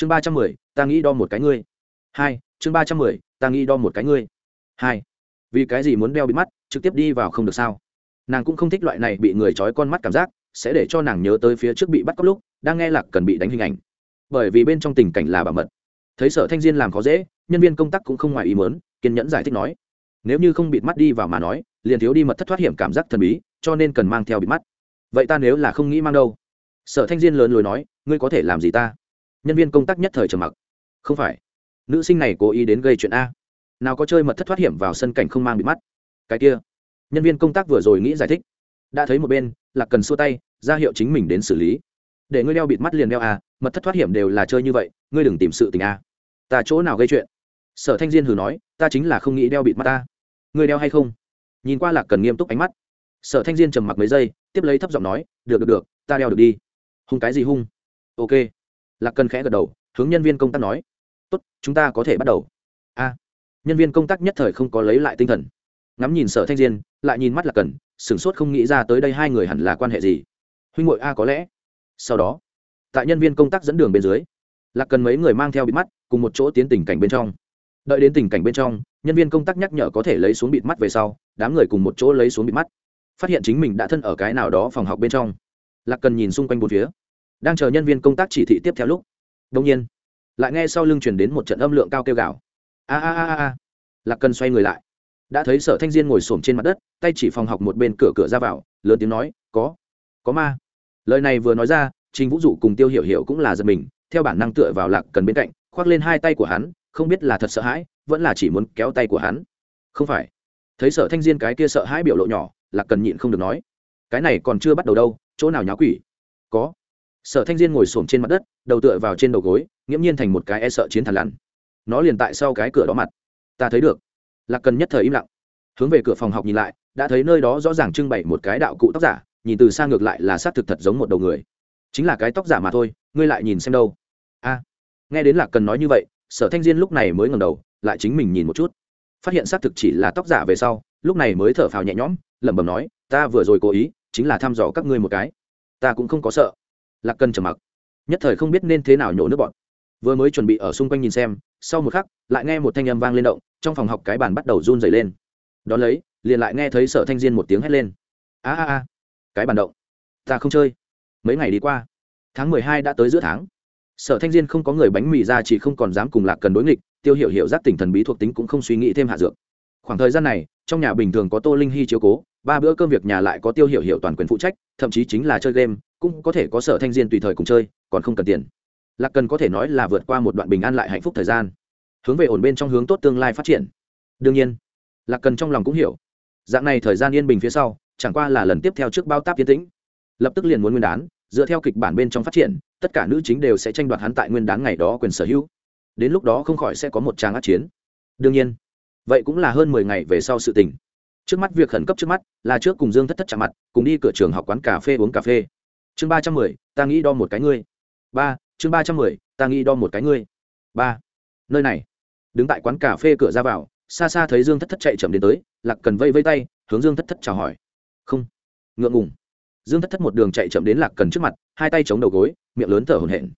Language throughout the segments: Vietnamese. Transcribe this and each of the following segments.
chương ba trăm mười, ta nghĩ đo một cái ngươi. Hai, chương ba trăm mười, ta nghĩ đo một cái ngươi. Hai, vì cái gì muốn đeo bị mắt, trực tiếp đi vào không được sao? Nàng cũng không thích loại này bị người trói con mắt cảm giác, sẽ để cho nàng nhớ tới phía trước bị bắt cóc lúc, đang nghe lạc cần bị đánh hình ảnh. Bởi vì bên trong tình cảnh là bảo mật. Thấy sở thanh diên làm khó dễ, nhân viên công tác cũng không ngoài ý mớn kiên nhẫn giải thích nói, nếu như không bịt mắt đi vào mà nói, liền thiếu đi mật thất thoát hiểm cảm giác thần bí, cho nên cần mang theo bịt mắt. Vậy ta nếu là không nghĩ mang đâu? Sở thanh diên lớn lối nói, ngươi có thể làm gì ta? Nhân viên công tác nhất thời trầm mặc. Không phải. Nữ sinh này cố ý đến gây chuyện a. Nào có chơi mật thất thoát hiểm vào sân cảnh không mang bị mắt. Cái kia. Nhân viên công tác vừa rồi nghĩ giải thích. Đã thấy một bên là cần xua tay, ra hiệu chính mình đến xử lý. Để ngươi đeo bịt mắt liền đeo à? mật thất thoát hiểm đều là chơi như vậy, ngươi đừng tìm sự tình à? ta chỗ nào gây chuyện? Sở thanh diên hừ nói, ta chính là không nghĩ đeo bịt mắt ta ngươi đeo hay không? Nhìn qua lạc cần nghiêm túc ánh mắt. Sở thanh diên trầm mặc mấy giây, tiếp lấy thấp giọng nói, được được được, ta đeo được đi. Hung cái gì hung? Ok lạc cần khẽ gật đầu, hướng nhân viên công tác nói, tốt, chúng ta có thể bắt đầu. A. Nhân viên công tác nhất thời không có lấy lại tinh thần. Ngắm nhìn sở thanh diên, lại nhìn mắt lạc cần, sửng sốt không nghĩ ra tới đây hai người hẳn là quan hệ gì. Huynh ngội a, có lẽ. Sau đó, tại nhân viên công tác dẫn đường bên dưới, lạc cần mấy người mang theo bịt mắt, cùng một chỗ tiến tình cảnh bên trong. Đợi đến tình cảnh bên trong, nhân viên công tác nhắc nhở có thể lấy xuống bịt mắt về sau, đám người cùng một chỗ lấy xuống bịt mắt, phát hiện chính mình đã thân ở cái nào đó phòng học bên trong. Lạc cần nhìn xung quanh bốn phía đang chờ nhân viên công tác chỉ thị tiếp theo lúc. Đông nhiên, lại nghe sau lưng chuyển đến một trận âm lượng cao kêu gào. A a a a lạc cần xoay người lại. Đã thấy sở thanh diên ngồi s trên mặt đất, tay chỉ phòng học một bên cửa cửa ra vào, lớn tiếng nói, có có ma. Lời này vừa nói ra, trình vũ dụ cùng tiêu hiểu hiểu cũng là giật mình, theo bản năng tựa vào lạc cần bên cạnh, khoác lên hai tay của hắn, không biết là thật sợ hãi, vẫn là chỉ muốn kéo tay của hắn. Không phải. Thấy sở thanh diên cái kia sợ hãi biểu lộ nhỏ, lạc cần nhịn không được nói, cái này còn chưa bắt đầu đâu, chỗ nào nháo quỷ? Có sở thanh diên ngồi s trên mặt đất, đầu tựa vào trên đầu gối, nghiễm nhiên thành một cái e sợ chiến thằn lằn nó liền tại sau cái cửa đó mặt. Ta thấy được. Lạc cần nhất thời im lặng. Hướng về cửa phòng học nhìn lại, đã thấy nơi đó rõ ràng trưng bày một cái đạo cụ tóc giả, nhìn từ xa ngược lại là xác thực thật giống một đầu người. Chính là cái tóc giả mà thôi, ngươi lại nhìn xem đâu. A. Nghe đến lạc cần nói như vậy, sở thanh diên lúc này mới ngầm đầu, lại chính mình nhìn một chút. Phát hiện xác thực chỉ là tóc giả về sau, lúc này mới thở phào nhẹ nhõm, lẩm bẩm nói, ta vừa rồi cố ý, chính là thăm dò các ngươi một cái. Ta cũng không có sợ lạc cần trầm mặc. Nhất thời không biết nên thế nào nhổ nước bọn vừa mới chuẩn bị ở xung quanh nhìn xem, sau một khắc, lại nghe một thanh âm vang lên động, trong phòng học cái bàn bắt đầu run dày lên. Đón lấy, liền lại nghe thấy sở thanh diên một tiếng hét lên. A a a, cái bàn động. Ta không chơi. Mấy ngày đi qua, tháng mười hai đã tới giữa tháng. Sở thanh diên không có người bánh mì ra chỉ không còn dám cùng lạc cần đối nghịch, tiêu hiểu hiểu giác tỉnh thần bí thuộc tính cũng không suy nghĩ thêm hạ dược. Khoảng thời gian này, trong nhà bình thường có tô linh hy chiếu cố, ba bữa cơm việc nhà lại có tiêu hiểu hiểu toàn quyền phụ trách thậm chí chính là chơi game, cũng có thể có sở thanh diên tùy thời cùng chơi, còn không cần tiền. Lạc cần có thể nói là vượt qua một đoạn bình an lại hạnh phúc thời gian. Hướng về ổn bên trong hướng tốt tương lai phát triển. Đương nhiên, lạc cần trong lòng cũng hiểu. Dạng này thời gian yên bình phía sau, chẳng qua là lần tiếp theo trước bao táp tiến tĩnh. Lập tức liền muốn nguyên đán, dựa theo kịch bản bên trong phát triển, tất cả nữ chính đều sẽ tranh đoạt hắn tại nguyên đán ngày đó quyền sở hữu. Đến lúc đó không khỏi sẽ có một trang át chiến. Đương nhiên, vậy cũng là hơn mười ngày về sau sự tình trước mắt việc khẩn cấp trước mắt là trước cùng dương thất thất chạm mặt, cùng đi cửa trường học quán cà phê uống cà phê. Chương ba trăm mười, ta nghĩ đo một cái ngươi. Ba, chương ba trăm mười, ta nghĩ đo một cái ngươi. Ba, nơi này. Đứng tại quán cà phê cửa ra vào, xa xa thấy dương thất thất chạy chậm đến tới, lạc cần vây vây tay, hướng dương thất thất chào hỏi. Không. Ngượng ngùng. Dương thất thất một đường chạy chậm đến lạc cần trước mặt, hai tay chống đầu gối, miệng lớn thở hổn hển.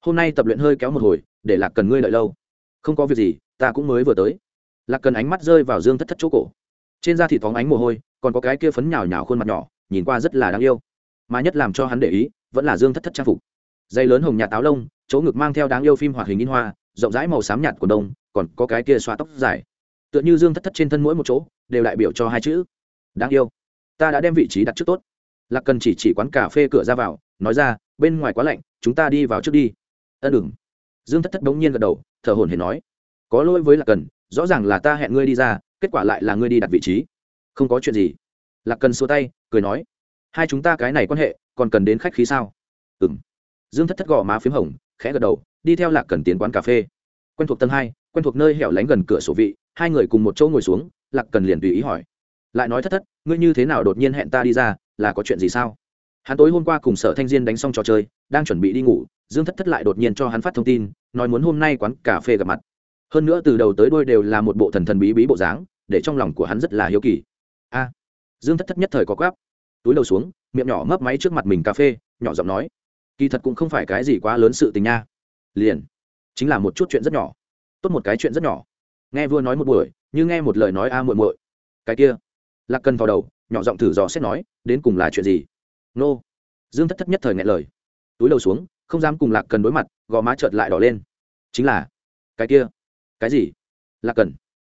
Hôm nay tập luyện hơi kéo một hồi, để lạc cần ngươi lợi lâu. Không có việc gì, ta cũng mới vừa tới. Lạc cần ánh mắt rơi vào dương thất thất chỗ cổ trên da thịt phóng ánh mồ hôi, còn có cái kia phấn nhào nhào khuôn mặt nhỏ, nhìn qua rất là đáng yêu. Mà nhất làm cho hắn để ý, vẫn là dương thất thất trang phục. Dây lớn hồng nhạt táo lông, chỗ ngực mang theo đáng yêu phim hoạt hình in hoa, rộng rãi màu xám nhạt của đông, còn có cái kia xoa tóc dài. Tựa như dương thất thất trên thân mỗi một chỗ, đều đại biểu cho hai chữ. Đáng yêu. Ta đã đem vị trí đặt trước tốt. Lạc cần chỉ chỉ quán cà phê cửa ra vào, nói ra, bên ngoài quá lạnh, chúng ta đi vào trước đi. Ân đừng dương thất thất bỗng nhiên gật đầu, thở hồn hển nói, có lỗi với lạc cần, rõ ràng là ta hẹn ngươi đi ra kết quả lại là ngươi đi đặt vị trí. Không có chuyện gì. Lạc cần xua tay, cười nói, hai chúng ta cái này quan hệ, còn cần đến khách khí sao? Ừ m dương thất thất gò má p h í m hồng, khẽ gật đầu, đi theo lạc cần tiến quán cà phê. Quen thuộc tầng hai, quen thuộc nơi hẻo lánh gần cửa sổ vị, hai người cùng một chỗ ngồi xuống, lạc cần liền tùy ý hỏi. Lại nói thất thất, ngươi như thế nào đột nhiên hẹn ta đi ra, là có chuyện gì sao? Hắn tối hôm qua cùng sở thanh diên đánh xong trò chơi, đang chuẩn bị đi ngủ, dương thất thất lại đột nhiên cho hắn phát thông tin, nói muốn hôm nay quán cà phê gặp mặt hơn nữa từ đầu tới đôi đều là một bộ thần thần bí bí bộ dáng, để trong lòng của hắn rất là hiếu kỳ. A, dương thất thất nhất thời có quáp. Túi đầu xuống, miệng nhỏ mấp máy trước mặt mình cà phê, nhỏ giọng nói, kỳ thật cũng không phải cái gì quá lớn sự tình nha. Liền, chính là một chút chuyện rất nhỏ. Tốt một cái chuyện rất nhỏ. Nghe vua nói một buổi, như nghe một lời nói a muội muội. Cái kia. Lạc cần vào đầu, nhỏ giọng thử dò xét nói, đến cùng là chuyện gì? Nô. Dương thất thất nhất thời ngại lời. Túi đầu xuống, không dám cùng lạc cần đối mặt, gò má chợt lại đỏ lên. Chính là, cái kia cái gì? Lạc cần.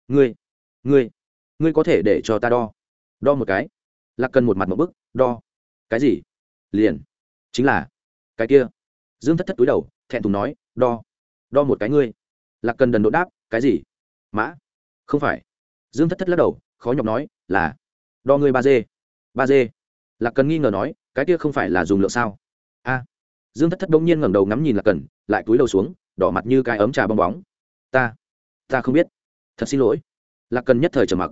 Ngươi ngươi ngươi có thể để cho ta đo. Đo một cái. Lạc cần một mặt một bức, đo. Cái gì? Liền. Chính là cái kia. Dương thất thất túi đầu, thẹn thùng nói, đo. Đo một cái ngươi. Lạc cần đần độ đáp, cái gì? Mã. Không phải. Dương thất thất lắc đầu, khó nhọc nói, là đo ngươi ba d ba d lạc cần nghi ngờ nói, cái kia không phải là dùng lượng sao? A. Dương thất thất bỗng nhiên ngẩng đầu ngắm nhìn lạc cần, lại túi đầu xuống, đỏ mặt như cái ấm trà bong bóng. Ta ta không biết. Thật xin lỗi. Lạc cần nhất thời trầm mặc.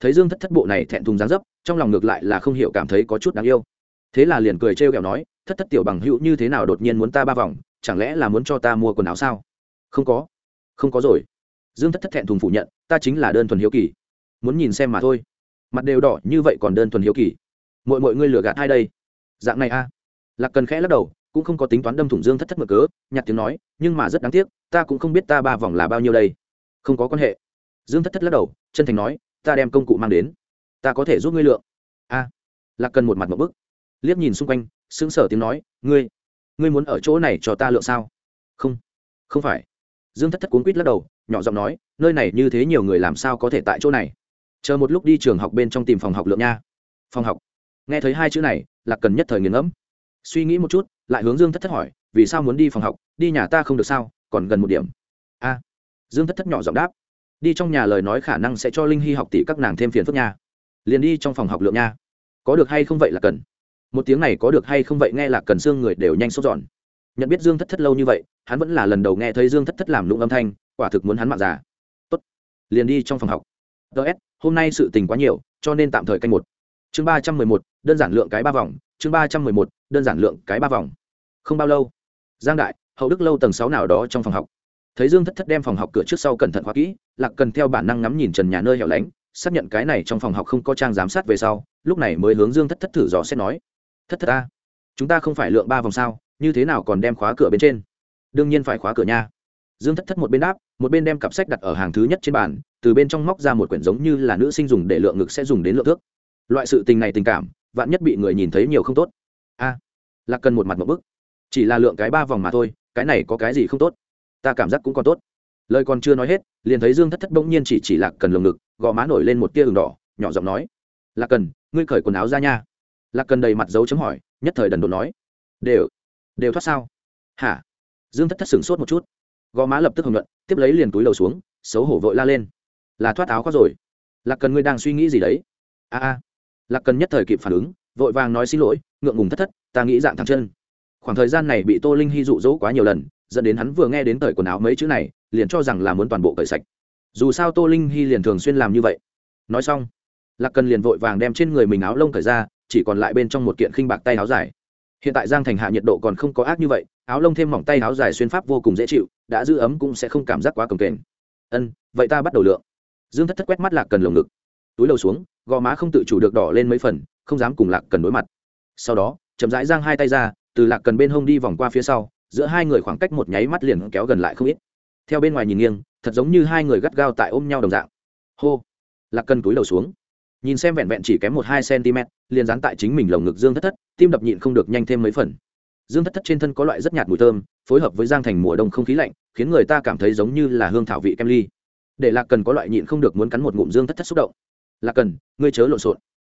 Thấy dương thất thất bộ này thẹn thùng dáng dấp, trong lòng ngược lại là không hiểu cảm thấy có chút đáng yêu. Thế là liền cười trêu ghẹo nói, thất thất tiểu bằng hữu như thế nào đột nhiên muốn ta ba vòng, chẳng lẽ là muốn cho ta mua quần áo sao? Không có. Không có rồi. Dương thất thất thẹn thùng phủ nhận, ta chính là đơn thuần hiếu kỳ. Muốn nhìn xem mà thôi. Mặt đều đỏ như vậy còn đơn thuần hiếu kỳ. Mọi mọi ngươi lừa gạt ai đây? Dạng này a. Lạc cần khẽ lắc đầu, cũng không có tính toán đâm thủng dương thất thất mở cớ, nhặt tiếng nói, nhưng mà rất đáng tiếc, ta cũng không biết ta ba vòng là bao nhiêu đây không có quan hệ. Dương thất thất lắc đầu, chân thành nói, ta đem công cụ mang đến. Ta có thể giúp ngươi lượng. A. Lạc cần một mặt một bức. Liếc nhìn xung quanh, sững sờ tiếng nói, ngươi ngươi muốn ở chỗ này cho ta lượng sao? Không không phải. Dương thất thất cuốn quýt lắc đầu, nhỏ giọng nói, nơi này như thế nhiều người làm sao có thể tại chỗ này? Chờ một lúc đi trường học bên trong tìm phòng học lượng nha. Phòng học? Nghe thấy hai chữ này, lạc cần nhất thời nghiền ngẫm. Suy nghĩ một chút, lại hướng dương thất thất hỏi, vì sao muốn đi phòng học? Đi nhà ta không được sao? Còn gần một điểm. A dương thất thất nhỏ giọng đáp. Đi trong nhà lời nói khả năng sẽ cho linh hy học tỷ các nàng thêm phiền phức nha. Liền đi trong phòng học lượng nha. Có được hay không vậy là cần. Một tiếng này có được hay không vậy nghe là cần xương người đều nhanh sốt giòn nhận biết dương thất thất lâu như vậy, hắn vẫn là lần đầu nghe thấy dương thất thất làm lụng âm thanh, quả thực muốn hắn mạng già. Tốt. Liền đi trong phòng học. Ts hôm nay sự tình quá nhiều, cho nên tạm thời canh một. Chương ba trăm mười một, đơn giản lượng cái ba vòng. Chương ba trăm mười một, đơn giản lượng cái ba vòng. Không bao lâu. Giang đại, hậu đức lâu tầng sáu nào đó trong phòng học thấy dương thất thất đem phòng học cửa trước sau cẩn thận khóa kỹ, lạc cần theo bản năng ngắm nhìn trần nhà nơi hẻo lánh, xác nhận cái này trong phòng học không có trang giám sát về sau, lúc này mới hướng dương thất thất thử dò xét nói, thất thất ta, chúng ta không phải lượng ba vòng sao, như thế nào còn đem khóa cửa bên trên? Đương nhiên phải khóa cửa nha. Dương thất thất một bên đáp, một bên đem cặp sách đặt ở hàng thứ nhất trên bàn, từ bên trong móc ra một quyển giống như là nữ sinh dùng để lượng ngực sẽ dùng đến lượng thước. Loại sự tình này tình cảm, vạn nhất bị người nhìn thấy nhiều không tốt. A, lạc cần một mặt một bức. Chỉ là lượng cái ba vòng mà thôi, cái này có cái gì không tốt? Ta cảm giác cũng còn tốt. Lời còn chưa nói hết, liền thấy dương thất thất bỗng nhiên chỉ chỉ lạc cần lồng ngực gò má nổi lên một tia đường đỏ, nhỏ giọng nói, lạc cần, ngươi cởi quần áo ra nha. Lạc cần đầy mặt dấu chấm hỏi, nhất thời đần độn nói, đều đều thoát sao? Hả? Dương thất thất sửng sốt một chút gò má lập tức hồng nhuận, tiếp lấy liền túi đầu xuống, xấu hổ vội la lên, là thoát áo khoác rồi. Lạc cần ngươi đang suy nghĩ gì đấy? A a. Lạc cần nhất thời kịp phản ứng, vội vàng nói xin lỗi, ngượng ngùng thất thất, ta nghĩ dạng thẳng chân. Khoảng thời gian này bị tô linh hy dụ dỗ quá nhiều lần dẫn đến hắn vừa nghe đến thời quần áo mấy chữ này, liền cho rằng là muốn toàn bộ cởi sạch. Dù sao tô linh hy liền thường xuyên làm như vậy. Nói xong, lạc cần liền vội vàng đem trên người mình áo lông cởi ra, chỉ còn lại bên trong một kiện khinh bạc tay áo dài. Hiện tại giang thành hạ nhiệt độ còn không có ác như vậy, áo lông thêm mỏng tay áo dài xuyên pháp vô cùng dễ chịu, đã giữ ấm cũng sẽ không cảm giác quá cồng kềnh. Ân, vậy ta bắt đầu lượng. Dương thất thất quét mắt lạc cần lồng ngực. Túi đầu xuống, gò má không tự chủ được đỏ lên mấy phần, không dám cùng lạc cần đối mặt. Sau đó, chậm rãi giang hai tay ra, từ lạc cần bên hông đi vòng qua phía sau giữa hai người khoảng cách một nháy mắt liền kéo gần lại không ít. Theo bên ngoài nhìn nghiêng, thật giống như hai người gắt gao tại ôm nhau đồng dạng. Hô! Lạc cần túi đầu xuống. Nhìn xem vẹn vẹn chỉ kém một hai cm, liền dán tại chính mình lồng ngực dương thất thất, tim đập nhịn không được nhanh thêm mấy phần. Dương thất thất trên thân có loại rất nhạt mùi thơm, phối hợp với giang thành mùa đông không khí lạnh, khiến người ta cảm thấy giống như là hương thảo vị kem ly. Để lạc cần có loại nhịn không được muốn cắn một ngụm dương thất thất xúc động. Lạc cần ngươi chớ lộn xộn.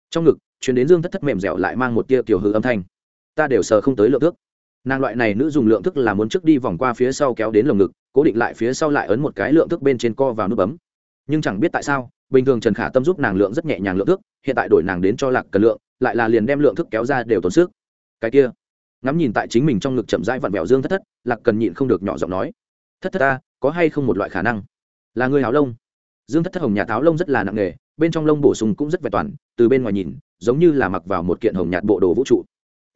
Trong ngực chuyến đến dương thất thất mềm dẻo lại mang một tia kiểu hư âm thanh. Ta đều sờ không tới lượng thước nàng loại này nữ dùng lượng thức là muốn trước đi vòng qua phía sau kéo đến lồng ngực, cố định lại phía sau lại ấn một cái lượng thức bên trên co vào nút bấm. Nhưng chẳng biết tại sao, bình thường trần khả tâm giúp nàng lượng rất nhẹ nhàng lượng thức, hiện tại đổi nàng đến cho lạc cần lượng, lại là liền đem lượng thức kéo ra đều tốn sức. Cái kia, ngắm nhìn tại chính mình trong ngực chậm rãi vặn vẹo dương thất thất, lạc cần nhịn không được nhỏ giọng nói, thất thất ta, có hay không một loại khả năng? Là người áo lông. Dương thất thất hồng nhà tháo lông rất là nặng nề, bên trong lông bổ sung cũng rất vẹn toàn, từ bên ngoài nhìn, giống như là mặc vào một kiện hồng nhạt bộ đồ vũ trụ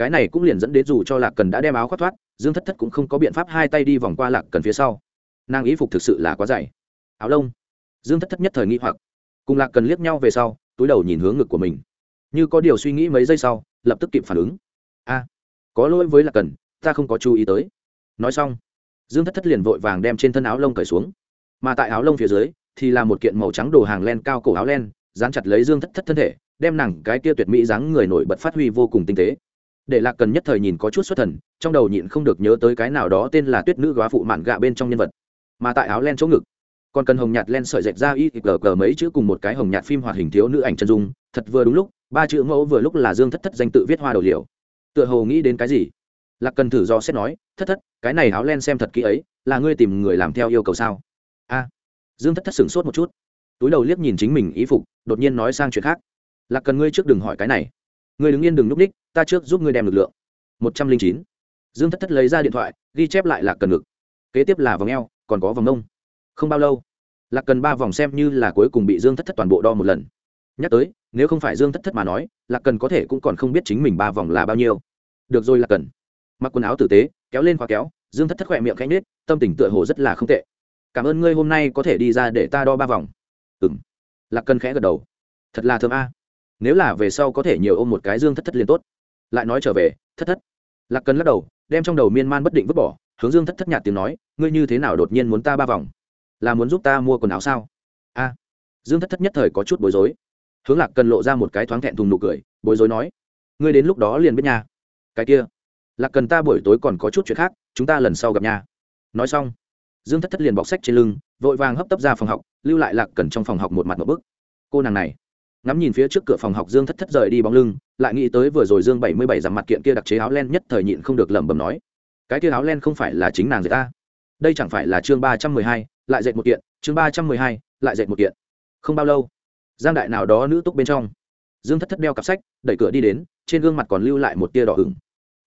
cái này cũng liền dẫn đến dù cho lạc cần đã đem áo khoác thoát, dương thất thất cũng không có biện pháp hai tay đi vòng qua lạc cần phía sau. Nàng ý phục thực sự là quá dày. Áo lông. Dương thất thất nhất thời nghĩ hoặc. Cùng lạc cần liếc nhau về sau, túi đầu nhìn hướng ngực của mình. Như có điều suy nghĩ mấy giây sau, lập tức kịp phản ứng. A, có lỗi với lạc cần, ta không có chú ý tới. Nói xong, dương thất thất liền vội vàng đem trên thân áo lông cởi xuống. Mà tại áo lông phía dưới, thì là một kiện màu trắng đồ hàng len cao cổ áo len, dán chặt lấy dương thất thất thân thể, đem nàng cái kia tuyệt mỹ dáng người nổi bật phát huy vô cùng tinh tế để lạc cần nhất thời nhìn có chút xuất thần, trong đầu nhịn không được nhớ tới cái nào đó tên là tuyết nữ góa phụ mạn gạ bên trong nhân vật. Mà tại áo len chỗ ngực, còn cần hồng nhạt len sợi dệt ra y cờ cờ mấy chữ cùng một cái hồng nhạt phim hoạt hình thiếu nữ ảnh chân dung, thật vừa đúng lúc, ba chữ mẫu vừa lúc là dương thất thất danh tự viết hoa đầu liều. Tựa hồ nghĩ đến cái gì? Lạc cần thử do xét nói, thất thất, cái này áo len xem thật kỹ ấy, là ngươi tìm người làm theo yêu cầu sao? A. Dương thất thất sửng sốt một chút, túi đầu liếc nhìn chính mình ý phục, đột nhiên nói sang chuyện khác. Lạc cần ngươi trước đừng hỏi cái này. Người đứng yên đừng núp ních, ta trước giúp ngươi đem lực lượng. Một trăm linh chín. Dương thất thất lấy ra điện thoại, ghi chép lại lạc cần ngực. Kế tiếp là vòng eo, còn có vòng nông. Không bao lâu, lạc cần ba vòng xem như là cuối cùng bị dương thất thất toàn bộ đo một lần. Nhắc tới, nếu không phải dương thất thất mà nói, lạc cần có thể cũng còn không biết chính mình ba vòng là bao nhiêu. Được rồi lạc cần. Mặc quần áo tử tế, kéo lên khóa kéo, dương thất thất khỏe miệng khanh nết tâm tình tựa hồ rất là không tệ. Cảm ơn ngươi hôm nay có thể đi ra để ta đo ba vòng. Ừ m lạc cần khẽ gật đầu. Thật là thơm a nếu là về sau có thể nhiều ôm một cái dương thất thất liền tốt. Lại nói trở về, thất thất. Lạc cần lắc đầu, đem trong đầu miên man bất định vứt bỏ, hướng dương thất thất nhạt tiếng nói, ngươi như thế nào đột nhiên muốn ta ba vòng? Là muốn giúp ta mua quần áo sao? A. Dương thất thất nhất thời có chút bối rối. Hướng lạc cần lộ ra một cái thoáng thẹn thùng nụ cười, bối rối nói, ngươi đến lúc đó liền biết nhà. cái kia. Lạc cần ta buổi tối còn có chút chuyện khác, chúng ta lần sau gặp nhà nói xong, dương thất thất liền bọc sách trên lưng, vội vàng hấp tấp ra phòng học, lưu lại lạc cần trong phòng học một mặt một bức. Cô nàng này ngắm nhìn phía trước cửa phòng học dương thất thất rời đi bóng lưng, lại nghĩ tới vừa rồi dương bảy mươi bảy dặm mặt kiện kia đặc chế áo len nhất thời nhịn không được lẩm bẩm nói, cái kia áo len không phải là chính nàng dạy ta. Đây chẳng phải là chương ba trăm mười hai, lại dạy một kiện, chương ba trăm mười hai, lại dạy một kiện. Không bao lâu, giang đại nào đó nữ túc bên trong, dương thất thất đeo cặp sách, đẩy cửa đi đến, trên gương mặt còn lưu lại một tia đỏ hửng.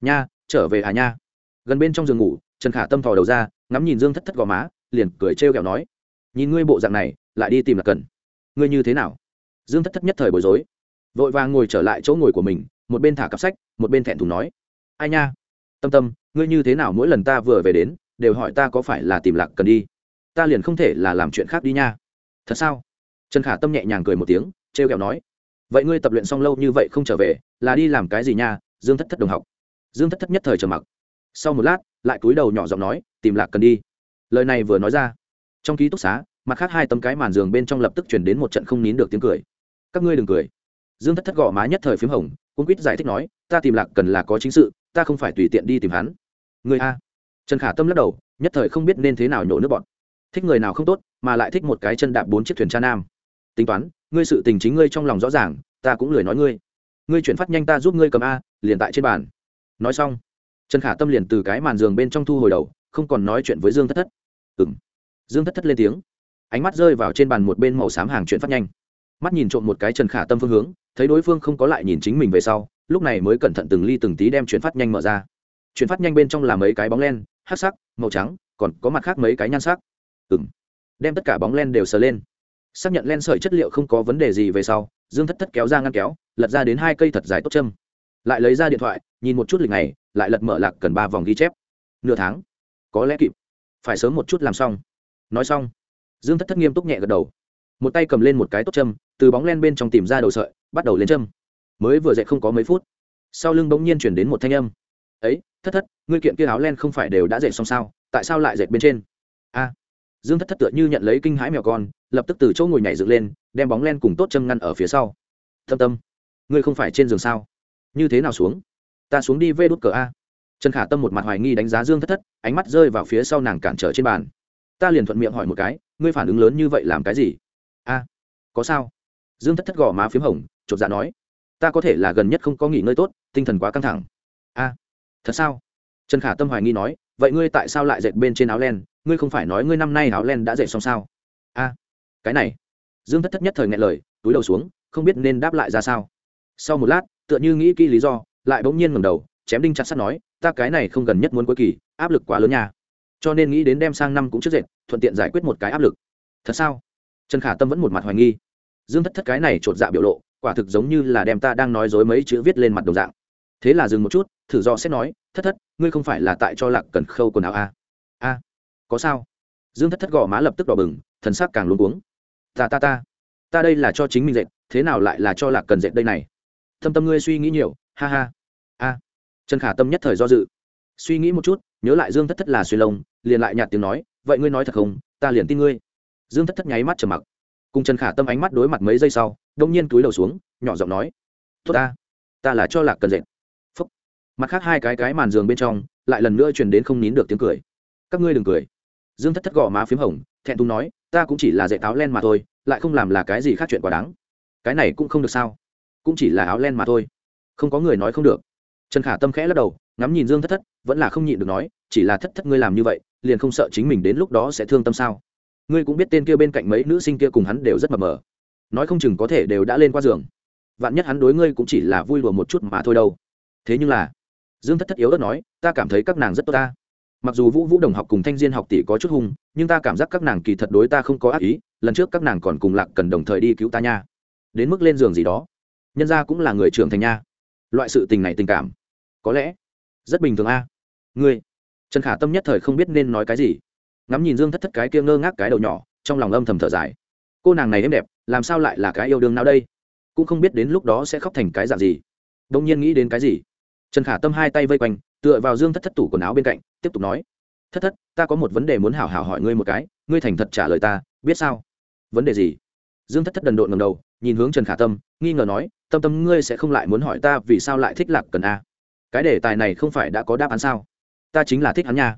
nha, trở về à nha. Gần bên trong giường ngủ, trần khả tâm thò đầu ra, ngắm nhìn dương thất thất gò má, liền cười trêu kẹo nói, nhìn ngươi bộ dạng này, lại đi tìm là cần. Ngươi như thế nào? Dương thất thất nhất thời bối rối. Vội vàng ngồi trở lại chỗ ngồi của mình, một bên thả cặp sách, một bên thẹn thùng nói, ai nha? Tâm tâm, ngươi như thế nào mỗi lần ta vừa về đến, đều hỏi ta có phải là tìm lạc cần đi? Ta liền không thể là làm chuyện khác đi nha. Thật sao? Trần khả tâm nhẹ nhàng cười một tiếng t r e o kẹo nói, vậy ngươi tập luyện xong lâu như vậy không trở về, là đi làm cái gì nha, dương thất thất đồng học. Dương thất thất nhất thời trầm mặc. Sau một lát, lại cúi đầu nhỏ giọng nói, tìm lạc cần đi. Lời này vừa nói ra, trong ký túc xá, mặt khác hai tấm cái màn giường bên trong lập tức chuyển đến một trận không nín được tiếng cười các ngươi đừng cười. Dương thất thất gõ má nhất thời p h í m hồng cung quýt giải thích nói, ta tìm lạc cần là có chính sự, ta không phải tùy tiện đi tìm hắn. Người a? Trần khả tâm lắc đầu, nhất thời không biết nên thế nào nhổ nước bọn. Thích người nào không tốt, mà lại thích một cái chân đạp bốn chiếc thuyền cha nam. Tính toán, ngươi sự tình chính ngươi trong lòng rõ ràng, ta cũng lười nói ngươi. Ngươi chuyển phát nhanh ta giúp ngươi cầm a, liền tại trên bàn. Nói xong, trần khả tâm liền từ cái màn giường bên trong thu hồi đầu, không còn nói chuyện với dương thất thất. Ừ m dương thất thất lên tiếng. Ánh mắt rơi vào trên bàn một bên màu xám hàng chuyển phát nhanh mắt nhìn trộm một cái trần khả tâm phương hướng, thấy đối phương không có lại nhìn chính mình về sau, lúc này mới cẩn thận từng ly từng tí đem chuyển phát nhanh mở ra. Chuyển phát nhanh bên trong là mấy cái bóng len hát sắc, màu trắng, còn có mặt khác mấy cái nhan sắc. Ừ m đem tất cả bóng len đều sờ lên. Xác nhận len sợi chất liệu không có vấn đề gì về sau, dương thất thất kéo ra ngăn kéo, lật ra đến hai cây thật dài tốt châm. Lại lấy ra điện thoại, nhìn một chút lịch này lại lật mở lạc cần ba vòng ghi chép. Nửa tháng. Có lẽ kịp. Phải sớm một chút làm xong. Nói xong, dương thất thất nghiêm túc nhẹ gật đầu một tay cầm lên một cái tốt châm, từ bóng len bên trong tìm ra đầu sợi, bắt đầu lên châm. Mới vừa dậy không có mấy phút, sau lưng bỗng nhiên chuyển đến một thanh âm. Ấy, thất thất, ngươi kiện kia áo len không phải đều đã dậy xong sao? Tại sao lại dậy bên trên? A. Dương thất thất tựa như nhận lấy kinh hãi mèo con, lập tức từ chỗ ngồi nhảy dựng lên, đem bóng len cùng tốt châm ngăn ở phía sau. Thâm tâm, ngươi không phải trên giường sao? Như thế nào xuống? Ta xuống đi vê đút cờ a. Trần khả tâm một mặt hoài nghi đánh giá dương thất thất, ánh mắt rơi vào phía sau nàng cản trở trên bàn. Ta liền thuận miệng hỏi một cái, ngươi phản ứng lớn như vậy làm cái gì? A có sao? Dương thất thất gò má p h í m hồng, chột dạ nói. Ta có thể là gần nhất không có nghỉ ngơi tốt, tinh thần quá căng thẳng. A thật sao? Trần khả tâm hoài nghi nói, vậy ngươi tại sao lại dệt bên trên áo len? Ngươi không phải nói ngươi năm nay áo len đã dệt xong sao? A cái này. Dương thất thất nhất thời ngại lời, túi đầu xuống, không biết nên đáp lại ra sao. Sau một lát, tựa như nghĩ kỹ lý do, lại bỗng nhiên ngầm đầu, chém đinh chặt sắt nói, ta cái này không gần nhất muốn cuối kỳ, áp lực quá lớn nha. Cho nên nghĩ đến đem sang năm cũng trước dệt, thuận tiện giải quyết một cái áp lực. Thật sao? Trần khả tâm vẫn một mặt hoài nghi. Dương thất thất cái này chột dạ biểu lộ, quả thực giống như là đem ta đang nói dối mấy chữ viết lên mặt đồng dạng. Thế là dừng một chút, thử do xét nói, thất thất, ngươi không phải là tại cho lạc cần khâu quần áo a à? a, có sao? Dương thất thất gò má lập tức đỏ bừng, thần sắc càng luống cuống. Ta ta ta ta đây là cho chính mình dệt, thế nào lại là cho lạc cần dệt đây này? Thâm tâm ngươi suy nghĩ nhiều, ha ha. A. Trần khả tâm nhất thời do dự. Suy nghĩ một chút, nhớ lại dương thất thất là suy lông, liền lại nhạt tiếng nói, vậy ngươi nói thật không? Ta liền tin ngươi dương thất thất nháy mắt trầm mặc. Cùng trần khả tâm ánh mắt đối mặt mấy giây sau, đông nhiên túi đầu xuống, nhỏ giọng nói, tốt ta ta là cho lạc cần dệt. Phúc. Mặt khác hai cái cái màn giường bên trong, lại lần nữa truyền đến không nín được tiếng cười. Các ngươi đừng cười. Dương thất thất gõ má p h í m hồng, thẹn thùng nói, ta cũng chỉ là dạy áo len mà thôi, lại không làm là cái gì khác chuyện quá đáng. Cái này cũng không được sao? Cũng chỉ là áo len mà thôi. Không có người nói không được. Trần khả tâm khẽ lắc đầu, ngắm nhìn dương thất thất, vẫn là không nhịn được nói, chỉ là thất thất ngươi làm như vậy, liền không sợ chính mình đến lúc đó sẽ thương tâm sao? Ngươi cũng biết tên kia bên cạnh mấy nữ sinh kia cùng hắn đều rất mập mờ. Nói không chừng có thể đều đã lên qua giường. Vạn nhất hắn đối ngươi cũng chỉ là vui đùa một chút mà thôi đâu. Thế nhưng là, dương thất thất yếu đất nói, ta cảm thấy các nàng rất tốt ta. Mặc dù vũ vũ đồng học cùng thanh diên học tỷ có chút hung, nhưng ta cảm giác các nàng kỳ thật đối ta không có ác ý, lần trước các nàng còn cùng lạc cần đồng thời đi cứu ta nha. Đến mức lên giường gì đó, nhân ra cũng là người trưởng thành nha. Loại sự tình này tình cảm, có lẽ rất bình thường a. Ngươi, trần khả tâm nhất thời không biết nên nói cái gì ngắm nhìn dương thất thất cái kia ngơ ngác cái đầu nhỏ, trong lòng âm thầm thở dài. Cô nàng này êm đẹp, làm sao lại là cái yêu đương nào đây? Cũng không biết đến lúc đó sẽ khóc thành cái dạng gì. Đông nhiên nghĩ đến cái gì? Trần khả tâm hai tay vây quanh, tựa vào dương thất thất tủ quần áo bên cạnh, tiếp tục nói. Thất thất, ta có một vấn đề muốn hảo hảo hỏi ngươi một cái, ngươi thành thật trả lời ta, biết sao? Vấn đề gì? Dương thất thất đần độn ngầm đầu, nhìn hướng trần khả tâm, nghi ngờ nói, tâm tâm, ngươi sẽ không lại muốn hỏi ta vì sao lại thích lạc cần a? Cái đề tài này không phải đã có đáp án sao? Ta chính là thích hắn nha.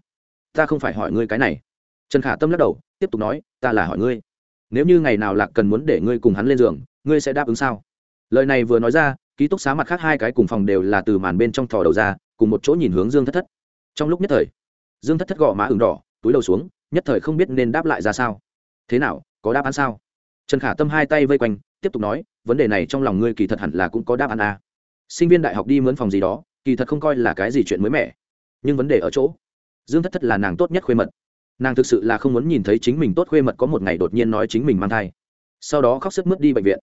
Ta không phải hỏi ngươi cái này trần khả tâm lắc đầu, tiếp tục nói, ta là hỏi ngươi, nếu như ngày nào lạc cần muốn để ngươi cùng hắn lên giường, ngươi sẽ đáp ứng sao? Lời này vừa nói ra, ký túc xá mặt khác hai cái cùng phòng đều là từ màn bên trong thò đầu ra, cùng một chỗ nhìn hướng dương thất thất. Trong lúc nhất thời, dương thất thất gõ má ửng đỏ, túi đầu xuống, nhất thời không biết nên đáp lại ra sao. Thế nào, có đáp án sao? Trần khả tâm hai tay vây quanh, tiếp tục nói, vấn đề này trong lòng ngươi kỳ thật hẳn là cũng có đáp án à. sinh viên đại học đi mướn phòng gì đó, kỳ thật không coi là cái gì chuyện mới mẻ, nhưng vấn đề ở chỗ. Dương thất thất là nàng tốt nhất khuê mật nàng thực sự là không muốn nhìn thấy chính mình tốt khuê mật có một ngày đột nhiên nói chính mình mang thai. Sau đó khóc sức mướt đi bệnh viện.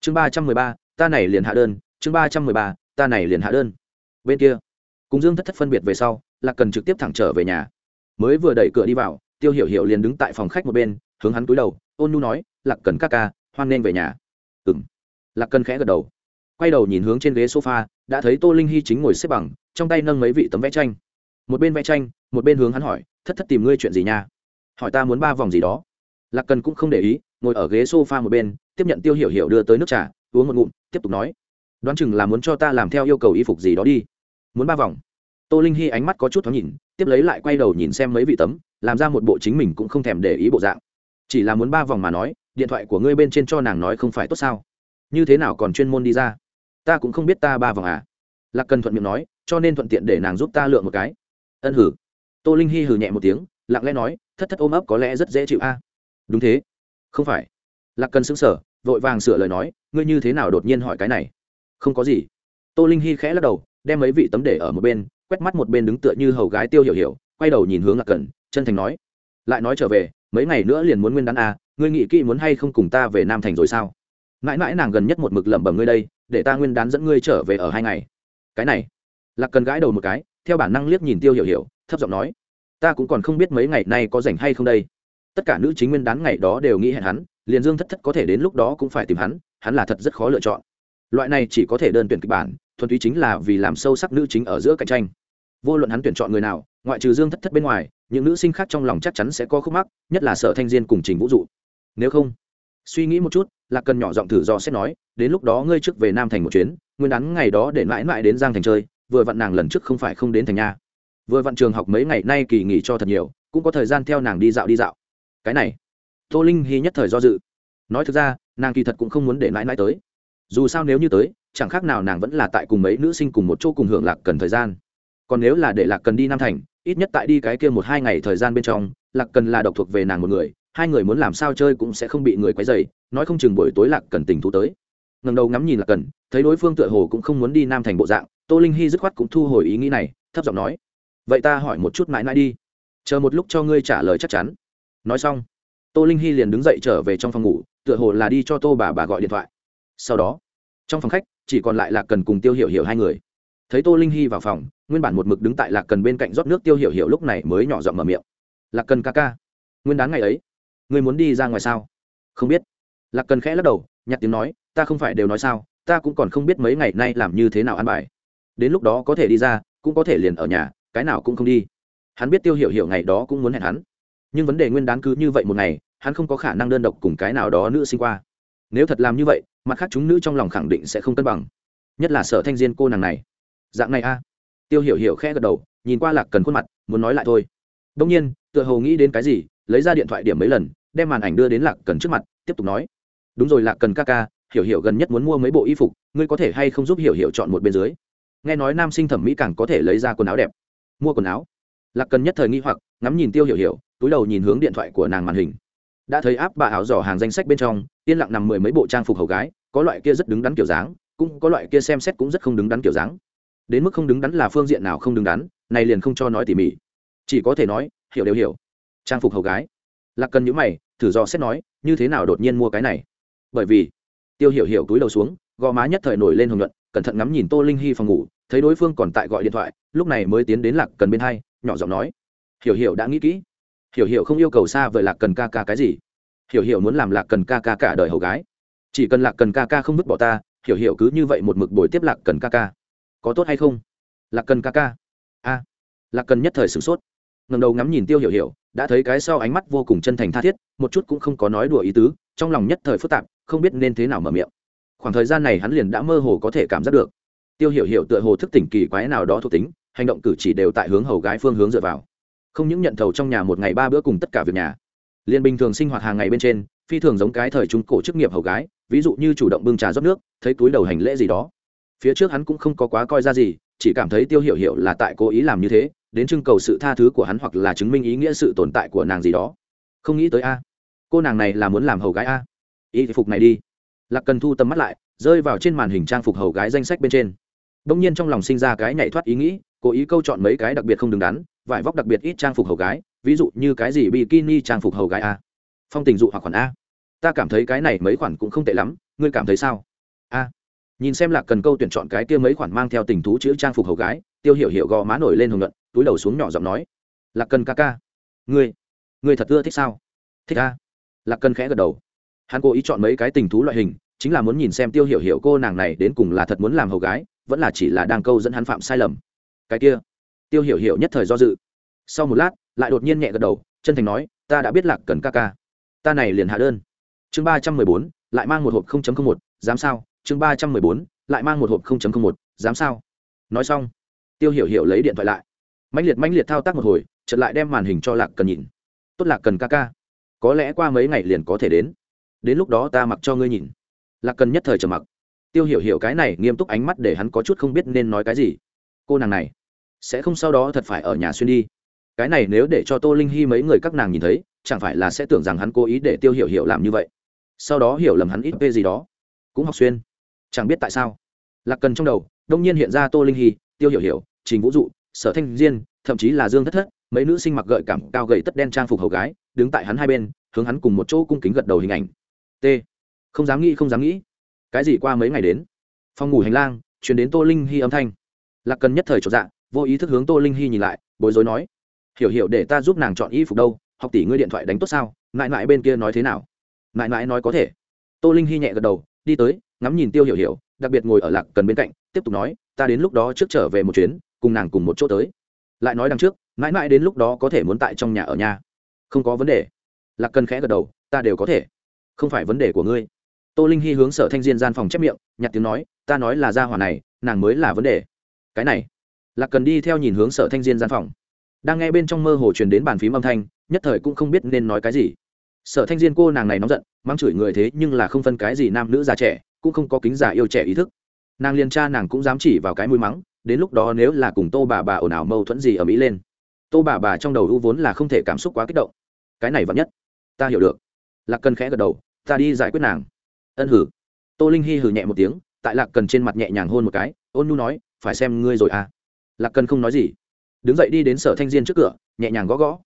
Chương ba trăm mười ba, ta này liền hạ đơn. Chương ba trăm mười ba, ta này liền hạ đơn. Bên kia, cùng dương thất thất phân biệt về sau, lạc cần trực tiếp thẳng trở về nhà. Mới vừa đẩy cửa đi vào, tiêu hiểu hiểu liền đứng tại phòng khách một bên, hướng hắn cúi đầu, ôn nu nói, lạc cần ca ca, hoan nên về nhà. Ừ m lạc cần khẽ gật đầu. Quay đầu nhìn hướng trên ghế sofa, đã thấy tô linh hy chính ngồi xếp bằng, trong tay nâng mấy vị tấm vẽ tranh. Một bên vẽ tranh, một bên hướng hắn hỏi thất thất tìm ngươi chuyện gì nha? Hỏi ta muốn ba vòng gì đó. Lạc cần cũng không để ý, ngồi ở ghế s o f a một bên, tiếp nhận tiêu hiểu hiểu đưa tới nước trà, uống một ngụm, tiếp tục nói. Đoán chừng là muốn cho ta làm theo yêu cầu y phục gì đó đi. Muốn ba vòng. Tô linh hy ánh mắt có chút thoáng nhìn, tiếp lấy lại quay đầu nhìn xem mấy vị tấm, làm ra một bộ chính mình cũng không thèm để ý bộ dạng. Chỉ là muốn ba vòng mà nói, điện thoại của ngươi bên trên cho nàng nói không phải tốt sao? Như thế nào còn chuyên môn đi ra? Ta cũng không biết ta ba vòng à. Lạc cần thuận miệng nói, cho nên thuận tiện để nàng giúp ta lựa một cái. Ân hử tô linh hy hừ nhẹ một tiếng, lặng lẽ nói, thất thất ôm ấp có lẽ rất dễ chịu a. Đúng thế. Không phải. Lạc cần xứng sở vội vàng sửa lời nói, ngươi như thế nào đột nhiên hỏi cái này? Không có gì. Tô linh hy khẽ lắc đầu, đem mấy vị tấm để ở một bên, quét mắt một bên đứng tựa như hầu gái tiêu hiểu hiểu, quay đầu nhìn hướng lạc cần, chân thành nói, lại nói trở về, mấy ngày nữa liền muốn nguyên đán a, ngươi nghĩ kỹ muốn hay không cùng ta về nam thành rồi sao? Mãi mãi nàng gần nhất một mực lẩm bẩm ngươi đây, để ta nguyên đán dẫn ngươi trở về ở hai ngày. Cái này. Lạc cần gãi đầu một cái, theo bản năng liếc nhìn tiêu hiểu hiểu thấp giọng nói, ta cũng còn không biết mấy ngày nay có rảnh hay không đây. Tất cả nữ chính nguyên đán ngày đó đều nghĩ hẹn hắn, liền dương thất thất có thể đến lúc đó cũng phải tìm hắn hắn là thật rất khó lựa chọn. Loại này chỉ có thể đơn tuyển kịch bản, thuần túy chính là vì làm sâu sắc nữ chính ở giữa cạnh tranh. Vô luận hắn tuyển chọn người nào, ngoại trừ dương thất thất bên ngoài, những nữ sinh khác trong lòng chắc chắn sẽ có khúc mắc, nhất là sở thanh diên cùng trình vũ dụ. Nếu không, suy nghĩ một chút là cần nhỏ giọng thử do xét nói, đến lúc đó ngươi trước về nam thành một chuyến, nguyên đán ngày đó để mãi mãi đến giang thành chơi, vừa vặn nàng lần trước không phải không đến thành nha vừa vặn trường học mấy ngày nay kỳ nghỉ cho thật nhiều, cũng có thời gian theo nàng đi dạo đi dạo. Cái này, tô linh hy nhất thời do dự. Nói thực ra, nàng kỳ thật cũng không muốn để mãi mãi tới. Dù sao nếu như tới, chẳng khác nào nàng vẫn là tại cùng mấy nữ sinh cùng một chỗ cùng hưởng lạc cần thời gian. Còn nếu là để lạc cần đi nam thành, ít nhất tại đi cái kia một hai ngày thời gian bên trong, lạc cần là độc thuộc về nàng một người, hai người muốn làm sao chơi cũng sẽ không bị người quấy dày nói không chừng buổi tối lạc cần tình thú tới. Ngần đầu ngắm nhìn lạc cần, thấy đối phương tựa hồ cũng không muốn đi nam thành bộ dạng, tô linh hy dứt khoát cũng thu hồi ý nghĩ này, thấp giọng nói vậy ta hỏi một chút mãi mãi đi. Chờ một lúc cho ngươi trả lời chắc chắn. Nói xong, tô linh hy liền đứng dậy trở về trong phòng ngủ, tựa hồ là đi cho tô bà bà gọi điện thoại. Sau đó, trong phòng khách, chỉ còn lại lạc cần cùng tiêu hiểu hiểu hai người. Thấy tô linh hy vào phòng, nguyên bản một mực đứng tại lạc cần bên cạnh rót nước, tiêu hiểu hiểu lúc này mới nhỏ giọng mở miệng. Lạc cần ca ca, nguyên đáng ngày ấy, ngươi muốn đi ra ngoài sao? Không biết. Lạc cần khẽ lắc đầu, nhặt tiếng nói, ta không phải đều nói sao, ta cũng còn không biết mấy ngày nay làm như thế nào ăn bài. Đến lúc đó có thể đi ra, cũng có thể liền ở nhà cái nào cũng không đi. Hắn biết tiêu hiểu hiểu ngày đó cũng muốn hẹn hắn. Nhưng vấn đề nguyên đán cứ như vậy một ngày, hắn không có khả năng đơn độc cùng cái nào đó nữ sinh qua. Nếu thật làm như vậy, mặt khác chúng nữ trong lòng khẳng định sẽ không cân bằng. Nhất là sở thanh diên cô nàng này. Dạng này a. Tiêu hiểu hiểu khẽ gật đầu, nhìn qua lạc cần khuôn mặt, muốn nói lại thôi. Đông nhiên, tựa hồ nghĩ đến cái gì, lấy ra điện thoại điểm mấy lần, đem màn ảnh đưa đến lạc cần trước mặt, tiếp tục nói. Đúng rồi lạc cần ca ca, hiểu hiểu gần nhất muốn mua mấy bộ y phục, ngươi có thể hay không giúp hiểu hiểu chọn một bên dưới? Nghe nói nam sinh thẩm mỹ càng có thể lấy ra quần áo đẹp mua quần áo. Lạc cần nhất thời nghi hoặc, ngắm nhìn tiêu hiểu hiểu, túi đầu nhìn hướng điện thoại của nàng màn hình. Đã thấy áp bà áo giỏ hàng danh sách bên trong, yên lặng nằm mười mấy bộ trang phục hầu gái, có loại kia rất đứng đắn kiểu dáng, cũng có loại kia xem xét cũng rất không đứng đắn kiểu dáng. Đến mức không đứng đắn là phương diện nào không đứng đắn, này liền không cho nói tỉ mỉ. Chỉ có thể nói, hiểu đều hiểu. Trang phục hầu gái. Lạc cần những mày, thử do xét nói, như thế nào đột nhiên mua cái này? Bởi vì, tiêu hiểu hiểu túi đầu xuống, gò má nhất thời nổi lên hồng nhuận cẩn thận ngắm nhìn tô linh hy phòng ngủ, thấy đối phương còn tại gọi điện thoại, lúc này mới tiến đến lạc cần bên hai, nhỏ giọng nói. Hiểu hiểu đã nghĩ kỹ. Hiểu hiểu không yêu cầu xa vời lạc cần ca ca cái gì. Hiểu hiểu muốn làm lạc cần ca ca cả đời hầu gái. Chỉ cần lạc cần ca ca không vứt bỏ ta, hiểu hiểu cứ như vậy một mực bồi tiếp lạc cần ca ca. Có tốt hay không? Lạc cần ca ca. A. Lạc cần nhất thời sửng sốt. Ngầm đầu ngắm nhìn tiêu hiểu hiểu, đã thấy cái sau ánh mắt vô cùng chân thành tha thiết, một chút cũng không có nói đùa ý tứ, trong lòng nhất thời phức tạp, không biết nên thế nào mở miệng khoảng thời gian này hắn liền đã mơ hồ có thể cảm giác được. Tiêu hiểu hiểu tựa hồ thức tỉnh kỳ quái nào đó thuộc tính, hành động cử chỉ đều tại hướng hầu gái phương hướng dựa vào. Không những nhận thầu trong nhà một ngày ba bữa cùng tất cả việc nhà, liền bình thường sinh hoạt hàng ngày bên trên, phi thường giống cái thời trung cổ chức nghiệp hầu gái, ví dụ như chủ động bưng trà rót nước, thấy túi đầu hành lễ gì đó. Phía trước hắn cũng không có quá coi ra gì, chỉ cảm thấy tiêu hiểu hiểu là tại cố ý làm như thế, đến trưng cầu sự tha thứ của hắn hoặc là chứng minh ý nghĩa sự tồn tại của nàng gì đó. Không nghĩ tới a, cô nàng này là muốn làm hầu gái a. Y phục này đi lạc cần thu tầm mắt lại, rơi vào trên màn hình trang phục hầu gái danh sách bên trên. Đông nhiên trong lòng sinh ra cái nhảy thoát ý nghĩ, cố ý câu chọn mấy cái đặc biệt không đứng đắn vải vóc đặc biệt ít trang phục hầu gái, ví dụ như cái gì bikini trang phục hầu gái a. Phong tình dụ hoặc khoản a. Ta cảm thấy cái này mấy khoản cũng không tệ lắm, ngươi cảm thấy sao? A. Nhìn xem lạc cần câu tuyển chọn cái kia mấy khoản mang theo tình thú chữ trang phục hầu gái, tiêu hiểu hiểu gò má nổi lên hồng luận túi đầu xuống nhỏ giọng nói. Lạc cần ca ca. Ngươi ngươi thật ưa thích sao? Thích a. Lạc cần khẽ gật đầu hắn cố ý chọn mấy cái tình thú loại hình, chính là muốn nhìn xem tiêu hiểu hiểu cô nàng này đến cùng là thật muốn làm hầu gái, vẫn là chỉ là đang câu dẫn hắn phạm sai lầm. Cái kia, tiêu hiểu hiểu nhất thời do dự. Sau một lát, lại đột nhiên nhẹ gật đầu, chân thành nói, ta đã biết lạc cần ca ca. Ta này liền hạ đơn. Chương ba trăm mười bốn, lại mang một hộp không chấm không một, dám sao? Chương ba trăm mười bốn, lại mang một hộp không chấm không một, dám sao? Nói xong, tiêu hiểu hiểu lấy điện thoại lại. Mạnh liệt mạnh liệt thao tác một hồi, chợt lại đem màn hình cho lạc cần nhìn. Tốt lạc cần ca ca, có lẽ qua mấy ngày liền có thể đến đến lúc đó ta mặc cho ngươi nhìn. Lạc cần nhất thời trầm mặc. Tiêu hiểu hiểu cái này nghiêm túc ánh mắt để hắn có chút không biết nên nói cái gì. Cô nàng này, sẽ không sau đó thật phải ở nhà xuyên đi. Cái này nếu để cho tô linh hy mấy người các nàng nhìn thấy, chẳng phải là sẽ tưởng rằng hắn cố ý để tiêu hiểu hiểu làm như vậy. Sau đó hiểu lầm hắn ít về gì đó, cũng học xuyên. Chẳng biết tại sao, lạc cần trong đầu, đông nhiên hiện ra tô linh hy, tiêu hiểu hiểu, trình vũ dụ, sở thanh diên, thậm chí là dương thất thất, mấy nữ sinh mặc gợi cảm cao gậy tất đen trang phục hầu gái, đứng tại hắn hai bên, hướng hắn cùng một chỗ cung kính gật đầu hình ảnh t. Không dám nghĩ, không dám nghĩ. Cái gì qua mấy ngày đến? Phòng ngủ hành lang chuyển đến tô linh hy âm thanh. Lạc cần nhất thời trọn dạ vô ý thức hướng tô linh hy nhìn lại, bối rối nói. Hiểu hiểu, để ta giúp nàng chọn y phục đâu, học tỷ ngươi điện thoại đánh tốt sao? Mãi mãi bên kia nói thế nào? Mãi mãi nói có thể. Tô linh hy nhẹ gật đầu, đi tới, ngắm nhìn tiêu hiểu hiểu, đặc biệt ngồi ở lạc cần bên cạnh, tiếp tục nói, ta đến lúc đó trước trở về một chuyến, cùng nàng cùng một chỗ tới. Lại nói đằng trước, mãi mãi đến lúc đó có thể muốn tại trong nhà ở nhà. Không có vấn đề. Lạc cần khẽ gật đầu, ta đều có thể không phải vấn đề của ngươi. Tô linh hy hướng sở thanh diên gian phòng chép miệng, nhặt tiếng nói, ta nói là gia hỏa này, nàng mới là vấn đề. Cái này, lạc cần đi theo nhìn hướng sở thanh diên gian phòng. Đang nghe bên trong mơ hồ truyền đến bàn phím âm thanh, nhất thời cũng không biết nên nói cái gì. Sở thanh diên cô nàng này nóng giận mang chửi người thế nhưng là không phân cái gì nam nữ già trẻ, cũng không có kính già yêu trẻ ý thức. Nàng liền cha nàng cũng dám chỉ vào cái mũi mắng, đến lúc đó nếu là cùng tô bà bà ồn ào mâu thuẫn gì ở mỹ lên. Tô bà bà trong đầu u vốn là không thể cảm xúc quá kích động. Cái này vẫn nhất, ta hiểu được. Lạc cần khẽ gật đầu ta đi giải quyết nàng. Ân hử. Tô linh hy hử nhẹ một tiếng, tại lạc cần trên mặt nhẹ nhàng hôn một cái, ôn nhu nói, phải xem ngươi rồi à? Lạc cần không nói gì. Đứng dậy đi đến sở thanh diên trước cửa, nhẹ nhàng gõ gõ.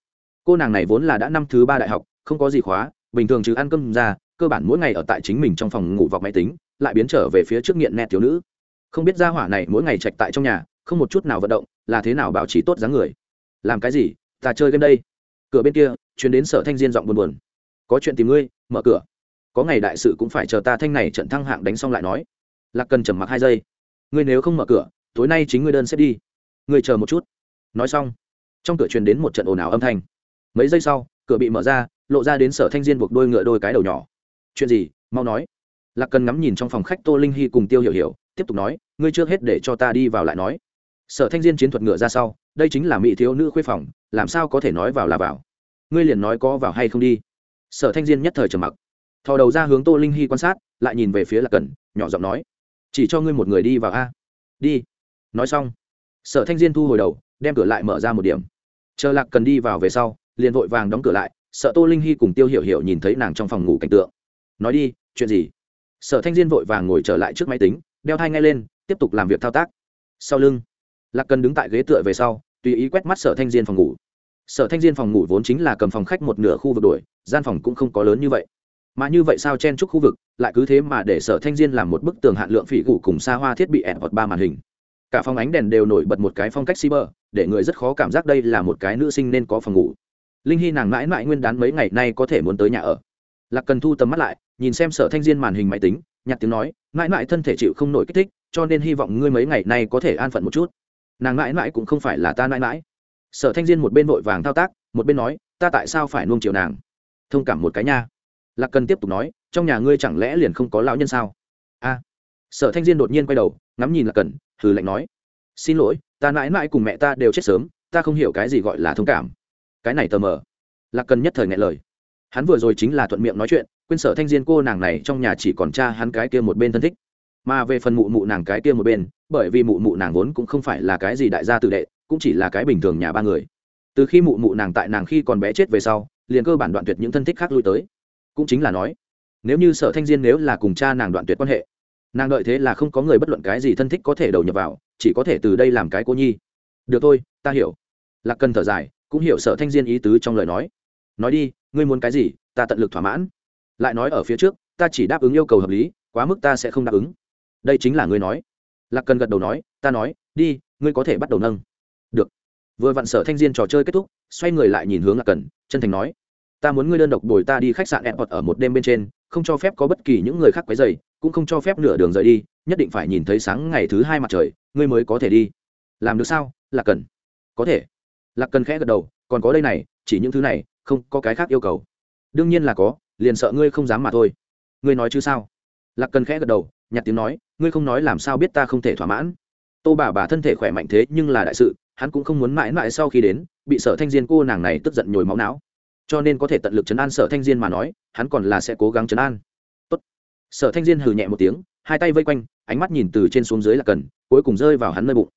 Cô nàng này vốn là đã năm thứ ba đại học, không có gì khóa, bình thường chứ ăn cơm ra, cơ bản mỗi ngày ở tại chính mình trong phòng ngủ vọc máy tính, lại biến trở về phía trước nghiện nẹt thiếu nữ. Không biết ra hỏa này mỗi ngày trạch tại trong nhà, không một chút nào vận động, là thế nào bảo trì tốt dáng người? Làm cái gì? Ta chơi game đây. Cửa bên kia chuyến đến sở thanh diên giọng buồn buồn. Có chuyện tìm ngươi, mở cửa có ngày đại sự cũng phải chờ ta thanh này trận thăng hạng đánh xong lại nói. Lạc cần trầm mặc hai giây. Ngươi nếu không mở cửa, tối nay chính ngươi đơn xếp đi. Ngươi chờ một chút. Nói xong, trong cửa truyền đến một trận ồn ào âm thanh. Mấy giây sau, cửa bị mở ra, lộ ra đến sở thanh diên buộc đôi ngựa đôi cái đầu nhỏ. Chuyện gì? Mau nói. Lạc cần ngắm nhìn trong phòng khách tô linh hy cùng tiêu hiểu hiểu, tiếp tục nói, ngươi trước hết để cho ta đi vào lại nói. Sở thanh diên chiến thuật ngựa ra sau, đây chính là mỹ thiếu nữ khuê phòng, làm sao có thể nói vào là vào? Ngươi liền nói có vào hay không đi. Sở thanh diên nhất thời trầm mặc thò đầu ra hướng tô linh hy quan sát, lại nhìn về phía lạc cần nhỏ giọng nói, chỉ cho ngươi một người đi vào a. Đi. Nói xong, sở thanh diên thu hồi đầu, đem cửa lại mở ra một điểm. Chờ lạc cần đi vào về sau, liền vội vàng đóng cửa lại, sợ tô linh hy cùng tiêu hiểu hiểu nhìn thấy nàng trong phòng ngủ cảnh tượng. Nói đi, chuyện gì? Sở thanh diên vội vàng ngồi trở lại trước máy tính, đeo thai ngay lên, tiếp tục làm việc thao tác. Sau lưng, lạc cần đứng tại ghế tựa về sau, tùy ý quét mắt sở thanh diên phòng ngủ. Sở thanh diên phòng ngủ vốn chính là cầm phòng khách một nửa khu vực đổi gian phòng cũng không có lớn như vậy mà như vậy sao chen chúc khu vực lại cứ thế mà để sở thanh diên làm một bức tường hạn lượng phỉ gủ cùng xa hoa thiết bị ẹn hoặc ba màn hình. Cả phòng ánh đèn đều nổi bật một cái phong cách cyber, để người rất khó cảm giác đây là một cái nữ sinh nên có phòng ngủ. Linh hy nàng mãi mãi nguyên đán mấy ngày nay có thể muốn tới nhà ở. Lạc cần thu tầm mắt lại, nhìn xem sở thanh diên màn hình máy tính, nhặt tiếng nói, mãi mãi thân thể chịu không nổi kích thích, cho nên hy vọng ngươi mấy ngày nay có thể an phận một chút. Nàng mãi mãi cũng không phải là ta mãi mãi. Sở thanh diên một bên vội vàng thao tác, một bên nói, ta tại sao phải nuông chiều nàng? Thông cảm một cái nha lạc cần tiếp tục nói, trong nhà ngươi chẳng lẽ liền không có lão nhân sao? A. Sở thanh diên đột nhiên quay đầu, ngắm nhìn lạc cần, hừ lạnh nói, xin lỗi, ta mãi mãi cùng mẹ ta đều chết sớm, ta không hiểu cái gì gọi là thông cảm. Cái này tờ mờ. Lạc cần nhất thời ngại lời. Hắn vừa rồi chính là thuận miệng nói chuyện, quên sở thanh diên cô nàng này trong nhà chỉ còn cha hắn cái kia một bên thân thích. Mà về phần mụ mụ nàng cái kia một bên, bởi vì mụ mụ nàng vốn cũng không phải là cái gì đại gia tự đệ, cũng chỉ là cái bình thường nhà ba người. Từ khi mụ mụ nàng tại nàng khi còn bé chết về sau, liền cơ bản đoạn tuyệt những thân thích khác lui tới cũng chính là nói, nếu như sở thanh diên nếu là cùng cha nàng đoạn tuyệt quan hệ, nàng đợi thế là không có người bất luận cái gì thân thích có thể đầu nhập vào, chỉ có thể từ đây làm cái cô nhi. Được thôi, ta hiểu. Lạc cần thở dài, cũng hiểu sở thanh diên ý tứ trong lời nói. Nói đi, ngươi muốn cái gì, ta tận lực thỏa mãn. Lại nói ở phía trước, ta chỉ đáp ứng yêu cầu hợp lý, quá mức ta sẽ không đáp ứng. Đây chính là ngươi nói. Lạc cần gật đầu nói, ta nói, đi, ngươi có thể bắt đầu nâng. Được. Vừa vặn sở thanh diên trò chơi kết thúc, xoay người lại nhìn hướng lạc cần, chân thành nói ta muốn ngươi đơn độc đổi ta đi khách sạn airport ở một đêm bên trên, không cho phép có bất kỳ những người khác quấy dày cũng không cho phép nửa đường rời đi, nhất định phải nhìn thấy sáng ngày thứ hai mặt trời, ngươi mới có thể đi. Làm được sao? Lạc cần. Có thể. Lạc cần khẽ gật đầu, còn có đây này, chỉ những thứ này, không có cái khác yêu cầu. Đương nhiên là có, liền sợ ngươi không dám mà thôi. Ngươi nói chứ sao? Lạc cần khẽ gật đầu, nhặt tiếng nói, ngươi không nói làm sao biết ta không thể thỏa mãn. Tô bà bà thân thể khỏe mạnh thế nhưng là đại sự, hắn cũng không muốn mãi mãi sau khi đến, bị sở thanh diên cô nàng này tức giận nhồi máu não cho nên có thể tận lực chấn an sở thanh diên mà nói, hắn còn là sẽ cố gắng chấn an. Tốt. sở thanh diên hừ nhẹ một tiếng, hai tay vây quanh, ánh mắt nhìn từ trên xuống dưới là cần, cuối cùng rơi vào hắn nơi bụng.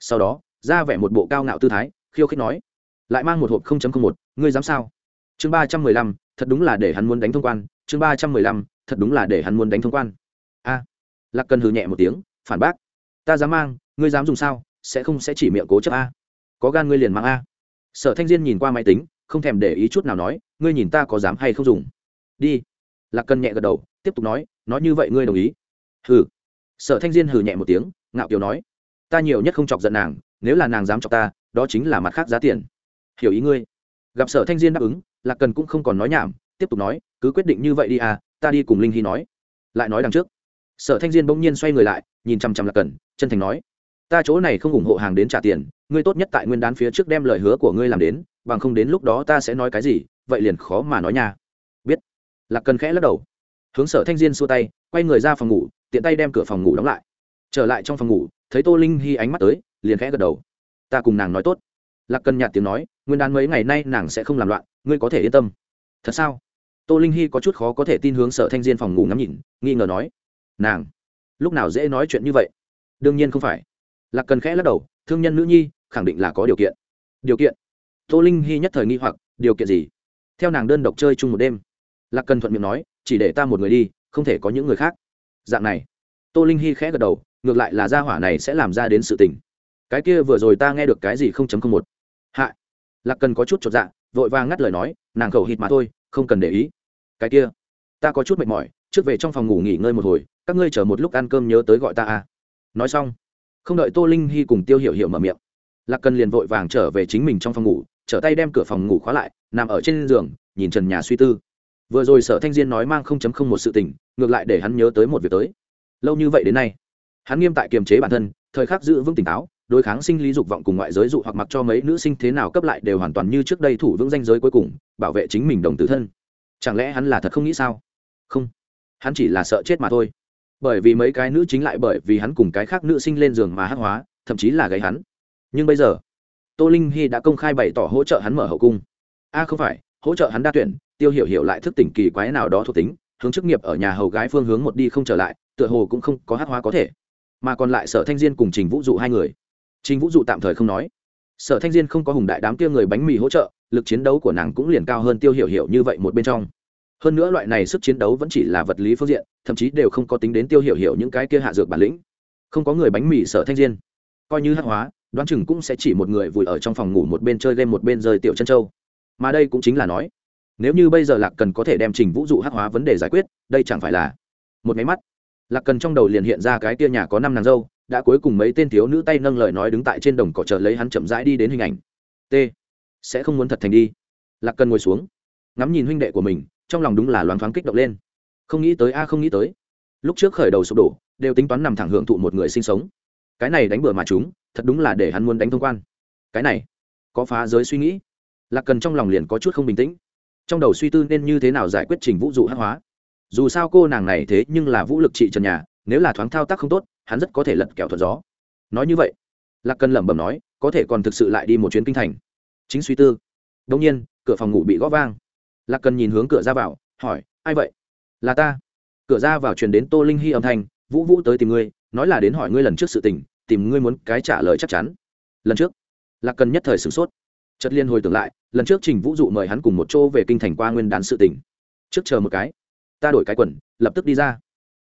Sau đó, ra vẻ một bộ cao ngạo tư thái, khiêu khích nói, lại mang một hộp không chấm không một, ngươi dám sao? Chương ba trăm mười lăm, thật đúng là để hắn muốn đánh thông quan. Chương ba trăm mười lăm, thật đúng là để hắn muốn đánh thông quan. A. Lạc cần hừ nhẹ một tiếng, phản bác, ta dám mang, ngươi dám dùng sao? Sẽ không sẽ chỉ miệng cố chấp a. Có gan ngươi liền mang a. Sở thanh diên nhìn qua máy tính không thèm để ý chút nào nói, ngươi nhìn ta có dám hay không dùng? Đi. Lạc cần nhẹ gật đầu, tiếp tục nói nói như vậy ngươi đồng ý? Hừ. Sở thanh diên hừ nhẹ một tiếng, ngạo kiều nói, ta nhiều nhất không chọc giận nàng, nếu là nàng dám chọc ta, đó chính là mặt khác giá tiền. Hiểu ý ngươi. Gặp sở thanh diên đáp ứng, lạc cần cũng không còn nói nhảm, tiếp tục nói, cứ quyết định như vậy đi à ta đi cùng linh hy nói. Lại nói đằng trước, sở thanh diên bỗng nhiên xoay người lại, nhìn chằm chằm lạc cần chân thành nói, ta chỗ này không ủng hộ hàng đến trả tiền, ngươi tốt nhất tại nguyên đán phía trước đem lời hứa của ngươi làm đến bằng không đến lúc đó ta sẽ nói cái gì, vậy liền khó mà nói nha. Biết. Lạc cần khẽ lắc đầu. Hướng sở thanh diên xua tay, quay người ra phòng ngủ, tiện tay đem cửa phòng ngủ đóng lại. Trở lại trong phòng ngủ, thấy tô linh hy ánh mắt tới, liền khẽ gật đầu. Ta cùng nàng nói tốt. Lạc cần nhạt tiếng nói, nguyên đán mấy ngày nay nàng sẽ không làm loạn, ngươi có thể yên tâm. Thật sao? Tô linh hy có chút khó có thể tin hướng sở thanh diên phòng ngủ ngắm nhìn, nghi ngờ nói. Nàng, lúc nào dễ nói chuyện như vậy? Đương nhiên không phải. Lạc cần khẽ lắc đầu, thương nhân nữ nhi, khẳng định là có điều kiện. Điều kiện? Tô linh hy nhất thời nghi hoặc, điều kiện gì? Theo nàng đơn độc chơi chung một đêm. Lạc cần thuận miệng nói, chỉ để ta một người đi, không thể có những người khác. Dạng này, tô linh hy khẽ gật đầu, ngược lại là gia hỏa này sẽ làm ra đến sự tình. Cái kia vừa rồi ta nghe được cái gì không chấm không một. Hạ. Lạc cần có chút chột dạ vội vàng ngắt lời nói, nàng khẩu hít mà thôi, không cần để ý. Cái kia, ta có chút mệt mỏi, trước về trong phòng ngủ nghỉ ngơi một hồi, các ngươi chờ một lúc ăn cơm nhớ tới gọi ta à. Nói xong, không đợi tô linh hy cùng tiêu hiểu hiểu mở miệng, lạc cần liền vội vàng trở về chính mình trong phòng ngủ trở tay đem cửa phòng ngủ khóa lại, nằm ở trên giường, nhìn trần nhà suy tư. Vừa rồi sở thanh diên nói mang không chấm không một sự tình, ngược lại để hắn nhớ tới một việc tới. Lâu như vậy đến nay, hắn nghiêm tại kiềm chế bản thân, thời khắc giữ vững tỉnh táo, đối kháng sinh lý dục vọng cùng ngoại giới dụ hoặc mặc cho mấy nữ sinh thế nào cấp lại đều hoàn toàn như trước đây thủ vững danh giới cuối cùng, bảo vệ chính mình đồng tử thân. Chẳng lẽ hắn là thật không nghĩ sao? Không. Hắn chỉ là sợ chết mà thôi. Bởi vì mấy cái nữ chính lại bởi vì hắn cùng cái khác nữ sinh lên giường mà hắc hóa, thậm chí là gây hắn. Nhưng bây giờ tô linh hy đã công khai bày tỏ hỗ trợ hắn mở hậu cung. A không phải, hỗ trợ hắn đa tuyển, tiêu hiểu hiểu lại thức tỉnh kỳ quái nào đó thuộc tính, hướng chức nghiệp ở nhà hầu gái phương hướng một đi không trở lại, tựa hồ cũng không có hát hóa có thể. Mà còn lại sở thanh diên cùng trình vũ dụ hai người. Trình vũ dụ tạm thời không nói. Sở thanh diên không có hùng đại đám kia người bánh mì hỗ trợ, lực chiến đấu của nàng cũng liền cao hơn tiêu hiểu hiểu như vậy một bên trong. Hơn nữa loại này sức chiến đấu vẫn chỉ là vật lý phương diện, thậm chí đều không có tính đến tiêu hiểu hiểu những cái kia hạ dược bản lĩnh. Không có người bánh mì sở thanh diên. Coi như hát hóa đoán chừng cũng sẽ chỉ một người vùi ở trong phòng ngủ một bên chơi game một bên rơi tiểu chân châu mà đây cũng chính là nói, nếu như bây giờ lạc cần có thể đem trình vũ dụ hắc hóa vấn đề giải quyết, đây chẳng phải là một máy mắt. Lạc cần trong đầu liền hiện ra cái tia nhà có năm nàng dâu, đã cuối cùng mấy tên thiếu nữ tay nâng lời nói đứng tại trên đồng cỏ chờ lấy hắn chậm rãi đi đến hình ảnh. T, sẽ không muốn thật thành đi. Lạc cần ngồi xuống, ngắm nhìn huynh đệ của mình, trong lòng đúng là loáng thoáng kích động lên. Không nghĩ tới a, không nghĩ tới. Lúc trước khởi đầu sụp đổ, đều tính toán nằm thẳng hưởng thụ một người sinh sống. Cái này đánh bừa mà chúng thật đúng là để hắn muốn đánh thông quan. Cái này, có phá giới suy nghĩ. Lạc cần trong lòng liền có chút không bình tĩnh. Trong đầu suy tư nên như thế nào giải quyết trình vũ dụ hắc hóa. Dù sao cô nàng này thế nhưng là vũ lực trị trần nhà, nếu là thoáng thao tác không tốt, hắn rất có thể lật kẹo thuật gió. Nói như vậy, lạc cần lẩm bẩm nói, có thể còn thực sự lại đi một chuyến kinh thành. Chính suy tư. Đông nhiên, cửa phòng ngủ bị gõ vang. Lạc cần nhìn hướng cửa ra vào, hỏi, ai vậy? Là ta. Cửa ra vào truyền đến tô linh hy âm thanh, vũ vũ tới tìm ngươi, nói là đến hỏi ngươi lần trước sự tình tìm ngươi muốn cái trả lời chắc chắn. Lần trước, lạc cần nhất thời sửng sốt. Chất liên hồi tưởng lại, lần trước trình vũ dụ mời hắn cùng một chỗ về kinh thành qua nguyên đán sự tỉnh trước chờ một cái, ta đổi cái quần, lập tức đi ra.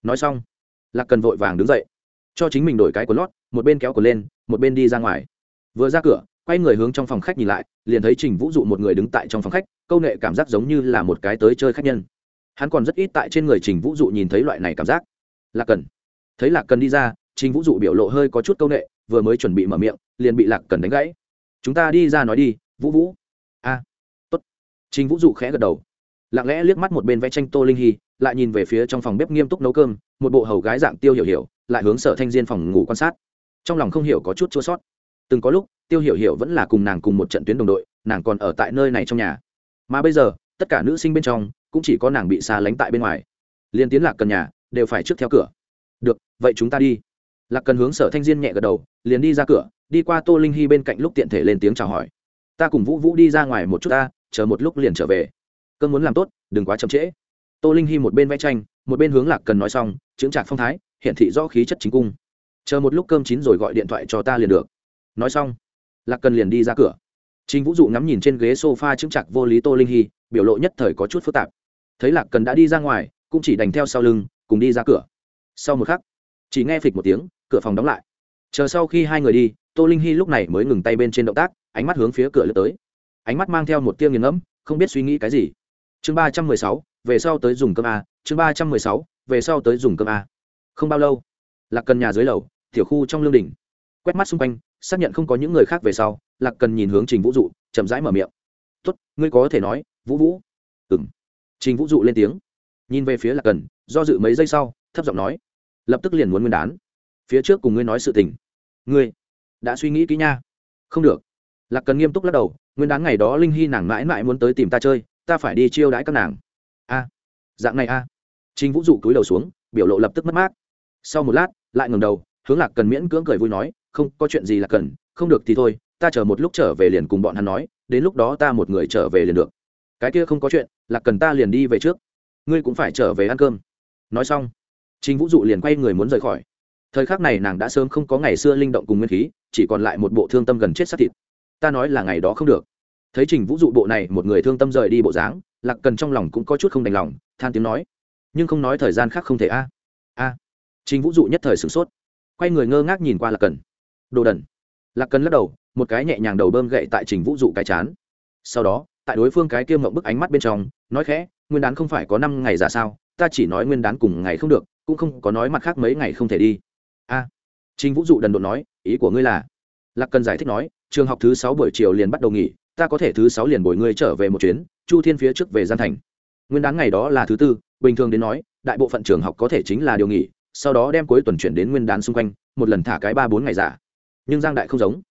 Nói xong, lạc cần vội vàng đứng dậy, cho chính mình đổi cái quần lót, một bên kéo quần lên, một bên đi ra ngoài. Vừa ra cửa, quay người hướng trong phòng khách nhìn lại, liền thấy trình vũ dụ một người đứng tại trong phòng khách, câu nghệ cảm giác giống như là một cái tới chơi khách nhân. Hắn còn rất ít tại trên người trình vũ dụ nhìn thấy loại này cảm giác. Lạc cần, thấy lạc cần đi ra trình vũ dụ biểu lộ hơi có chút câu nghệ vừa mới chuẩn bị mở miệng, liền bị lạc cần đánh gãy. Chúng ta đi ra nói đi, vũ vũ. A, tốt. Trình vũ dụ khẽ gật đầu. Lặng lẽ liếc mắt một bên vẽ tranh tô linh hy, lại nhìn về phía trong phòng bếp nghiêm túc nấu cơm, một bộ hầu gái dạng tiêu hiểu hiểu, lại hướng sở thanh diên phòng ngủ quan sát. Trong lòng không hiểu có chút chua sót. Từng có lúc, tiêu hiểu hiểu vẫn là cùng nàng cùng một trận tuyến đồng đội, nàng còn ở tại nơi này trong nhà. Mà bây giờ, tất cả nữ sinh bên trong, cũng chỉ có nàng bị xa lánh tại bên ngoài. Liên tiến lạc cần nhà, đều phải trước theo cửa. Được, vậy chúng ta đi lạc cần hướng sở thanh diên nhẹ gật đầu, liền đi ra cửa, đi qua tô linh hy bên cạnh lúc tiện thể lên tiếng chào hỏi. Ta cùng vũ vũ đi ra ngoài một chút ta, chờ một lúc liền trở về. Cơn muốn làm tốt, đừng quá chậm trễ. Tô linh hy một bên vẽ tranh, một bên hướng lạc cần nói xong, chững chạc phong thái hiện thị rõ khí chất chính cung. Chờ một lúc cơm chín rồi gọi điện thoại cho ta liền được. Nói xong, lạc cần liền đi ra cửa. Chính vũ dụ ngắm nhìn trên ghế sofa chững chạc vô lý tô linh hy, biểu lộ nhất thời có chút phức tạp. Thấy lạc cần đã đi ra ngoài, cũng chỉ đành theo sau lưng, cùng đi ra cửa. Sau một khắc, chỉ nghe phịch một tiếng cửa phòng đóng lại. Chờ sau khi hai người đi tô linh hy lúc này mới ngừng tay bên trên động tác ánh mắt hướng phía cửa lướt tới. Ánh mắt mang theo một tiêu nghiền ngẫm không biết suy nghĩ cái gì. Chương ba trăm mười sáu về sau tới dùng cơm a chương ba trăm mười sáu về sau tới dùng cơm a. Không bao lâu lạc cần nhà dưới lầu tiểu khu trong lương đình quét mắt xung quanh xác nhận không có những người khác về sau lạc cần nhìn hướng trình vũ dụ chậm rãi mở miệng. Tuất, ngươi có thể nói vũ vũ. Ừng trình vũ dụ lên tiếng. Nhìn về phía lạc cần do dự mấy giây sau thấp giọng nói lập tức liền muốn nguyên đán phía trước cùng ngươi nói sự tình. Ngươi đã suy nghĩ kỹ nha. Không được. Lạc cần nghiêm túc lắc đầu, nguyên đáng ngày đó linh hy nàng mãi mãi muốn tới tìm ta chơi, ta phải đi chiêu đãi các nàng. A. Dạng này a. À. trinh vũ dụ cúi đầu xuống, biểu lộ lập tức mất mát. Sau một lát, lại ngầm đầu, hướng lạc cần miễn cưỡng cười vui nói, không, có chuyện gì là cần, không được thì thôi, ta chờ một lúc trở về liền cùng bọn hắn nói, đến lúc đó ta một người trở về liền được. Cái kia không có chuyện, lạc cần ta liền đi về trước. Ngươi cũng phải trở về ăn cơm. Nói xong trinh vũ dụ liền quay người muốn rời khỏi thời khắc này nàng đã sớm không có ngày xưa linh động cùng nguyên khí, chỉ còn lại một bộ thương tâm gần chết sát thịt. Ta nói là ngày đó không được. Thấy trình vũ dụ bộ này, một người thương tâm rời đi bộ dáng, lạc cần trong lòng cũng có chút không đành lòng, than tiếng nói, nhưng không nói thời gian khác không thể a. A. Trình vũ dụ nhất thời sửng sốt, quay người ngơ ngác nhìn qua lạc cần. Đồ đần. Lạc cần lắc đầu, một cái nhẹ nhàng đầu bơm gậy tại trình vũ dụ cái chán. Sau đó, tại đối phương cái kia mộng bức ánh mắt bên trong, nói khẽ, nguyên đán không phải có năm ngày giả sao? Ta chỉ nói nguyên đán cùng ngày không được, cũng không có nói mặt khác mấy ngày không thể đi a. Trình vũ dụ đần độn nói, ý của ngươi là? Lạc cần giải thích nói, trường học thứ sáu buổi chiều liền bắt đầu nghỉ, ta có thể thứ sáu liền bồi ngươi trở về một chuyến, chu thiên phía trước về gian thành. Nguyên đáng ngày đó là thứ tư, bình thường đến nói, đại bộ phận trường học có thể chính là điều nghỉ, sau đó đem cuối tuần chuyển đến nguyên đán xung quanh, một lần thả cái ba bốn ngày giả. Nhưng giang đại không giống.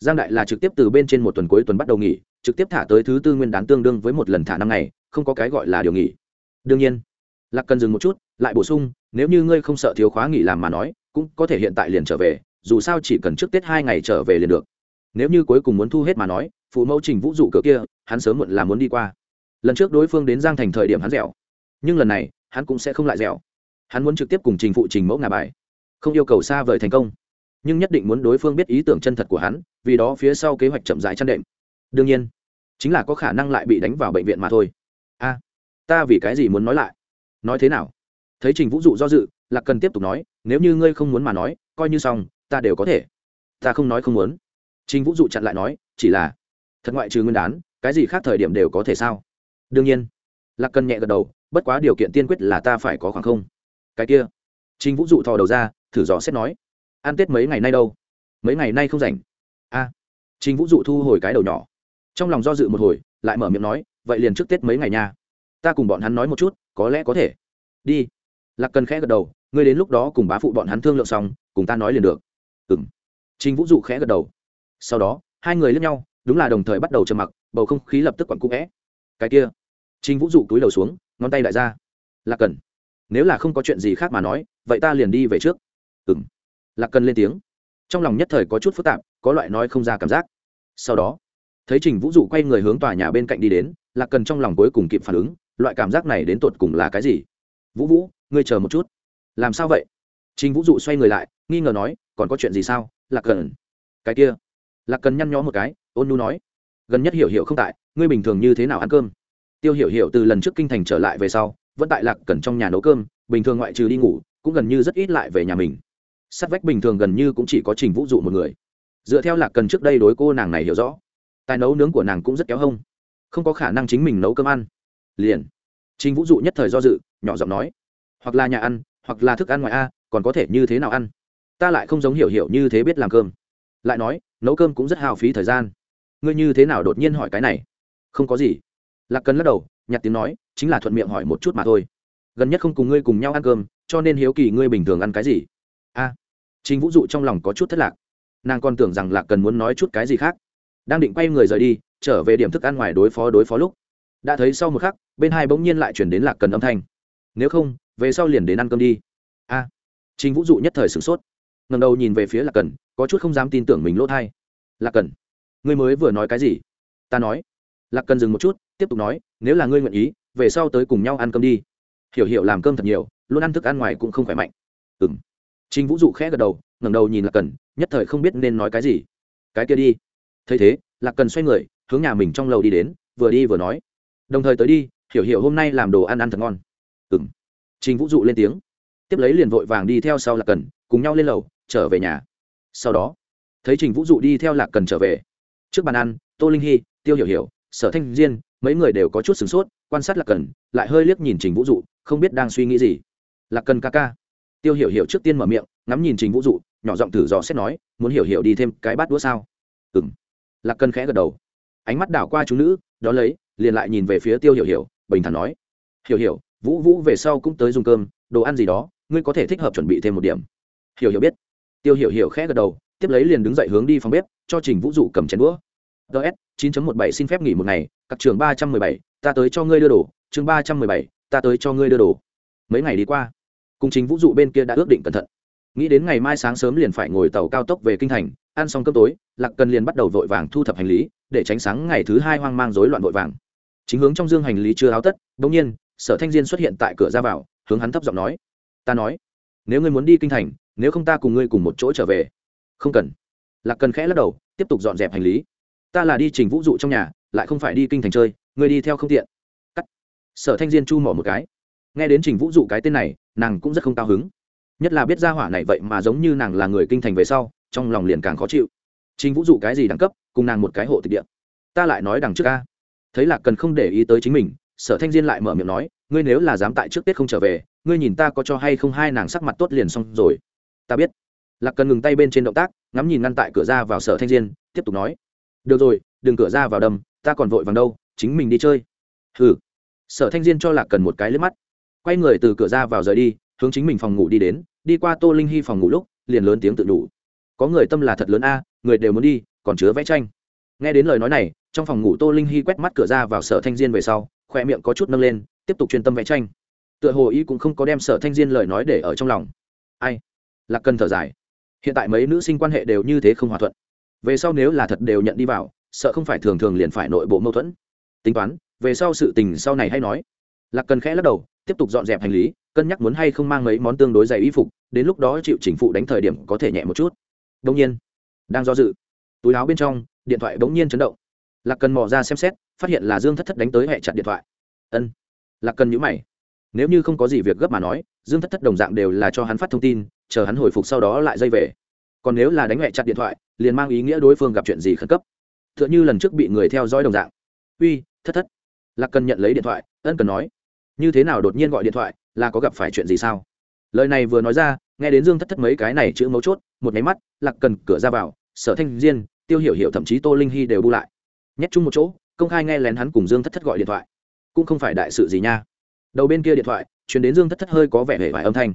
Giang đại là trực tiếp từ bên trên một tuần cuối tuần bắt đầu nghỉ, trực tiếp thả tới thứ tư nguyên đán tương đương với một lần thả năm ngày, không có cái gọi là điều nghỉ. Đương nhiên, lạc cần dừng một chút, lại bổ sung, nếu như ngươi không sợ thiếu khóa nghỉ làm mà nói cũng có thể hiện tại liền trở về, dù sao chỉ cần trước tết hai ngày trở về liền được. Nếu như cuối cùng muốn thu hết mà nói, phụ mẫu trình vũ dụ cửa kia, hắn sớm muộn là muốn đi qua. Lần trước đối phương đến giang thành thời điểm hắn dẻo. Nhưng lần này, hắn cũng sẽ không lại dẻo. Hắn muốn trực tiếp cùng trình phụ trình mẫu ngà bài. Không yêu cầu xa vời thành công. Nhưng nhất định muốn đối phương biết ý tưởng chân thật của hắn, vì đó phía sau kế hoạch chậm rãi chăn đệm. Đương nhiên, chính là có khả năng lại bị đánh vào bệnh viện mà thôi. A, ta vì cái gì muốn nói lại? Nói thế nào? Thấy trình vũ dụ do dự Lạc cần tiếp tục nói nếu như ngươi không muốn mà nói coi như xong ta đều có thể. Ta không nói không muốn. Trình vũ dụ chặn lại nói chỉ là thật ngoại trừ nguyên đán cái gì khác thời điểm đều có thể sao? Đương nhiên. Lạc cần nhẹ gật đầu bất quá điều kiện tiên quyết là ta phải có khoảng không. Cái kia. Trình vũ dụ thò đầu ra thử dò xét nói ăn tết mấy ngày nay đâu? Mấy ngày nay không rảnh? A. À, trình vũ dụ thu hồi cái đầu nhỏ trong lòng do dự một hồi lại mở miệng nói vậy liền trước tết mấy ngày nha. Ta cùng bọn hắn nói một chút có lẽ có thể. Đi lạc cần khẽ gật đầu, ngươi đến lúc đó cùng bá phụ bọn hắn thương lượng xong, cùng ta nói liền được. Ừ m trình vũ dụ khẽ gật đầu. Sau đó, hai người lướt nhau, đúng là đồng thời bắt đầu trầm mặc, bầu không khí lập tức quặn cũ vẽ cái kia. Trình vũ dụ túi đầu xuống, ngón tay đại ra. Lạc cần, nếu là không có chuyện gì khác mà nói, vậy ta liền đi về trước. Ừ m lạc cần lên tiếng. Trong lòng nhất thời có chút phức tạp, có loại nói không ra cảm giác. Sau đó, thấy trình vũ dụ quay người hướng tòa nhà bên cạnh đi đến, lạc cần trong lòng cuối cùng kịp phản ứng, loại cảm giác này đến tột cùng là cái gì? Vũ vũ ngươi chờ một chút. Làm sao vậy? Trình vũ dụ xoay người lại, nghi ngờ nói, còn có chuyện gì sao? Lạc cần cái kia. Lạc cần nhăn nhó một cái, ôn nu nói, gần nhất hiểu hiểu không tại, ngươi bình thường như thế nào ăn cơm? Tiêu hiểu hiểu từ lần trước kinh thành trở lại về sau, vẫn tại lạc cần trong nhà nấu cơm, bình thường ngoại trừ đi ngủ, cũng gần như rất ít lại về nhà mình. Sát vách bình thường gần như cũng chỉ có trình vũ dụ một người. Dựa theo lạc cần trước đây đối cô nàng này hiểu rõ, tài nấu nướng của nàng cũng rất kéo hông. Không có khả năng chính mình nấu cơm ăn. Liền. Trình vũ dụ nhất thời do dự, nhỏ giọng nói hoặc là nhà ăn hoặc là thức ăn ngoài a còn có thể như thế nào ăn? Ta lại không giống hiểu hiểu như thế biết làm cơm. Lại nói nấu cơm cũng rất hao phí thời gian. Ngươi như thế nào đột nhiên hỏi cái này? Không có gì. Lạc cần lắc đầu nhặt tiếng nói chính là thuận miệng hỏi một chút mà thôi. Gần nhất không cùng ngươi cùng nhau ăn cơm cho nên hiếu kỳ ngươi bình thường ăn cái gì? A. À, chính vũ dụ trong lòng có chút thất lạc. Nàng còn tưởng rằng lạc cần muốn nói chút cái gì khác. Đang định quay người rời đi trở về điểm thức ăn ngoài đối phó đối phó lúc. Đã thấy sau một khắc bên hai bỗng nhiên lại chuyển đến lạc cần âm thanh. Nếu không về sau liền đến ăn cơm đi. A à, vũ dụ nhất thời sửng sốt. Ngầm đầu nhìn về phía lạc cần có chút không dám tin tưởng mình lỗ thai. Lạc cần ngươi mới vừa nói cái gì? Ta nói. Lạc cần dừng một chút tiếp tục nói nếu là ngươi nguyện ý về sau tới cùng nhau ăn cơm đi. Hiểu hiểu làm cơm thật nhiều luôn ăn thức ăn ngoài cũng không khỏe mạnh. Ừ m trinh vũ dụ khẽ gật đầu ngẩng đầu nhìn lạc cần nhất thời không biết nên nói cái gì. Cái kia đi. Thấy thế lạc cần xoay người hướng nhà mình trong lầu đi đến vừa đi vừa nói. Đồng thời tới đi hiểu hiểu hôm nay làm đồ ăn ăn thật ngon. Ừ m Trình vũ dụ lên tiếng. Tiếp lấy liền vội vàng đi theo sau lạc cần, cùng nhau lên lầu, trở về nhà. Sau đó, thấy trình vũ dụ đi theo lạc cần trở về. Trước bàn ăn, tô linh hy tiêu hiểu hiểu, sở thanh diên, mấy người đều có chút sửng sốt, quan sát lạc cần, lại hơi liếc nhìn trình vũ dụ, không biết đang suy nghĩ gì. Lạc cần ca ca. Tiêu hiểu hiểu trước tiên mở miệng, ngắm nhìn trình vũ dụ, nhỏ giọng thử dò xét nói, muốn hiểu hiểu đi thêm cái bát đũa sao? Ừ m lạc cần khẽ gật đầu. Ánh mắt đảo qua chú nữ đó lấy, liền lại nhìn về phía tiêu hiểu hiểu, bình thản nói, hiểu hiểu vũ vũ về sau cũng tới dùng cơm, đồ ăn gì đó, ngươi có thể thích hợp chuẩn bị thêm một điểm. Hiểu hiểu biết. Tiêu hiểu hiểu khẽ gật đầu, tiếp lấy liền đứng dậy hướng đi phòng bếp, cho trình vũ dụ cầm chén đũa. Ts 9.17 xin phép nghỉ một ngày, các trường ba trăm mười bảy, ta tới cho ngươi đưa đồ. Chương ba trăm mười bảy, ta tới cho ngươi đưa đồ. Mấy ngày đi qua, cùng chính vũ dụ bên kia đã ước định cẩn thận. Nghĩ đến ngày mai sáng sớm liền phải ngồi tàu cao tốc về kinh thành, ăn xong cơm tối, lạc cần liền bắt đầu vội vàng thu thập hành lý, để tránh sáng ngày thứ hai hoang mang rối loạn vội vàng. Chính hướng trong dương hành lý chưa áo tất đ nhiên sở thanh diên xuất hiện tại cửa ra vào, hướng hắn thấp giọng nói, ta nói, nếu ngươi muốn đi kinh thành, nếu không ta cùng ngươi cùng một chỗ trở về. Không cần. Lạc cần khẽ lắc đầu, tiếp tục dọn dẹp hành lý. Ta là đi trình vũ dụ trong nhà, lại không phải đi kinh thành chơi, ngươi đi theo không tiện. Cắt. Sở thanh diên chu mỏ một cái. Nghe đến trình vũ dụ cái tên này, nàng cũng rất không cao hứng. Nhất là biết ra hỏa này vậy mà giống như nàng là người kinh thành về sau, trong lòng liền càng khó chịu. Trình vũ dụ cái gì đẳng cấp, cùng nàng một cái hộ tịch địa. Ta lại nói đằng trước ca thấy lạc cần không để ý tới chính mình sở thanh diên lại mở miệng nói ngươi nếu là dám tại trước tết không trở về ngươi nhìn ta có cho hay không hai nàng sắc mặt tốt liền xong rồi. Ta biết. Lạc cần ngừng tay bên trên động tác ngắm nhìn ngăn tại cửa ra vào sở thanh diên tiếp tục nói được rồi đừng cửa ra vào đầm, ta còn vội vàng đâu chính mình đi chơi. Hừ. Sở thanh diên cho lạc cần một cái liếc mắt quay người từ cửa ra vào rời đi hướng chính mình phòng ngủ đi đến đi qua tô linh hy phòng ngủ lúc liền lớn tiếng tự đủ có người tâm là thật lớn a người đều muốn đi còn chứa vẽ tranh. Nghe đến lời nói này trong phòng ngủ tô linh hy quét mắt cửa ra vào sở thanh diên về sau khoe miệng có chút nâng lên, tiếp tục chuyên tâm vẽ tranh. Tựa hồ ý cũng không có đem sở thanh diên lời nói để ở trong lòng. Ai? Lạc cần thở dài. Hiện tại mấy nữ sinh quan hệ đều như thế không hòa thuận. Về sau nếu là thật đều nhận đi vào, sợ không phải thường thường liền phải nội bộ mâu thuẫn. Tính toán, về sau sự tình sau này hay nói. Lạc cần khẽ lắc đầu, tiếp tục dọn dẹp hành lý, cân nhắc muốn hay không mang mấy món tương đối dày y phục, đến lúc đó chịu chỉnh phụ đánh thời điểm có thể nhẹ một chút. Đông nhiên, đang do dự. Túi áo bên trong, điện thoại bỗng nhiên chấn động lạc cần mò ra xem xét, phát hiện là dương thất thất đánh tới hẹ chặt điện thoại. Ân. Lạc cần nhữ mày. Nếu như không có gì việc gấp mà nói, dương thất thất đồng dạng đều là cho hắn phát thông tin, chờ hắn hồi phục sau đó lại dây về. Còn nếu là đánh hẹ chặt điện thoại, liền mang ý nghĩa đối phương gặp chuyện gì khẩn cấp. T h ư ợ n h ư lần trước bị người theo dõi đồng dạng. Uy, thất thất. Lạc cần nhận lấy điện thoại, ân cần nói. Như thế nào đột nhiên gọi điện thoại, là có gặp phải chuyện gì sao? Lời này vừa nói ra, nghe đến dương thất thất mấy cái này chữ mấu chốt, một nháy mắt, lạc cần cửa ra vào, sở thanh diên, tiêu hiểu hiểu thậm chí tô linh hy đều bu lại nhét chung một chỗ, công khai nghe lén hắn cùng dương thất thất gọi điện thoại. Cũng không phải đại sự gì nha. Đầu bên kia điện thoại chuyển đến dương thất thất hơi có vẻ hề vài âm thanh.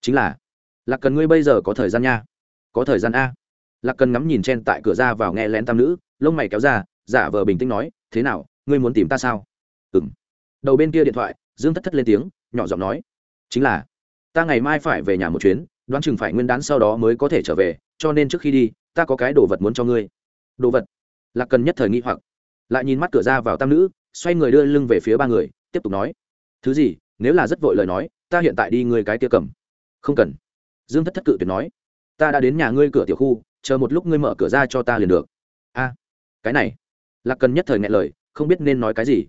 Chính là, lạc cần ngươi bây giờ có thời gian nha? Có thời gian a? Lạc cần ngắm nhìn chen tại cửa ra vào nghe lén tam nữ, lông mày kéo ra, giả vờ bình tĩnh nói, thế nào, ngươi muốn tìm ta sao? Ừ m đầu bên kia điện thoại, dương thất thất lên tiếng, nhỏ giọng nói, chính là, ta ngày mai phải về nhà một chuyến, đoán chừng phải nguyên đán sau đó mới có thể trở về, cho nên trước khi đi, ta có cái đồ vật muốn cho ngươi. Đồ vật? Lạc cần nhất thời nghi hoặc, lại nhìn mắt cửa ra vào tam nữ, xoay người đưa lưng về phía ba người, tiếp tục nói, thứ gì, nếu là rất vội lời nói, ta hiện tại đi ngươi cái tia cầm. Không cần. Dương thất thất cự tuyệt nói, ta đã đến nhà ngươi cửa tiểu khu, chờ một lúc ngươi mở cửa ra cho ta liền được. A, cái này. Lạc cần nhất thời ngại lời, không biết nên nói cái gì.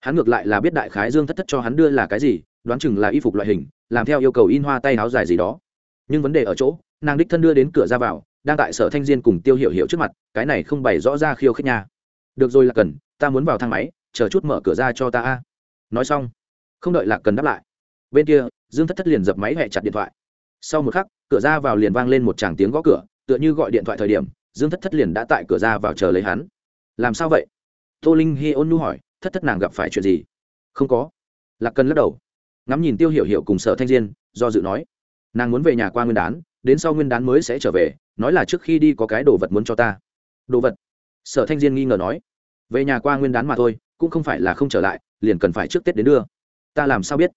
Hắn ngược lại là biết đại khái dương thất thất cho hắn đưa là cái gì, đoán chừng là y phục loại hình, làm theo yêu cầu in hoa tay áo dài gì đó. Nhưng vấn đề ở chỗ, nàng đích thân đưa đến cửa ra vào đang tại sở thanh diên cùng tiêu hiểu hiểu trước mặt, cái này không bày rõ ra khiêu khích nha. Được rồi là cần, ta muốn vào thang máy, chờ chút mở cửa ra cho ta a. Nói xong, không đợi lạc cần đáp lại, bên kia, dương thất thất liền dập máy hẹ chặt điện thoại. Sau một khắc, cửa ra vào liền vang lên một tràng tiếng gõ cửa, tựa như gọi điện thoại thời điểm, dương thất thất liền đã tại cửa ra vào chờ lấy hắn. Làm sao vậy? Tô linh hi ôn nu hỏi, thất thất nàng gặp phải chuyện gì? Không có. Lạc cần lắc đầu, ngắm nhìn tiêu hiểu hiểu cùng sở thanh diên, do dự nói, nàng muốn về nhà qua nguyên đán đến sau nguyên đán mới sẽ trở về, nói là trước khi đi có cái đồ vật muốn cho ta. Đồ vật? Sở thanh diên nghi ngờ nói. Về nhà qua nguyên đán mà thôi, cũng không phải là không trở lại, liền cần phải trước tết đến đưa. Ta làm sao biết?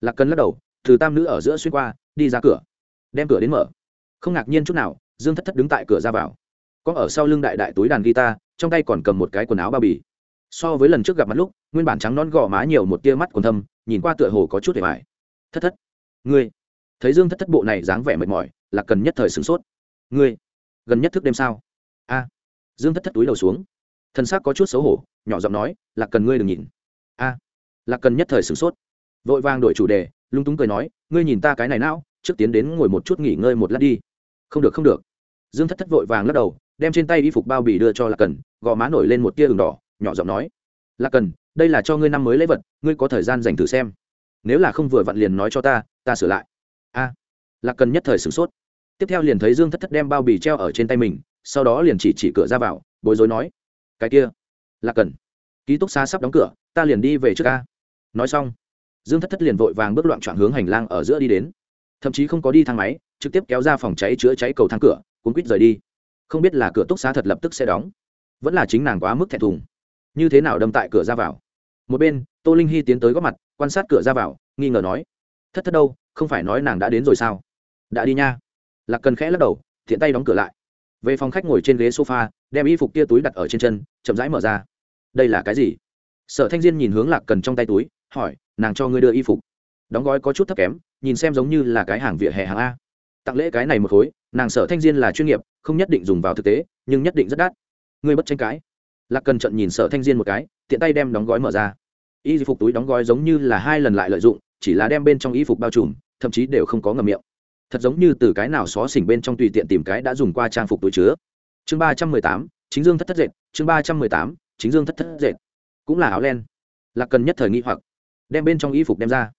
Lạc cần lắc đầu, từ tam nữ ở giữa xuyên qua, đi ra cửa. Đem cửa đến mở. Không ngạc nhiên chút nào, dương thất thất đứng tại cửa ra vào. Có ở sau lưng đại đại túi đàn guitar, trong tay còn cầm một cái quần áo bao bì. So với lần trước gặp mặt lúc, nguyên bản trắng non gò má nhiều một tia mắt còn thâm, nhìn qua tựa hồ có chút để mải thất thất, ngươi. Thấy dương thất thất bộ này dáng vẻ mệt mỏi là cần nhất thời sửng sốt. Ngươi gần nhất thức đêm sao? A dương thất thất túi đầu xuống. Thân xác có chút xấu hổ nhỏ giọng nói là cần ngươi đừng nhìn. A à, là cần nhất thời sửng sốt. Vội vàng đổi chủ đề lung túng cười nói ngươi nhìn ta cái này não trước tiến đến ngồi một chút nghỉ ngơi một lát đi. Không được không được. Dương thất thất vội vàng lắc đầu đem trên tay y phục bao bì đưa cho lạc cần gò má nổi lên một tia đường đỏ nhỏ giọng nói lạc cần đây là cho ngươi năm mới lễ vật ngươi có thời gian dành thử xem. Nếu là không vừa vặn liền nói cho ta ta sửa lại. A à, lạc cần nhất thời sửng sốt tiếp theo liền thấy dương thất thất đem bao bì treo ở trên tay mình, sau đó liền chỉ chỉ cửa ra vào, bối rối nói, cái kia, là cần. Ký túc xá sắp đóng cửa, ta liền đi về trước ca. Nói xong, dương thất thất liền vội vàng bước loạn trọn hướng hành lang ở giữa đi đến. Thậm chí không có đi thang máy, trực tiếp kéo ra phòng cháy chữa cháy cầu thang cửa, cuốn quýt rời đi. Không biết là cửa túc xá thật lập tức sẽ đóng, vẫn là chính nàng quá mức thẹn thùng. Như thế nào đâm tại cửa ra vào? Một bên, tô linh hy tiến tới góp mặt, quan sát cửa ra vào, nghi ngờ nói, thất thất đâu, không phải nói nàng đã đến rồi sao? Đã đi nha lạc cần khẽ lắc đầu, thiện tay đóng cửa lại. Về phòng khách ngồi trên ghế sofa, đem y phục kia túi đặt ở trên chân, chậm rãi mở ra. Đây là cái gì? Sở thanh diên nhìn hướng lạc cần trong tay túi, hỏi, nàng cho ngươi đưa y phục. Đóng gói có chút thấp kém, nhìn xem giống như là cái hàng vỉa hè hàng a. Tặng lễ cái này một khối, nàng sở thanh diên là chuyên nghiệp, không nhất định dùng vào thực tế, nhưng nhất định rất đắt. Ngươi bất tranh cãi. Lạc cần trận nhìn sở thanh diên một cái, tiện tay đem đóng gói mở ra. Y phục túi đóng gói giống như là hai lần lại lợi dụng, chỉ là đem bên trong y phục bao trùm, thậm chí đều không có ngầm miệng thật giống như từ cái nào xó xỉnh bên trong tùy tiện tìm cái đã dùng qua trang phục túi chứa. Chương ba trăm mười tám, chính dương thất thất dệt. Chương ba trăm mười tám, chính dương thất thất dệt. Cũng là áo len. Lạc cần nhất thời nghi hoặc, đem bên trong y phục đem ra.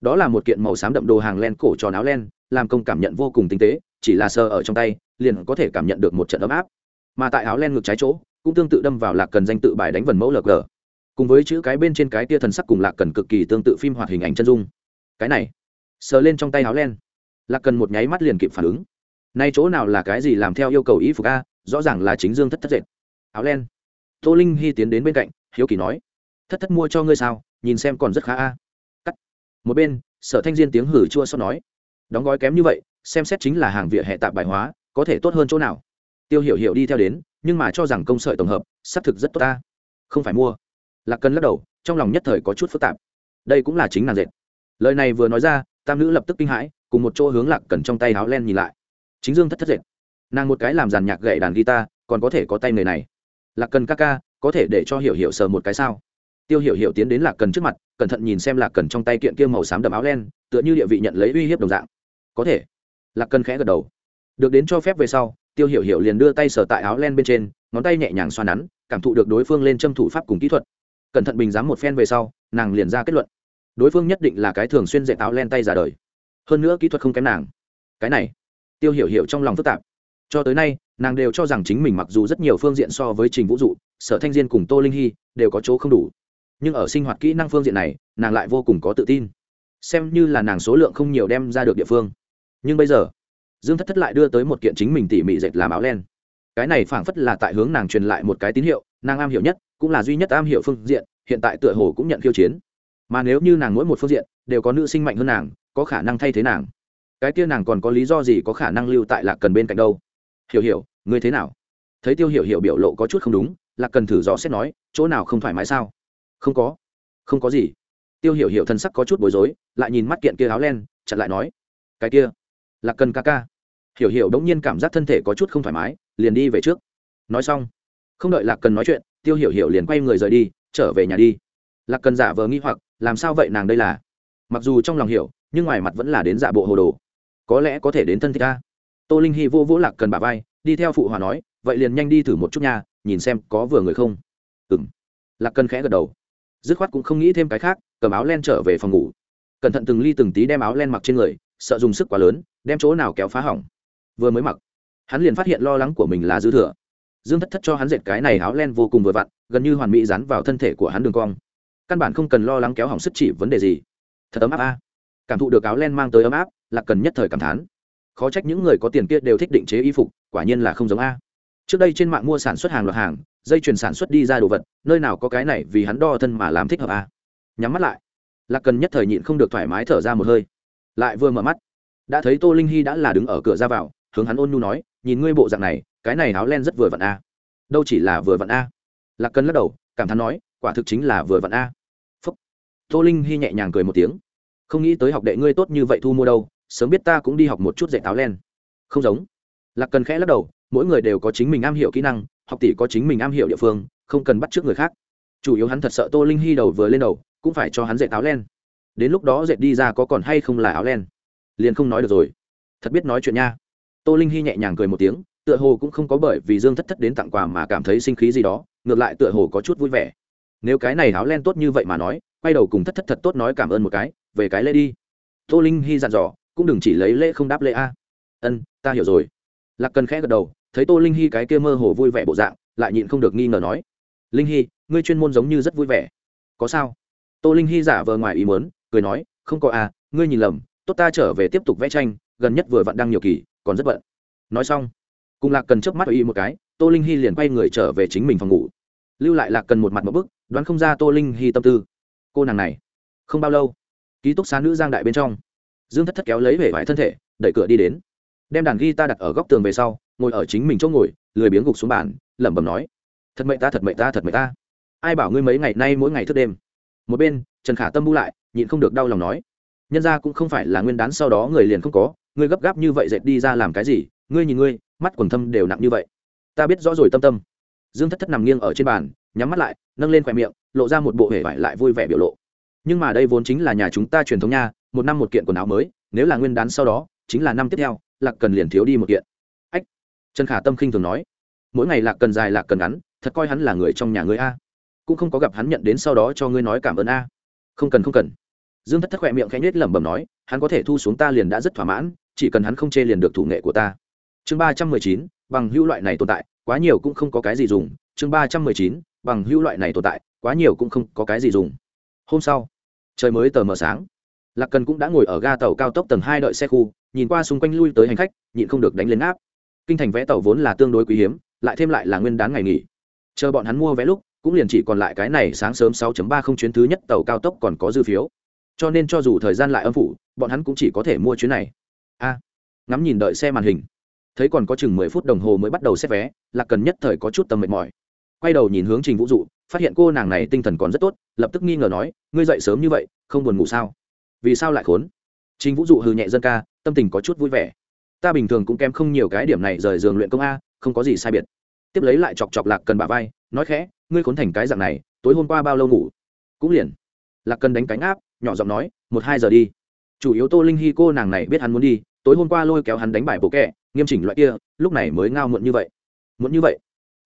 Đó là một kiện màu xám đậm đồ hàng len cổ tròn áo len, làm công cảm nhận vô cùng tinh tế, chỉ là sờ ở trong tay, liền có thể cảm nhận được một trận ấm áp. Mà tại áo len ngược trái chỗ, cũng tương tự đâm vào lạc cần danh tự bài đánh vần mẫu lờ gờ cùng với chữ cái bên trên cái tia thần sắc cùng lạc cần cực kỳ tương tự phim hoạt hình ảnh chân dung. Cái này, sờ lên trong tay áo len lạc cần một nháy mắt liền kịp phản ứng. Nay chỗ nào là cái gì làm theo yêu cầu y phục a, rõ ràng là chính dương thất thất dệt. Áo len. Tô linh hy tiến đến bên cạnh, hiếu kỳ nói, thất thất mua cho ngươi sao? Nhìn xem còn rất khá a. Cắt. Một bên, sở thanh diên tiếng hử chua xót nói, đóng gói kém như vậy, xem xét chính là hàng vỉa hệ tạp bài hóa, có thể tốt hơn chỗ nào? Tiêu hiểu hiểu đi theo đến, nhưng mà cho rằng công sợi tổng hợp, xác thực rất tốt ta không phải mua. Lạc cần lắc đầu, trong lòng nhất thời có chút phức tạp. Đây cũng là chính nàng dệt. Lời này vừa nói ra, tam nữ lập tức kinh hãi cùng một chỗ hướng lạc cần trong tay áo len nhìn lại. Chính dương thất thất dệt. Nàng một cái làm giàn nhạc gậy đàn guitar, còn có thể có tay người này. Lạc cần ca ca, có thể để cho hiểu hiểu sờ một cái sao? Tiêu hiểu hiểu tiến đến lạc cần trước mặt, cẩn thận nhìn xem lạc cần trong tay kiện kia màu xám đậm áo len, tựa như địa vị nhận lấy uy hiếp đồng dạng. Có thể. Lạc cần khẽ gật đầu. Được đến cho phép về sau, tiêu hiểu hiểu liền đưa tay sờ tại áo len bên trên, ngón tay nhẹ nhàng xoa nắn, cảm thụ được đối phương lên châm thủ pháp cùng kỹ thuật. Cẩn thận bình giám một phen về sau, nàng liền ra kết luận. Đối phương nhất định là cái thường xuyên dạy áo len tay ra đời hơn nữa kỹ thuật không kém nàng. Cái này, tiêu hiểu hiểu trong lòng phức tạp. Cho tới nay, nàng đều cho rằng chính mình mặc dù rất nhiều phương diện so với trình vũ dụ sở thanh diên cùng tô linh hy đều có chỗ không đủ. Nhưng ở sinh hoạt kỹ năng phương diện này, nàng lại vô cùng có tự tin. Xem như là nàng số lượng không nhiều đem ra được địa phương. Nhưng bây giờ, dương thất thất lại đưa tới một kiện chính mình tỉ mỉ dệt làm áo len. Cái này phảng phất là tại hướng nàng truyền lại một cái tín hiệu, nàng am hiểu nhất, cũng là duy nhất am hiểu phương diện, hiện tại tựa hồ cũng nhận khiêu chiến. Mà nếu như nàng mỗi một phương diện đều có nữ sinh mạnh hơn nàng có khả năng thay thế nàng. Cái kia nàng còn có lý do gì có khả năng lưu tại lạc cần bên cạnh đâu? Hiểu hiểu, ngươi thế nào? Thấy tiêu hiểu hiểu biểu lộ có chút không đúng, lạc cần thử dò xét nói, chỗ nào không thoải mái sao? Không có. Không có gì. Tiêu hiểu hiểu thân sắc có chút bối rối, lại nhìn mắt kiện kia áo len, chặn lại nói, cái kia, lạc cần ca ca. Hiểu hiểu đống nhiên cảm giác thân thể có chút không thoải mái, liền đi về trước. Nói xong, không đợi lạc cần nói chuyện, tiêu hiểu hiểu liền quay người rời đi, trở về nhà đi. Lạc cần giả vờ nghi hoặc, làm sao vậy nàng đây là? Mặc dù trong lòng hiểu nhưng ngoài mặt vẫn là đến dạ bộ hồ đồ. Có lẽ có thể đến thân thích ta tô linh hy vô vỗ lạc cần bà vai, đi theo phụ hòa nói, vậy liền nhanh đi thử một chút nha, nhìn xem có vừa người không. Ừ m lạc cần khẽ gật đầu. Dứt khoát cũng không nghĩ thêm cái khác, cầm áo len trở về phòng ngủ. Cẩn thận từng ly từng tí đem áo len mặc trên người, sợ dùng sức quá lớn, đem chỗ nào kéo phá hỏng. Vừa mới mặc, hắn liền phát hiện lo lắng của mình là dư thừa. Dương thất thất cho hắn dệt cái này áo len vô cùng vừa vặn, gần như hoàn mỹ dán vào thân thể của hắn đường cong. Căn bản không cần lo lắng kéo hỏng sức chỉ vấn đề gì. Thật ấm áp a cảm thụ được áo len mang tới ấm áp, là cần nhất thời cảm thán. Khó trách những người có tiền kia đều thích định chế y phục, quả nhiên là không giống a. Trước đây trên mạng mua sản xuất hàng loạt hàng, dây chuyền sản xuất đi ra đồ vật, nơi nào có cái này vì hắn đo thân mà làm thích hợp a. Nhắm mắt lại, là cần nhất thời nhịn không được thoải mái thở ra một hơi. Lại vừa mở mắt, đã thấy tô linh hy đã là đứng ở cửa ra vào, hướng hắn ôn nhu nói, nhìn ngươi bộ dạng này, cái này áo len rất vừa vặn a. Đâu chỉ là vừa vặn a. Lạc cần lắc đầu, cảm thán nói, quả thực chính là vừa vặn a. Phúc. Tô linh hy nhẹ nhàng cười một tiếng không nghĩ tới học đệ ngươi tốt như vậy thu mua đâu, sớm biết ta cũng đi học một chút dạy áo len. Không giống. Lạc cần khẽ lắc đầu, mỗi người đều có chính mình am hiểu kỹ năng, học tỷ có chính mình am hiểu địa phương, không cần bắt trước người khác. Chủ yếu hắn thật sợ tô linh hy đầu vừa lên đầu, cũng phải cho hắn dạy áo len. Đến lúc đó dạy đi ra có còn hay không là áo len. Liền không nói được rồi. Thật biết nói chuyện nha. Tô linh hy nhẹ nhàng cười một tiếng, tựa hồ cũng không có bởi vì dương thất thất đến tặng quà mà cảm thấy sinh khí gì đó, ngược lại tựa hồ có chút vui vẻ. Nếu cái này áo len tốt như vậy mà nói, quay đầu cùng thất thất thật tốt nói cảm ơn một cái về cái lễ đi. Tô linh hy dặn dò, cũng đừng chỉ lấy lễ không đáp lễ a. Ân, ta hiểu rồi. Lạc cần khẽ gật đầu, thấy tô linh hy cái kia mơ hồ vui vẻ bộ dạng, lại nhịn không được nghi ngờ nói. Linh hy ngươi chuyên môn giống như rất vui vẻ. Có sao? Tô linh hy giả vờ ngoài ý muốn, cười nói, không có à ngươi nhìn lầm, tốt ta trở về tiếp tục vẽ tranh, gần nhất vừa vặn đăng nhiều kỳ, còn rất bận. Nói xong, cùng lạc cần chớp mắt y một cái, tô linh hy liền quay người trở về chính mình phòng ngủ. Lưu lại lạc cần một mặt một bức, đoán không ra tô linh hy tâm tư. Cô nàng này, không bao lâu ký túc xá nữ giang đại bên trong. Dương thất thất kéo lấy về vải thân thể, đẩy cửa đi đến. Đem đàn ghi ta đặt ở góc tường về sau, ngồi ở chính mình chỗ ngồi, lười biếng gục xuống bàn, lẩm bẩm nói, thật mệnh ta, thật mệnh ta, thật mệnh ta. Ai bảo ngươi mấy ngày nay mỗi ngày thức đêm? Một bên, trần khả tâm bu lại, nhịn không được đau lòng nói, nhân ra cũng không phải là nguyên đán sau đó người liền không có, ngươi gấp gáp như vậy dệt đi ra làm cái gì, ngươi nhìn ngươi, mắt quần thâm đều nặng như vậy. Ta biết rõ rồi tâm tâm. Dương thất thất nằm nghiêng ở trên bàn, nhắm mắt lại, nâng lên khoe miệng, lộ ra một bộ hề vải lại vui vẻ biểu lộ nhưng mà đây vốn chính là nhà chúng ta truyền thống nha, một năm một kiện quần áo mới, nếu là nguyên đán sau đó, chính là năm tiếp theo, lạc cần liền thiếu đi một kiện. Ách, trần khả tâm khinh thường nói, mỗi ngày lạc cần dài lạc cần ngắn, thật coi hắn là người trong nhà ngươi a. Cũng không có gặp hắn nhận đến sau đó cho ngươi nói cảm ơn a. Không cần không cần. Dương thất thất khỏe miệng khẽ nhếch lẩm bẩm nói, hắn có thể thu xuống ta liền đã rất thỏa mãn, chỉ cần hắn không chê liền được thủ nghệ của ta. Chương ba trăm mười chín, bằng hữu loại này tồn tại, quá nhiều cũng không có cái gì dùng. Chương ba trăm mười chín, bằng hữu loại này tồn tại, quá nhiều cũng không có cái gì dùng. Hôm sau trời mới tờ mờ sáng. Lạc cần cũng đã ngồi ở ga tàu cao tốc tầng hai đợi xe khu, nhìn qua xung quanh lui tới hành khách, nhịn không được đánh lên áp kinh thành vé tàu vốn là tương đối quý hiếm, lại thêm lại là nguyên đán ngày nghỉ. Chờ bọn hắn mua vé lúc, cũng liền chỉ còn lại cái này sáng sớm 6.30 chuyến thứ nhất tàu cao tốc còn có dư phiếu. Cho nên cho dù thời gian lại âm phủ, bọn hắn cũng chỉ có thể mua chuyến này. A. Ngắm nhìn đợi xe màn hình. Thấy còn có chừng mười phút đồng hồ mới bắt đầu xét vé là cần nhất thời có chút tâm mệt mỏi quay đầu nhìn hướng trình vũ dụ, phát hiện cô nàng này tinh thần còn rất tốt, lập tức nghi ngờ nói, ngươi dậy sớm như vậy, không buồn ngủ sao? Vì sao lại khốn? Trình vũ dụ hừ nhẹ dân ca, tâm tình có chút vui vẻ. Ta bình thường cũng kém không nhiều cái điểm này rời giường luyện công a, không có gì sai biệt. Tiếp lấy lại chọc chọc lạc cần bà vai, nói khẽ, ngươi khốn thành cái dạng này, tối hôm qua bao lâu ngủ? Cũng liền. Lạc cần đánh cánh áp, nhỏ giọng nói, một hai giờ đi. Chủ yếu tô linh hy cô nàng này biết hắn muốn đi, tối hôm qua lôi kéo hắn đánh bài bộ kẹ, nghiêm chỉnh loại kia, lúc này mới ngao muộn như vậy. Muộn như vậy.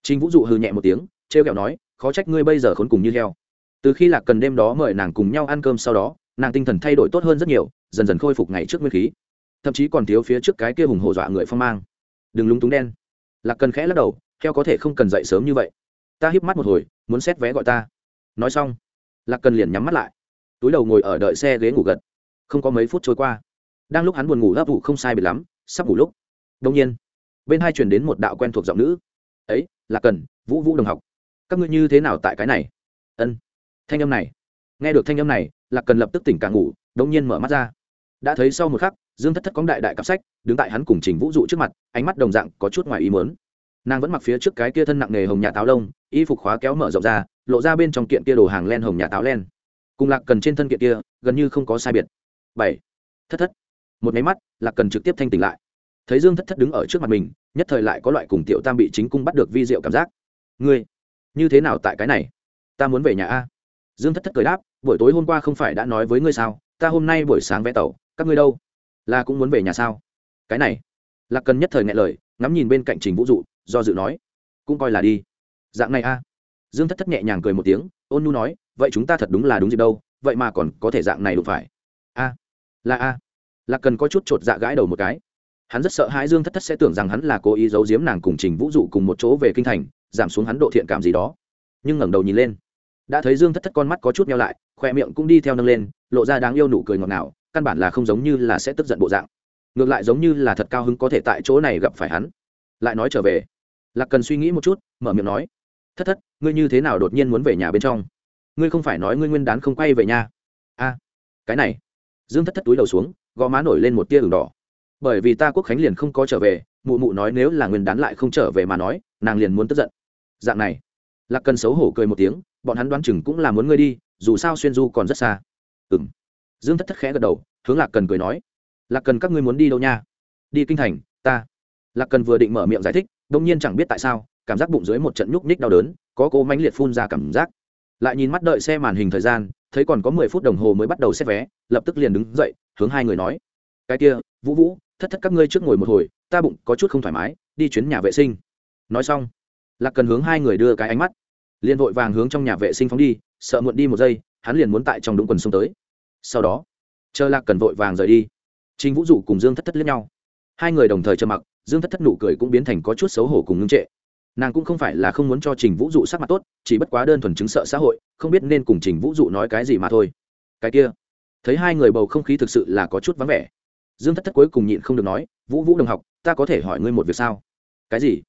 Trình vũ dụ hừ nhẹ một tiếng, trêu kẹo nói, khó trách ngươi bây giờ khốn cùng như heo. Từ khi lạc cần đêm đó mời nàng cùng nhau ăn cơm sau đó, nàng tinh thần thay đổi tốt hơn rất nhiều, dần dần khôi phục ngày trước nguyên khí. Thậm chí còn thiếu phía trước cái kia hùng hổ dọa người phong mang. Đừng lúng túng đen. Lạc cần khẽ lắc đầu, heo có thể không cần dậy sớm như vậy. Ta híp mắt một hồi, muốn xét vé gọi ta. Nói xong, lạc cần liền nhắm mắt lại. Túi đầu ngồi ở đợi xe ghế ngủ gật. Không có mấy phút trôi qua, đang lúc hắn buồn ngủ hấp vụ không sai biệt lắm, sắp ngủ lúc. Đông nhiên, bên hai truyền đến một đạo quen thuộc giọng nữ. Ấy là cần, vũ vũ đồng học. Các ngươi như thế nào tại cái này? Ân. Thanh âm này. Nghe được thanh âm này, lạc cần lập tức tỉnh cả ngủ đông nhiên mở mắt ra. Đã thấy sau một khắc, dương thất thất cóng đại đại cặp sách, đứng tại hắn cùng trình vũ dụ trước mặt, ánh mắt đồng dạng có chút ngoài ý mớn nàng vẫn mặc phía trước cái kia thân nặng nề hồng nhà táo lông, y phục khóa kéo mở rộng ra, lộ ra bên trong kiện kia đồ hàng len hồng nhà táo len. Cùng lạc cần trên thân kiện kia, gần như không có sai biệt. Bảy. Thất thất. Một máy mắt, lạc cần trực tiếp thanh tỉnh lại. Thấy dương thất thất đứng ở trước mặt mình nhất thời lại có loại cùng tiểu tam bị chính cung bắt được vi diệu cảm giác. Ngươi, như thế nào tại cái này? Ta muốn về nhà a. Dương thất thất cười đáp, buổi tối hôm qua không phải đã nói với ngươi sao? Ta hôm nay buổi sáng vẽ tàu các ngươi đâu? Là cũng muốn về nhà sao? Cái này, lạc cần nhất thời ngại lời, ngắm nhìn bên cạnh trình vũ dụ, do dự nói, cũng coi là đi. Dạng này a. Dương thất thất nhẹ nhàng cười một tiếng, ôn nu nói, vậy chúng ta thật đúng là đúng gì đâu, vậy mà còn có thể dạng này đụng phải. A, là a. Lạc cần có chút chột dạ gãi đầu một cái hắn rất sợ hãi dương thất thất sẽ tưởng rằng hắn là cố ý giấu giếm nàng cùng trình vũ dụ cùng một chỗ về kinh thành, giảm xuống hắn độ thiện cảm gì đó. Nhưng ngẩng đầu nhìn lên, đã thấy dương thất thất con mắt có chút nhau lại, khoe miệng cũng đi theo nâng lên, lộ ra đáng yêu nụ cười ngọt ngào, căn bản là không giống như là sẽ tức giận bộ dạng. Ngược lại giống như là thật cao hứng có thể tại chỗ này gặp phải hắn. Lại nói trở về. Lạc cần suy nghĩ một chút, mở miệng nói, thất thất, ngươi như thế nào đột nhiên muốn về nhà bên trong? Ngươi không phải nói ngươi nguyên đán không quay về nhà? A, cái này. Dương thất thất túi đầu xuống, gò má nổi lên một tia ửng đỏ bởi vì ta quốc khánh liền không có trở về, mụ mụ nói nếu là nguyên đán lại không trở về mà nói, nàng liền muốn tức giận. Dạng này, lạc cần xấu hổ cười một tiếng, bọn hắn đoán chừng cũng là muốn ngươi đi, dù sao xuyên du còn rất xa. Ừ m dương thất thất khẽ gật đầu, hướng lạc cần cười nói, lạc cần các ngươi muốn đi đâu nha? Đi kinh thành, ta. Lạc cần vừa định mở miệng giải thích đông nhiên chẳng biết tại sao, cảm giác bụng dưới một trận nhúc nhích đau đớn, có cố mánh liệt phun ra cảm giác. Lại nhìn mắt đợi xe màn hình thời gian, thấy còn có mười phút đồng hồ mới bắt đầu xét vé, lập tức liền đứng dậy, hướng hai người nói, cái kia, vũ vũ thất thất các ngươi trước ngồi một hồi, ta bụng có chút không thoải mái, đi chuyến nhà vệ sinh. Nói xong, lạc cần hướng hai người đưa cái ánh mắt. Liền vội vàng hướng trong nhà vệ sinh phóng đi, sợ muộn đi một giây, hắn liền muốn tại trong đúng quần sông tới. Sau đó, chờ lạc cần vội vàng rời đi. Chính vũ dụ cùng dương thất thất liếc nhau. Hai người đồng thời trầm mặc, dương thất thất nụ cười cũng biến thành có chút xấu hổ cùng ngưng trệ. Nàng cũng không phải là không muốn cho trình vũ dụ sắc mặt tốt, chỉ bất quá đơn thuần chứng sợ xã hội, không biết nên cùng trình vũ dụ nói cái gì mà thôi. Cái kia, thấy hai người bầu không khí thực sự là có chút vắng vẻ dương thất thất cuối cùng nhịn không được nói, vũ vũ đồng học, ta có thể hỏi ngươi một việc sao? Cái gì?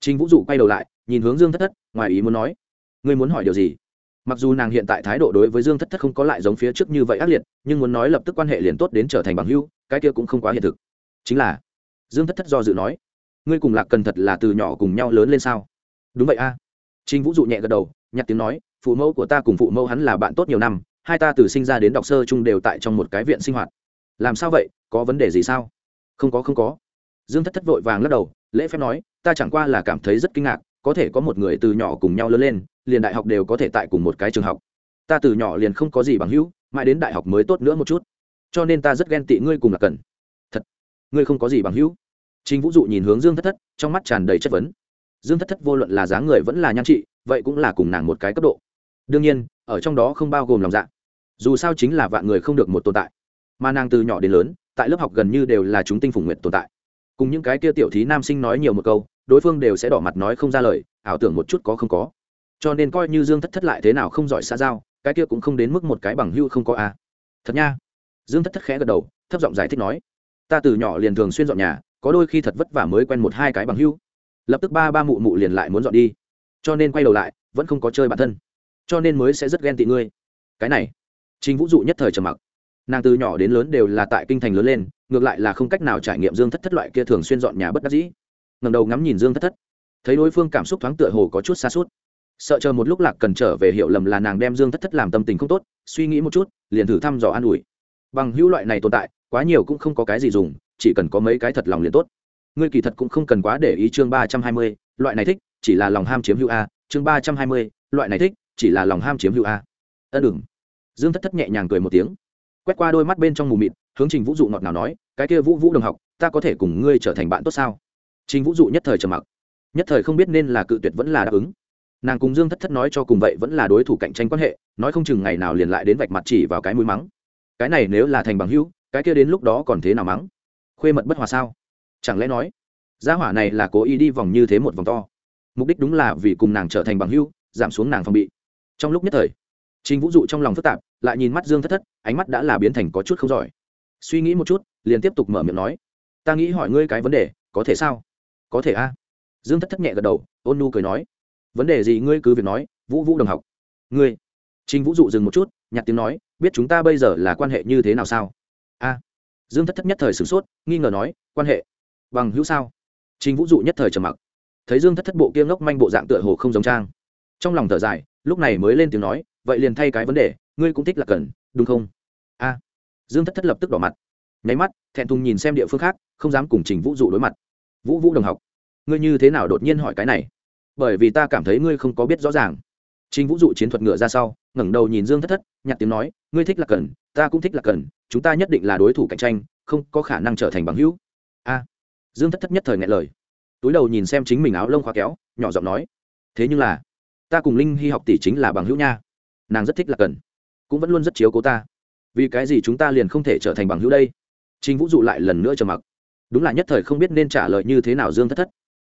Trình vũ dụ quay đầu lại, nhìn hướng dương thất thất, ngoài ý muốn nói, ngươi muốn hỏi điều gì? Mặc dù nàng hiện tại thái độ đối với dương thất thất không có lại giống phía trước như vậy ác liệt, nhưng muốn nói lập tức quan hệ liền tốt đến trở thành bằng hữu, cái kia cũng không quá hiện thực. Chính là, dương thất thất do dự nói, ngươi cùng lạc cần thật là từ nhỏ cùng nhau lớn lên sao? Đúng vậy a. À. Trình vũ dụ nhẹ gật đầu, nhặt tiếng nói, phụ mẫu của ta cùng phụ mẫu hắn là bạn tốt nhiều năm, hai ta từ sinh ra đến đọc sơ chung đều tại trong một cái viện sinh hoạt làm sao vậy có vấn đề gì sao không có không có dương thất thất vội vàng lắc đầu lễ phép nói ta chẳng qua là cảm thấy rất kinh ngạc có thể có một người từ nhỏ cùng nhau lớn lên liền đại học đều có thể tại cùng một cái trường học ta từ nhỏ liền không có gì bằng hữu mãi đến đại học mới tốt nữa một chút cho nên ta rất ghen tị ngươi cùng là cần thật ngươi không có gì bằng hữu Trình Vũ dụ nhìn hướng Dương Thất Thất, trong mắt tràn đầy chất vấn. Dương Thất Thất vô luận là dáng người vẫn là nhan trị, vậy cũng là cùng nàng một cái cấp độ. Đương nhiên, ở trong đó không bao gồm lòng dạ. Dù sao chính là vạn người không được một tồn tại. Mà nàng từ nhỏ đến lớn, tại lớp học gần như đều là chúng tinh phùng nguyệt tồn tại. Cùng những cái kia tiểu thí nam sinh nói nhiều một câu, đối phương đều sẽ đỏ mặt nói không ra lời, ảo tưởng một chút có không có. Cho nên coi như Dương Thất Thất lại thế nào không giỏi xa giao, cái kia cũng không đến mức một cái bằng hưu không có a. Thật nha. dương thất thất khẽ gật đầu thấp giọng giải thích nói ta từ nhỏ liền thường xuyên dọn nhà có đôi khi thật vất vả mới quen một hai cái bằng hưu lập tức ba ba mụ mụ liền lại muốn dọn đi cho nên quay đầu lại vẫn không có chơi bản thân cho nên mới sẽ rất ghen tị ngươi cái này trình vũ dụ nhất thời trầm mặc nàng từ nhỏ đến lớn đều là tại kinh thành lớn lên, ngược lại là không cách nào trải nghiệm dương thất thất loại kia thường xuyên dọn nhà bất đắc dĩ. Ngầm đầu ngắm nhìn dương thất thất, thấy đối phương cảm xúc thoáng tựa hồ có chút xa suốt. Sợ chờ một lúc lạc cần trở về hiểu lầm là nàng đem dương thất thất làm tâm tình không tốt, suy nghĩ một chút, liền thử thăm dò an ủi. Bằng hữu loại này tồn tại, quá nhiều cũng không có cái gì dùng, chỉ cần có mấy cái thật lòng liền tốt. Ngươi kỳ thật cũng không cần quá để ý chương ba trăm hai mươi, loại này thích, chỉ là lòng ham chiếm hữu a, chương ba trăm hai mươi, loại này thích, chỉ là lòng ham chiếm hữu a. Ân đừng. Dương thất thất nhẹ nhàng cười một tiếng quét qua đôi mắt bên trong mù mịt, hướng trình vũ dụ ngọt nào nói, cái kia vũ vũ đồng học, ta có thể cùng ngươi trở thành bạn tốt sao? Trình vũ dụ nhất thời trầm mặc. Nhất thời không biết nên là cự tuyệt vẫn là đáp ứng. Nàng cùng dương thất thất nói cho cùng vậy vẫn là đối thủ cạnh tranh quan hệ, nói không chừng ngày nào liền lại đến vạch mặt chỉ vào cái mũi mắng. Cái này nếu là thành bằng hữu, cái kia đến lúc đó còn thế nào mắng? Khuê mật bất hòa sao? Chẳng lẽ nói, gia hỏa này là cố ý đi vòng như thế một vòng to? Mục đích đúng là vì cùng nàng trở thành bằng hữu, giảm xuống nàng phòng bị. Trong lúc nhất thời trình vũ dụ trong lòng phức tạp, lại nhìn mắt dương thất thất, ánh mắt đã là biến thành có chút không giỏi. Suy nghĩ một chút, liền tiếp tục mở miệng nói, ta nghĩ hỏi ngươi cái vấn đề, có thể sao? Có thể a. Dương thất thất nhẹ gật đầu, ôn nu cười nói, vấn đề gì ngươi cứ việc nói, vũ vũ đồng học. Ngươi? Trình vũ dụ dừng một chút nhặt tiếng nói, biết chúng ta bây giờ là quan hệ như thế nào sao? A. Dương thất thất nhất thời sửng sốt, nghi ngờ nói, quan hệ? Bằng hữu sao? Trình vũ dụ nhất thời trầm mặc. Thấy dương thất thất bộ kia ngốc manh bộ dạng tựa hồ không giống trang. Trong lòng thở dài, lúc này mới lên tiếng nói vậy liền thay cái vấn đề, ngươi cũng thích là cần, đúng không? A. Dương thất thất lập tức đỏ mặt. Nháy mắt, thẹn thùng nhìn xem địa phương khác, không dám cùng trình vũ dụ đối mặt. Vũ vũ đồng học, ngươi như thế nào đột nhiên hỏi cái này? Bởi vì ta cảm thấy ngươi không có biết rõ ràng. Trình vũ dụ chiến thuật ngựa ra sau, ngẩng đầu nhìn dương thất thất, nhặt tiếng nói, ngươi thích là cần, ta cũng thích là cần, chúng ta nhất định là đối thủ cạnh tranh, không có khả năng trở thành bằng hữu. A. Dương thất thất nhất thời ngại lời. Túi đầu nhìn xem chính mình áo lông khóa kéo, nhỏ giọng nói, thế nhưng là, ta cùng linh hy học tỷ chính là bằng hữu nha nàng rất thích là cần, cũng vẫn luôn rất chiếu cố ta. Vì cái gì chúng ta liền không thể trở thành bằng hữu đây? Trình vũ dụ lại lần nữa trầm mặc. Đúng là nhất thời không biết nên trả lời như thế nào dương thất thất.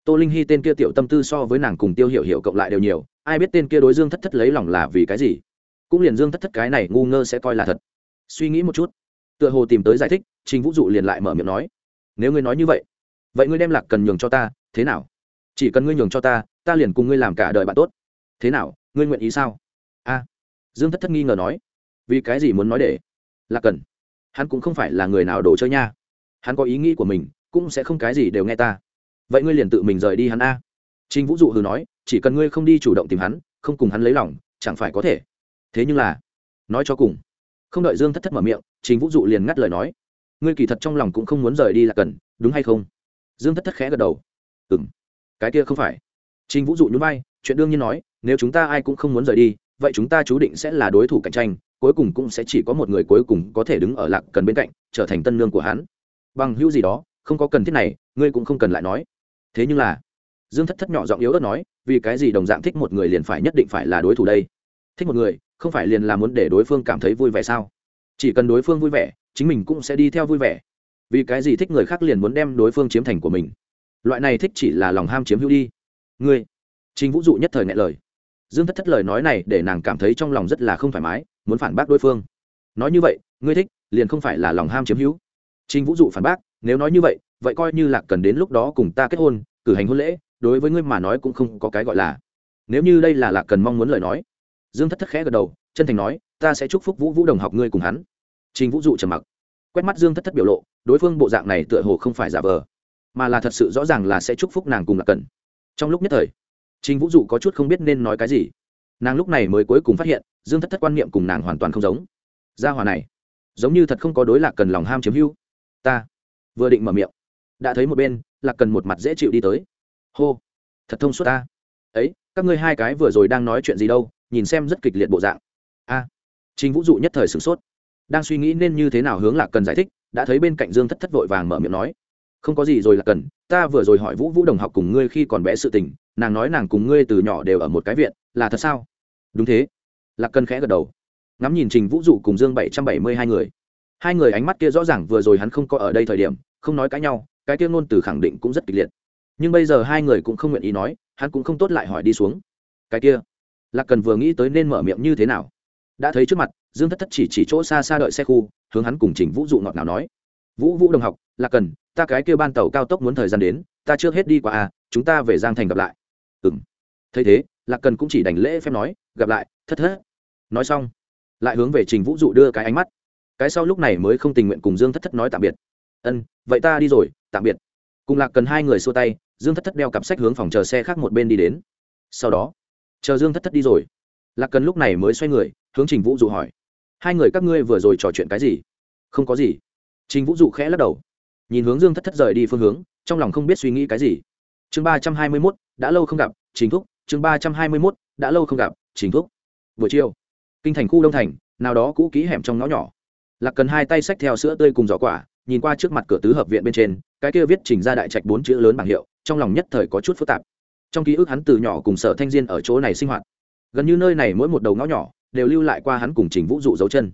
Tô linh hy tên kia tiểu tâm tư so với nàng cùng tiêu hiểu hiểu cộng lại đều nhiều, ai biết tên kia đối dương thất thất lấy lòng là vì cái gì? Cũng liền dương thất thất cái này ngu ngơ sẽ coi là thật. Suy nghĩ một chút. Tựa hồ tìm tới giải thích, trình vũ dụ liền lại mở miệng nói, nếu ngươi nói như vậy vậy ngươi đem lạc cần nhường cho ta, thế nào? Chỉ cần ngươi nhường cho ta ta liền cùng ngươi làm cả đời bạn tốt. Thế nào, ngươi nguyện ý sao? Dương thất thất nghi ngờ nói, vì cái gì muốn nói để? Là cần. Hắn cũng không phải là người nào đồ chơi nha. Hắn có ý nghĩ của mình, cũng sẽ không cái gì đều nghe ta. Vậy ngươi liền tự mình rời đi hắn a. Trinh vũ dụ hừ nói, chỉ cần ngươi không đi chủ động tìm hắn, không cùng hắn lấy lòng, chẳng phải có thể. Thế nhưng là, nói cho cùng, không đợi dương thất thất mở miệng, trình vũ dụ liền ngắt lời nói, ngươi kỳ thật trong lòng cũng không muốn rời đi là cần, đúng hay không? Dương thất thất khẽ gật đầu ừ m cái kia không phải. Trình vũ dụ nhún vai, chuyện đương nhiên nói, nếu chúng ta ai cũng không muốn rời đi vậy chúng ta chú định sẽ là đối thủ cạnh tranh, cuối cùng cũng sẽ chỉ có một người cuối cùng có thể đứng ở lạc cần bên cạnh, trở thành tân lương của hắn. Bằng hữu gì đó, không có cần thiết này, ngươi cũng không cần lại nói. Thế nhưng là, dương thất thất nhỏ giọng yếu ớt nói, vì cái gì đồng dạng thích một người liền phải nhất định phải là đối thủ đây? Thích một người, không phải liền là muốn để đối phương cảm thấy vui vẻ sao? Chỉ cần đối phương vui vẻ, chính mình cũng sẽ đi theo vui vẻ. Vì cái gì thích người khác liền muốn đem đối phương chiếm thành của mình? Loại này thích chỉ là lòng ham chiếm hữu đi. Ngươi chính vũ dụ nhất thời ngại lời dương thất thất lời nói này để nàng cảm thấy trong lòng rất là không thoải mái, muốn phản bác đối phương. Nói như vậy, ngươi thích, liền không phải là lòng ham chiếm hữu. Trình vũ dụ phản bác, nếu nói như vậy vậy coi như là cần đến lúc đó cùng ta kết hôn, cử hành hôn lễ, đối với ngươi mà nói cũng không có cái gọi là. Nếu như đây là lạc cần mong muốn lời nói. Dương thất thất khẽ gật đầu, chân thành nói, ta sẽ chúc phúc vũ vũ đồng học ngươi cùng hắn. Trình vũ dụ trầm mặc. Quét mắt dương thất thất biểu lộ, đối phương bộ dạng này tựa hồ không phải giả vờ, mà là thật sự rõ ràng là sẽ chúc phúc nàng cùng lạc cần. Trong lúc nhất thời trình vũ dụ có chút không biết nên nói cái gì. Nàng lúc này mới cuối cùng phát hiện dương thất thất quan niệm cùng nàng hoàn toàn không giống. Gia hỏa này giống như thật không có đối lạc cần lòng ham chiếm hữu. ta vừa định mở miệng đã thấy một bên lạc cần một mặt dễ chịu đi tới. Hô thật thông suốt ta. Ấy các ngươi hai cái vừa rồi đang nói chuyện gì đâu nhìn xem rất kịch liệt bộ dạng. A à, trình vũ dụ nhất thời sửng sốt. Đang suy nghĩ nên như thế nào hướng lạc cần giải thích đã thấy bên cạnh dương thất thất vội vàng mở miệng nói. Không có gì rồi là cần ta vừa rồi hỏi vũ vũ đồng học cùng ngươi khi còn bé sự tình nàng nói nàng cùng ngươi từ nhỏ đều ở một cái viện, là thật sao? Đúng thế. Lạc cần khẽ gật đầu. Ngắm nhìn trình vũ dụ cùng dương bảy trăm bảy mươi hai người. Hai người ánh mắt kia rõ ràng vừa rồi hắn không có ở đây thời điểm, không nói cãi nhau, cái kia ngôn từ khẳng định cũng rất kịch liệt. Nhưng bây giờ hai người cũng không nguyện ý nói, hắn cũng không tốt lại hỏi đi xuống. Cái kia. Lạc cần vừa nghĩ tới nên mở miệng như thế nào. Đã thấy trước mặt, dương thất thất chỉ chỉ chỗ xa xa đợi xe khu, hướng hắn cùng trình vũ dụ ngọt nào nói. Vũ vũ đồng học, Lạc cần ta cái kia ban tàu cao tốc muốn thời gian đến, ta chưa hết đi qua à chúng ta về giang thành gặp lại ừng thấy thế, lạc cần cũng chỉ đành lễ phép nói, gặp lại, thất thất. Nói xong, lại hướng về trình vũ dụ đưa cái ánh mắt. Cái sau lúc này mới không tình nguyện cùng dương thất thất nói tạm biệt. Ân, vậy ta đi rồi, tạm biệt. Cùng lạc cần hai người xua tay, dương thất thất đeo cặp sách hướng phòng chờ xe khác một bên đi đến. Sau đó, chờ dương thất thất đi rồi, lạc cần lúc này mới xoay người, hướng trình vũ dụ hỏi, hai người các ngươi vừa rồi trò chuyện cái gì? Không có gì. Trình vũ dụ khẽ lắc đầu, nhìn hướng dương thất thất rời đi phương hướng, trong lòng không biết suy nghĩ cái gì. Chương ba trăm hai mươi mốt đã lâu không gặp chính thúc, chương ba trăm hai mươi mốt, đã lâu không gặp chính thúc. Buổi chiều, kinh thành khu đông thành, nào đó cũ kỹ hẻm trong ngõ nhỏ. Lạc cần hai tay xách theo sữa tươi cùng giỏ quả, nhìn qua trước mặt cửa tứ hợp viện bên trên, cái kia viết trình ra đại trạch bốn chữ lớn bảng hiệu, trong lòng nhất thời có chút phức tạp. Trong ký ức hắn từ nhỏ cùng sở thanh diên ở chỗ này sinh hoạt. Gần như nơi này mỗi một đầu ngõ nhỏ, đều lưu lại qua hắn cùng trình vũ dụ dấu chân.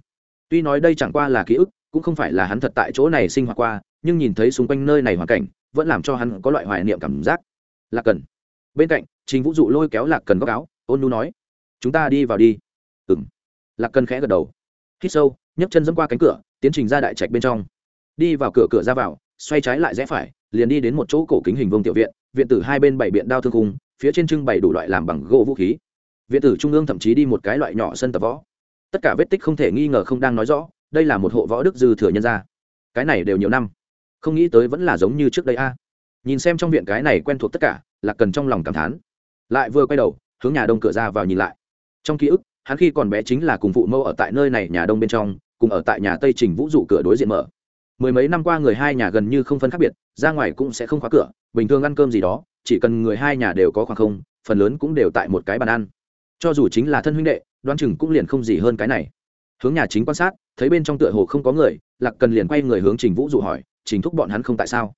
Tuy nói đây chẳng qua là ký ức, cũng không phải là hắn thật tại chỗ này sinh hoạt qua, nhưng nhìn thấy xung quanh nơi này hoàn cảnh, vẫn làm cho hắn có loại hoài niệm cảm giác. Lạc cần bên cạnh, trình vũ dụ lôi kéo lạc cần góc áo, ôn nu nói, chúng ta đi vào đi. Ừng lạc cần khẽ gật đầu. Hít sâu, nhấc chân dẫm qua cánh cửa, tiến trình ra đại trạch bên trong. Đi vào cửa cửa ra vào, xoay trái lại rẽ phải, liền đi đến một chỗ cổ kính hình vông tiểu viện viện tử hai bên bảy biện đao thương khung, phía trên trưng bày đủ loại làm bằng gỗ vũ khí. Viện tử trung ương thậm chí đi một cái loại nhỏ sân tập võ. Tất cả vết tích không thể nghi ngờ không đang nói rõ, đây là một hộ võ đức dư thừa nhân gia. Cái này đều nhiều năm, không nghĩ tới vẫn là giống như trước đây a. Nhìn xem trong viện cái này quen thuộc tất cả là cần trong lòng cảm thán. Lại vừa quay đầu, hướng nhà đông cửa ra vào nhìn lại. Trong ký ức, hắn khi còn bé chính là cùng phụ mâu ở tại nơi này nhà đông bên trong, cùng ở tại nhà tây trình vũ dụ cửa đối diện mở. Mười mấy năm qua người hai nhà gần như không phân khác biệt, ra ngoài cũng sẽ không khóa cửa, bình thường ăn cơm gì đó, chỉ cần người hai nhà đều có khoảng không, phần lớn cũng đều tại một cái bàn ăn. Cho dù chính là thân huynh đệ, đoán chừng cũng liền không gì hơn cái này. Hướng nhà chính quan sát, thấy bên trong tựa hồ không có người, lạc cần liền quay người hướng trình vũ dụ hỏi, trình thúc bọn hắn không tại sao?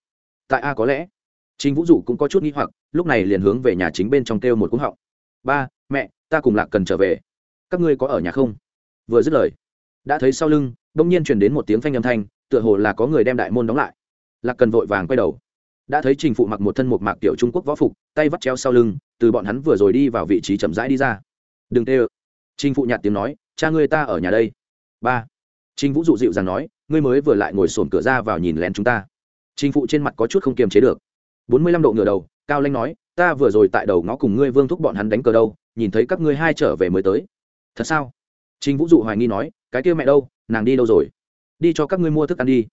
Tại a có lẽ trình vũ dụ cũng có chút nghi hoặc, lúc này liền hướng về nhà chính bên trong kêu một cúng họng. Ba, mẹ, ta cùng lạc cần trở về. Các ngươi có ở nhà không? Vừa dứt lời, đã thấy sau lưng, bỗng nhiên truyền đến một tiếng phanh âm thanh, tựa hồ là có người đem đại môn đóng lại. Lạc cần vội vàng quay đầu. Đã thấy trình phụ mặc một thân một mạc kiểu trung quốc võ phục, tay vắt treo sau lưng, từ bọn hắn vừa rồi đi vào vị trí chậm rãi đi ra. Đừng tê ơ. Trình phụ nhạt tiếng nói, cha ngươi ta ở nhà đây. Ba. Trình vũ dụ dịu rằng nói, ngươi mới vừa lại ngồi sồn cửa ra vào nhìn lén chúng ta. Trình phụ trên mặt có chút không kiềm chế được bốn mươi lăm độ ngửa đầu, cao lanh nói, ta vừa rồi tại đầu ngõ cùng ngươi vương thúc bọn hắn đánh cờ đâu, nhìn thấy các ngươi hai trở về mới tới. Thật sao? Trình vũ dụ hoài nghi nói, cái kia mẹ đâu, nàng đi đâu rồi? Đi cho các ngươi mua thức ăn đi.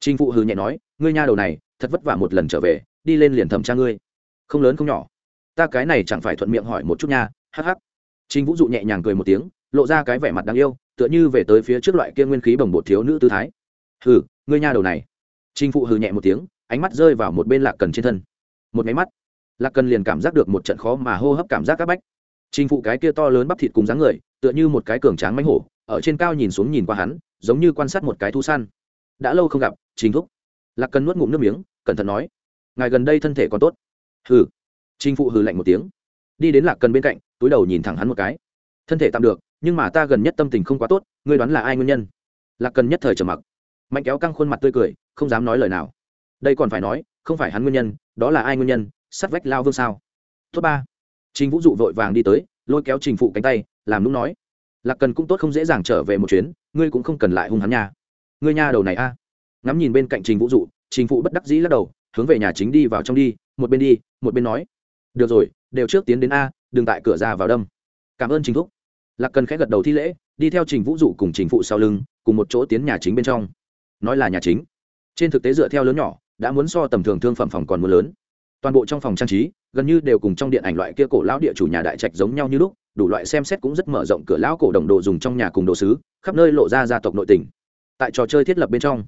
Trình phụ hừ nhẹ nói, ngươi nha đầu này, thật vất vả một lần trở về, đi lên liền thẩm tra ngươi. Không lớn không nhỏ. Ta cái này chẳng phải thuận miệng hỏi một chút nha, hắc hắc. Trình vũ dụ nhẹ nhàng cười một tiếng, lộ ra cái vẻ mặt đáng yêu, tựa như về tới phía trước loại kia nguyên khí bồng bột thiếu nữ tư thái. Hừ, ngươi nha đầu này. Trình phụ hừ nhẹ một tiếng ánh mắt rơi vào một bên lạc cần trên thân. Một máy mắt, lạc cần liền cảm giác được một trận khó mà hô hấp cảm giác c áp bách. Trình phụ cái kia to lớn bắp thịt cùng dáng người, tựa như một cái cường tráng mánh hổ, ở trên cao nhìn xuống nhìn qua hắn, giống như quan sát một cái thu săn đã lâu không gặp, trình thúc. Lạc cần nuốt ngụm nước miếng, cẩn thận nói, ngài gần đây thân thể còn tốt. Hừ. Trình phụ hừ lạnh một tiếng. Đi đến lạc cần bên cạnh, túi đầu nhìn thẳng hắn một cái. Thân thể tạm được, nhưng mà ta gần nhất tâm tình không quá tốt, ngươi đoán là ai nguyên nhân? Lạc cần nhất thời trầm mặc. Mạnh kéo căng khuôn mặt tươi cười, không dám nói lời nào đây còn phải nói, không phải hắn nguyên nhân, đó là ai nguyên nhân sắt vách lao vương sao? Tốt ba. Trình vũ dụ vội vàng đi tới, lôi kéo trình phụ cánh tay, làm lúc nói. Lạc cần cũng tốt không dễ dàng trở về một chuyến, ngươi cũng không cần lại hung hắn nha. Ngươi nha đầu này a. Ngắm nhìn bên cạnh trình vũ dụ, trình phụ bất đắc dĩ lắc đầu, hướng về nhà chính đi vào trong đi, một bên đi, một bên nói. Được rồi, đều trước tiến đến a, đừng tại cửa ra vào đâm. Cảm ơn trình thúc. Lạc cần khẽ gật đầu thi lễ, đi theo trình vũ dụ cùng trình phụ sau lưng, cùng một chỗ tiến nhà chính bên trong. Nói là nhà chính. Trên thực tế dựa theo lớn nhỏ đã muốn so tầm thường thương phẩm phòng còn muốn lớn. Toàn bộ trong phòng trang trí, gần như đều cùng trong điện ảnh loại kia cổ lão địa chủ nhà đại trạch giống nhau như lúc, đủ loại xem xét cũng rất mở rộng cửa lão cổ đồng đồ dùng trong nhà cùng đồ sứ, khắp nơi lộ ra gia tộc nội tình. Tại trò chơi thiết lập bên trong,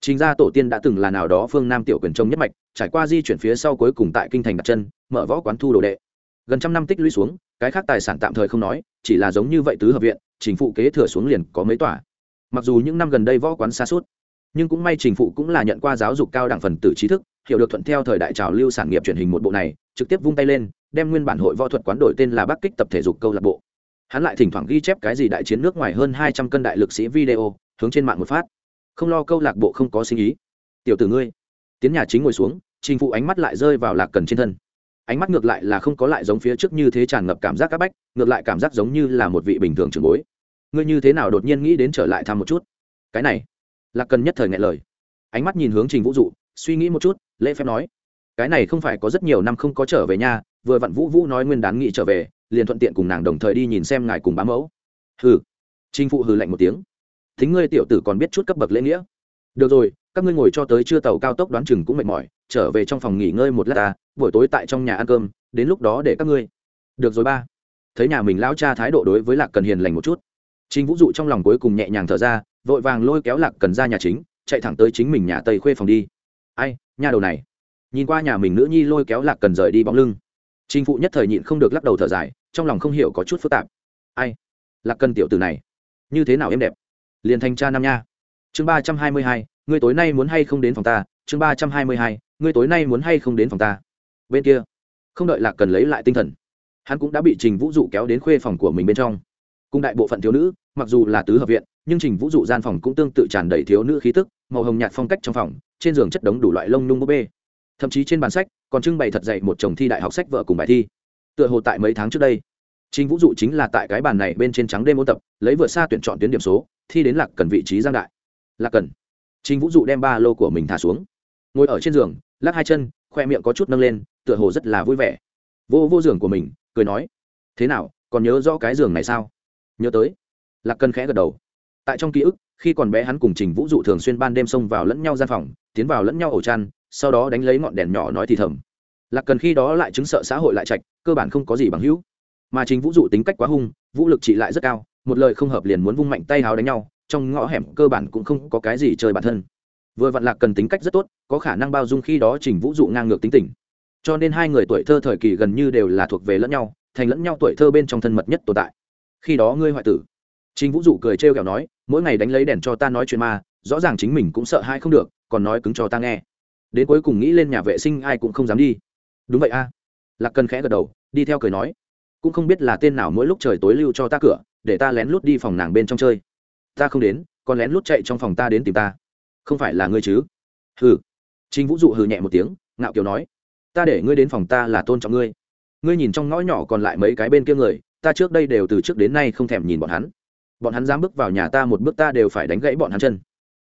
chính gia tổ tiên đã từng là nào đó phương nam tiểu quyền trông nhất mạch, trải qua di chuyển phía sau cuối cùng tại kinh thành đặt chân, mở võ quán thu đồ đệ. Gần trăm năm tích lũy xuống, cái khác tài sản tạm thời không nói, chỉ là giống như vậy tứ hợp viện, chính phụ kế thừa xuống liền có mấy tòa. Mặc dù những năm gần đây võ quán xa suốt nhưng cũng may trình phụ cũng là nhận qua giáo dục cao đẳng phần tử trí thức, hiểu được thuận theo thời đại trào lưu sản nghiệp truyền hình một bộ này, trực tiếp vung tay lên, đem nguyên bản hội võ thuật quán đổi tên là bắc kích tập thể dục câu lạc bộ. Hắn lại thỉnh thoảng ghi chép cái gì đại chiến nước ngoài hơn hai trăm cân đại lực sĩ video, hướng trên mạng một phát. Không lo câu lạc bộ không có sinh ý. Tiểu tử ngươi, tiến nhà chính ngồi xuống, trình phụ ánh mắt lại rơi vào lạc cần trên thân. Ánh mắt ngược lại là không có lại giống phía trước như thế tràn ngập cảm giác áp bách, ngược lại cảm giác giống như là một vị bình thường trường bối. Ngươi như thế nào đột nhiên nghĩ đến trở lại thăm một chút? Cái này là cần nhất thời ngại lời. Ánh mắt nhìn hướng trình vũ dụ, suy nghĩ một chút, lễ phép nói, cái này không phải có rất nhiều năm không có trở về nhà vừa vặn vũ vũ nói nguyên đán nghĩ trở về, liền thuận tiện cùng nàng đồng thời đi nhìn xem ngài cùng bá mẫu. Hừ. Trinh phụ hừ lạnh một tiếng. Thính ngươi tiểu tử còn biết chút cấp bậc lễ nghĩa. Được rồi, các ngươi ngồi cho tới chưa tàu cao tốc đoán chừng cũng mệt mỏi, trở về trong phòng nghỉ ngơi một lát ta, buổi tối tại trong nhà ăn cơm, đến lúc đó để các ngươi. Được rồi ba. Thấy nhà mình lão cha thái độ đối với lạc cần hiền lành một chút. Chính vũ dụ trong lòng cuối cùng nhẹ nhàng thở ra vội vàng lôi kéo lạc cần ra nhà chính, chạy thẳng tới chính mình nhà tây khuê phòng đi. Ai, nhà đầu này. Nhìn qua nhà mình nữ nhi lôi kéo lạc cần rời đi bóng lưng. Chính phụ nhất thời nhịn không được lắc đầu thở dài, trong lòng không hiểu có chút phức tạp. Ai? Lạc cần tiểu từ này. Như thế nào em đẹp? Liền thành cha nam nha. Chương ba trăm hai mươi hai, ngươi tối nay muốn hay không đến phòng ta? Chương ba trăm hai mươi hai, ngươi tối nay muốn hay không đến phòng ta? Bên kia. Không đợi lạc cần lấy lại tinh thần, hắn cũng đã bị trình vũ dụ kéo đến khuê phòng của mình bên trong. Cùng đại bộ phận thiếu nữ, mặc dù là tứ hợp viện nhưng trình vũ dụ gian phòng cũng tương tự tràn đầy thiếu nữ khí tức, màu hồng nhạt phong cách trong phòng, trên giường chất đống đủ loại lông nung búp bê. Thậm chí trên bàn sách, còn trưng bày thật dậy một chồng thi đại học sách vợ cùng bài thi. Tựa hồ tại mấy tháng trước đây, trình vũ dụ chính là tại cái bàn này bên trên trắng đêm ôn tập, lấy vượt xa tuyển chọn tuyến điểm số, thi đến lạc cần vị trí giang đại. Lạc cần. Trình vũ dụ đem ba lô của mình thả xuống. Ngồi ở trên giường, lắc hai chân, khoe miệng có chút nâng lên, tựa hồ rất là vui vẻ. Vô vô giường của mình, cười nói, thế nào, còn nhớ rõ cái giường này sao? Nhớ tới. Lạc cần khẽ gật đầu tại trong ký ức, khi còn bé hắn cùng trình vũ dụ thường xuyên ban đêm xông vào lẫn nhau gian phòng, tiến vào lẫn nhau ổ chăn, sau đó đánh lấy ngọn đèn nhỏ nói thì thầm. Lạc cần khi đó lại chứng sợ xã hội lại chạch cơ bản không có gì bằng hữu. Mà trình vũ dụ tính cách quá hung, vũ lực trị lại rất cao, một lời không hợp liền muốn vung mạnh tay háo đánh nhau, trong ngõ hẻm cơ bản cũng không có cái gì chơi bản thân. Vừa vặn lạc cần tính cách rất tốt, có khả năng bao dung khi đó trình vũ dụ ngang ngược tính tình. Cho nên hai người tuổi thơ thời kỳ gần như đều là thuộc về lẫn nhau, thành lẫn nhau tuổi thơ bên trong thân mật nhất tồn tại. Khi đó ngươi hoại tử. Trình vũ dụ cười trêu ghẹo nói mỗi ngày đánh lấy đèn cho ta nói chuyện ma, rõ ràng chính mình cũng sợ hai không được, còn nói cứng cho ta nghe. Đến cuối cùng nghĩ lên nhà vệ sinh ai cũng không dám đi. Đúng vậy a. Lạc cần khẽ gật đầu, đi theo cười nói. Cũng không biết là tên nào mỗi lúc trời tối lưu cho ta cửa, để ta lén lút đi phòng nàng bên trong chơi. Ta không đến, còn lén lút chạy trong phòng ta đến tìm ta. Không phải là ngươi chứ? Hừ. Trinh vũ dụ hừ nhẹ một tiếng, ngạo kiều nói. Ta để ngươi đến phòng ta là tôn trọng ngươi. Ngươi nhìn trong ngõ nhỏ còn lại mấy cái bên kia người, ta trước đây đều từ trước đến nay không thèm nhìn bọn hắn bọn hắn dám bước vào nhà ta một bước ta đều phải đánh gãy bọn hắn chân.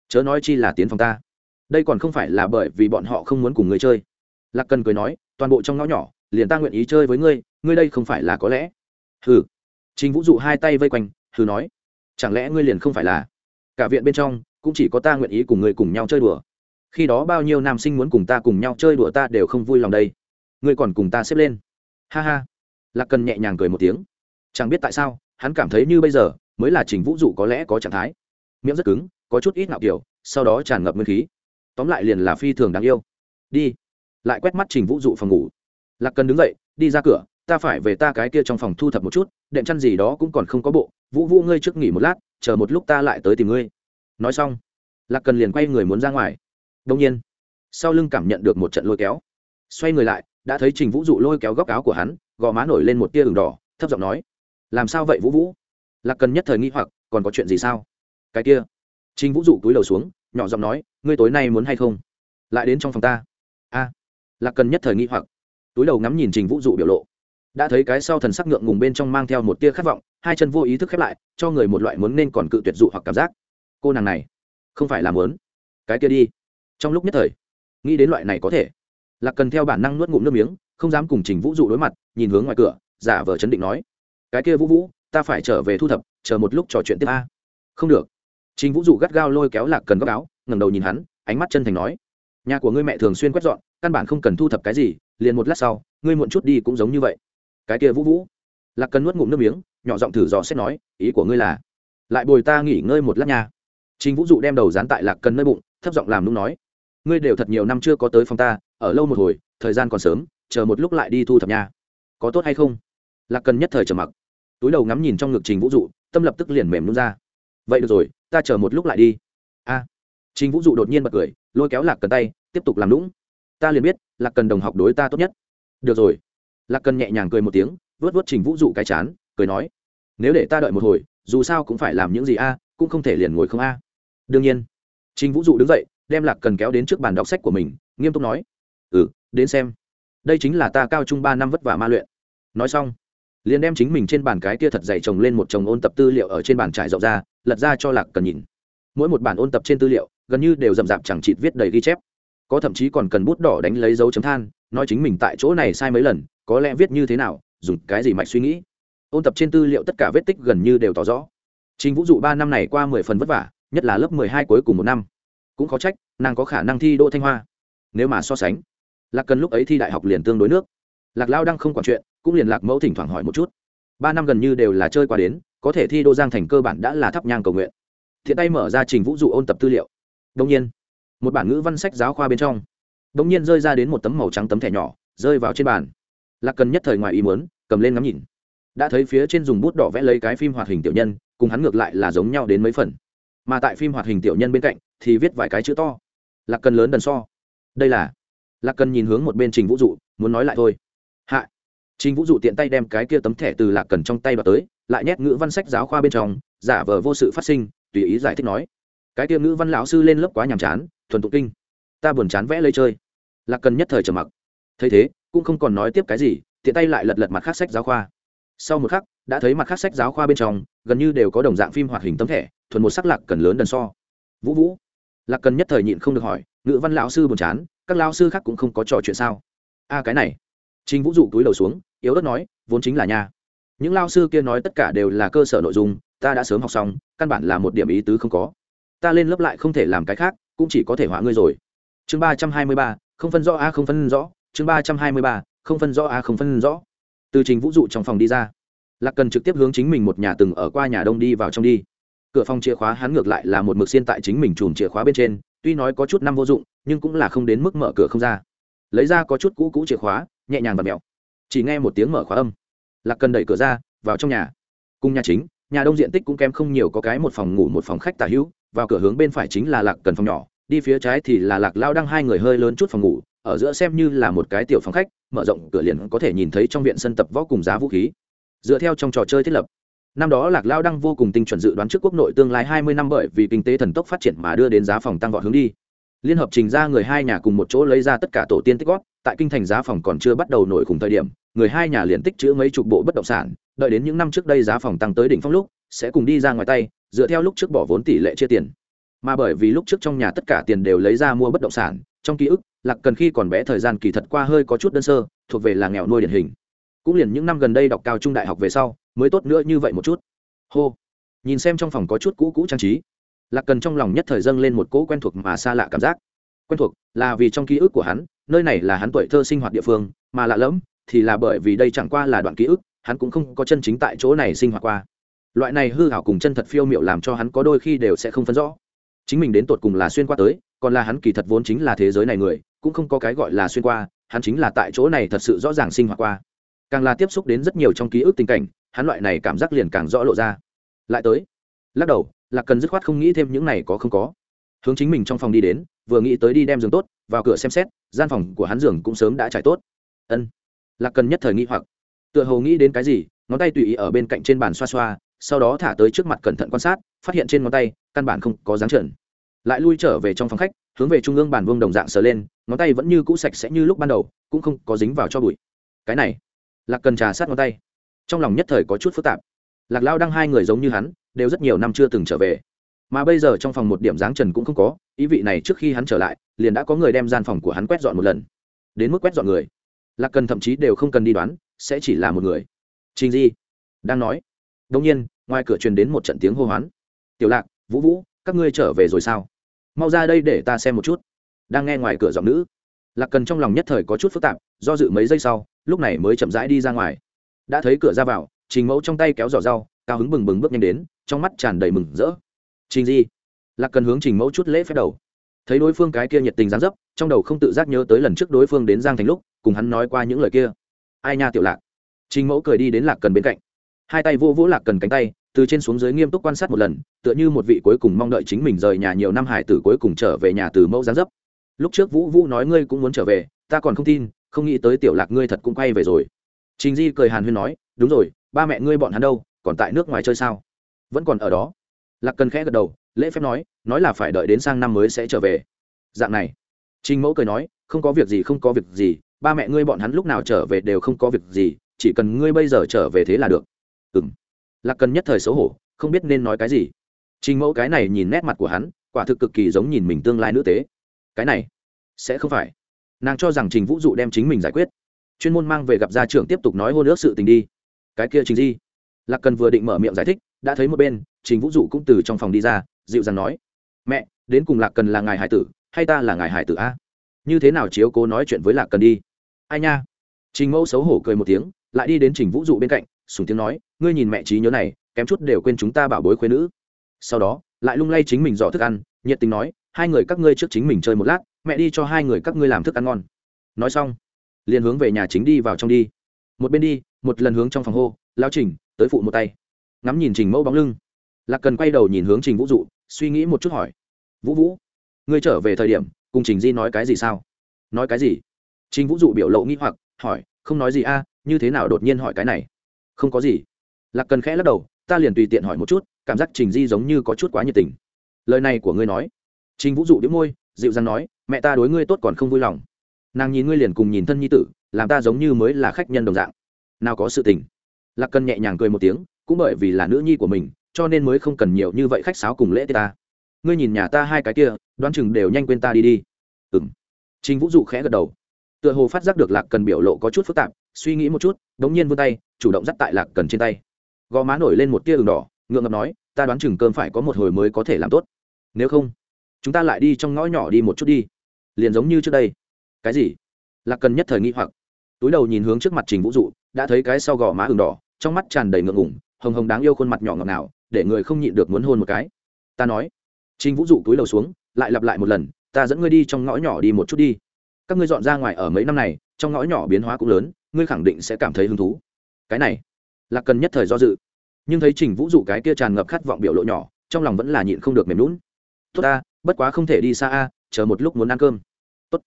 Chớ nói chi là tiến phòng ta. Đây còn không phải là bởi vì bọn họ không muốn cùng người chơi. Lạc cần cười nói, toàn bộ trong ngõ nhỏ, liền ta nguyện ý chơi với ngươi ngươi đây không phải là có lẽ. Hừ. Trình vũ dụ hai tay vây quanh, hừ nói. Chẳng lẽ ngươi liền không phải là? Cả viện bên trong, cũng chỉ có ta nguyện ý cùng ngươi cùng nhau chơi đùa. Khi đó bao nhiêu nam sinh muốn cùng ta cùng nhau chơi đùa ta đều không vui lòng đây. Ngươi còn cùng ta xếp lên. Ha ha. Lạc cần nhẹ nhàng cười một tiếng. Chẳng biết tại sao, hắn cảm thấy như bây giờ mới là trình vũ dụ có lẽ có trạng thái. Miệng rất cứng, có chút ít nạo kiểu, sau đó tràn ngập nguyên khí. Tóm lại liền là phi thường đáng yêu. Đi. Lại quét mắt trình vũ dụ phòng ngủ. Lạc cần đứng dậy, đi ra cửa, ta phải về ta cái kia trong phòng thu thập một chút, đệm chăn gì đó cũng còn không có bộ, vũ vũ ngươi trước nghỉ một lát, chờ một lúc ta lại tới tìm ngươi. Nói xong, lạc cần liền quay người muốn ra ngoài. Đông nhiên, sau lưng cảm nhận được một trận lôi kéo. Xoay người lại, đã thấy trình vũ dụ lôi kéo góc áo của hắn, gò má nổi lên một tia đường đỏ, thấp giọng nói, làm sao vậy, vũ vũ? Lạc cần nhất thời nghi hoặc, còn có chuyện gì sao? Cái kia. Trình vũ dụ túi đầu xuống, nhỏ giọng nói, ngươi tối nay muốn hay không? Lại đến trong phòng ta. A. Lạc cần nhất thời nghi hoặc, túi đầu ngắm nhìn trình vũ dụ biểu lộ. Đã thấy cái sau thần sắc ngượng ngùng bên trong mang theo một tia khát vọng, hai chân vô ý thức khép lại, cho người một loại muốn nên còn cự tuyệt dụ hoặc cảm giác. Cô nàng này, không phải là muốn. Cái kia đi. Trong lúc nhất thời, nghĩ đến loại này có thể. Lạc cần theo bản năng nuốt ngụm nước miếng, không dám cùng trình vũ dụ đối mặt, nhìn hướng ngoài cửa, giả vờ chấn định nói. Cái kia vũ vũ ta phải trở về thu thập, chờ một lúc trò chuyện tiếp a. Không được. Trình vũ dụ gắt gao lôi kéo lạc cần góc áo, ngẩng đầu nhìn hắn, ánh mắt chân thành nói. Nhà của ngươi mẹ thường xuyên quét dọn, căn bản không cần thu thập cái gì, liền một lát sau, ngươi muộn chút đi cũng giống như vậy. Cái kia vũ vũ. Lạc cần nuốt ngụm nước miếng, nhỏ giọng thử dò xét nói, ý của ngươi là, lại bồi ta nghỉ ngơi một lát nha. Trình vũ dụ đem đầu dán tại lạc cần nơi bụng, thấp giọng làm nung nói, ngươi đều thật nhiều năm chưa có tới phòng ta, ở lâu một hồi, thời gian còn sớm, chờ một lúc lại đi thu thập nha. Có tốt hay không? Lạc cần nhất thời trầm mặc túi đầu ngắm nhìn trong ngực trình vũ dụ, tâm lập tức liền mềm luôn ra. Vậy được rồi, ta chờ một lúc lại đi. A. Trình vũ dụ đột nhiên bật cười, lôi kéo lạc cần tay, tiếp tục làm lũng ta liền biết, lạc cần đồng học đối ta tốt nhất. Được rồi. Lạc cần nhẹ nhàng cười một tiếng vớt vớt trình vũ dụ cái chán, cười nói, nếu để ta đợi một hồi, dù sao cũng phải làm những gì a, cũng không thể liền ngồi không a. Đương nhiên. Trình vũ dụ đứng dậy, đem lạc cần kéo đến trước bàn đọc sách của mình, nghiêm túc nói ừ đến xem. Đây chính là ta cao trung ba năm vất vả ma luyện. Nói xong liền đem chính mình trên bàn cái kia thật dày chồng lên một chồng ôn tập tư liệu ở trên bàn trải rộng ra lật ra cho lạc cần nhìn mỗi một bản ôn tập trên tư liệu gần như đều rậm rạp chẳng chịt viết đầy ghi chép có thậm chí còn cần bút đỏ đánh lấy dấu chấm than nói chính mình tại chỗ này sai mấy lần có lẽ viết như thế nào dùng cái gì mạch suy nghĩ ôn tập trên tư liệu tất cả vết tích gần như đều tỏ rõ Trình Vũ dụ ba năm này qua mười phần vất vả, nhất là lớp mười hai cuối cùng một năm. Cũng khó trách, nàng có khả năng thi đỗ Thanh Hoa. Nếu mà so sánh, Lạc Cần lúc ấy thi đại học liền tương đối nước. Lạc Lao đang không quản chuyện, cũng liền Lạc Mẫu thỉnh thoảng hỏi một chút. Ba năm gần như đều là chơi qua đến, có thể thi đô Giang thành cơ bản đã là thắp nhang cầu nguyện. Thiện tay mở ra Trình Vũ dụ ôn tập tư liệu. đông nhiên, một bản ngữ văn sách giáo khoa bên trong, đông nhiên rơi ra đến một tấm màu trắng tấm thẻ nhỏ, rơi vào trên bàn. Lạc Cần nhất thời ngoài ý muốn, cầm lên ngắm nhìn đã thấy phía trên dùng bút đỏ vẽ lấy cái phim hoạt hình tiểu nhân cùng hắn ngược lại là giống nhau đến mấy phần mà tại phim hoạt hình tiểu nhân bên cạnh thì viết vài cái chữ to lạc cần lớn đần so đây là lạc cần nhìn hướng một bên trình vũ dụ muốn nói lại thôi hạ trình vũ dụ tiện tay đem cái kia tấm thẻ từ lạc cần trong tay vào tới, lại nhét ngữ văn sách giáo khoa bên trong, giả vờ vô sự phát sinh, tùy ý giải thích nói, cái kia ngữ văn lão sư lên lớp quá nhàm chán, thuần tụng kinh. Ta buồn chán vẽ lấy chơi. Lạc cần nhất thời trầm mặc. Thấy thế, cũng không còn nói tiếp cái gì, tiện tay lại lật lật mặt khác sách giáo khoa. Sau một khắc, đã thấy mặt khác sách giáo khoa bên trong, gần như đều có đồng dạng phim hoạt hình tấm thẻ, thuần một sắc lạc cần lớn đần so. Vũ vũ. Lạc cần nhất thời nhịn không được hỏi, ngữ văn lão sư buồn chán, các lão sư khác cũng không có trò chuyện sao? A, cái này. Trình vũ dụ túi đầu xuống, yếu ớt nói, vốn chính là nha. Những lao sư kia nói tất cả đều là cơ sở nội dung, ta đã sớm học xong, căn bản là một điểm ý tứ không có. Ta lên lớp lại không thể làm cái khác, cũng chỉ có thể họa ngươi rồi. Chương ba trăm hai mươi ba, không phân rõ a không phân rõ. Chương ba trăm hai mươi ba, không phân rõ a không phân rõ. Từ trình vũ dụ trong phòng đi ra. Lạc cần trực tiếp hướng chính mình một nhà từng ở qua nhà đông đi vào trong đi. Cửa phòng chìa khóa hắn ngược lại là một mực xiên tại chính mình chùm chìa khóa bên trên, tuy nói có chút năm vô dụng, nhưng cũng là không đến mức mở cửa không ra lấy ra có chút cũ cũ chìa khóa, nhẹ nhàng và mẹo. Chỉ nghe một tiếng mở khóa âm. Lạc cần đẩy cửa ra, vào trong nhà. Cùng nhà chính, nhà đông diện tích cũng kém không nhiều, có cái một phòng ngủ, một phòng khách tả hữu, vào cửa hướng bên phải chính là lạc cần phòng nhỏ, đi phía trái thì là lạc lao đang hai người hơi lớn chút phòng ngủ, ở giữa xem như là một cái tiểu phòng khách, mở rộng cửa liền có thể nhìn thấy trong viện sân tập võ cùng giá vũ khí. Dựa theo trong trò chơi thiết lập, năm đó lạc lao đăng vô cùng tinh chuẩn dự đoán trước quốc nội tương lai hai mươi năm bởi vì kinh tế thần tốc phát triển mà đưa đến giá phòng tăng vọt hướng đi liên hợp trình ra người hai nhà cùng một chỗ lấy ra tất cả tổ tiên tích góp, tại kinh thành giá phòng còn chưa bắt đầu nổi khủng thời điểm, người hai nhà liền tích chữ mấy chục bộ bất động sản, đợi đến những năm trước đây giá phòng tăng tới đỉnh phong lúc, sẽ cùng đi ra ngoài tay, dựa theo lúc trước bỏ vốn tỷ lệ chia tiền. Mà bởi vì lúc trước trong nhà tất cả tiền đều lấy ra mua bất động sản, trong ký ức, lạc cần khi còn bé thời gian kỳ thật qua hơi có chút đơn sơ, thuộc về là nghèo nuôi điển hình. Cũng liền những năm gần đây đọc cao trung đại học về sau, mới tốt nữa như vậy một chút. Hô. Nhìn xem trong phòng có chút cũ cũ trang trí lạc cần trong lòng nhất thời dâng lên một cỗ quen thuộc mà xa lạ cảm giác. Quen thuộc là vì trong ký ức của hắn, nơi này là hắn tuổi thơ sinh hoạt địa phương, mà lạ lẫm thì là bởi vì đây chẳng qua là đoạn ký ức, hắn cũng không có chân chính tại chỗ này sinh hoạt qua. Loại này hư hảo cùng chân thật phiêu miệu làm cho hắn có đôi khi đều sẽ không phân rõ. Chính mình đến tột cùng là xuyên qua tới, còn là hắn kỳ thật vốn chính là thế giới này người, cũng không có cái gọi là xuyên qua, hắn chính là tại chỗ này thật sự rõ ràng sinh hoạt qua. Càng là tiếp xúc đến rất nhiều trong ký ức tình cảnh, hắn loại này cảm giác liền càng rõ lộ ra. Lại tới, lắc đầu là cần dứt khoát không nghĩ thêm những này có không có. Hướng chính mình trong phòng đi đến, vừa nghĩ tới đi đem giường tốt, vào cửa xem xét, gian phòng của hắn giường cũng sớm đã trải tốt. Ân. Lạc cần nhất thời nghĩ hoặc. Tựa hồ nghĩ đến cái gì, ngón tay tùy ý ở bên cạnh trên bàn xoa xoa, sau đó thả tới trước mặt cẩn thận quan sát, phát hiện trên ngón tay, căn bản không có dáng trần. Lại lui trở về trong phòng khách, hướng về trung ương bàn vương đồng dạng sờ lên, ngón tay vẫn như cũ sạch sẽ như lúc ban đầu, cũng không có dính vào cho bụi. Cái này. Lạc cần trà sát ngón tay. Trong lòng nhất thời có chút phức tạp. Lạc lao đăng hai người giống như hắn đều rất nhiều năm chưa từng trở về. Mà bây giờ trong phòng một điểm dáng trần cũng không có, ý vị này trước khi hắn trở lại, liền đã có người đem gian phòng của hắn quét dọn một lần. Đến mức quét dọn người. Lạc cần thậm chí đều không cần đi đoán, sẽ chỉ là một người. Trình di đang nói. Đông nhiên, ngoài cửa truyền đến một trận tiếng hô hoán. Tiểu lạc, vũ vũ, các ngươi trở về rồi sao? Mau ra đây để ta xem một chút. Đang nghe ngoài cửa giọng nữ. Lạc cần trong lòng nhất thời có chút phức tạp, do dự mấy giây sau, lúc này mới chậm rãi đi ra ngoài. Đã thấy cửa ra vào, trình mẫu trong tay kéo giỏ rau cao hứng bừng bừng bước nhanh đến, trong mắt tràn đầy mừng rỡ. Trình di, lạc cần hướng trình mẫu chút lễ phép đầu. Thấy đối phương cái kia nhiệt tình dán dấp, trong đầu không tự giác nhớ tới lần trước đối phương đến giang thành lúc, cùng hắn nói qua những lời kia. Ai nha, tiểu lạc. Trình mẫu cười đi đến lạc cần bên cạnh. Hai tay vô vỗ lạc cần cánh tay, từ trên xuống dưới nghiêm túc quan sát một lần, tựa như một vị cuối cùng mong đợi chính mình rời nhà nhiều năm hải tử cuối cùng trở về nhà từ mẫu gián dấp. Lúc trước vũ vũ nói ngươi cũng muốn trở về, ta còn không tin, không nghĩ tới tiểu lạc ngươi thật cũng quay về rồi. Trình di cười hàn huyên nói, đúng rồi, ba mẹ ngươi bọn hắn đâu? Còn tại nước ngoài chơi sao? Vẫn còn ở đó. Lạc cần khẽ gật đầu, lễ phép nói nói là phải đợi đến sang năm mới sẽ trở về. Dạng này. Trình mẫu cười nói, không có việc gì, không có việc gì, ba mẹ ngươi bọn hắn lúc nào trở về đều không có việc gì, chỉ cần ngươi bây giờ trở về thế là được. Ừ m lạc cần nhất thời xấu hổ, không biết nên nói cái gì. Trình mẫu cái này nhìn nét mặt của hắn, quả thực cực kỳ giống nhìn mình tương lai nữ tế. Cái này, sẽ không phải. Nàng cho rằng trình vũ dụ đem chính mình giải quyết. Chuyên môn mang về gặp gia trưởng tiếp tục nói hôn ước sự tình đi. Cái kia trình di lạc cần vừa định mở miệng giải thích, đã thấy một bên, trình vũ dụ cũng từ trong phòng đi ra, dịu dàng nói, mẹ, đến cùng lạc cần là ngài hải tử, hay ta là ngài hải tử a? Như thế nào chiếu cố nói chuyện với lạc cần đi? Ai nha. Trình mẫu xấu hổ cười một tiếng, lại đi đến trình vũ dụ bên cạnh, sùng tiếng nói, ngươi nhìn mẹ trí nhớ này, kém chút đều quên chúng ta bảo bối khuyên nữ. Sau đó, lại lung lay chính mình dò thức ăn, nhiệt tình nói, hai người các ngươi trước chính mình chơi một lát, mẹ đi cho hai người các ngươi làm thức ăn ngon. Nói xong, liền hướng về nhà chính đi vào trong đi. Một bên đi, một lần hướng trong phòng hô lao trình, tới phụ một tay. Ngắm nhìn trình mẫu bóng lưng. Lạc cần quay đầu nhìn hướng trình vũ dụ, suy nghĩ một chút hỏi. Vũ vũ, ngươi trở về thời điểm, cùng trình di nói cái gì sao? Nói cái gì? Trình vũ dụ biểu lộ nghĩ hoặc, hỏi. Không nói gì a, như thế nào đột nhiên hỏi cái này? Không có gì. Lạc cần khẽ lắc đầu, ta liền tùy tiện hỏi một chút, cảm giác trình di giống như có chút quá nhiệt tình. Lời này của ngươi nói. Trình vũ dụ đĩu môi, dịu dàng nói, mẹ ta đối ngươi tốt còn không vui lòng. Nàng nhìn ngươi liền cùng nhìn thân nhi tử, làm ta giống như mới là khách nhân đồng dạng. Nào có sự tình lạc cần nhẹ nhàng cười một tiếng, cũng bởi vì là nữ nhi của mình, cho nên mới không cần nhiều như vậy khách sáo cùng lễ tết ta. Ngươi nhìn nhà ta hai cái kia, đoán chừng đều nhanh quên ta đi đi. Ừ m trình vũ dụ khẽ gật đầu. Tựa hồ phát giác được lạc cần biểu lộ có chút phức tạp, suy nghĩ một chút đ ố n g nhiên vươn tay, chủ động dắt tại lạc cần trên tay. Gò má nổi lên một tia đường đỏ, ngượng ngập nói, ta đoán chừng cơm phải có một hồi mới có thể làm tốt. Nếu không, chúng ta lại đi trong ngõ nhỏ đi một chút đi. Liền giống như trước đây. Cái gì? Lạc cần nhất thời nghĩ hoặc. Túi đầu nhìn hướng trước mặt trình vũ dụ, đã thấy cái sau gò má ừng đỏ trong mắt tràn đầy ngượng ngủng hồng hồng đáng yêu khuôn mặt nhỏ ngọt nào để người không nhịn được muốn hôn một cái. Ta nói, trình vũ dụ túi đầu xuống, lại lặp lại một lần, ta dẫn ngươi đi trong ngõ nhỏ đi một chút đi. Các ngươi dọn ra ngoài ở mấy năm này, trong ngõ nhỏ biến hóa cũng lớn, ngươi khẳng định sẽ cảm thấy hứng thú. Cái này, là cần nhất thời do dự. Nhưng thấy trình vũ dụ cái kia tràn ngập khát vọng biểu lộ nhỏ, trong lòng vẫn là nhịn không được mềm lún tốt ta, bất quá không thể đi xa a, chờ một lúc muốn ăn cơm. Tốt.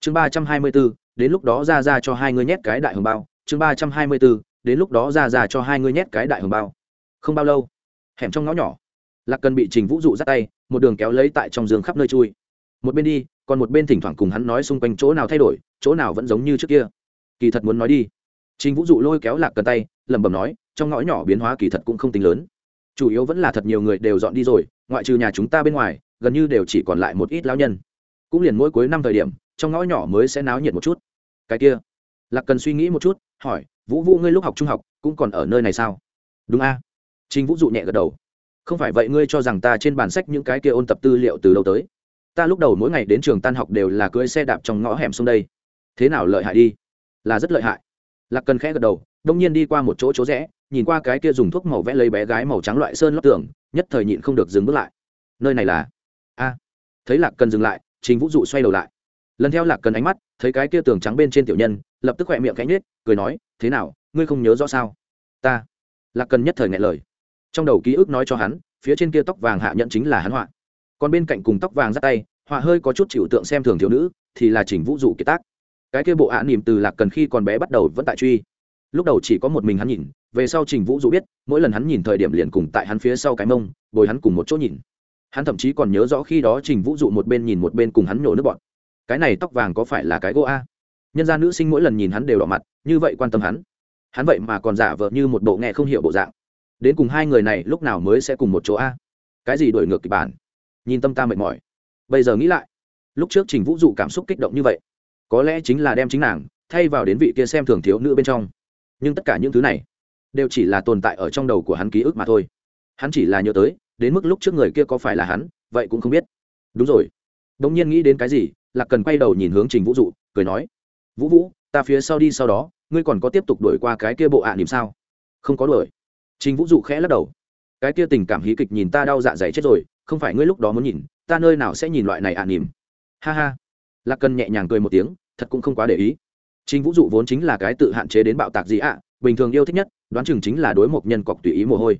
Chương ba trăm hai mươi b ố đến lúc đó ra ra cho hai ngươi nhét cái đại hồng bao. Chương ba trăm hai mươi b ố đến lúc đó ra ra cho hai ngươi nhét cái đại hồng bao. Không bao lâu, hẻm trong ngõ nhỏ, lạc cần bị trình vũ dụ dắt tay, một đường kéo lấy tại trong giường khắp nơi chui. Một bên đi, còn một bên thỉnh thoảng cùng hắn nói xung quanh chỗ nào thay đổi, chỗ nào vẫn giống như trước kia. Kỳ thật muốn nói đi, trình vũ dụ lôi kéo lạc cần tay, lẩm bẩm nói, trong ngõ nhỏ biến hóa kỳ thật cũng không tính lớn. Chủ yếu vẫn là thật nhiều người đều dọn đi rồi, ngoại trừ nhà chúng ta bên ngoài, gần như đều chỉ còn lại một ít lão nhân. Cũng liền mỗi cuối năm thời điểm, trong ngõ nhỏ mới sẽ náo nhiệt một chút. Cái kia, lạc cần suy nghĩ một chút, hỏi vũ vũ ngươi lúc học trung học cũng còn ở nơi này sao? Đúng a. Trình vũ dụ nhẹ gật đầu. Không phải vậy ngươi cho rằng ta trên bản sách những cái kia ôn tập tư liệu từ lâu tới? Ta lúc đầu mỗi ngày đến trường tan học đều là cưỡi xe đạp trong ngõ hẻm xuống đây. Thế nào lợi hại đi? Là rất lợi hại. Lạc cần khẽ gật đầu, đông nhiên đi qua một chỗ chỗ rẽ, nhìn qua cái kia dùng thuốc màu vẽ lấy bé gái màu trắng loại sơn lót tường, nhất thời nhịn không được dừng bước lại. Nơi này là? A. Thấy lạc cần dừng lại, trình vũ dụ xoay đầu lại. Lần theo lạc cần ánh mắt thấy cái kia tường trắng bên trên tiểu nhân, lập tức khỏe miệng cánh nết cười nói, thế nào, ngươi không nhớ rõ sao? Ta. Lạc cần nhất thời ngại lời. Trong đầu ký ức nói cho hắn, phía trên kia tóc vàng hạ nhận chính là hắn họa. Còn bên cạnh cùng tóc vàng dắt tay, họa hơi có chút chịu tượng xem thường thiếu nữ, thì là chỉnh vũ dụ kiệt tác. Cái kia bộ ạ niềm từ lạc cần khi còn bé bắt đầu vẫn tại truy. Lúc đầu chỉ có một mình hắn nhìn, về sau trình vũ dụ biết, mỗi lần hắn nhìn thời điểm liền cùng tại hắn phía sau cái mông, bồi hắn cùng một chỗ nhìn. Hắn thậm chí còn nhớ rõ khi đó trình vũ dụ một bên nhìn một bên cùng hắn nhổ nước bọn cái này tóc vàng có phải là cái gỗ a? Nhân gia nữ sinh mỗi lần nhìn hắn đều đỏ mặt, như vậy quan tâm hắn. Hắn vậy mà còn giả vờ như một bộ nghe không hiểu bộ dạng. Đến cùng hai người này lúc nào mới sẽ cùng một chỗ a? Cái gì đổi ngược kịch bản? Nhìn tâm ta mệt mỏi. Bây giờ nghĩ lại, lúc trước trình vũ dụ cảm xúc kích động như vậy, có lẽ chính là đem chính nàng thay vào đến vị kia xem thường thiếu nữ bên trong. Nhưng tất cả những thứ này đều chỉ là tồn tại ở trong đầu của hắn ký ức mà thôi. Hắn chỉ là nhớ tới, đến mức lúc trước người kia có phải là hắn, vậy cũng không biết. Đúng rồi. Đ ỗ n g nhiên nghĩ đến cái gì Lạc cần quay đầu nhìn hướng trình vũ dụ cười nói vũ vũ ta phía sau đi sau đó ngươi còn có tiếp tục đuổi qua cái kia bộ ạ à, niềm sao? Không có đuổi. Trình vũ dụ khẽ lắc đầu cái kia tình cảm hí kịch nhìn ta đau dạ dày chết rồi không phải ngươi lúc đó muốn nhìn ta nơi nào sẽ nhìn loại này ạ à nỉm ha ha. Lạc cần nhẹ nhàng cười một tiếng thật cũng không quá để ý. Trình vũ dụ vốn chính là cái tự hạn chế đến bạo tạc gì ạ bình thường yêu thích nhất đoán chừng chính là đối một nhân cọc tùy ý mồ hôi.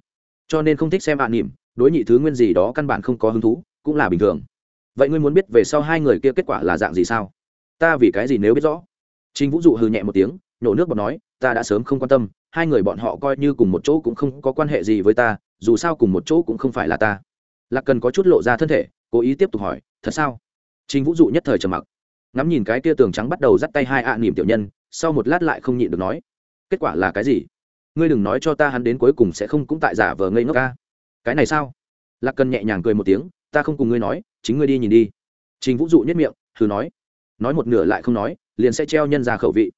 Cho nên không thích xem ạ niềm đối nhị thứ nguyên gì đó căn bản không có hứng thú cũng là bình thường vậy ngươi muốn biết về sau hai người kia kết quả là dạng gì sao? Ta vì cái gì nếu biết rõ? Chính vũ dụ hừ nhẹ một tiếng nhổ nước bọt nói, ta đã sớm không quan tâm, hai người bọn họ coi như cùng một chỗ cũng không có quan hệ gì với ta, dù sao cùng một chỗ cũng không phải là ta. Lạc cần có chút lộ ra thân thể, cố ý tiếp tục hỏi, thật sao? Trình vũ dụ nhất thời trầm mặc. Ngắm nhìn cái kia tường trắng bắt đầu dắt tay hai ạ à nỉm tiểu nhân, sau một lát lại không nhịn được nói, kết quả là cái gì? Ngươi đừng nói cho ta hắn đến cuối cùng sẽ không cũng tại giả vờ ngây ngốc ca. Cái này sao? Lạc cần nhẹ nhàng cười một tiếng, ta không cùng ngươi nói chính ngươi đi nhìn đi. Trình vũ dụ nhất miệng thử nói. Nói một nửa lại không nói, liền sẽ treo nhân ra khẩu vị.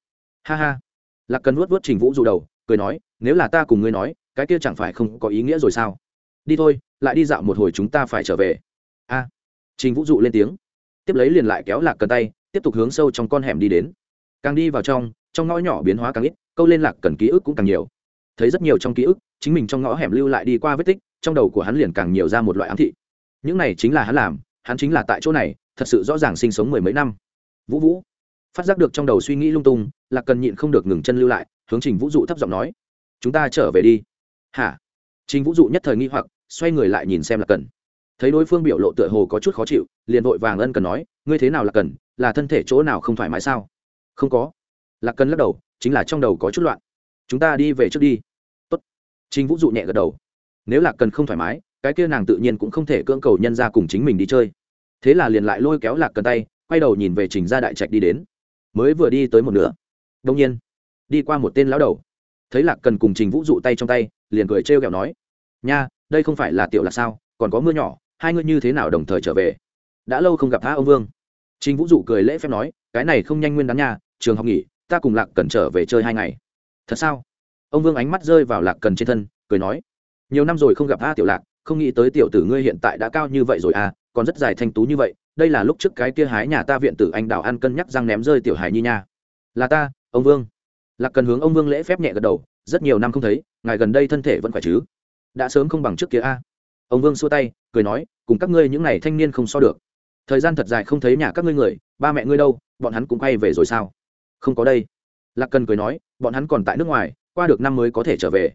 Ha ha. Lạc cần vuốt vuốt trình vũ dụ đầu, cười nói, nếu là ta cùng ngươi nói, cái kia chẳng phải không có ý nghĩa rồi sao? Đi thôi, lại đi dạo một hồi chúng ta phải trở về. A. Trình vũ dụ lên tiếng. Tiếp lấy liền lại kéo lạc cần tay, tiếp tục hướng sâu trong con hẻm đi đến. Càng đi vào trong trong ngõ nhỏ biến hóa càng ít, câu lên lạc cần ký ức cũng càng nhiều. Thấy rất nhiều trong ký ức, chính mình trong ngõ hẻm lưu lại đi qua vết tích, trong đầu của hắn liền càng nhiều ra một loại ám thị. Những này chính là hắn làm hắn chính là tại chỗ này, thật sự rõ ràng sinh sống mười mấy năm. Vũ vũ, phát giác được trong đầu suy nghĩ lung tung, lạc cần nhịn không được ngừng chân lưu lại, hướng trình vũ dụ thấp giọng nói, chúng ta trở về đi. Hả? Trình vũ dụ nhất thời nghi hoặc, xoay người lại nhìn xem lạc cần. Thấy đối phương biểu lộ tựa hồ có chút khó chịu, liền vội vàng ân cần nói, ngươi thế nào lạc cần, là thân thể chỗ nào không thoải mái sao? Không có. Lạc cần lắc đầu, chính là trong đầu có chút loạn. Chúng ta đi về trước đi. Tốt. trình vũ dụ nhẹ gật đầu. Nếu lạc cần không thoải mái, cái kia nàng tự nhiên cũng không thể cưỡng cầu nhân ra cùng chính mình đi chơi thế là liền lại lôi kéo lạc cần tay, quay đầu nhìn về trình gia đại trạch đi đến. Mới vừa đi tới một nửa. Đông nhiên, đi qua một tên lão đầu. Thấy lạc cần cùng trình vũ dụ tay trong tay, liền cười trêu ghẹo nói, nha, đây không phải là tiểu lạc sao? Còn có mưa nhỏ, hai ngươi như thế nào đồng thời trở về? Đã lâu không gặp tha ông vương. Trình vũ dụ cười lễ phép nói, cái này không nhanh nguyên đán nha, trường học nghỉ, ta cùng lạc cần trở về chơi hai ngày. Thật sao? Ông vương ánh mắt rơi vào lạc cần trên thân, cười nói, nhiều năm rồi không gặp a tiểu lạc, không nghĩ tới tiểu tử ngươi hiện tại đã cao như vậy rồi à còn rất dài thanh tú như vậy, đây là lúc trước cái kia hái nhà ta viện tử anh đào ăn cân nhắc răng ném rơi tiểu hài nhi nha. Là ta, ông vương. Lạc cần hướng ông vương lễ phép nhẹ gật đầu, rất nhiều năm không thấy, ngài gần đây thân thể vẫn khỏe chứ? Đã sớm không bằng trước kia a. Ông vương xua tay, cười nói, cùng các ngươi những n à y thanh niên không so được. Thời gian thật dài không thấy nhà các ngươi người, ba mẹ ngươi đâu, bọn hắn cũng quay về rồi sao? Không có đây. Lạc cần cười nói, bọn hắn còn tại nước ngoài, qua được năm mới có thể trở về.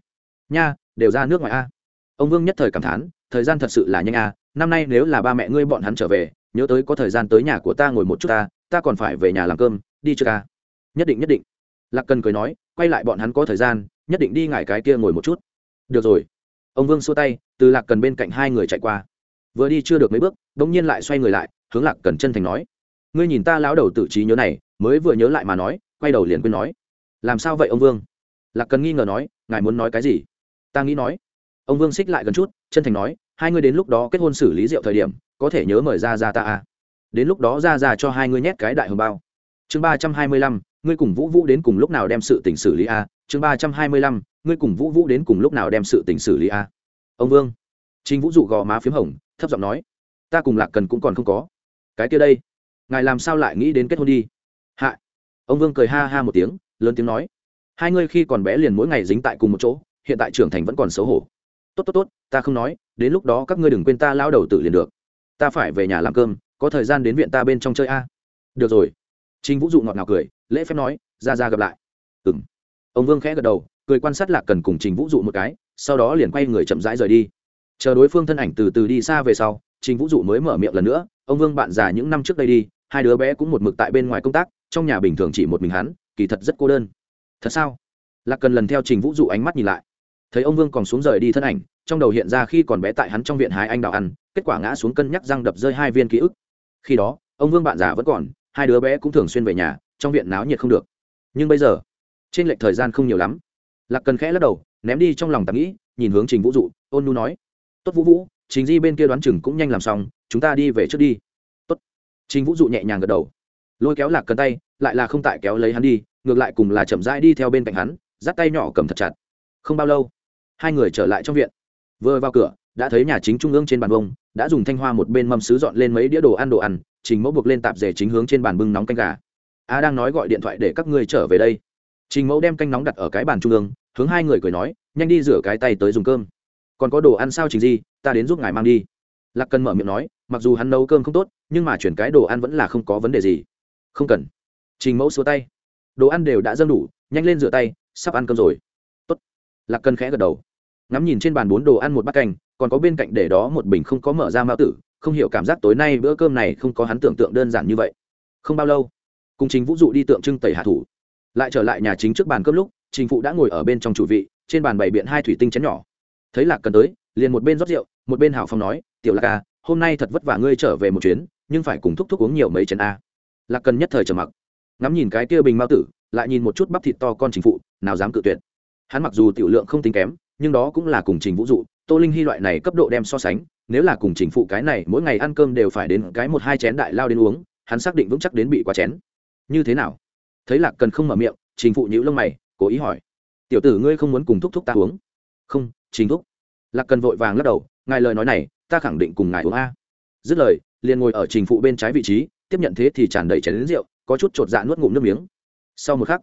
Nha, đều ra nước ngoài a. Ông vương nhất thời cảm thán, thời gian thật sự là nhanh a năm nay nếu là ba mẹ ngươi bọn hắn trở về, nhớ tới có thời gian tới nhà của ta ngồi một chút ta ta còn phải về nhà làm cơm, đi chưa ca nhất định nhất định. Lạc cần cười nói, quay lại bọn hắn có thời gian, nhất định đi ngải cái kia ngồi một chút. Được rồi. Ông vương xua tay, từ lạc cần bên cạnh hai người chạy qua. Vừa đi chưa được mấy bước đ ỗ n g nhiên lại xoay người lại, hướng lạc cần chân thành nói, ngươi nhìn ta lão đầu tự trí nhớ này, mới vừa nhớ lại mà nói, quay đầu liền quên nói. Làm sao vậy, ông vương? Lạc cần nghi ngờ nói, ngài muốn nói cái gì? Ta nghĩ nói. Ông vương xích lại gần chút, chân thành nói hai ngươi đến lúc đó kết hôn xử lý rượu thời điểm, có thể nhớ mời ra ra ta à. đến lúc đó ra ra cho hai ngươi nhét cái đại hồng bao. Chương ba trăm hai mươi lăm, ngươi cùng vũ vũ đến cùng lúc nào đem sự tình xử lý a chương ba trăm hai mươi lăm, ngươi cùng vũ vũ đến cùng lúc nào đem sự tình xử lý a ông vương. Chính vũ dụ gò má p h í m hồng, thấp giọng nói, ta cùng lạc cần cũng còn không có. Cái kia đây, ngài làm sao lại nghĩ đến kết hôn đi? Hạ. Ông vương cười ha ha một tiếng, lớn tiếng nói, hai ngươi khi còn bé liền mỗi ngày dính tại cùng một chỗ, hiện tại trưởng thành vẫn còn xấu hổ tốt tốt tốt ta không nói đến lúc đó các ngươi đừng quên ta lao đầu tự liền được ta phải về nhà làm cơm có thời gian đến viện ta bên trong chơi a được rồi Trình Vũ dụ ngọt ngào cười, lễ phép nói, "Ra ra gặp lại." Ừm. Ông Vương khẽ gật đầu, cười quan sát Lạc Cần cùng Trình Vũ dụ một cái, sau đó liền quay người chậm rãi rời đi. Chờ đối phương thân ảnh từ từ đi xa về sau, Trình Vũ dụ mới mở miệng lần nữa, "Ông Vương bạn già những năm trước đây đi, hai đứa bé cũng một mực tại bên ngoài công tác, trong nhà bình thường chỉ một mình hắn, kỳ thật rất cô đơn." "Thật sao?" Lạc Cần lần theo Trình Vũ dụ ánh mắt nhìn lại, thấy ông Vương còn xuống rời đi thân ảnh, trong đầu hiện ra khi còn bé tại hắn trong viện hái anh đào ăn, kết quả ngã xuống cân nhắc răng đập rơi hai viên ký ức. Khi đó, ông Vương bạn già vẫn còn, hai đứa bé cũng thường xuyên về nhà trong viện náo nhiệt không được. Nhưng bây giờ trên lệch thời gian không nhiều lắm. Lạc cần khẽ lắc đầu ném đi trong lòng tạm nghĩ nhìn hướng trình vũ dụ ôn nu nói tốt vũ vũ trình di bên kia đoán chừng cũng nhanh làm xong chúng ta đi về trước đi. Tốt. Trình vũ dụ nhẹ nhàng gật đầu. Lôi kéo lạc cần tay lại là không tại kéo lấy hắn đi ngược lại cùng là chậm rãi đi theo bên cạnh hắn dắt tay nhỏ cầm thật chặt. Không bao lâu hai người trở lại trong viện. Vừa vào cửa, đã thấy nhà chính trung ương trên bàn bông, đã dùng thanh hoa một bên mâm sứ dọn lên mấy đĩa đồ ăn đồ ăn, trình mẫu buộc lên tạp dề chính hướng trên bàn bưng nóng canh gà. A đang nói gọi điện thoại để các ngươi trở về đây. Trình mẫu đem canh nóng đặt ở cái bàn trung ương, hướng hai người cười nói, nhanh đi rửa cái tay tới dùng cơm. Còn có đồ ăn sao trình di, ta đến giúp ngài mang đi. Lạc cần mở miệng nói, mặc dù hắn nấu cơm không tốt, nhưng mà chuyển cái đồ ăn vẫn là không có vấn đề gì. Không cần. Trình mẫu xua tay. Đồ ăn đều đã dâng đủ, nhanh lên rửa tay, sắp ăn cơm rồi lạc cần khẽ gật đầu. Ngắm nhìn trên bàn bốn đồ ăn một bát canh, còn có bên cạnh để đó một bình không có mở ra mao tử, không hiểu cảm giác tối nay bữa cơm này không có hắn tưởng tượng đơn giản như vậy. Không bao lâu, cùng chính vũ dụ đi tượng trưng tẩy hạ thủ. Lại trở lại nhà chính trước bàn cơm lúc, trình phụ đã ngồi ở bên trong chủ vị, trên bàn bày biện hai thủy tinh chén nhỏ. Thấy lạc cần tới, liền một bên rót rượu, một bên hào phong nói, tiểu lạc à hôm nay thật vất vả ngươi trở về một chuyến, nhưng phải cùng thúc thúc uống nhiều mấy chén a. Lạc cần nhất thời trầm mặc. Ngắm nhìn cái kia bình mao tử, lại nhìn một chút bắp thịt to con trình phụ, nào dám cự tuyệt hắn mặc dù tiểu lượng không tính kém, nhưng đó cũng là cùng trình vũ dụ, tô linh hy loại này cấp độ đem so sánh, nếu là cùng trình phụ cái này, mỗi ngày ăn cơm đều phải đến cái một hai chén đại lao đến uống, hắn xác định vững chắc đến bị quá chén. Như thế nào? Thấy lạc cần không mở miệng, trình phụ nhữ lông mày, cố ý hỏi. Tiểu tử ngươi không muốn cùng thúc thúc ta uống? Không, trình thúc. Lạc cần vội vàng lắc đầu, ngài lời nói này, ta khẳng định cùng ngài uống a. Dứt lời, liền ngồi ở trình phụ bên trái vị trí, tiếp nhận thế thì tràn đầy chén đến rượu, có chút chột dạ nuốt ngụm nước miếng. Sau một khắc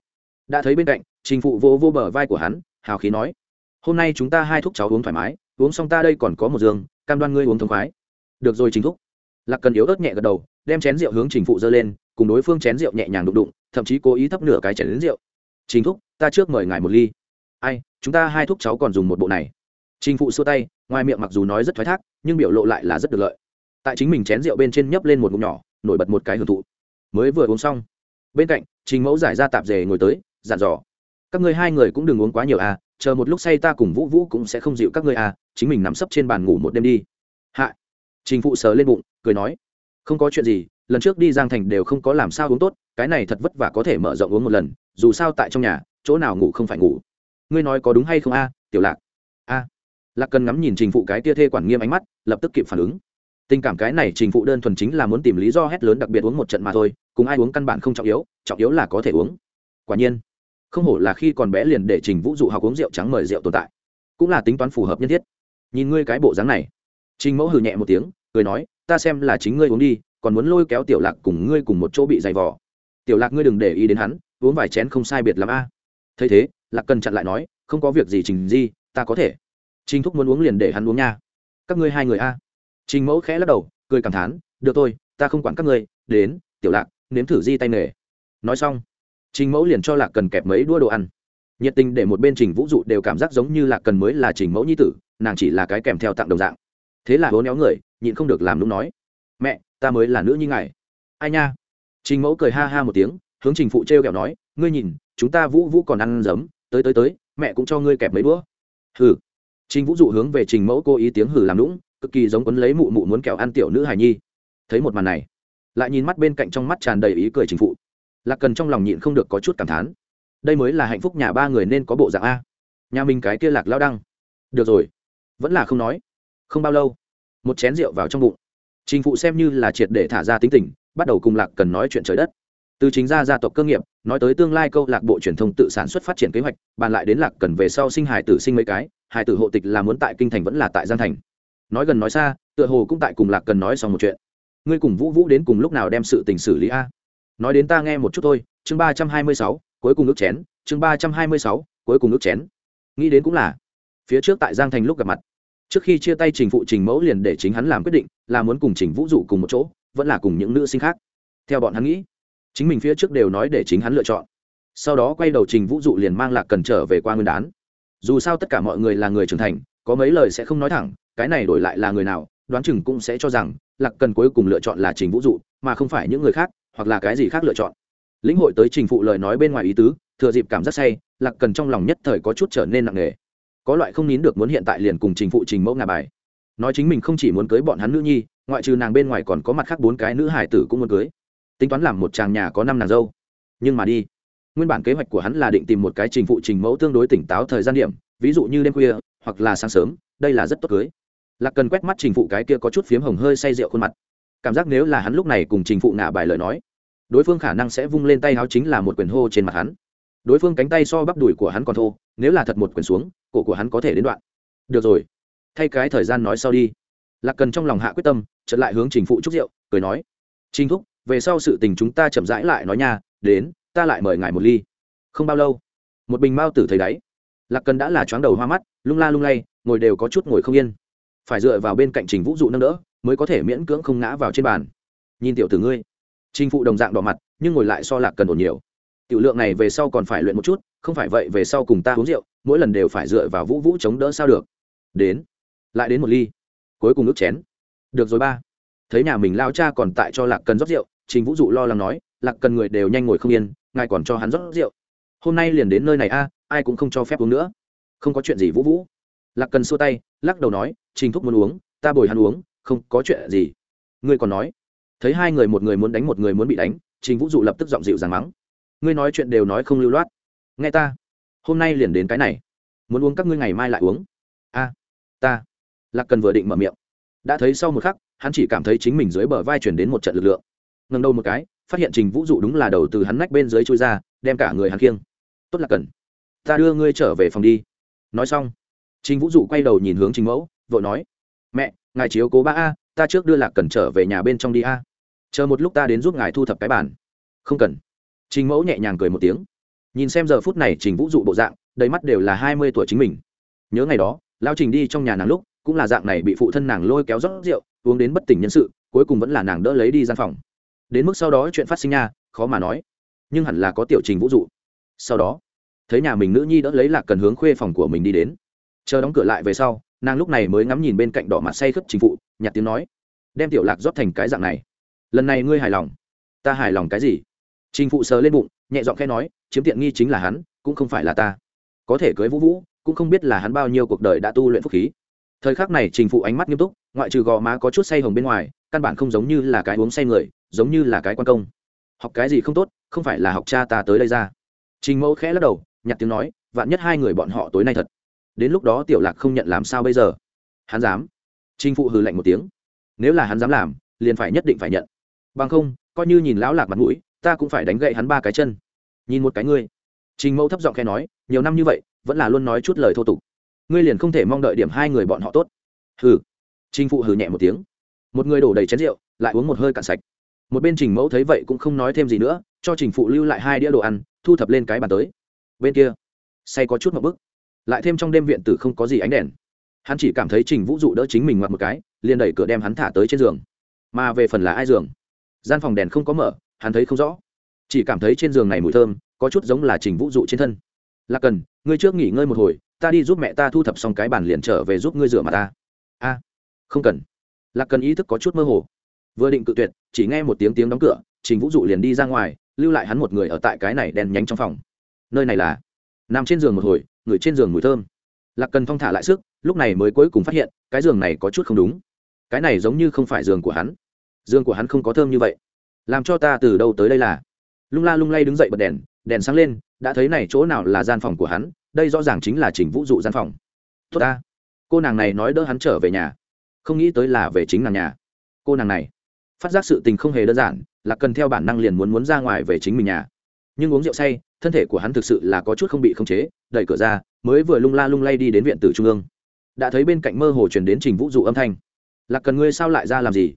đã thấy bên cạnh, trình phụ vô vô bờ vai của hắn, hào khí nói, hôm nay chúng ta hai thúc cháu uống thoải mái, uống xong ta đây còn có một giường, cam đoan ngươi uống thống khoái. Được rồi trình thúc. Lạc cần yếu ớt nhẹ gật đầu, đem chén rượu hướng trình phụ dơ lên, cùng đối phương chén rượu nhẹ nhàng đụng đụng, thậm chí cố ý thấp nửa cái chén đến rượu. Trình thúc, ta trước mời ngài một ly. Ai, chúng ta hai thúc cháu còn dùng một bộ này. Trình phụ xua tay, ngoài miệng mặc dù nói rất thoái thác, nhưng biểu lộ lại là rất được lợi. Tại chính mình chén rượu bên trên nhấp lên một ngụm nhỏ, nổi bật một cái hưởng thụ. Mới vừa uống xong, bên cạnh, trình mẫu giải ra tạp dề ngồi tới dặn dò. Các ngươi hai người cũng đừng uống quá nhiều à chờ một lúc say ta cùng vũ vũ cũng sẽ không dịu các ngươi à chính mình nằm sấp trên bàn ngủ một đêm đi. Hạ. Trình phụ sờ lên bụng, cười nói. Không có chuyện gì, lần trước đi giang thành đều không có làm sao uống tốt, cái này thật vất vả có thể mở rộng uống một lần, dù sao tại trong nhà, chỗ nào ngủ không phải ngủ. Ngươi nói có đúng hay không a, tiểu lạc? A. Lạc cần ngắm nhìn trình phụ cái tia thê quản nghiêm ánh mắt, lập tức kịp phản ứng. Tình cảm cái này trình phụ đơn thuần chính là muốn tìm lý do hét lớn đặc biệt uống một trận mà thôi, cùng ai uống căn bản không trọng yếu trọng yếu là có thể uống. Quả nhiên không hổ là khi còn bé liền để trình vũ dụ học uống rượu trắng mời rượu tồn tại. Cũng là tính toán phù hợp nhất thiết. Nhìn ngươi cái bộ dáng này. Trình mẫu hừ nhẹ một tiếng, cười nói, ta xem là chính ngươi uống đi, còn muốn lôi kéo tiểu lạc cùng ngươi cùng một chỗ bị dày vò. Tiểu lạc ngươi đừng để ý đến hắn, uống vài chén không sai biệt l a. À. thấy thế, lạc cần chặn lại nói, không có việc gì trình di, ta có thể. Trình thúc muốn uống liền để hắn uống nha. Các ngươi hai người a. Trình mẫu khẽ lắc đầu, cười cảm thán, được thôi, ta không quản các ngươi, đến, tiểu lạc, nếm thử di tay nghề. Nói xong trình mẫu liền cho lạc cần kẹp mấy đua đồ ăn. Nhiệt tình để một bên trình vũ dụ đều cảm giác giống như lạc cần mới là trình mẫu nhi tử, nàng chỉ là cái kèm theo tặng đồng dạng. Thế là hố néo người, nhịn không được làm đúng nói, mẹ, ta mới là nữ nhi ngài. Ai nha? Trình mẫu cười ha ha một tiếng, hướng trình phụ t r e o kẹo nói, ngươi nhìn, chúng ta vũ vũ còn ăn giấm, tới tới tới, mẹ cũng cho ngươi kẹp mấy đũa. Hừ. Trình vũ dụ hướng về trình mẫu cố ý tiếng hử làm lũng cực kỳ giống quấn lấy mụ mụ muốn kẹo ăn tiểu nữ hài nhi. Thấy một màn này, lại nhìn mắt bên cạnh trong mắt tràn đầy ý cười trình phụ lạc cần trong lòng nhịn không được có chút cảm thán. Đây mới là hạnh phúc nhà ba người nên có bộ dạng a. Nhà mình cái kia lạc lao đăng. Được rồi. Vẫn là không nói. Không bao lâu, một chén rượu vào trong bụng. Trình phụ xem như là triệt để thả ra tính tình, bắt đầu cùng lạc cần nói chuyện trời đất. Từ chính gia gia tộc cơ nghiệp, nói tới tương lai câu lạc bộ truyền thông tự sản xuất phát triển kế hoạch, bàn lại đến lạc cần về sau sinh hải tử sinh mấy cái hải tử hộ tịch là muốn tại kinh thành vẫn là tại giang thành. Nói gần nói xa, tựa hồ cũng tại cùng lạc cần nói xong một chuyện. Ngươi cùng vũ vũ đến cùng lúc nào đem sự tình xử lý a? Nói đến ta nghe một chút thôi, chương ba trăm hai mươi sáu, cuối cùng ước chén, chương ba trăm hai mươi sáu, cuối cùng ước chén. Nghĩ đến cũng là, phía trước tại giang thành lúc gặp mặt. Trước khi chia tay trình phụ trình mẫu liền để chính hắn làm quyết định, là muốn cùng trình vũ dụ cùng một chỗ, vẫn là cùng những nữ sinh khác. Theo bọn hắn nghĩ, chính mình phía trước đều nói để chính hắn lựa chọn. Sau đó quay đầu trình vũ dụ liền mang lạc cần trở về qua nguyên đán. Dù sao tất cả mọi người là người trưởng thành, có mấy lời sẽ không nói thẳng, cái này đổi lại là người nào, đoán chừng cũng sẽ cho rằng lạc cần cuối cùng lựa chọn là trình vũ dụ, mà không phải những người khác hoặc là cái gì khác lựa chọn. Lĩnh hội tới trình phụ lời nói bên ngoài ý tứ, thừa dịp cảm giác say, lạc cần trong lòng nhất thời có chút trở nên nặng nề. Có loại không nín được muốn hiện tại liền cùng trình phụ trình mẫu ngà bài. Nói chính mình không chỉ muốn cưới bọn hắn nữ nhi, ngoại trừ nàng bên ngoài còn có mặt khác bốn cái nữ hải tử cũng muốn cưới. Tính toán làm một chàng nhà có năm nàng dâu. Nhưng mà đi. Nguyên bản kế hoạch của hắn là định tìm một cái trình phụ trình mẫu tương đối tỉnh táo thời gian điểm, ví dụ như đêm khuya, hoặc là sáng sớm, đây là rất tốt cưới. Lạc cần quét mắt trình phụ cái kia có chút phiếm hồng hơi say rượu khuôn mặt cảm giác nếu là hắn lúc này cùng trình phụ ngả bài lời nói, đối phương khả năng sẽ vung lên tay háo chính là một quyền hô trên mặt hắn. Đối phương cánh tay so bắp đùi của hắn còn thô, nếu là thật một quyền xuống, cổ của hắn có thể đến đoạn. Được rồi, thay cái thời gian nói sau đi. Lạc cần trong lòng hạ quyết tâm trở lại hướng trình phụ chúc rượu, cười nói, trình thúc, về sau sự tình chúng ta chậm rãi lại nói nha, đến, ta lại mời ngài một ly. Không bao lâu, một bình mao tử thấy đáy. Lạc cần đã là chóng đầu hoa mắt, lung la lung lay, ngồi đều có chút ngồi không yên. Phải dựa vào bên cạnh trình vũ dụ nâng đỡ mới có thể miễn cưỡng không ngã vào trên bàn. Nhìn tiểu tử ngươi, trình phụ đồng dạng đỏ mặt, nhưng ngồi lại so lạc cần ổn nhiều. Tiểu lượng này về sau còn phải luyện một chút, không phải vậy về sau cùng ta uống rượu, mỗi lần đều phải dựa vào vũ vũ chống đỡ sao được. Đến, lại đến một ly, cuối cùng nước chén. Được rồi ba. Thấy nhà mình lao cha còn tại cho lạc cần rót rượu, trình vũ dụ lo lắng nói, lạc cần người đều nhanh ngồi không yên, ngài còn cho hắn rót rượu. Hôm nay liền đến nơi này a, ai cũng không cho phép uống nữa. Không có chuyện gì vũ vũ. Lạc cần xua tay, lắc đầu nói, trình thúc muốn uống, ta bồi hắn uống không có chuyện gì. Ngươi còn nói. Thấy hai người một người muốn đánh một người muốn bị đánh, trình vũ dụ lập tức giọng dịu dàng mắng. Ngươi nói chuyện đều nói không lưu loát. Nghe ta. Hôm nay liền đến cái này. Muốn uống các ngươi ngày mai lại uống. A. Ta. Lạc cần vừa định mở miệng. Đã thấy sau một khắc, hắn chỉ cảm thấy chính mình dưới bờ vai chuyển đến một trận lực lượng. Ngần đầu một cái, phát hiện trình vũ dụ đúng là đầu từ hắn nách bên dưới chui ra, đem cả người hắn khiêng. Tốt là cần, ta đưa ngươi trở về phòng đi. Nói xong, trình vũ dụ quay đầu nhìn hướng trình mẫu, vội nói, mẹ ngài chiếu cố ba a, ta trước đưa lạc cần trở về nhà bên trong đi a. Chờ một lúc ta đến giúp ngài thu thập cái bàn. Không cần. Trình mẫu nhẹ nhàng cười một tiếng. Nhìn xem giờ phút này trình vũ dụ bộ dạng, đầy mắt đều là hai mươi tuổi chính mình. Nhớ ngày đó, lao trình đi trong nhà nàng lúc, cũng là dạng này bị phụ thân nàng lôi kéo rót rượu, uống đến bất tỉnh nhân sự, cuối cùng vẫn là nàng đỡ lấy đi gian phòng. Đến mức sau đó chuyện phát sinh nha, khó mà nói. Nhưng hẳn là có tiểu trình vũ dụ. Sau đó, thấy nhà mình nữ nhi đỡ lấy lạc cần hướng khuê phòng của mình đi đến. Chờ đóng cửa lại về sau nàng lúc này mới ngắm nhìn bên cạnh đỏ mặt say khướp chính phụ nhặt tiếng nói, đem tiểu lạc rót thành cái dạng này. Lần này ngươi hài lòng. Ta hài lòng cái gì? Trình phụ sờ lên bụng, nhẹ giọng khẽ nói, chiếm tiện nghi chính là hắn, cũng không phải là ta. Có thể cưới vũ vũ, cũng không biết là hắn bao nhiêu cuộc đời đã tu luyện phúc khí. Thời khắc này trình phụ ánh mắt nghiêm túc, ngoại trừ gò má có chút say hồng bên ngoài, căn bản không giống như là cái uống say người, giống như là cái quan công. Học cái gì không tốt, không phải là học cha ta tới đây ra. Trình mẫu khẽ lắc đầu nhặt tiếng nói, vạn nhất hai người bọn họ tối nay thật đến lúc đó tiểu lạc không nhận làm sao bây giờ? Hắn dám? Trình phụ hừ lạnh một tiếng. Nếu là hắn dám làm, liền phải nhất định phải nhận. Bằng không, coi như nhìn lão lạc mặt mũi, ta cũng phải đánh gậy hắn ba cái chân. Nhìn một cái ngươi. Trình mẫu thấp giọng khe nói, nhiều năm như vậy, vẫn là luôn nói chút lời thô tục. Ngươi liền không thể mong đợi điểm hai người bọn họ tốt. Hừ. Trình phụ hừ nhẹ một tiếng. Một người đổ đầy chén rượu, lại uống một hơi cạn sạch. Một bên trình mẫu thấy vậy cũng không nói thêm gì nữa, cho trình phụ lưu lại hai đĩa đồ ăn, thu thập lên cái bàn tới. Bên kia, say có chút một bức lại thêm trong đêm viện tử không có gì ánh đèn. Hắn chỉ cảm thấy trình vũ dụ đỡ chính mình ngoặt một cái, liền đẩy cửa đem hắn thả tới trên giường. Mà về phần là ai giường? Gian phòng đèn không có mở, hắn thấy không rõ. Chỉ cảm thấy trên giường này mùi thơm, có chút giống là trình vũ dụ trên thân. Là cần, ngươi trước nghỉ ngơi một hồi, ta đi giúp mẹ ta thu thập xong cái bàn liền trở về giúp ngươi rửa mặt ta. A, không cần. Lạc cần ý thức có chút mơ hồ. Vừa định cự tuyệt, chỉ nghe một tiếng tiếng đóng cửa, trình vũ dụ liền đi ra ngoài, lưu lại hắn một người ở tại cái này đèn nhánh trong phòng. Nơi này là? Nằm trên giường một hồi ngửi trên giường mùi thơm. Lạc cần thong thả lại sức, lúc này mới cuối cùng phát hiện, cái giường này có chút không đúng. Cái này giống như không phải giường của hắn. Giường của hắn không có thơm như vậy. Làm cho ta từ đâu tới đây là? Lung la lung lay đứng dậy bật đèn đèn sáng lên, đã thấy này chỗ nào là gian phòng của hắn, đây rõ ràng chính là trình vũ dụ gian phòng. Tốt ta. Cô nàng này nói đỡ hắn trở về nhà. Không nghĩ tới là về chính nàng nhà. Cô nàng này. Phát giác sự tình không hề đơn giản là cần theo bản năng liền muốn muốn ra ngoài về chính mình nhà. Nhưng uống rượu say thân thể của hắn thực sự là có chút không bị khống chế, đẩy cửa ra, mới vừa lung la lung lay đi đến viện tử trung ương. Đã thấy bên cạnh mơ hồ chuyển đến trình vũ dụ âm thanh. Là cần ngươi sao lại ra làm gì?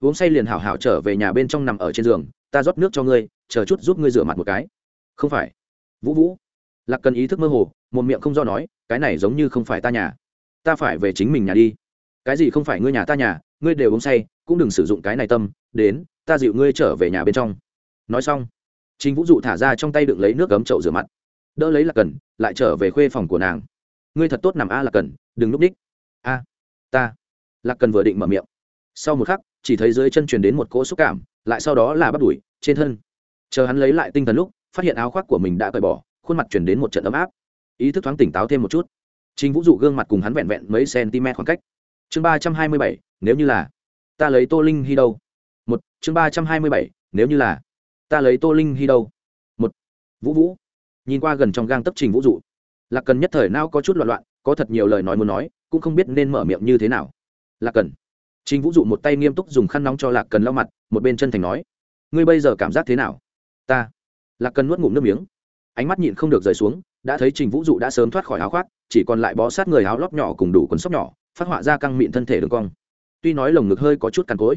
Uống say liền hảo hảo trở về nhà bên trong nằm ở trên giường, ta rót nước cho ngươi, chờ chút giúp ngươi rửa mặt một cái. Không phải. Vũ vũ. Lạc cần ý thức mơ hồ, một miệng không do nói, cái này giống như không phải ta nhà. Ta phải về chính mình nhà đi. Cái gì không phải ngươi nhà ta nhà, ngươi đều uống say, cũng đừng sử dụng cái này tâm, đến, ta dịu ngươi trở về nhà bên trong. Nói xong chính vũ dụ thả ra trong tay đựng lấy nước cấm chậu rửa mặt. Đỡ lấy lạc cần, lại trở về khuê phòng của nàng. Ngươi thật tốt nằm a, lạc cần, đừng núp đích. A, ta. Lạc cần vừa định mở miệng. Sau một khắc, chỉ thấy dưới chân truyền đến một cỗ xúc cảm, lại sau đó là bắt đuổi trên thân. Chờ hắn lấy lại tinh thần lúc, phát hiện áo khoác của mình đã cởi bỏ, khuôn mặt truyền đến một trận ấm áp. Ý thức thoáng tỉnh táo thêm một chút. Chính vũ dụ gương mặt cùng hắn vẹn vẹn mấy cm khoảng cách. Chương ba trăm hai mươi bảy, nếu như là. Ta lấy tô linh hy đâu? Một, chương ba trăm hai mươi bảy, nếu như là ta lấy tô linh hy đâu? Một. Vũ vũ. Nhìn qua gần trong gang tấp trình vũ dụ lạc cần nhất thời nào có chút loạn loạn, có thật nhiều lời nói muốn nói, cũng không biết nên mở miệng như thế nào. Lạc cần. Trình vũ dụ một tay nghiêm túc dùng khăn nóng cho lạc cần lau mặt, một bên chân thành nói, ngươi bây giờ cảm giác thế nào? Ta. Lạc cần nuốt ngụm nước miếng. Ánh mắt nhịn không được rời xuống, đã thấy trình vũ dụ đã sớm thoát khỏi áo khoác, chỉ còn lại bó sát người áo lóc nhỏ cùng đủ quần sóc nhỏ, phát họa ra căng mịn thân thể đường cong. Tuy nói lồng ngực hơi có chút cằn cỗi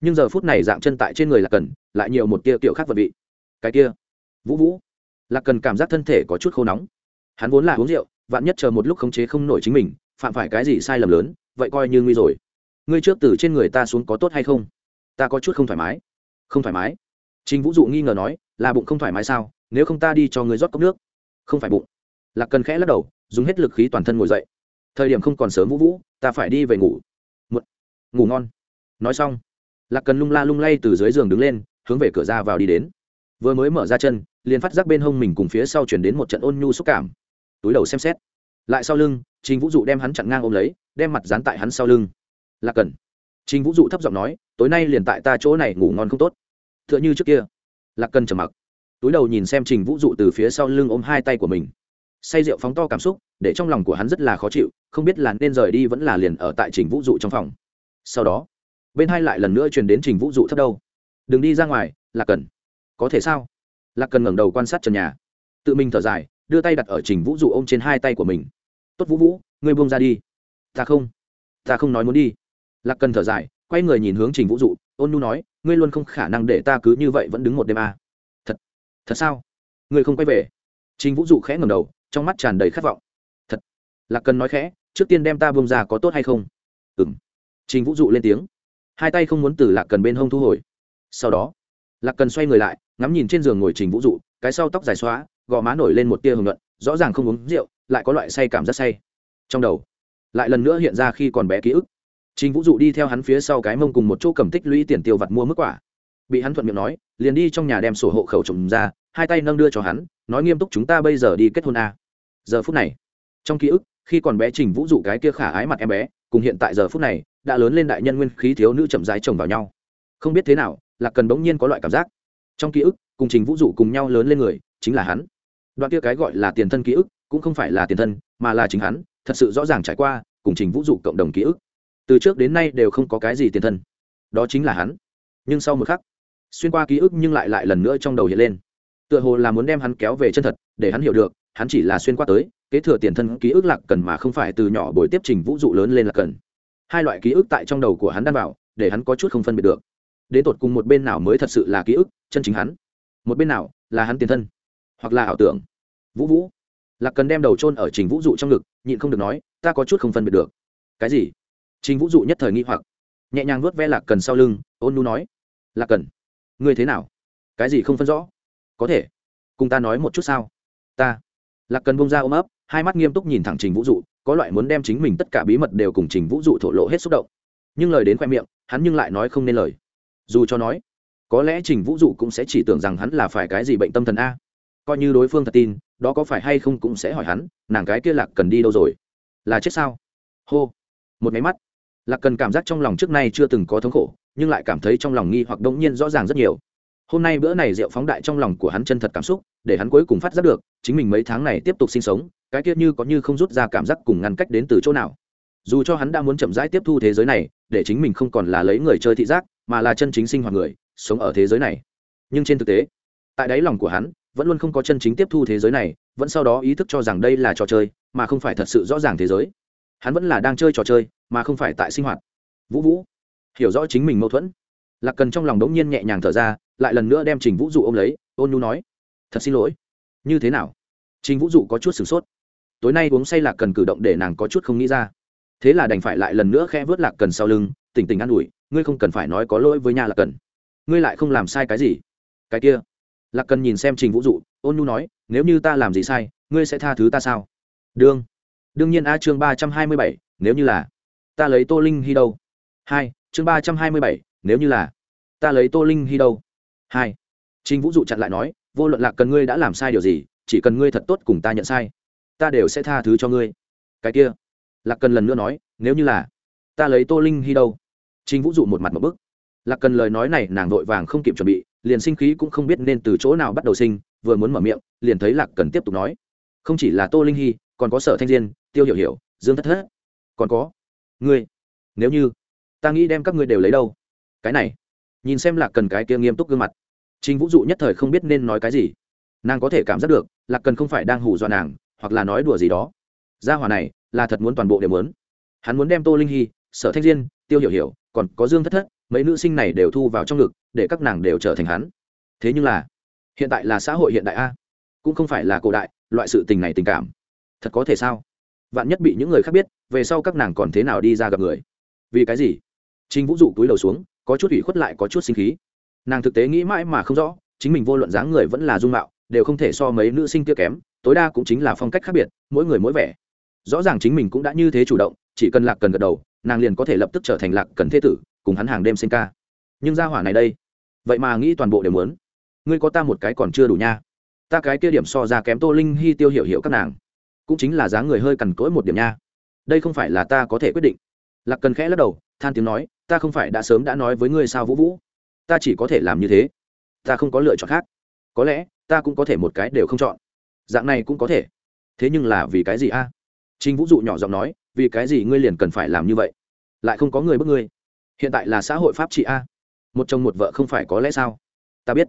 nhưng giờ phút này dạng chân tại trên người lạc cần lại nhiều một tia kiểu khác vật vị. Cái kia, vũ vũ. Lạc cần cảm giác thân thể có chút khô nóng. Hắn vốn là uống rượu, vạn nhất chờ một lúc khống chế không nổi chính mình, phạm phải cái gì sai lầm lớn, vậy coi như nguy rồi. Ngươi trước từ trên người ta xuống có tốt hay không? Ta có chút không thoải mái. Không thoải mái? Trình vũ dụ nghi ngờ nói, là bụng không thoải mái sao? Nếu không ta đi cho ngươi rót cốc nước. Không phải bụng. Lạc cần khẽ lắc đầu, dùng hết lực khí toàn thân ngồi dậy. Thời điểm không còn sớm vũ vũ, ta phải đi về ngủ. Một ngủ ngon. Nói xong lạc cần lung la lung lay từ dưới giường đứng lên, hướng về cửa ra vào đi đến. Vừa mới mở ra chân, liền phát giác bên hông mình cùng phía sau chuyển đến một trận ôn nhu xúc cảm. Túi đầu xem xét. Lại sau lưng, trình vũ dụ đem hắn chặn ngang ôm lấy, đem mặt dán tại hắn sau lưng. Lạc cần. Trình vũ dụ thấp giọng nói, tối nay liền tại ta chỗ này ngủ ngon không tốt. T h ư ợ n h ư trước kia. Lạc cần trầm mặc. Túi đầu nhìn xem trình vũ dụ từ phía sau lưng ôm hai tay của mình. Say rượu phóng to cảm xúc, để trong lòng của hắn rất là khó chịu, không biết là nên rời đi vẫn là liền ở tại trình vũ dụ trong phòng. Sau đó bên hai lại lần nữa truyền đến trình vũ dụ thấp đâu. Đừng đi ra ngoài là cần. Có thể sao? Lạc cần ngẩng đầu quan sát trần nhà. Tự mình thở dài, đưa tay đặt ở trình vũ dụ ôm trên hai tay của mình. Tốt vũ vũ, ngươi buông ra đi. Ta không. Ta không nói muốn đi. Lạc cần thở dài, quay người nhìn hướng trình vũ dụ, ôn nu nói, ngươi luôn không khả năng để ta cứ như vậy vẫn đứng một đêm à. thật thật sao? Ngươi không quay về. Trình vũ dụ khẽ ngầm đầu, trong mắt tràn đầy khát vọng. Thật. Lạc cần nói khẽ, trước tiên đem ta buông ra có tốt hay không? Ừ m trình vũ dụ lên tiếng hai tay không muốn từ lạc cần bên hông thu hồi. Sau đó, lạc cần xoay người lại, ngắm nhìn trên giường ngồi trình vũ dụ, cái sau tóc dài xóa, gò má nổi lên một tia hồng nhuận, rõ ràng không uống rượu, lại có loại say cảm rất say. Trong đầu, lại lần nữa hiện ra khi còn bé ký ức. Trình vũ dụ đi theo hắn phía sau cái mông cùng một chỗ cầm tích lũy tiền tiêu vặt mua mức quả. Bị hắn thuận miệng nói, liền đi trong nhà đem sổ hộ khẩu trồng ra, hai tay nâng đưa cho hắn, nói nghiêm túc chúng ta bây giờ đi kết hôn a. À. giờ phút này, trong ký ức, khi còn bé trình vũ dụ cái kia khả ái mặt em bé, cùng hiện tại giờ phút này đã lớn lên đại nhân nguyên khí thiếu nữ chậm rãi chồng vào nhau. Không biết thế nào, lạc cần bỗng nhiên có loại cảm giác. Trong ký ức, cùng trình vũ dụ cùng nhau lớn lên người, chính là hắn. Đoạn kia cái gọi là tiền thân ký ức, cũng không phải là tiền thân, mà là chính hắn, thật sự rõ ràng trải qua, cùng trình vũ dụ cộng đồng ký ức. Từ trước đến nay đều không có cái gì tiền thân. Đó chính là hắn. Nhưng sau một khắc, xuyên qua ký ức nhưng lại lại lần nữa trong đầu hiện lên. Tựa hồ là muốn đem hắn kéo về chân thật, để hắn hiểu được, hắn chỉ là xuyên qua tới, kế thừa tiền thân ký ức lạc cần mà không phải từ nhỏ bồi tiếp trình vũ dụ lớn lên là cần hai loại ký ức tại trong đầu của hắn đan bảo để hắn có chút không phân biệt được. Đến tột cùng một bên nào mới thật sự là ký ức, chân chính hắn? Một bên nào là hắn tiền thân? Hoặc là ảo tưởng? Vũ vũ. Lạc cần đem đầu trôn ở trình vũ dụ trong ngực, nhịn không được nói, ta có chút không phân biệt được. Cái gì? Trình vũ dụ nhất thời nghi hoặc. Nhẹ nhàng vuốt ve lạc cần sau lưng, ôn nu nói, lạc cần, ngươi thế nào? Cái gì không phân rõ? Có thể. Cùng ta nói một chút sao? Ta. Lạc cần bông ra ôm ấp, hai mắt nghiêm túc nhìn thẳng trình vũ dụ có loại muốn đem chính mình tất cả bí mật đều cùng trình vũ dụ thổ lộ hết xúc động. Nhưng lời đến khoe miệng, hắn nhưng lại nói không nên lời. Dù cho nói, có lẽ trình vũ dụ cũng sẽ chỉ tưởng rằng hắn là phải cái gì bệnh tâm thần a. Coi như đối phương thật tin, đó có phải hay không cũng sẽ hỏi hắn, nàng cái kia lạc cần đi đâu rồi? Là chết sao? Hô. Một máy mắt. Lạc cần cảm giác trong lòng trước nay chưa từng có thống khổ, nhưng lại cảm thấy trong lòng nghi hoặc đống nhiên rõ ràng rất nhiều. Hôm nay bữa này rượu phóng đại trong lòng của hắn chân thật cảm xúc, để hắn cuối cùng phát giác được, chính mình mấy tháng này tiếp tục sinh sống cái kia như có như không rút ra cảm giác cùng ngăn cách đến từ chỗ nào. Dù cho hắn đã muốn chậm rãi tiếp thu thế giới này, để chính mình không còn là lấy người chơi thị giác, mà là chân chính sinh hoạt người, sống ở thế giới này. Nhưng trên thực tế, tại đáy lòng của hắn, vẫn luôn không có chân chính tiếp thu thế giới này, vẫn sau đó ý thức cho rằng đây là trò chơi, mà không phải thật sự rõ ràng thế giới. Hắn vẫn là đang chơi trò chơi, mà không phải tại sinh hoạt. Vũ vũ, hiểu rõ chính mình mâu thuẫn. Lạc cần trong lòng đống nhiên nhẹ nhàng thở ra, lại lần nữa đem trình vũ dụ ôm lấy, ôn nhu nói, thật xin lỗi. Như thế nào? Trình vũ dụ có chút sửng sốt tối nay uống say lạc cần cử động để nàng có chút không nghĩ ra. Thế là đành phải lại lần nữa khe vớt lạc cần sau lưng, tỉnh tỉnh an ủi, ngươi không cần phải nói có lỗi với nhà lạc cần. Ngươi lại không làm sai cái gì. Cái kia. Lạc cần nhìn xem trình vũ dụ, ôn nhu nói, nếu như ta làm gì sai, ngươi sẽ tha thứ ta sao? Đương. Đương nhiên a, chương ba trăm hai mươi bảy, nếu như là. Ta lấy tô linh hy đâu? Hai, chương ba trăm hai mươi bảy, nếu như là. Ta lấy tô linh hy đâu? Hai. Trình vũ dụ chặn lại nói, vô luận lạc cần ngươi đã làm sai điều gì, chỉ cần ngươi thật tốt cùng ta nhận sai ta đều sẽ tha thứ cho ngươi. Cái kia, lạc cần lần nữa nói, nếu như là, ta lấy tô linh hy đâu? Trình vũ dụ một mặt một bức. Lạc cần lời nói này nàng vội vàng không kịp chuẩn bị, liền sinh khí cũng không biết nên từ chỗ nào bắt đầu sinh, vừa muốn mở miệng, liền thấy lạc cần tiếp tục nói, không chỉ là tô linh hy, còn có sở thanh diên, tiêu hiểu hiểu, dương thất thất. Còn có, ngươi, nếu như, ta nghĩ đem các ngươi đều lấy đâu? Cái này, nhìn xem lạc cần cái kia nghiêm túc gương mặt. Trình vũ dụ nhất thời không biết nên nói cái gì. Nàng có thể cảm giác được, lạc cần không phải đang hù dọa nàng hoặc là nói đùa gì đó. Gia hỏa này là thật muốn toàn bộ đều muốn. Hắn muốn đem tô linh hy, sở thanh diên, tiêu hiểu hiểu, còn có dương thất thất, mấy nữ sinh này đều thu vào trong ngực, để các nàng đều trở thành hắn. Thế nhưng là, hiện tại là xã hội hiện đại a. Cũng không phải là cổ đại, loại sự tình này tình cảm. Thật có thể sao? Vạn nhất bị những người khác biết, về sau các nàng còn thế nào đi ra gặp người? Vì cái gì? Trình vũ dụ túi đầu xuống, có chút ủy khuất lại có chút sinh khí. Nàng thực tế nghĩ mãi mà không rõ, chính mình vô luận dáng người vẫn là dung mạo, đều không thể so mấy nữ sinh kia kém tối đa cũng chính là phong cách khác biệt, mỗi người mỗi vẻ. Rõ ràng chính mình cũng đã như thế chủ động, chỉ cần lạc cần gật đầu, nàng liền có thể lập tức trở thành lạc cần thế tử, cùng hắn hàng đêm sinh ca. Nhưng gia hỏa này đây, vậy mà nghĩ toàn bộ đều muốn. Ngươi có ta một cái còn chưa đủ nha. Ta cái kia điểm so ra kém tô linh hy tiêu hiểu hiểu các nàng. Cũng chính là dáng người hơi cằn cỗi một điểm nha. Đây không phải là ta có thể quyết định. Lạc cần khẽ lắc đầu, than tiếng nói, ta không phải đã sớm đã nói với ngươi sao vũ vũ? Ta chỉ có thể làm như thế. Ta không có lựa chọn khác. Có lẽ, ta cũng có thể một cái đều không chọn dạng này cũng có thể thế nhưng là vì cái gì a trinh Vũ dụ nhỏ giọng nói, vì cái gì ngươi liền cần phải làm như vậy? Lại không có người bức ngươi. Hiện tại là xã hội pháp trị a. Một chồng một vợ không phải có lẽ sao? Ta biết.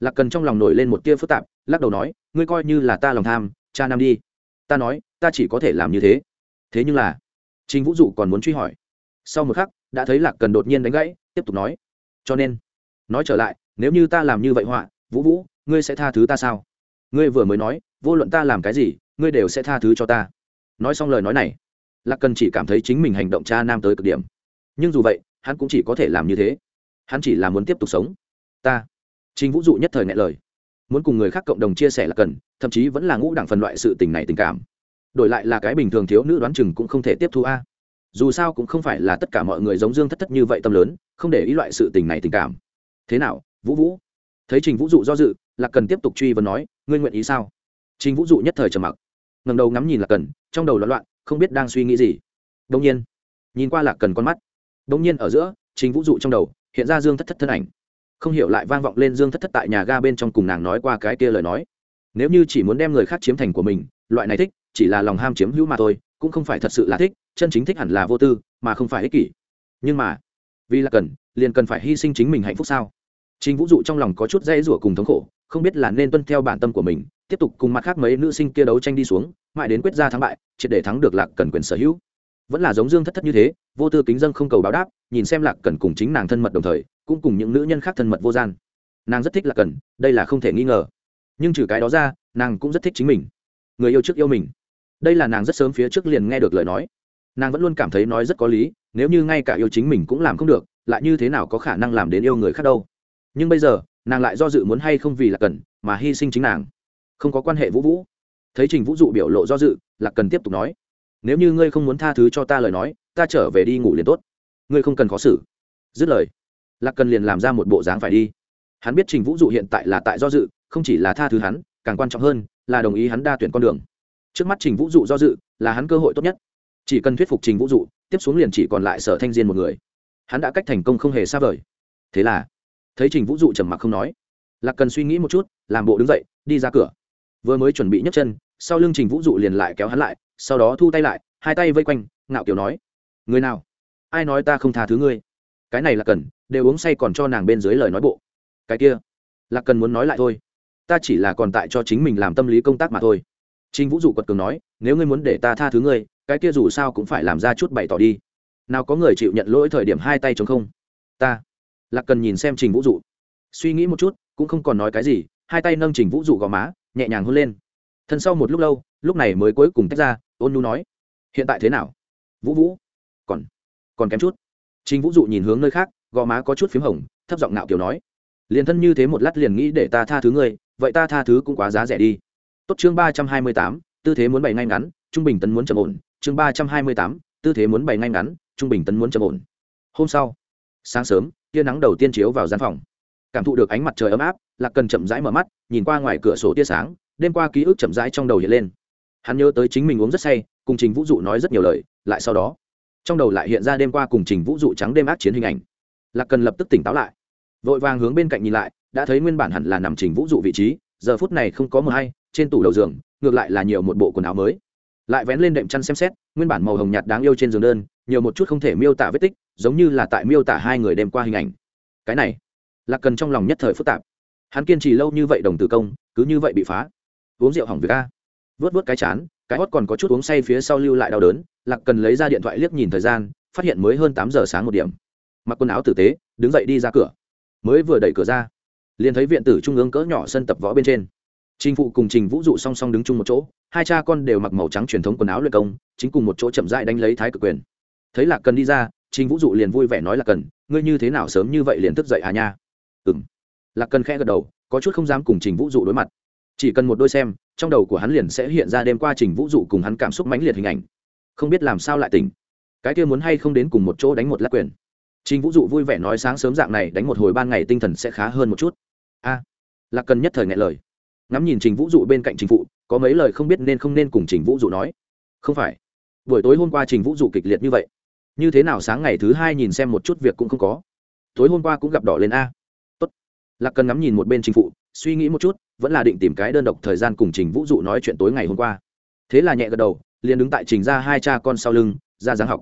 Lạc Cần trong lòng nổi lên một tia phức tạp, lắc đầu nói, ngươi coi như là ta lòng tham, cha nam đi. Ta nói, ta chỉ có thể làm như thế. Thế nhưng là, trinh Vũ dụ còn muốn truy hỏi. Sau một khắc, đã thấy Lạc Cần đột nhiên đánh gãy, tiếp tục nói, cho nên, nói trở lại, nếu như ta làm như vậy họa, Vũ Vũ, ngươi sẽ tha thứ ta sao? Ngươi vừa mới nói, vô luận ta làm cái gì, ngươi đều sẽ tha thứ cho ta. Nói xong lời nói này lạc cần chỉ cảm thấy chính mình hành động cha nam tới cực điểm. Nhưng dù vậy hắn cũng chỉ có thể làm như thế. Hắn chỉ là muốn tiếp tục sống. Ta trình vũ dụ nhất thời ngại lời. Muốn cùng người khác cộng đồng chia sẻ là cần thậm chí vẫn là ngũ đẳng phần loại sự tình này tình cảm. Đổi lại là cái bình thường thiếu nữ đoán chừng cũng không thể tiếp thu a. Dù sao cũng không phải là tất cả mọi người giống dương thất thất như vậy tâm lớn không để ý loại sự tình này tình cảm. Thế nào vũ vũ? Thấy trình vũ dụ do dự là cần tiếp tục truy vấn nói ngươi nguyện ý sao? Trình vũ dụ nhất thời trầm mặc. Ngầm đầu ngắm nhìn là cần, trong đầu loạn loạn, không biết đang suy nghĩ gì. Đông nhiên, nhìn qua lạc cần con mắt. Đông nhiên ở giữa, Trình vũ dụ trong đầu hiện ra dương thất thất thân ảnh. Không hiểu lại vang vọng lên dương thất thất tại nhà ga bên trong cùng nàng nói qua cái kia lời nói. Nếu như chỉ muốn đem người khác chiếm thành của mình, loại này thích, chỉ là lòng ham chiếm hữu mà thôi, cũng không phải thật sự là thích, chân chính thích hẳn là vô tư, mà không phải ích kỷ. Nhưng mà, vì là cần, liền cần phải hy sinh chính mình hạnh phúc sao? Chính vũ dụ trong lòng có chút dây rủa cùng thống khổ không biết là nên tuân theo bản tâm của mình, tiếp tục cùng mặt khác mấy nữ sinh kia đấu tranh đi xuống, mãi đến quyết ra thắng bại, triệt để thắng được lạc cần quyền sở hữu. Vẫn là giống dương thất thất như thế, vô tư kính dân không cầu báo đáp, nhìn xem lạc cần cùng chính nàng thân mật đồng thời, cũng cùng những nữ nhân khác thân mật vô gian. Nàng rất thích lạc cần, đây là không thể nghi ngờ. Nhưng trừ cái đó ra, nàng cũng rất thích chính mình. Người yêu trước yêu mình. Đây là nàng rất sớm phía trước liền nghe được lời nói. Nàng vẫn luôn cảm thấy nói rất có lý, nếu như ngay cả yêu chính mình cũng làm không được, lại như thế nào có khả năng làm đến yêu người khác đâu? Nhưng bây giờ nàng lại do dự muốn hay không vì là cần mà hy sinh chính nàng. Không có quan hệ vũ vũ. Thấy trình vũ dụ biểu lộ do dự là cần tiếp tục nói, nếu như ngươi không muốn tha thứ cho ta lời nói, ta trở về đi ngủ liền tốt. Ngươi không cần khó xử. Dứt lời, lạc cần liền làm ra một bộ dáng phải đi. Hắn biết trình vũ dụ hiện tại là tại do dự, không chỉ là tha thứ hắn, càng quan trọng hơn là đồng ý hắn đa tuyển con đường. Trước mắt trình vũ dụ do dự là hắn cơ hội tốt nhất. Chỉ cần thuyết phục trình vũ dụ, tiếp xuống liền chỉ còn lại sở thanh diên một người. Hắn đã cách thành công không hề xa vời. Thế là thấy trình vũ dụ trầm mặc không nói. Lạc cần suy nghĩ một chút, làm bộ đứng dậy, đi ra cửa. Vừa mới chuẩn bị nhấc chân, sau lưng trình vũ dụ liền lại kéo hắn lại, sau đó thu tay lại, hai tay vây quanh, ngạo kiểu nói, người nào? Ai nói ta không tha thứ ngươi? Cái này là cần, đều uống say còn cho nàng bên dưới lời nói bộ. Cái kia là cần muốn nói lại thôi. Ta chỉ là còn tại cho chính mình làm tâm lý công tác mà thôi. Trình vũ dụ quật cường nói, nếu ngươi muốn để ta tha thứ ngươi, cái kia dù sao cũng phải làm ra chút bày tỏ đi. Nào có người chịu nhận lỗi thời điểm hai tay chống không? Ta lạc cần nhìn xem trình vũ dụ. Suy nghĩ một chút, cũng không còn nói cái gì, hai tay nâng trình vũ dụ gò má, nhẹ nhàng hôn lên. Thân sau một lúc lâu, lúc này mới cuối cùng tách ra, ôn nu nói, hiện tại thế nào? Vũ vũ, còn còn kém chút. Trình vũ dụ nhìn hướng nơi khác, gò má có chút p h í m hồng, thấp giọng nạo kiểu nói, liền thân như thế một lát liền nghĩ để ta tha thứ ngươi, vậy ta tha thứ cũng quá giá rẻ đi. Tốt chương ba trăm hai mươi tám, tư thế muốn bày ngay ngắn, trung bình tấn muốn trầm ổn. Chương ba trăm hai mươi tám, tư thế muốn bày ngay ngắn, trung bình tấn muốn trầm ổn. Hôm sau sáng sớm, tia nắng đầu tiên chiếu vào gian phòng. Cảm thụ được ánh mặt trời ấm áp, lạc cần chậm rãi mở mắt, nhìn qua ngoài cửa sổ tia sáng, đêm qua ký ức chậm rãi trong đầu hiện lên. Hắn nhớ tới chính mình uống rất say, cùng trình vũ dụ nói rất nhiều lời, lại sau đó, trong đầu lại hiện ra đêm qua cùng trình vũ dụ trắng đêm ác chiến hình ảnh. Lạc cần lập tức tỉnh táo lại, vội vàng hướng bên cạnh nhìn lại, đã thấy nguyên bản hẳn là nằm trình vũ dụ vị trí, giờ phút này không có mờ hay, trên tủ đầu giường, ngược lại là nhiều một bộ quần áo mới. Lại vén lên đệm chăn xem xét, nguyên bản màu hồng nhạt đáng yêu trên giường đơn nhiều một chút không thể miêu tả vết tích, giống như là tại miêu tả hai người đêm qua hình ảnh. Cái này là cần trong lòng nhất thời phức tạp. Hắn kiên trì lâu như vậy đồng tử công, cứ như vậy bị phá. Uống rượu hỏng việc a. Vớt vớt cái chán, cái hót còn có chút uống say phía sau lưu lại đau đớn, lạc cần lấy ra điện thoại liếc nhìn thời gian, phát hiện mới hơn tám giờ sáng một điểm. Mặc quần áo tử tế, đứng dậy đi ra cửa. Mới vừa đẩy cửa ra, liền thấy viện tử trung ương cỡ nhỏ sân tập võ bên trên. Trình phụ cùng trình vũ dụ song song đứng chung một chỗ, hai cha con đều mặc màu trắng truyền thống quần áo luyện công, chính cùng một chỗ chậm dại đánh lấy thái cực quyền thấy lạc cần đi ra, trình vũ dụ liền vui vẻ nói là cần, ngươi như thế nào sớm như vậy liền thức dậy à nha? Ừ m lạc cần khẽ gật đầu, có chút không dám cùng trình vũ dụ đối mặt. Chỉ cần một đôi xem, trong đầu của hắn liền sẽ hiện ra đêm qua trình vũ dụ cùng hắn cảm xúc mãnh liệt hình ảnh. Không biết làm sao lại tỉnh. Cái kia muốn hay không đến cùng một chỗ đánh một lát quyền. Trình vũ dụ vui vẻ nói sáng sớm dạng này đánh một hồi ban ngày tinh thần sẽ khá hơn một chút. A. Lạc cần nhất thời ngại lời. Ngắm nhìn trình vũ dụ bên cạnh trình phụ, có mấy lời không biết nên không nên cùng trình vũ dụ nói. Không phải. Buổi tối hôm qua trình vũ dụ kịch liệt như vậy như thế nào sáng ngày thứ hai nhìn xem một chút việc cũng không có. Tối hôm qua cũng gặp đỏ lên a. Tốt. Lạc cần ngắm nhìn một bên trình phụ, suy nghĩ một chút, vẫn là định tìm cái đơn độc thời gian cùng trình vũ dụ nói chuyện tối ngày hôm qua. Thế là nhẹ gật đầu, liền đứng tại trình ra hai cha con sau lưng, ra dáng học.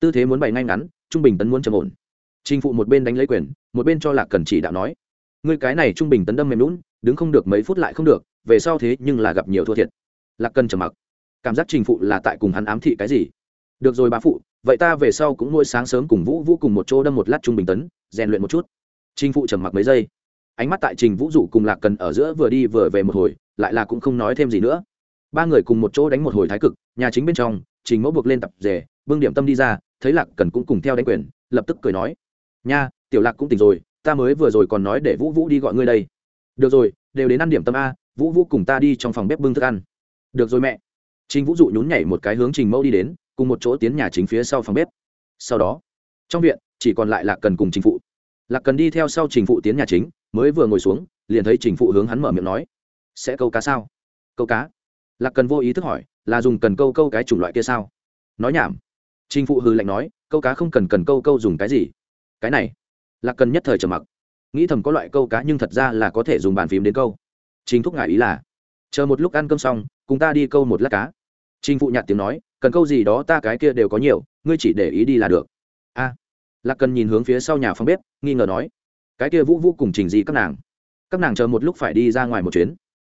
Tư thế muốn bày ngay ngắn, trung bình tấn muốn trầm ổn. Trình phụ một bên đánh lấy quyền, một bên cho lạc cần chỉ đạo nói, ngươi cái này trung bình tấn đâm mềm lún đứng không được mấy phút lại không được, về sau thế nhưng là gặp nhiều thua thiệt. Lạc cần trầm mặc. Cảm giác trình phụ là tại cùng hắn ám thị cái gì? Được rồi bá phụ, vậy ta về sau cũng mỗi sáng sớm cùng vũ vũ cùng một chỗ đâm một lát trung bình tấn, rèn luyện một chút. Trình phụ trầm mặc mấy giây. Ánh mắt tại trình vũ dụ cùng lạc cần ở giữa vừa đi vừa về một hồi, lại là cũng không nói thêm gì nữa. Ba người cùng một chỗ đánh một hồi thái cực, nhà chính bên trong, trình mẫu buộc lên tập rể, bưng điểm tâm đi ra, thấy lạc cần cũng cùng theo đánh quyền, lập tức cười nói, nha, tiểu lạc cũng tỉnh rồi, ta mới vừa rồi còn nói để vũ vũ đi gọi ngươi đây. Được rồi, đều đến ăn điểm tâm a, vũ vũ cùng ta đi trong phòng bếp bưng thức ăn. Được rồi mẹ. Trình vũ dụ nhún nhảy một cái hướng trình mẫu đi đến cùng một chỗ tiến nhà chính phía sau phòng bếp. Sau đó, trong viện, chỉ còn lại lạc cần cùng trình phụ. Lạc cần đi theo sau trình phụ tiến nhà chính, mới vừa ngồi xuống, liền thấy trình phụ hướng hắn mở miệng nói, sẽ câu cá sao? Câu cá? Lạc cần vô ý thức hỏi, là dùng cần câu câu cái chủng loại kia sao? Nói nhảm. Trình phụ hư lạnh nói, câu cá không cần cần câu câu dùng cái gì? Cái này. Lạc cần nhất thời trầm mặc. Nghĩ thầm có loại câu cá nhưng thật ra là có thể dùng bàn phím đến câu. Trình thúc ngại ý là, chờ một lúc ăn cơm xong, cùng ta đi câu một lát cá. Trình phụ nhạt tiếng nói cần câu gì đó ta cái kia đều có nhiều, ngươi chỉ để ý đi là được. A. Lạc cần nhìn hướng phía sau nhà phòng bếp, nghi ngờ nói, cái kia vũ vũ cùng trình gì các nàng. Các nàng chờ một lúc phải đi ra ngoài một chuyến.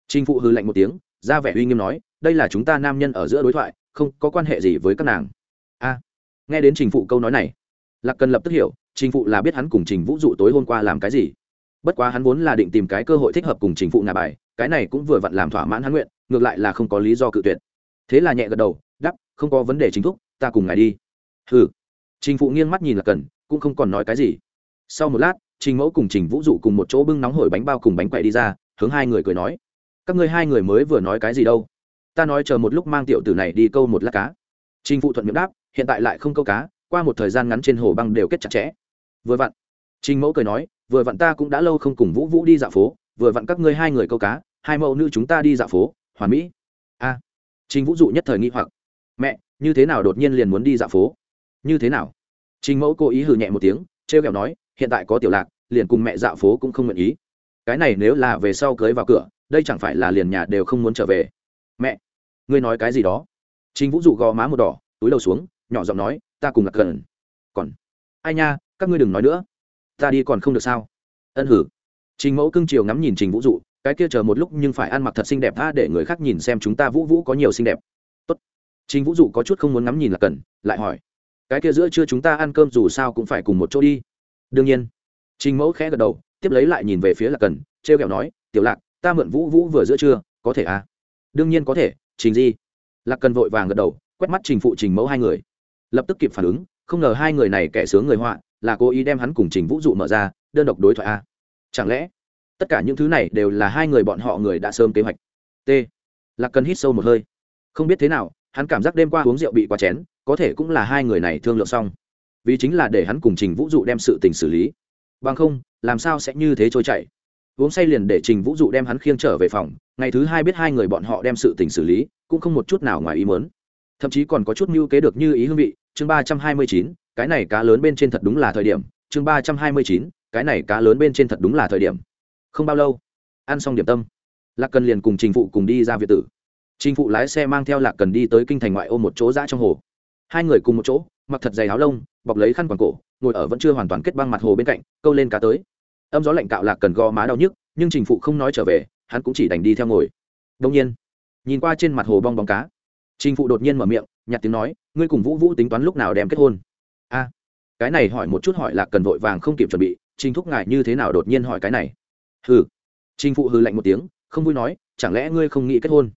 Trình phụ hư lạnh một tiếng, ra vẻ uy nghiêm nói, đây là chúng ta nam nhân ở giữa đối thoại, không có quan hệ gì với các nàng. A. Nghe đến trình phụ câu nói này, lạc cần lập tức hiểu, trình phụ là biết hắn cùng trình vũ dụ tối hôm qua làm cái gì. Bất quá hắn vốn là định tìm cái cơ hội thích hợp cùng trình phụ ngà bài, cái này cũng vừa vặn làm thỏa mãn hắn nguyện, ngược lại là không có lý do cự tuyệt. Thế là nhẹ gật đầu đắp, không có vấn đề chính thúc, ta cùng ngài đi. Ừ trình phụ nghiêng mắt nhìn là cần, cũng không còn nói cái gì. Sau một lát, trình mẫu cùng trình vũ dụ cùng một chỗ bưng nóng hổi bánh bao cùng bánh quậy đi ra, hướng hai người cười nói. Các ngươi hai người mới vừa nói cái gì đâu? Ta nói chờ một lúc mang tiểu tử này đi câu một lát cá. Trình phụ thuận miệng đáp, hiện tại lại không câu cá, qua một thời gian ngắn trên hồ băng đều kết chặt chẽ. Vừa vặn. Trình mẫu cười nói, vừa vặn ta cũng đã lâu không cùng vũ vũ đi dạo phố, vừa vặn các ngươi hai người câu cá, hai mẫu nữ chúng ta đi dạo phố, hoàn mỹ. A. Trình vũ dụ nhất thời nghi hoặc mẹ, như thế nào đột nhiên liền muốn đi dạo phố? Như thế nào? Trình mẫu cố ý hừ nhẹ một tiếng, trêu ghẹo nói, hiện tại có tiểu lạc, liền cùng mẹ dạo phố cũng không nguyện ý. Cái này nếu là về sau cưới vào cửa, đây chẳng phải là liền nhà đều không muốn trở về. Mẹ, ngươi nói cái gì đó? Trình vũ dụ gò má một đỏ, túi đầu xuống, nhỏ giọng nói, ta cùng ngặt gần. Còn, ai nha, các ngươi đừng nói nữa. Ta đi còn không được sao? Ân hử. Trình mẫu cưng chiều ngắm nhìn trình vũ dụ, cái kia chờ một lúc nhưng phải ăn mặc thật xinh đẹp tha để người khác nhìn xem chúng ta vũ vũ có nhiều xinh đẹp trình vũ dụ có chút không muốn ngắm nhìn là cần, lại hỏi, cái kia giữa trưa chúng ta ăn cơm dù sao cũng phải cùng một chỗ đi. Đương nhiên. Trình mẫu khẽ gật đầu, tiếp lấy lại nhìn về phía lạc cần, trêu ghẹo kẹo nói, tiểu lạc, ta mượn vũ vũ vừa giữa trưa, có thể à? Đương nhiên có thể, trình di. Lạc cần vội vàng gật đầu, quét mắt trình phụ trình mẫu hai người. Lập tức kịp phản ứng, không ngờ hai người này kẻ sướng người họa, là cố ý đem hắn cùng trình vũ dụ mở ra, đơn độc đối thoại a chẳng lẽ, tất cả những thứ này đều là hai người bọn họ người đã sớm kế hoạch? T. Lạc cần hít sâu một hơi. Không biết thế nào hắn cảm giác đêm qua uống rượu bị quá chén, có thể cũng là hai người này thương lượng xong. Vì chính là để hắn cùng trình vũ dụ đem sự tình xử lý. Bằng không, làm sao sẽ như thế trôi chảy? Uống say liền để trình vũ dụ đem hắn khiêng trở về phòng, ngày thứ hai biết hai người bọn họ đem sự tình xử lý, cũng không một chút nào ngoài ý mớn thậm chí còn có chút mưu kế được như ý hương vị, chương ba trăm hai mươi chín, cái này cá lớn bên trên thật đúng là thời điểm, chương ba trăm hai mươi chín, cái này cá lớn bên trên thật đúng là thời điểm. Không bao lâu, ăn xong điểm tâm, lạc cần liền cùng trình phụ cùng đi ra việt tử trình phụ lái xe mang theo lạc cần đi tới kinh thành ngoại ô một chỗ dã trong hồ. Hai người cùng một chỗ, mặc thật dày áo lông, bọc lấy khăn quàng cổ, ngồi ở vẫn chưa hoàn toàn kết băng mặt hồ bên cạnh, câu lên cá tới. Âm gió lạnh cạo lạc cần gò má đau nhức, nhưng trình phụ không nói trở về, hắn cũng chỉ đành đi theo ngồi. Đương nhiên, nhìn qua trên mặt hồ bong bóng cá, trình phụ đột nhiên mở miệng nhặt tiếng nói, ngươi cùng vũ vũ tính toán lúc nào đem kết hôn? A, cái này hỏi một chút hỏi lạc cần vội vàng không kịp chuẩn bị, trình thúc ngài như thế nào đột nhiên hỏi cái này? Hừ. Trình phụ hừ lạnh một tiếng, không vui nói, chẳng lẽ ngươi không nghĩ kết hôn?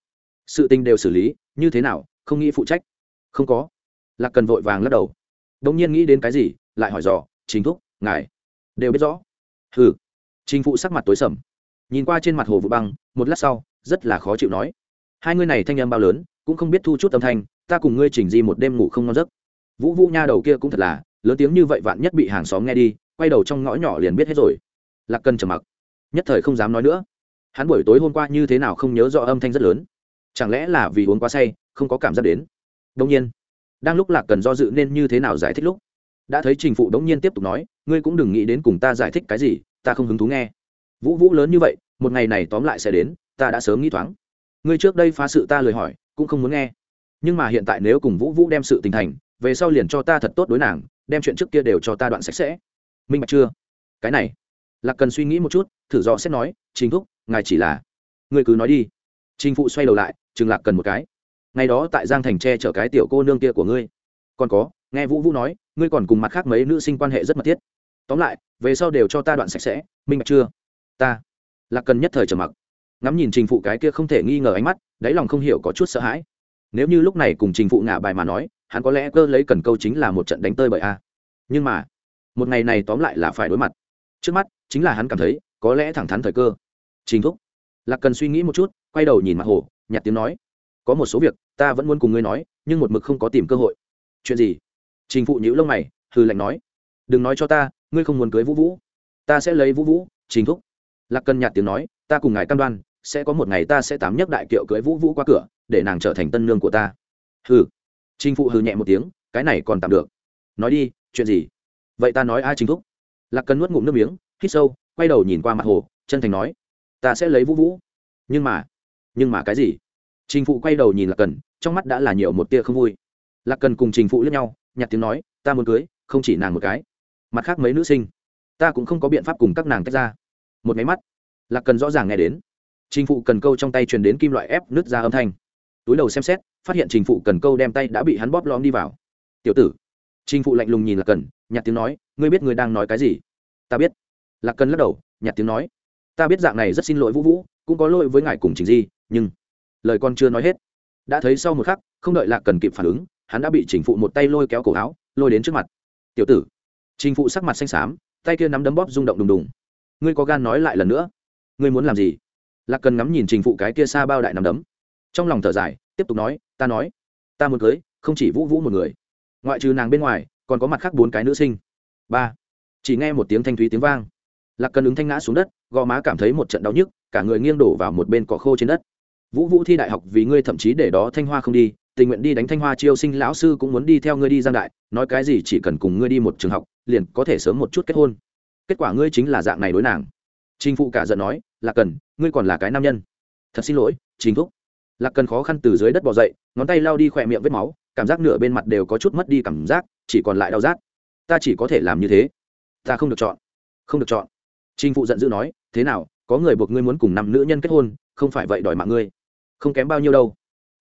Sự tình đều xử lý, như thế nào, không nghĩ phụ trách? Không có. Lạc cần vội vàng lắc đầu. Đ ỗ n g nhiên nghĩ đến cái gì, lại hỏi dò chính thúc, ngài đều biết rõ. Hừ. Trình phụ sắc mặt tối sầm. Nhìn qua trên mặt hồ vụ băng, một lát sau, rất là khó chịu nói, hai ngươi này thanh âm bao lớn, cũng không biết thu chút âm thanh, ta cùng ngươi chỉnh di một đêm ngủ không ngon giấc. Vũ vũ nha đầu kia cũng thật là, lớn tiếng như vậy vạn nhất bị hàng xóm nghe đi, quay đầu trong ngõ nhỏ liền biết hết rồi. Lạc cần trầm mặc, nhất thời không dám nói nữa. Hắn buổi tối hôm qua như thế nào không nhớ rõ âm thanh rất lớn chẳng lẽ là vì uống quá say, không có cảm giác đến? Đông nhiên, đang lúc lạc cần do dự nên như thế nào giải thích lúc, đã thấy trình phụ đống nhiên tiếp tục nói, ngươi cũng đừng nghĩ đến cùng ta giải thích cái gì, ta không hứng thú nghe. Vũ vũ lớn như vậy, một ngày này tóm lại sẽ đến, ta đã sớm nghĩ thoáng. Ngươi trước đây phá sự ta lời hỏi, cũng không muốn nghe. Nhưng mà hiện tại nếu cùng vũ vũ đem sự tình thành, về sau liền cho ta thật tốt đối nàng, đem chuyện trước kia đều cho ta đoạn sạch sẽ. Minh bạch chưa? Cái này, lạc cần suy nghĩ một chút, thử dò xét nói chính thúc, ngài chỉ là, ngươi cứ nói đi. Trình phụ xoay đầu lại trường lạc cần một cái. Ngày đó tại giang thành tre chở cái tiểu cô nương kia của ngươi. Còn có, nghe vũ vũ nói, ngươi còn cùng mặt khác mấy nữ sinh quan hệ rất mật thiết. Tóm lại, về sau đều cho ta đoạn sạch sẽ, minh bạch chưa? Ta. Lạc cần nhất thời trầm mặc. Ngắm nhìn trình phụ cái kia không thể nghi ngờ ánh mắt, đáy lòng không hiểu có chút sợ hãi. Nếu như lúc này cùng trình phụ ngả bài mà nói, hắn có lẽ cơ lấy cần câu chính là một trận đánh tơi bởi a. Nhưng mà, một ngày này tóm lại là phải đối mặt. Trước mắt, chính là hắn cảm thấy, có lẽ thẳng thắn thời cơ. Trình thúc. Lạc cần suy nghĩ một chút, quay đầu nhìn mặt hồ. Nhạt tiếng nói, có một số việc, ta vẫn muốn cùng ngươi nói, nhưng một mực không có tìm cơ hội. Chuyện gì? Trình phụ nhữ lông mày hư lạnh nói, đừng nói cho ta, ngươi không muốn cưới vũ vũ. Ta sẽ lấy vũ vũ, trình thúc. Lạc cần nhạt tiếng nói, ta cùng ngài cam đoan, sẽ có một ngày ta sẽ tám nhắc đại kiệu cưới vũ vũ qua cửa, để nàng trở thành tân nương của ta. Hừ. Trình phụ hừ nhẹ một tiếng, cái này còn tạm được. Nói đi, chuyện gì? Vậy ta nói ai chính thúc. Lạc cần nuốt ngụm nước miếng, hít sâu, quay đầu nhìn qua mặt hồ, chân thành nói, ta sẽ lấy vũ vũ. Nhưng mà nhưng mà cái gì? Trình phụ quay đầu nhìn lạc cần, trong mắt đã là nhiều một tia không vui. Lạc cần cùng trình phụ lướt nhau, nhặt tiếng nói, ta muốn cưới, không chỉ nàng một cái. Mặt khác mấy nữ sinh, ta cũng không có biện pháp cùng các nàng tách ra. Một máy mắt, lạc cần rõ ràng nghe đến. Trình phụ cần câu trong tay truyền đến kim loại ép nứt ra âm thanh. Túi đầu xem xét, phát hiện trình phụ cần câu đem tay đã bị hắn bóp lõm đi vào. Tiểu tử. Trình phụ lạnh lùng nhìn lạc cần, nhặt tiếng nói, ngươi biết ngươi đang nói cái gì? Ta biết. Lạc cần lắc đầu, nhặt tiếng nói, ta biết dạng này rất xin lỗi vũ vũ, cũng có lỗi với ngài cùng trình di nhưng lời con chưa nói hết. Đã thấy sau một khắc, không đợi lạc cần kịp phản ứng, hắn đã bị trình phụ một tay lôi kéo cổ áo, lôi đến trước mặt. Tiểu tử. Trình phụ sắc mặt xanh xám, tay kia nắm đấm bóp rung động đùng đùng. Ngươi có gan nói lại lần nữa? Ngươi muốn làm gì? Lạc cần ngắm nhìn trình phụ cái kia xa bao đại nắm đấm. Trong lòng thở dài, tiếp tục nói, ta nói, ta muốn cưới, không chỉ vũ vũ một người. Ngoại trừ nàng bên ngoài, còn có mặt khác bốn cái nữ sinh. Ba. Chỉ nghe một tiếng thanh thúy tiếng vang. Lạc cần ứng thanh ngã xuống đất, gò má cảm thấy một trận đau nhức, cả người nghiêng đổ vào một bên cỏ khô trên đất vũ vũ thi đại học vì ngươi thậm chí để đó thanh hoa không đi, tình nguyện đi đánh thanh hoa chiêu sinh, lão sư cũng muốn đi theo ngươi đi giang đại, nói cái gì chỉ cần cùng ngươi đi một trường học, liền có thể sớm một chút kết hôn. Kết quả ngươi chính là dạng này đối nàng. Trình phụ cả giận nói là cần, ngươi còn là cái nam nhân. Thật xin lỗi, trình thúc. Lạc cần khó khăn từ dưới đất bỏ dậy, ngón tay lao đi khỏe miệng vết máu, cảm giác nửa bên mặt đều có chút mất đi cảm giác, chỉ còn lại đau rát. Ta chỉ có thể làm như thế. Ta không được chọn. Không được chọn. Trình phụ giận dữ nói, thế nào, có người buộc ngươi muốn cùng năm nữ nhân kết hôn, không phải vậy đòi mạng ngươi không kém bao nhiêu đâu.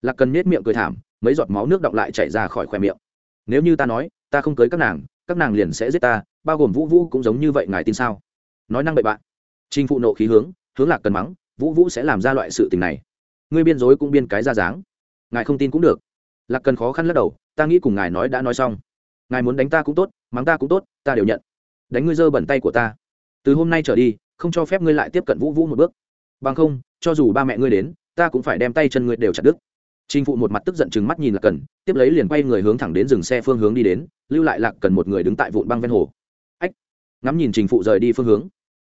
Lạc cần nết miệng cười thảm, mấy giọt máu nước động lại chảy ra khỏi khoe miệng. Nếu như ta nói, ta không cưới các nàng các nàng liền sẽ giết ta, bao gồm vũ vũ cũng giống như vậy, ngài tin sao? Nói năng bậy bạn. Trình phụ nộ khí hướng hướng lạc cần mắng, vũ vũ sẽ làm ra loại sự tình này. Ngươi biên dối cũng biên cái ra dáng. Ngài không tin cũng được. Lạc cần khó khăn lắc đầu, ta nghĩ cùng ngài nói đã nói xong. Ngài muốn đánh ta cũng tốt, mắng ta cũng tốt, ta đều nhận. Đánh ngươi dơ bẩn tay của ta. Từ hôm nay trở đi, không cho phép ngươi lại tiếp cận vũ vũ một bước. Bằng không, cho dù ba mẹ ngươi đến ta cũng phải đem tay chân ngươi đều chặt đứt Trình phụ một mặt tức giận trừng mắt nhìn Lạc Cần, tiếp lấy liền quay người hướng thẳng đến dừng xe phương hướng đi đến, lưu lại Lạc Cần một người đứng tại vụn băng ven hồ. Ách. Ngắm nhìn Trình phụ rời đi phương hướng.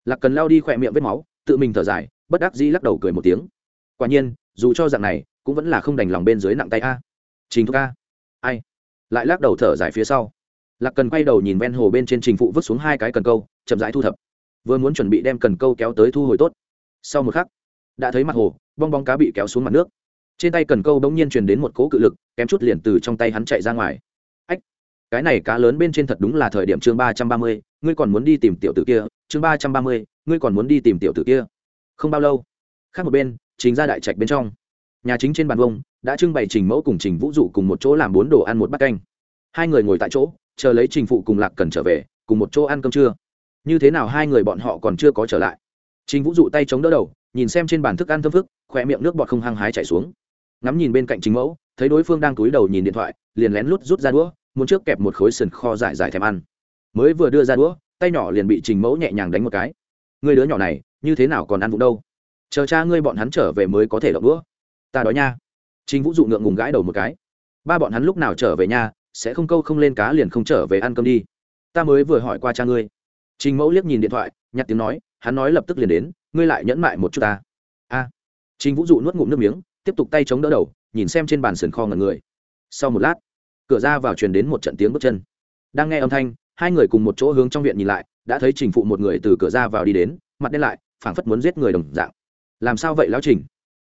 Lạc Cần lao đi khỏe miệng vết máu, tự mình thở dài, bất đắc dĩ lắc đầu cười một tiếng. Quả nhiên, dù cho dạng này, cũng vẫn là không đành lòng bên dưới nặng tay a. Trình thúc a. Ai? Lại lắc đầu thở dài phía sau. Lạc Cần quay đầu nhìn ven hồ bên trên Trình phụ vứt xuống hai cái cần câu, chậm rãi thu thập. Vừa muốn chuẩn bị đem cần câu kéo tới thu hồi tốt. Sau một khắc, đã thấy mặt hồ, bong bóng cá bị kéo xuống mặt nước. Trên tay cần câu bỗng nhiên truyền đến một cỗ cự lực, kém chút liền từ trong tay hắn chạy ra ngoài. Ách, cái này cá lớn bên trên thật đúng là thời điểm chương ba trăm ba mươi, ngươi còn muốn đi tìm tiểu tử kia, chương ba trăm ba mươi, ngươi còn muốn đi tìm tiểu tử kia. Không bao lâu, khác một bên, chính ra đại trạch bên trong. Nhà chính trên bàn vông, đã trưng bày trình mẫu cùng trình vũ dụ cùng một chỗ làm bốn đồ ăn một bát canh. Hai người ngồi tại chỗ, chờ lấy trình phụ cùng lạc cần trở về, cùng một chỗ ăn cơm trưa. Như thế nào hai người bọn họ còn chưa có trở lại? Trình vũ dụ tay chống đỡ đầu nhìn xem trên bàn thức ăn thơm phức, khoe miệng nước bọt không hăng hái chảy xuống. Ngắm nhìn bên cạnh chính mẫu, thấy đối phương đang túi đầu nhìn điện thoại, liền lén lút rút ra đũa, muốn trước kẹp một khối sườn kho dại dài thèm ăn. Mới vừa đưa ra đũa, tay nhỏ liền bị trình mẫu nhẹ nhàng đánh một cái. Người đứa nhỏ này, như thế nào còn ăn vụng đâu? Chờ cha ngươi bọn hắn trở về mới có thể đọc đũa. Ta đói nha. Trình vũ dụ ngượng ngùng gãi đầu một cái. Ba bọn hắn lúc nào trở về nhà sẽ không câu không lên cá liền không trở về ăn cơm đi. Ta mới vừa hỏi qua cha ngươi. Trình mẫu liếc nhìn điện thoại, nhặt tiếng nói, hắn nói lập tức liền đến ngươi lại nhẫn mại một chút ta. A. Trình vũ dụ nuốt ngụm nước miếng, tiếp tục tay chống đỡ đầu, nhìn xem trên bàn sườn kho ngẩn người. Sau một lát, cửa ra vào truyền đến một trận tiếng bước chân. Đang nghe âm thanh, hai người cùng một chỗ hướng trong viện nhìn lại, đã thấy trình phụ một người từ cửa ra vào đi đến, mặt đen lại, phảng phất muốn giết người đồng dạng. Làm sao vậy lão trình?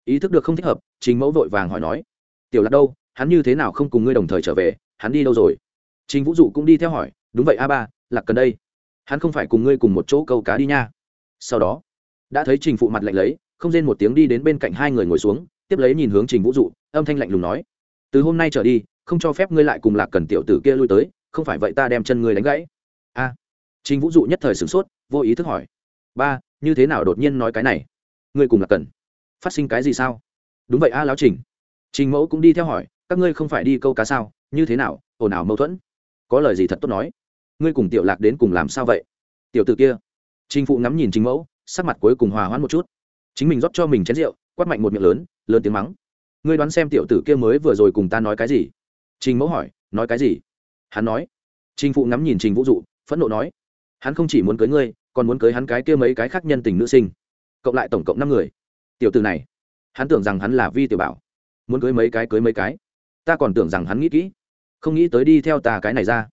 Ý thức được không thích hợp, trình mẫu vội vàng hỏi nói. Tiểu lạc đâu, hắn như thế nào không cùng ngươi đồng thời trở về, hắn đi đâu rồi? Trình vũ dụ cũng đi theo hỏi, đúng vậy a ba, lạc cần đây. Hắn không phải cùng ngươi cùng một chỗ câu cá đi nha. Sau đó đã thấy trình phụ mặt lạnh lấy, không rên một tiếng đi đến bên cạnh hai người ngồi xuống, tiếp lấy nhìn hướng trình vũ dụ, âm thanh lạnh lùng nói, từ hôm nay trở đi, không cho phép ngươi lại cùng lạc cần tiểu tử kia lui tới, không phải vậy ta đem chân ngươi đánh gãy. A. Trình vũ dụ nhất thời sửng sốt, vô ý thức hỏi, ba, như thế nào đột nhiên nói cái này? Ngươi cùng lạc cần, phát sinh cái gì sao? Đúng vậy a, lão trình. Trình mẫu cũng đi theo hỏi, các ngươi không phải đi câu cá sao? Như thế nào? Ồn ào mâu thuẫn. Có lời gì thật tốt nói? Ngươi cùng tiểu lạc đến cùng làm sao vậy? Tiểu t ử kia. Trình phụ ngắm nhìn trình mẫu sắc mặt cuối cùng hòa hoãn một chút. Chính mình rót cho mình chén rượu, quát mạnh một miệng lớn lớn tiếng mắng. Ngươi đoán xem tiểu tử kia mới vừa rồi cùng ta nói cái gì? Trình mẫu hỏi, nói cái gì? Hắn nói. Trình phụ ngắm nhìn trình vũ dụ, phẫn nộ nói. Hắn không chỉ muốn cưới ngươi, còn muốn cưới hắn cái kia mấy cái khác nhân tình nữ sinh. Cộng lại tổng cộng năm người. Tiểu tử này, hắn tưởng rằng hắn là vi tiểu bảo. Muốn cưới mấy cái, cưới mấy cái. Ta còn tưởng rằng hắn nghĩ kỹ. Không nghĩ tới đi theo ta cái này ra.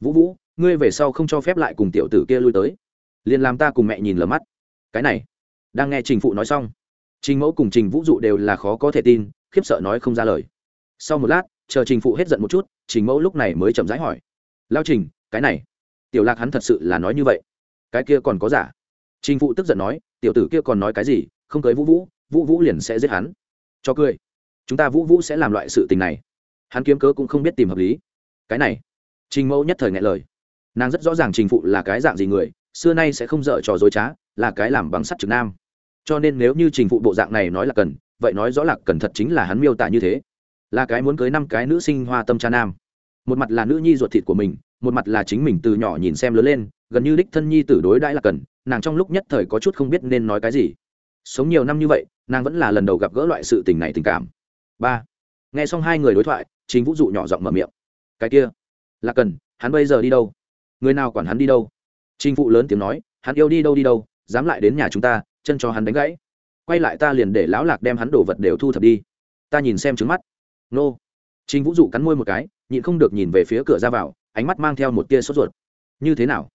Vũ vũ, ngươi về sau không cho phép lại cùng tiểu tử kia lui tới. Liền làm ta cùng mẹ nhìn lờ mắt cái này, đang nghe trình phụ nói xong, trình mẫu cùng trình vũ dụ đều là khó có thể tin, khiếp sợ nói không ra lời. Sau một lát, chờ trình phụ hết giận một chút, trình mẫu lúc này mới chậm rãi hỏi, lao trình, cái này, tiểu lạc hắn thật sự là nói như vậy? Cái kia còn có giả? Trình phụ tức giận nói, tiểu tử kia còn nói cái gì, không cưới vũ vũ vũ vũ liền sẽ giết hắn. Cho cười, chúng ta vũ vũ sẽ làm loại sự tình này. Hắn kiếm cớ cũng không biết tìm hợp lý. Cái này. Trình mẫu nhất thời ngại lời. Nàng rất rõ ràng trình phụ là cái dạng gì người xưa nay sẽ không dở trò dối trá, là cái làm bằng sắt trực nam. Cho nên nếu như trình phụ bộ dạng này nói là cần, vậy nói rõ là cần thật chính là hắn miêu tả như thế. Là cái muốn cưới năm cái nữ sinh hoa tâm cha nam. Một mặt là nữ nhi ruột thịt của mình, một mặt là chính mình từ nhỏ nhìn xem lớn lên, gần như đích thân nhi tử đối đãi là cần, nàng trong lúc nhất thời có chút không biết nên nói cái gì. Sống nhiều năm như vậy, nàng vẫn là lần đầu gặp gỡ loại sự tình này tình cảm. Ba, nghe xong hai người đối thoại chính vũ dụ nhỏ giọng mở miệng. Cái kia, là cần, hắn bây giờ đi đâu? Người nào quản hắn đi đâu? Trình phụ lớn tiếng nói, hắn yêu đi đâu đi đâu, dám lại đến nhà chúng ta, chân cho hắn đánh gãy. Quay lại ta liền để lão lạc đem hắn đổ vật đều thu thập đi. Ta nhìn xem trứng mắt. Nô. Trình vũ dụ cắn môi một cái, nhịn không được nhìn về phía cửa ra vào, ánh mắt mang theo một tia sốt ruột. Như thế nào?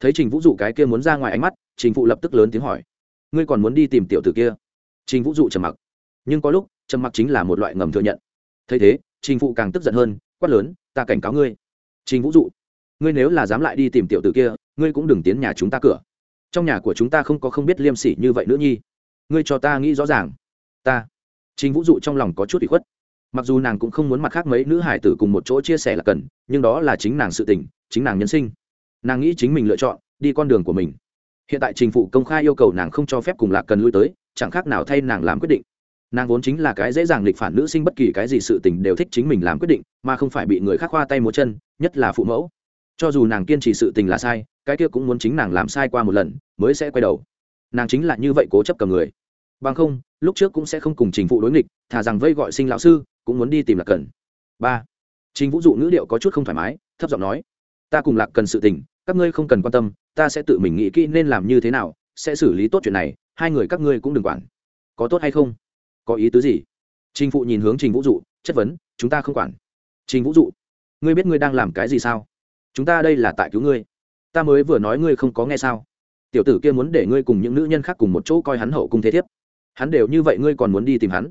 Thấy trình vũ dụ cái kia muốn ra ngoài ánh mắt, trình phụ lập tức lớn tiếng hỏi. Ngươi còn muốn đi tìm tiểu tử kia? Trình vũ dụ trầm mặc. Nhưng có lúc, trầm mặc chính là một loại ngầm thừa nhận. Thấy thế, trình phụ càng tức giận hơn, quát lớn, ta cảnh cáo ngươi. Trình vũ dụ, ngươi nếu là dám lại đi tìm tiểu tử kia ngươi cũng đừng tiến nhà chúng ta cửa. Trong nhà của chúng ta không có không biết liêm sỉ như vậy nữa nhi. Ngươi cho ta nghĩ rõ ràng. Ta. Trình vũ dụ trong lòng có chút bị khuất. Mặc dù nàng cũng không muốn mặt khác mấy nữ hải tử cùng một chỗ chia sẻ là cần, nhưng đó là chính nàng sự tình, chính nàng nhân sinh. Nàng nghĩ chính mình lựa chọn, đi con đường của mình. Hiện tại trình phụ công khai yêu cầu nàng không cho phép cùng lạc cần lui tới, chẳng khác nào thay nàng làm quyết định. Nàng vốn chính là cái dễ dàng lịch phản nữ sinh bất kỳ cái gì sự tình đều thích chính mình làm quyết định, mà không phải bị người khác khoa tay múa chân, nhất là phụ mẫu. Cho dù nàng kiên trì sự tình là sai cái kia cũng muốn chính nàng làm sai qua một lần, mới sẽ quay đầu. Nàng chính là như vậy cố chấp cầm người. Bằng không, lúc trước cũng sẽ không cùng trình phụ đối nghịch, thà rằng vây gọi sinh lão sư, cũng muốn đi tìm lạc cần. Ba. Trình vũ dụ ngữ điệu có chút không thoải mái, thấp giọng nói, ta cùng lạc cần sự tình, các ngươi không cần quan tâm, ta sẽ tự mình nghĩ kỹ nên làm như thế nào, sẽ xử lý tốt chuyện này, hai người các ngươi cũng đừng quản. Có tốt hay không? Có ý tứ gì? Trình phụ nhìn hướng trình vũ dụ, chất vấn, chúng ta không quản. Trình vũ dụ, ngươi biết ngươi đang làm cái gì sao? Chúng ta đây là tại cứu ngươi ta mới vừa nói ngươi không có nghe sao? Tiểu tử kia muốn để ngươi cùng những nữ nhân khác cùng một chỗ coi hắn hậu cung thế thiếp. Hắn đều như vậy ngươi còn muốn đi tìm hắn?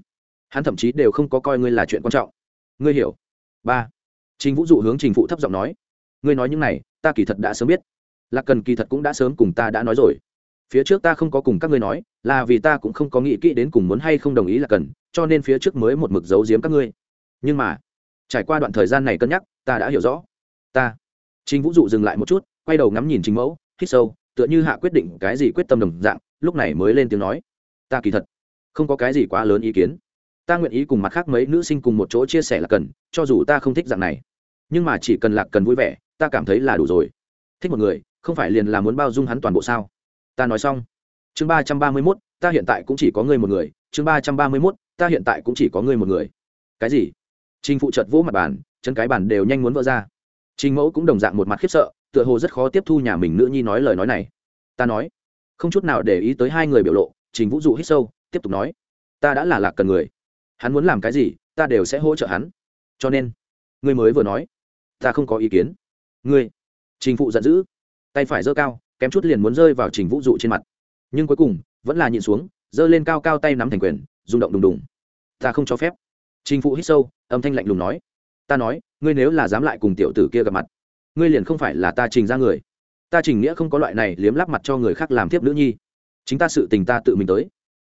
Hắn thậm chí đều không có coi ngươi là chuyện quan trọng. Ngươi hiểu. Ba. Trình vũ dụ hướng trình phụ thấp giọng nói. Ngươi nói những này, ta kỳ thật đã sớm biết. Lạc cần kỳ thật cũng đã sớm cùng ta đã nói rồi. Phía trước ta không có cùng các ngươi nói, là vì ta cũng không có nghĩ kỹ đến cùng muốn hay không đồng ý là cần, cho nên phía trước mới một mực giấu giếm các ngươi. Nhưng mà, trải qua đoạn thời gian này cân nhắc, ta đã hiểu rõ. Ta. Trình vũ dụ dừng lại một chút quay đầu ngắm nhìn trình mẫu, hít sâu, tựa như hạ quyết định cái gì quyết tâm đồng dạng, lúc này mới lên tiếng nói. Ta kỳ thật không có cái gì quá lớn ý kiến. Ta nguyện ý cùng mặt khác mấy nữ sinh cùng một chỗ chia sẻ là cần, cho dù ta không thích dạng này. Nhưng mà chỉ cần lạc cần vui vẻ, ta cảm thấy là đủ rồi. Thích một người, không phải liền là muốn bao dung hắn toàn bộ sao? Ta nói xong. Chương ba trăm ba mươi mốt, ta hiện tại cũng chỉ có ngươi một người. Chương ba trăm ba mươi mốt, ta hiện tại cũng chỉ có ngươi một người. Cái gì? Trình phụ trợt vỗ mặt bàn, chân cái bàn đều nhanh muốn vỡ ra. Trình mẫu cũng đồng dạng một mặt khiếp sợ tựa hồ rất khó tiếp thu nhà mình nữ nhi nói lời nói này. Ta nói, không chút nào để ý tới hai người biểu lộ, trình vũ dụ hít sâu, tiếp tục nói, ta đã là lạc cần người. Hắn muốn làm cái gì, ta đều sẽ hỗ trợ hắn. Cho nên, ngươi mới vừa nói, ta không có ý kiến. Ngươi, trình phụ giận dữ, tay phải giơ cao, kém chút liền muốn rơi vào trình vũ dụ trên mặt. Nhưng cuối cùng, vẫn là nhịn xuống, giơ lên cao cao tay nắm thành quyền, rung động đùng đùng. Ta không cho phép. Trình phụ hít sâu, âm thanh lạnh lùng nói, ta nói, ngươi nếu là dám lại cùng tiểu tử kia gặp mặt ngươi liền không phải là ta trình ra người. Ta trình nghĩa không có loại này liếm lắp mặt cho người khác làm tiếp nữ nhi. Chính ta sự tình ta tự mình tới.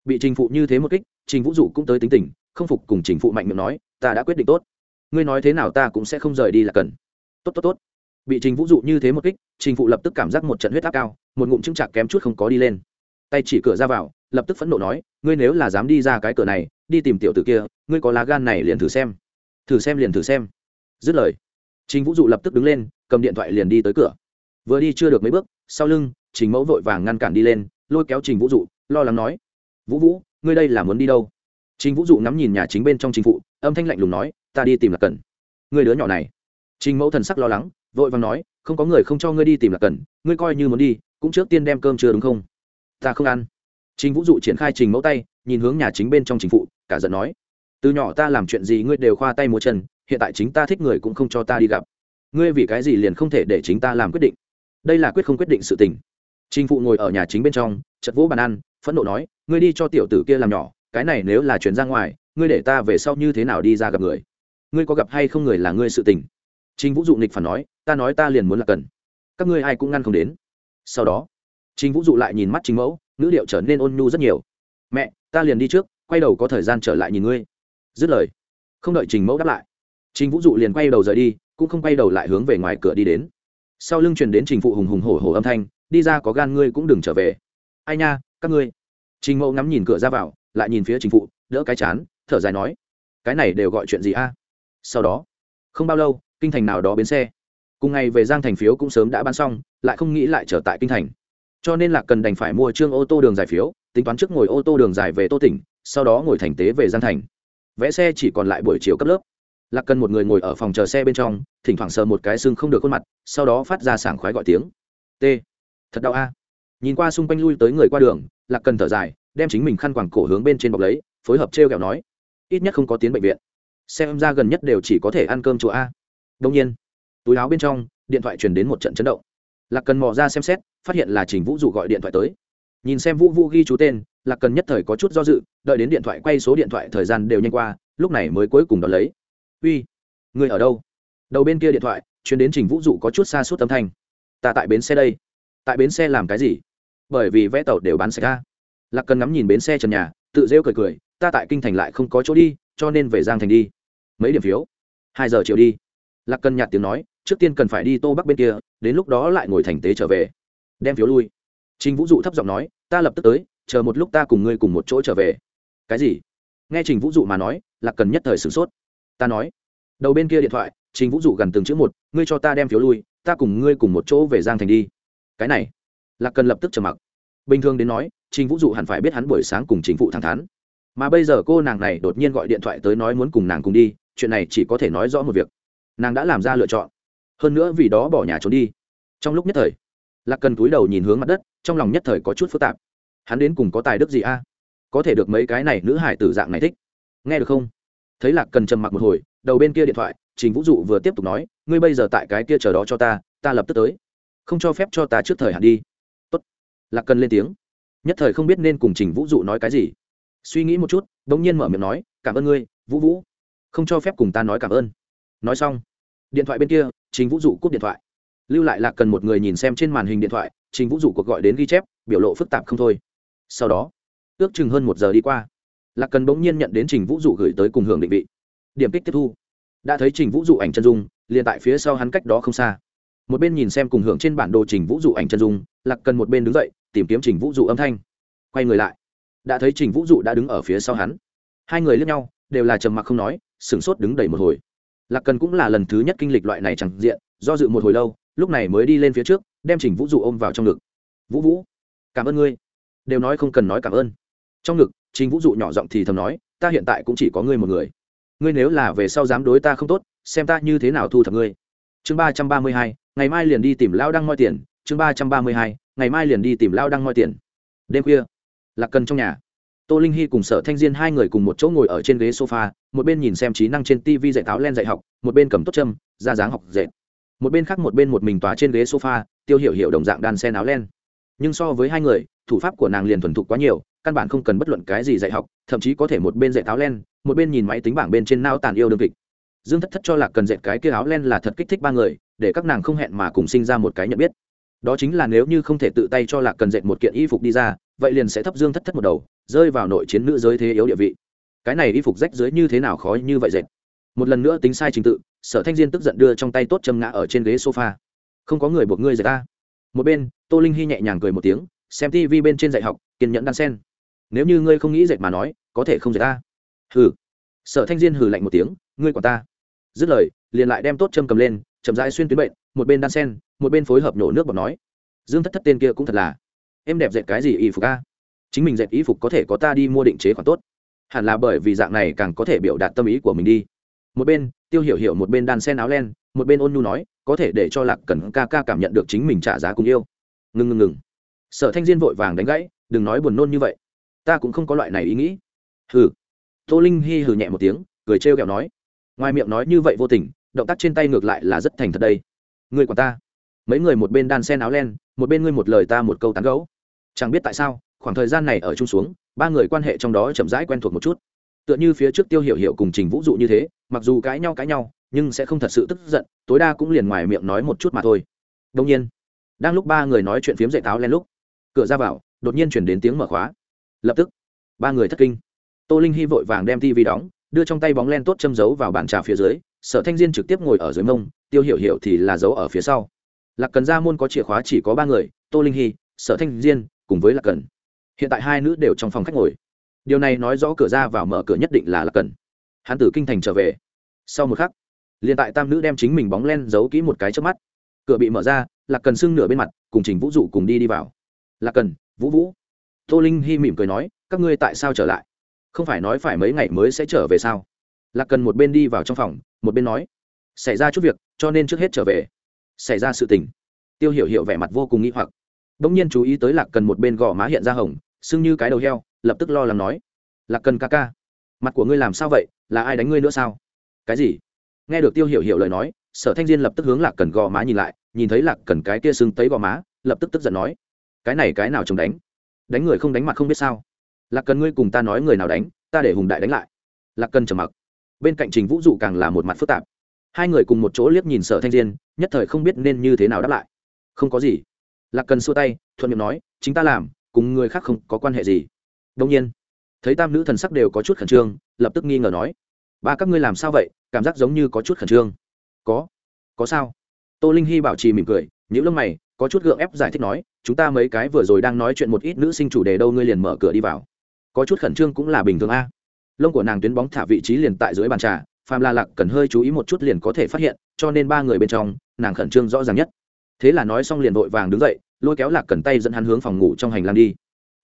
Bị trình phụ như thế một kích, trình vũ dụ cũng tới tính tình, không phục cùng trình phụ mạnh miệng nói, ta đã quyết định tốt. Ngươi nói thế nào ta cũng sẽ không rời đi là cần. Tốt tốt tốt. Bị trình vũ dụ như thế một kích, trình phụ lập tức cảm giác một trận huyết áp cao, một ngụm trưng chạc kém chút không có đi lên. Tay chỉ cửa ra vào, lập tức phẫn nộ nói, ngươi nếu là dám đi ra cái cửa này, đi tìm tiểu tử kia, ngươi có lá gan này liền thử xem. Thử xem liền thử xem. Dứt lời, trình vũ dụ lập tức đứng lên cầm điện thoại liền đi tới cửa. Vừa đi chưa được mấy bước, sau lưng, trình mẫu vội vàng ngăn cản đi lên, lôi kéo trình vũ dụ, lo lắng nói, vũ vũ, ngươi đây là muốn đi đâu? Trình vũ dụ ngắm nhìn nhà chính bên trong chính phụ, âm thanh lạnh lùng nói, ta đi tìm lạc cần người đứa nhỏ này. Trình mẫu thần sắc lo lắng, vội vàng nói, không có người không cho ngươi đi tìm lạc cần ngươi coi như muốn đi, cũng trước tiên đem cơm chưa đúng không? Ta không ăn. Trình vũ dụ triển khai trình mẫu tay, nhìn hướng nhà chính bên trong chính phụ, cả giận nói, từ nhỏ ta làm chuyện gì ngươi đều khoa tay múa chân, hiện tại chính ta thích người cũng không cho ta đi gặp ngươi vì cái gì liền không thể để chính ta làm quyết định? Đây là quyết không quyết định sự tình. Trình phụ ngồi ở nhà chính bên trong chật vỗ bàn ăn, phẫn nộ nói, ngươi đi cho tiểu tử kia làm nhỏ, cái này nếu là chuyển ra ngoài, ngươi để ta về sau như thế nào đi ra gặp người? Ngươi có gặp hay không người là ngươi sự tình? Trình vũ dụ nghịch phản nói, ta nói ta liền muốn là cần. Các ngươi ai cũng ngăn không đến. Sau đó, trình vũ dụ lại nhìn mắt trình mẫu, ngữ điệu trở nên ôn nhu rất nhiều. Mẹ, ta liền đi trước, quay đầu có thời gian trở lại nhìn ngươi. Dứt lời, không đợi trình mẫu đáp lại, trình vũ dụ liền quay đầu rời đi cũng không quay đầu lại hướng về ngoài cửa đi đến. Sau lưng truyền đến trình phụ hùng hùng hổ hổ âm thanh, đi ra có gan ngươi cũng đừng trở về. Ai nha, các ngươi. Trình mẫu ngắm nhìn cửa ra vào, lại nhìn phía trình phụ, đỡ cái chán, thở dài nói, cái này đều gọi chuyện gì a? Sau đó, không bao lâu, kinh thành nào đó bến xe. Cùng ngày về giang thành phiếu cũng sớm đã bán xong, lại không nghĩ lại trở tại kinh thành. Cho nên là cần đành phải mua trương ô tô đường dài phiếu, tính toán trước ngồi ô tô đường dài về tô tỉnh, sau đó ngồi thành tế về giang thành. Vẽ xe chỉ còn lại buổi chiều cấp lớp lạc cần một người ngồi ở phòng chờ xe bên trong, thỉnh thoảng sờ một cái xương không được khuôn mặt, sau đó phát ra sảng khoái gọi tiếng. T, thật đau a. Nhìn qua xung quanh lui tới người qua đường, lạc cần thở dài, đem chính mình khăn quàng cổ hướng bên trên bọc lấy, phối hợp t r e o kẹo nói, ít nhất không có tiến bệnh viện. Xem ra gần nhất đều chỉ có thể ăn cơm chùa a. Đông nhiên, túi áo bên trong, điện thoại truyền đến một trận chấn động. Lạc cần mò ra xem xét, phát hiện là trình vũ dụ gọi điện thoại tới. Nhìn xem vũ vũ ghi chú tên, lạc cần nhất thời có chút do dự, đợi đến điện thoại quay số điện thoại thời gian đều nhanh qua, lúc này mới cuối cùng đón lấy uy, người ở đâu? Đầu bên kia điện thoại chuyến đến trình vũ dụ có chút xa suốt âm thanh. Ta tại bến xe đây. Tại bến xe làm cái gì? Bởi vì vé tàu đều bán sạch ra. Lạc cần ngắm nhìn bến xe trần nhà, tự rêu cười cười, ta tại kinh thành lại không có chỗ đi, cho nên về giang thành đi. Mấy điểm phiếu? Hai giờ chiều đi. Lạc cần nhạt tiếng nói, trước tiên cần phải đi tô bắc bên kia, đến lúc đó lại ngồi thành tế trở về. Đem phiếu lui. Trình vũ dụ thấp giọng nói, ta lập tức tới, chờ một lúc ta cùng ngươi cùng một chỗ trở về. Cái gì? Nghe trình vũ dụ mà nói, lạc cần nhất thời sửng sốt ta nói. Đầu bên kia điện thoại, trình vũ dụ gần từng chữ một, ngươi cho ta đem phiếu lui, ta cùng ngươi cùng một chỗ về giang thành đi. Cái này, lạc cần lập tức trầm mặc. Bình thường đến nói, trình vũ dụ hẳn phải biết hắn buổi sáng cùng chính phụ thẳng thắn. Mà bây giờ cô nàng này đột nhiên gọi điện thoại tới nói muốn cùng nàng cùng đi, chuyện này chỉ có thể nói rõ một việc. Nàng đã làm ra lựa chọn. Hơn nữa vì đó bỏ nhà trốn đi. Trong lúc nhất thời, lạc cần túi đầu nhìn hướng mặt đất, trong lòng nhất thời có chút phức tạp. Hắn đến cùng có tài đức gì a? Có thể được mấy cái này nữ hải tử dạng này thích? Nghe được không? Thấy lạc cần trầm mặc một hồi, đầu bên kia điện thoại, trình vũ dụ vừa tiếp tục nói, ngươi bây giờ tại cái kia chờ đó cho ta ta lập tức tới. Không cho phép cho ta trước thời hạn đi. Tốt. lạc cần lên tiếng. Nhất thời không biết nên cùng trình vũ dụ nói cái gì. Suy nghĩ một chút đ ỗ n g nhiên mở miệng nói, cảm ơn ngươi, vũ vũ. Không cho phép cùng ta nói cảm ơn. Nói xong, điện thoại bên kia, trình vũ dụ cúp điện thoại. Lưu lại lạc cần một người nhìn xem trên màn hình điện thoại, trình vũ dụ cuộc gọi đến ghi chép, biểu lộ phức tạp không thôi. Sau đó, ước chừng hơn một giờ đi qua lạc cần bỗng nhiên nhận đến trình vũ dụ gửi tới cùng hưởng định vị. Điểm kích tiếp thu. Đã thấy trình vũ dụ ảnh chân dung, liền tại phía sau hắn cách đó không xa. Một bên nhìn xem cùng hưởng trên bản đồ trình vũ dụ ảnh chân dung, lạc cần một bên đứng dậy, tìm kiếm trình vũ dụ âm thanh. Quay người lại. Đã thấy trình vũ dụ đã đứng ở phía sau hắn. Hai người lướt nhau, đều là trầm mặc không nói, sửng sốt đứng đầy một hồi. Lạc cần cũng là lần thứ nhất kinh lịch loại này chẳng diện, do dự một hồi lâu, lúc này mới đi lên phía trước, đem trình vũ dụ ôm vào trong ngực. Vũ vũ, cảm ơn ngươi. Đều nói không cần nói cảm ơn. Trong ngực trình vũ dụ nhỏ giọng thì thầm nói, ta hiện tại cũng chỉ có ngươi một người. Ngươi nếu là về sau dám đối ta không tốt, xem ta như thế nào thu thập ngươi. Chương ba trăm ba mươi hai, ngày mai liền đi tìm lao đăng moi tiền. Chương ba trăm ba mươi hai, ngày mai liền đi tìm lao đăng moi tiền. Đêm khuya, lạc cần trong nhà. Tô linh hy cùng sở thanh diên hai người cùng một chỗ ngồi ở trên ghế sofa, một bên nhìn xem trí năng trên tv dạy táo len dạy học, một bên cầm tốt châm, ra dáng học dệt. Một bên khác một bên một mình tòa trên ghế sofa, tiêu hiểu hiểu đồng dạng đan sen áo len. Nhưng so với hai người, thủ pháp của nàng liền thuần thục quá nhiều căn bản không cần bất luận cái gì dạy học, thậm chí có thể một bên dạy áo len, một bên nhìn máy tính bảng bên trên nao tàn yêu đương kịch. Dương thất thất cho lạc cần dạy cái kia áo len là thật kích thích ba người, để các nàng không hẹn mà cùng sinh ra một cái nhận biết. Đó chính là nếu như không thể tự tay cho lạc cần dạy một kiện y phục đi ra, vậy liền sẽ thấp dương thất thất một đầu, rơi vào nội chiến nữ giới thế yếu địa vị. Cái này y phục rách dưới như thế nào khó như vậy dệt? Một lần nữa tính sai trình tự, sở thanh diên tức giận đưa trong tay tốt châm ngã ở trên ghế sofa. Không có người buộc ngươi dạy ta. Một bên, tô linh hy nhẹ nhàng cười một tiếng, xem tv bên trên dạy học, kiên nhẫn đan sen nếu như ngươi không nghĩ dệt mà nói, có thể không dệt ta. Hừ. Sở thanh diên hừ lạnh một tiếng, ngươi quản ta. Dứt lời, liền lại đem tốt châm cầm lên, chậm rãi xuyên tuyến bệnh, một bên đan sen, một bên phối hợp nhổ nước bọt nói. Dương thất thất tên kia cũng thật là em đẹp dệt cái gì y phục a? Chính mình dệt y phục có thể có ta đi mua định chế khoản tốt. Hẳn là bởi vì dạng này càng có thể biểu đạt tâm ý của mình đi. Một bên, tiêu hiểu hiểu một bên đan sen áo len, một bên ôn nhu nói, có thể để cho lạc cần ca ca cảm nhận được chính mình trả giá cùng yêu. Ngừng ngừng ngừng sở thanh diên vội vàng đánh gãy, đừng nói buồn nôn như vậy ta cũng không có loại này ý nghĩ. Hừ. Tô linh hy hừ nhẹ một tiếng, cười trêu ghẹo nói. Ngoài miệng nói như vậy vô tình, động tác trên tay ngược lại là rất thành thật đây. Người của ta. Mấy người một bên đan sen áo len, một bên ngươi một lời ta một câu tán gấu chẳng biết tại sao, khoảng thời gian này ở chung xuống, ba người quan hệ trong đó chậm rãi quen thuộc một chút. Tựa như phía trước tiêu hiểu hiểu cùng trình vũ dụ như thế, mặc dù cãi nhau cãi nhau, nhưng sẽ không thật sự tức giận, tối đa cũng liền ngoài miệng nói một chút mà thôi. Đông nhiên, đang lúc ba người nói chuyện phiếm dậy táo len lúc, cửa ra vào, đột nhiên chuyển đến tiếng mở khóa lập tức, ba người thất kinh. Tô linh hy vội vàng đem tivi đóng, đưa trong tay bóng len tốt châm giấu vào bàn trà phía dưới, sở thanh diên trực tiếp ngồi ở dưới mông, tiêu hiểu hiểu thì là giấu ở phía sau. Lạc cần ra môn có chìa khóa chỉ có ba người, tô linh hy, sở thanh diên, cùng với lạc cần. Hiện tại hai nữ đều trong phòng khách ngồi. Điều này nói rõ cửa ra vào mở cửa nhất định là lạc cần. Hắn từ kinh thành trở về. Sau một khắc, liền tại tam nữ đem chính mình bóng len giấu kỹ một cái trước mắt. Cửa bị mở ra, lạc cần sưng nửa bên mặt, cùng trình vũ dụ cùng đi đi vào. Lạc cần, vũ vũ tô linh hy mỉm cười nói, các ngươi tại sao trở lại? Không phải nói phải mấy ngày mới sẽ trở về sao? Lạc cần một bên đi vào trong phòng, một bên nói, xảy ra chút việc, cho nên trước hết trở về. Xảy ra sự tình. Tiêu hiểu hiểu vẻ mặt vô cùng nghĩ hoặc. Đ ỗ n g nhiên chú ý tới lạc cần một bên gò má hiện ra hồng, sưng như cái đầu heo, lập tức lo lắng nói, lạc cần ca ca, mặt của ngươi làm sao vậy? Là ai đánh ngươi nữa sao? Cái gì? Nghe được tiêu hiểu hiểu lời nói, sở thanh diên lập tức hướng lạc cần gò má nhìn lại, nhìn thấy lạc cần cái kia sưng tấy gò má, lập tức tức giận nói, cái này cái nào chồng đánh? Đánh người không đánh mặt không biết sao. Lạc cần ngươi cùng ta nói người nào đánh, ta để hùng đại đánh lại. Lạc cần trầm mặc. Bên cạnh trình vũ dụ càng là một mặt phức tạp. Hai người cùng một chỗ liếc nhìn sở thanh diên, nhất thời không biết nên như thế nào đáp lại. Không có gì. Lạc cần xua tay, thuận miệng nói, chính ta làm, cùng người khác không có quan hệ gì. Đông nhiên. Thấy tam nữ thần sắc đều có chút khẩn trương, lập tức nghi ngờ nói, ba các ngươi làm sao vậy? Cảm giác giống như có chút khẩn trương. Có. Có sao? Tô linh hy bảo trì mỉm cười những lông mày có chút gượng ép giải thích nói, chúng ta mấy cái vừa rồi đang nói chuyện một ít nữ sinh chủ đề đâu, ngươi liền mở cửa đi vào. Có chút khẩn trương cũng là bình thường a. Lông của nàng tuyến bóng thả vị trí liền tại dưới bàn trà phàm la lạc cần hơi chú ý một chút liền có thể phát hiện, cho nên ba người bên trong, nàng khẩn trương rõ ràng nhất. Thế là nói xong liền vội vàng đứng dậy, lôi kéo lạc cần tay dẫn hắn hướng phòng ngủ trong hành lang đi.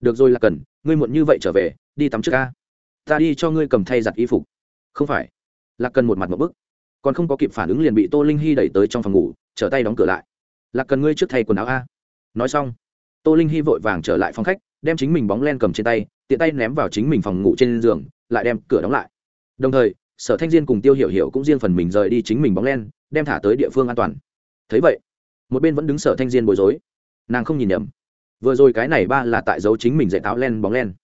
Được rồi lạc cần, ngươi muộn như vậy trở về, đi tắm trước ca ta đi cho ngươi cầm thay giặt y phục. Không phải. Lạc cần một mặt một bức. Còn không có kịp phản ứng liền bị tô linh hy đẩy tới trong phòng ngủ, trở tay đóng cửa lại là cần ngươi trước thay quần áo a. Nói xong, tô linh hy vội vàng trở lại phòng khách, đem chính mình bóng len cầm trên tay, tiện tay ném vào chính mình phòng ngủ trên giường, lại đem cửa đóng lại. Đồng thời, sở thanh diên cùng tiêu hiểu hiểu cũng riêng phần mình rời đi chính mình bóng len, đem thả tới địa phương an toàn. Thấy vậy, một bên vẫn đứng sở thanh diên bối rối. Nàng không nhìn nhầm. Vừa rồi cái này ba là tại giấu chính mình dạy táo len bóng len.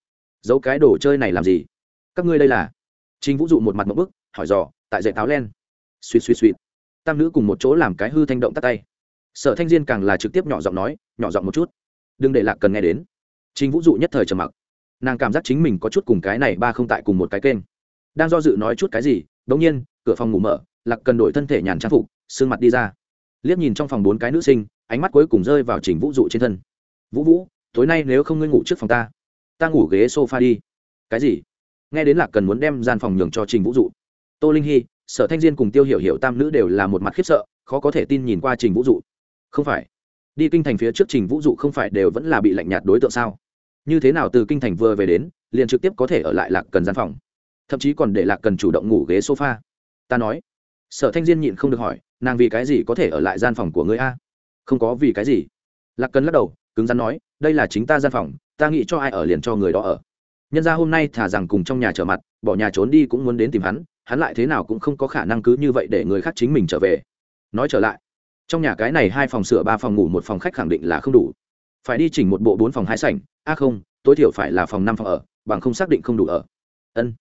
Giấu cái đồ chơi này làm gì? Các ngươi đây là? Chính vũ dụ một mặt một bức, hỏi dò, tại dạy táo len. Suýt suýt suýt. Tam nữ cùng một chỗ làm cái hư thanh động tắt tay sở thanh diên càng là trực tiếp nhỏ giọng nói, nhỏ giọng một chút, đừng để lạc cần nghe đến. Chính vũ dụ nhất thời trầm mặc. Nàng cảm giác chính mình có chút cùng cái này ba không tại cùng một cái kênh. Đang do dự nói chút cái gì đ ỗ n g nhiên, cửa phòng ngủ mở, lạc cần đổi thân thể nhàn trang phục, sương mặt đi ra. Liếc nhìn trong phòng bốn cái nữ sinh, ánh mắt cuối cùng rơi vào trình vũ dụ trên thân. Vũ vũ, tối nay nếu không ngươi ngủ trước phòng ta ta ngủ ghế s o f a đi. Cái gì? Nghe đến lạc cần muốn đem gian phòng nhường cho trình vũ dụ. Tô linh hy sở thanh diên cùng tiêu hiểu hiểu tam nữ đều là một mặt khiếp sợ, khó có thể tin nhìn qua trình vũ dụ không phải. Đi kinh thành phía trước trình vũ dụ không phải đều vẫn là bị lạnh nhạt đối tượng sao? Như thế nào từ kinh thành vừa về đến, liền trực tiếp có thể ở lại lạc cần gian phòng? Thậm chí còn để lạc cần chủ động ngủ ghế sofa. Ta nói. Sở thanh diên nhịn không được hỏi, nàng vì cái gì có thể ở lại gian phòng của người a? Không có vì cái gì. Lạc cần lắc đầu, cứng rắn nói, đây là chính ta gian phòng, ta nghĩ cho ai ở liền cho người đó ở. Nhân ra hôm nay thả rằng cùng trong nhà trở mặt, bỏ nhà trốn đi cũng muốn đến tìm hắn hắn lại thế nào cũng không có khả năng cứ như vậy để người khác chính mình trở về. Nói trở lại trong nhà cái này hai phòng sửa ba phòng ngủ, một phòng khách khẳng định là không đủ. Phải đi chỉnh một bộ bốn phòng hai sảnh. A không, tối thiểu phải là phòng năm phòng ở, bằng không xác định không đủ ở. Ân.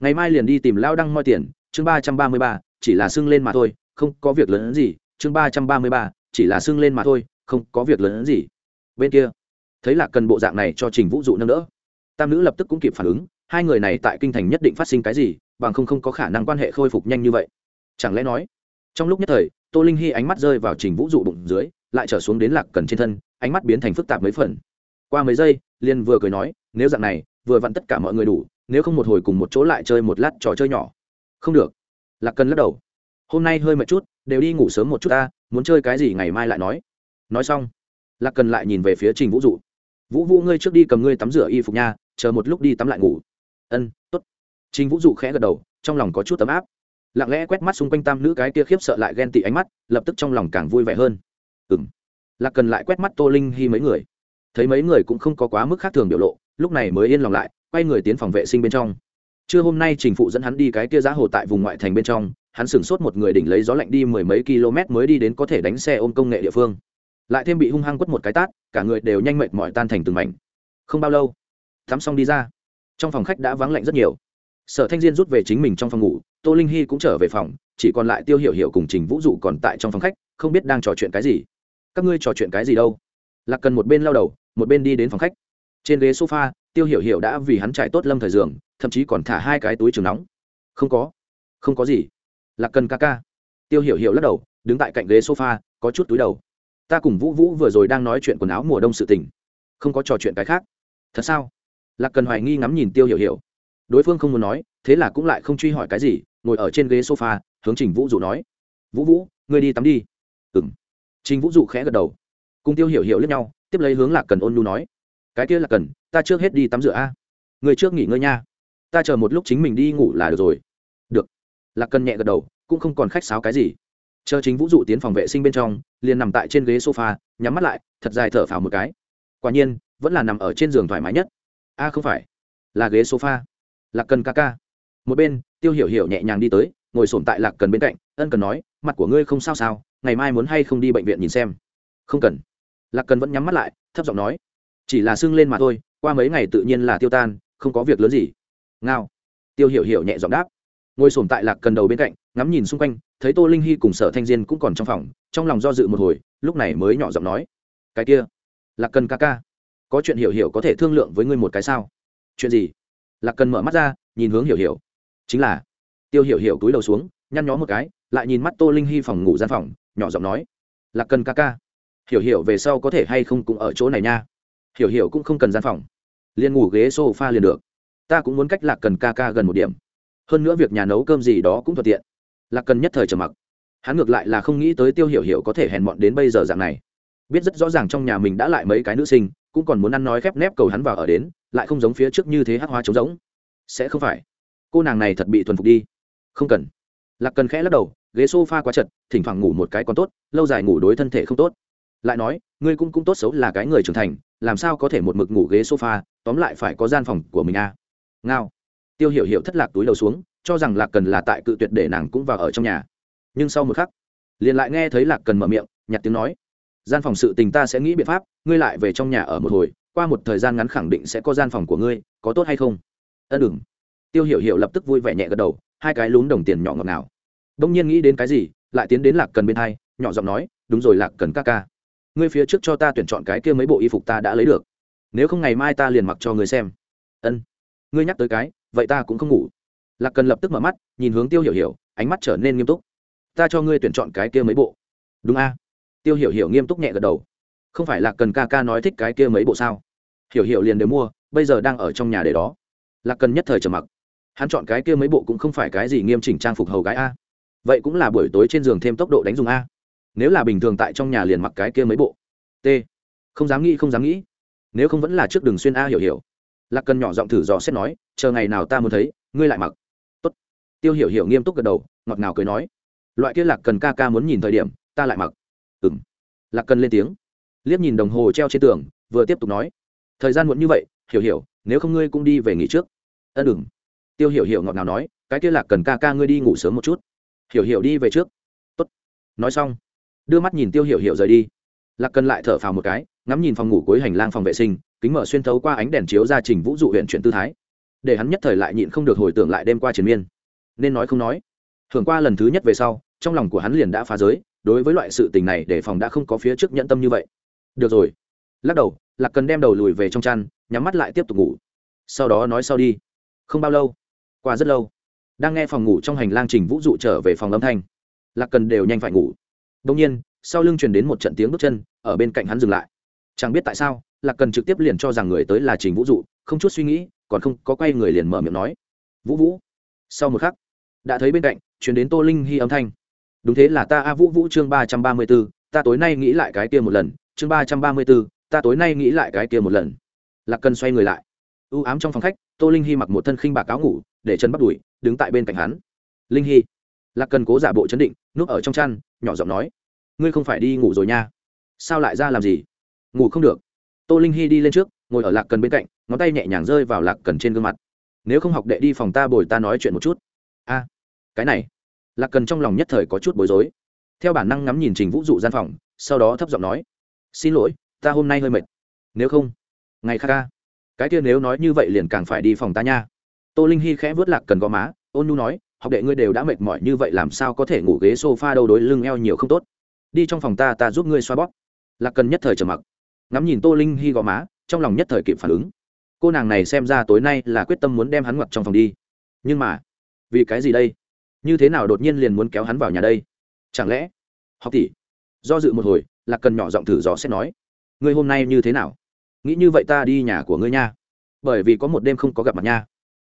Ngày mai liền đi tìm lao đăng moi tiền, chương ba trăm ba mươi ba, chỉ là sưng lên mà thôi, không có việc lớn gì. Chương ba trăm ba mươi ba, chỉ là sưng lên mà thôi, không có việc lớn gì. Bên kia, thấy là cần bộ dạng này cho trình vũ dụ nâng đỡ. Tam nữ lập tức cũng kịp phản ứng, hai người này tại kinh thành nhất định phát sinh cái gì, bằng không không có khả năng quan hệ khôi phục nhanh như vậy. Chẳng lẽ nói, trong lúc nhất thời tô linh hy ánh mắt rơi vào trình vũ dụ bụng dưới, lại trở xuống đến lạc cần trên thân, ánh mắt biến thành phức tạp mấy phần. Qua mấy giây liên vừa cười nói, nếu dạng này, vừa vặn tất cả mọi người đủ, nếu không một hồi cùng một chỗ lại chơi một lát trò chơi nhỏ. Không được. Lạc cần lắc đầu. Hôm nay hơi mệt chút, đều đi ngủ sớm một chút ta, muốn chơi cái gì ngày mai lại nói. Nói xong, lạc cần lại nhìn về phía trình vũ dụ. Vũ vũ ngươi trước đi cầm ngươi tắm rửa y phục nha, chờ một lúc đi tắm lại ngủ. Ân t ố t trình vũ dụ khẽ gật đầu, trong lòng có chút tấm áp lặng lẽ quét mắt xung quanh tam nữ cái kia khiếp sợ lại ghen tị ánh mắt, lập tức trong lòng càng vui vẻ hơn. Ừng lạc cần lại quét mắt tô linh hy mấy người. Thấy mấy người cũng không có quá mức khác thường biểu lộ, lúc này mới yên lòng lại, quay người tiến phòng vệ sinh bên trong. Trưa hôm nay trình phụ dẫn hắn đi cái kia giá hồ tại vùng ngoại thành bên trong, hắn sửng sốt một người đỉnh lấy gió lạnh đi mười mấy km mới đi đến có thể đánh xe ôm công nghệ địa phương. Lại thêm bị hung hăng quất một cái tát, cả người đều nhanh mệt mỏi tan thành từng mảnh. Không bao lâu tắm xong đi ra. Trong phòng khách đã vắng lạnh rất nhiều sở thanh diên rút về chính mình trong phòng ngủ, tô linh hy cũng trở về phòng, chỉ còn lại tiêu hiểu hiểu cùng trình vũ dụ còn tại trong phòng khách, không biết đang trò chuyện cái gì. Các ngươi trò chuyện cái gì đâu? Lạc cần một bên lao đầu, một bên đi đến phòng khách. Trên ghế sofa, tiêu hiểu hiểu đã vì hắn trải tốt lâm thời giường, thậm chí còn thả hai cái túi trường nóng. Không có. Không có gì. Lạc cần ca ca. Tiêu hiểu hiểu lắc đầu, đứng tại cạnh ghế sofa, có chút túi đầu. Ta cùng vũ vũ vừa rồi đang nói chuyện quần áo mùa đông sự tình. Không có trò chuyện cái khác. Thật sao? Lạc cần hoài nghi ngắm nhìn tiêu hiểu hiểu đối phương không muốn nói, thế là cũng lại không truy hỏi cái gì, ngồi ở trên ghế sofa, hướng trình vũ dụ nói. Vũ vũ, ngươi đi tắm đi. Ừ m trình vũ dụ khẽ gật đầu. Cùng tiêu hiểu hiểu lẫn nhau, tiếp lấy hướng lạc cần ôn nhu nói. Cái kia là cần, ta trước hết đi tắm rửa a. Người trước nghỉ ngơi nha. Ta chờ một lúc chính mình đi ngủ là được rồi. Được. Lạc cần nhẹ gật đầu, cũng không còn khách sáo cái gì. Chờ chính vũ dụ tiến phòng vệ sinh bên trong, liền nằm tại trên ghế sofa, nhắm mắt lại, thật dài thở phào một cái. Quả nhiên, vẫn là nằm ở trên giường thoải mái nhất. A, không phải, là ghế sofa lạc cần ca ca. Một bên, tiêu hiểu hiểu nhẹ nhàng đi tới, ngồi sổm tại lạc cần bên cạnh, ân cần nói, mặt của ngươi không sao sao, ngày mai muốn hay không đi bệnh viện nhìn xem? Không cần. Lạc cần vẫn nhắm mắt lại, thấp giọng nói, chỉ là sưng lên mà thôi, qua mấy ngày tự nhiên là tiêu tan, không có việc lớn gì. Ngao. Tiêu hiểu hiểu nhẹ giọng đáp. Ngồi sổm tại lạc cần đầu bên cạnh, ngắm nhìn xung quanh, thấy tô linh hy cùng sở thanh diên cũng còn trong phòng, trong lòng do dự một hồi, lúc này mới nhỏ giọng nói, cái kia, lạc cần ca ca, có chuyện hiểu hiểu có thể thương lượng với ngươi một cái sao? Chuyện gì? Lạc cần mở mắt ra, nhìn hướng hiểu hiểu. Chính là, tiêu hiểu hiểu túi đầu xuống, nhăn nhó một cái, lại nhìn mắt tô linh hy phòng ngủ gian phòng, nhỏ giọng nói, lạc cần ca ca, hiểu hiểu về sau có thể hay không cũng ở chỗ này nha. Hiểu hiểu cũng không cần gian phòng. Liền ngủ ghế s o f a liền được. Ta cũng muốn cách lạc cần ca ca gần một điểm. Hơn nữa việc nhà nấu cơm gì đó cũng thuận tiện. Lạc cần nhất thời trầm mặc. Hắn ngược lại là không nghĩ tới tiêu hiểu hiểu có thể hèn mọn đến bây giờ dạng này. Biết rất rõ ràng trong nhà mình đã lại mấy cái nữ sinh, cũng còn muốn ăn nói khép nép cầu hắn vào ở đến lại không giống phía trước như thế hắc hoa trống giống sẽ không phải. Cô nàng này thật bị thuần phục đi. Không cần. Lạc cần khẽ lắc đầu, ghế s o f a quá chật, thỉnh thoảng ngủ một cái còn tốt, lâu dài ngủ đối thân thể không tốt. Lại nói, ngươi cũng cũng tốt xấu là cái người trưởng thành, làm sao có thể một mực ngủ ghế sofa, tóm lại phải có gian phòng của mình à. ngao. Tiêu hiểu hiểu thất lạc túi đầu xuống, cho rằng lạc cần là tại cự tuyệt để nàng cũng vào ở trong nhà. Nhưng sau một khắc, liền lại nghe thấy lạc cần mở miệng, nhặt tiếng nói. Gian phòng sự tình ta sẽ nghĩ biện pháp, ngươi lại về trong nhà ở một hồi qua một thời gian ngắn khẳng định sẽ có gian phòng của ngươi, có tốt hay không? Ân đừng tiêu hiểu hiểu lập tức vui vẻ nhẹ gật đầu, hai cái lún đồng tiền nhỏ ngọt nào đông nhiên nghĩ đến cái gì, lại tiến đến lạc cần bên hai, nhỏ giọng nói, đúng rồi lạc cần ca ca, ngươi phía trước cho ta tuyển chọn cái kia mấy bộ y phục ta đã lấy được. Nếu không ngày mai ta liền mặc cho ngươi xem. Ân. Ngươi nhắc tới cái, vậy ta cũng không ngủ. Lạc cần lập tức mở mắt, nhìn hướng tiêu hiểu hiểu, ánh mắt trở nên nghiêm túc. Ta cho ngươi tuyển chọn cái kia mấy bộ. Đúng a. Tiêu hiểu hiểu nghiêm túc nhẹ gật đầu không phải lạc cần ca ca nói thích cái kia mấy bộ sao? Hiểu hiểu liền đều mua, bây giờ đang ở trong nhà để đó. Lạc cần nhất thời trầm mặc. Hắn chọn cái kia mấy bộ cũng không phải cái gì nghiêm chỉnh trang phục hầu gái a. Vậy cũng là buổi tối trên giường thêm tốc độ đánh dùng a. Nếu là bình thường tại trong nhà liền mặc cái kia mấy bộ. T. Không dám nghĩ, không dám nghĩ. Nếu không vẫn là trước đường xuyên a hiểu hiểu. Lạc cần nhỏ giọng thử dò xét nói, chờ ngày nào ta muốn thấy, ngươi lại mặc. Tốt. tiêu hiểu hiểu nghiêm túc gật đầu, ngọt ngào cười nói. Loại kia lạc cần ca ca muốn nhìn thời điểm, ta lại mặc. Ừ m lạc cần lên tiếng liếc nhìn đồng hồ treo trên tường, vừa tiếp tục nói, thời gian muộn như vậy, hiểu hiểu, nếu không ngươi cũng đi về nghỉ trước. Ân đừng. Tiêu hiểu hiểu ngọt ngào nói, cái kia lạc cần ca ca ngươi đi ngủ sớm một chút. Hiểu hiểu đi về trước. Tốt. nói xong, đưa mắt nhìn tiêu hiểu hiểu rời đi. Lạc cần lại thở phào một cái, ngắm nhìn phòng ngủ cuối hành lang phòng vệ sinh, kính mở xuyên thấu qua ánh đèn chiếu ra trình vũ dụ huyện chuyển tư thái. Để hắn nhất thời lại nhịn không được hồi tưởng lại đêm qua triền miên. Nên nói không nói. Thường qua lần thứ nhất về sau, trong lòng của hắn liền đã phá giới, đối với loại sự tình này để phòng đã không có phía trước nhẫn tâm như vậy được rồi. Lắc đầu, lạc cần đem đầu lùi về trong chăn, nhắm mắt lại tiếp tục ngủ. Sau đó nói sau đi. Không bao lâu, qua rất lâu, đang nghe phòng ngủ trong hành lang trình vũ dụ trở về phòng âm thanh. Lạc cần đều nhanh phải ngủ. Đông nhiên, sau lưng truyền đến một trận tiếng bước chân, ở bên cạnh hắn dừng lại. Chẳng biết tại sao, lạc cần trực tiếp liền cho rằng người tới là trình vũ dụ, không chút suy nghĩ, còn không có quay người liền mở miệng nói. Vũ vũ. Sau một khắc, đã thấy bên cạnh chuyển đến tô linh hy âm thanh. Đúng thế là ta, a vũ vũ chương ba trăm ba mươi b ố ta tối nay nghĩ lại cái kia một lần chương ba trăm ba mươi b ố ta tối nay nghĩ lại cái kia một lần. Lạc cần xoay người lại. U ám trong phòng khách, tô linh hy mặc một thân khinh bạc áo ngủ, để chân bắt đùi đứng tại bên cạnh hắn. Linh hy. Lạc cần cố giả bộ chấn định, núp ở trong chăn, nhỏ giọng nói, ngươi không phải đi ngủ rồi nha. Sao lại ra làm gì? Ngủ không được. Tô linh hy đi lên trước, ngồi ở lạc cần bên cạnh, ngón tay nhẹ nhàng rơi vào lạc cần trên gương mặt. Nếu không học đệ đi phòng ta bồi ta nói chuyện một chút. A, cái này. Lạc cần trong lòng nhất thời có chút bối rối. Theo bản năng ngắm nhìn trình vũ dụ gian phòng, sau đó thấp giọng nói xin lỗi, ta hôm nay hơi mệt. Nếu không, ngày khác ca. Cái kia nếu nói như vậy liền càng phải đi phòng ta nha. Tô linh hy khẽ vớt lạc cần gò má, ôn nu nói, học đệ ngươi đều đã mệt mỏi như vậy làm sao có thể ngủ ghế s o f a đâu, đối lưng eo nhiều không tốt. Đi trong phòng ta ta giúp ngươi xoa bóp. Lạc cần nhất thời trầm mặc. Ngắm nhìn tô linh hy gò má, trong lòng nhất thời kịp phản ứng. Cô nàng này xem ra tối nay là quyết tâm muốn đem hắn ngoặt trong phòng đi. Nhưng mà, vì cái gì đây? Như thế nào đột nhiên liền muốn kéo hắn vào nhà đây? Chẳng lẽ, học tỷ, do dự một hồi là cần nhỏ giọng thử gió sẽ nói, ngươi hôm nay như thế nào? Nghĩ như vậy ta đi nhà của ngươi nha. Bởi vì có một đêm không có gặp mặt nha.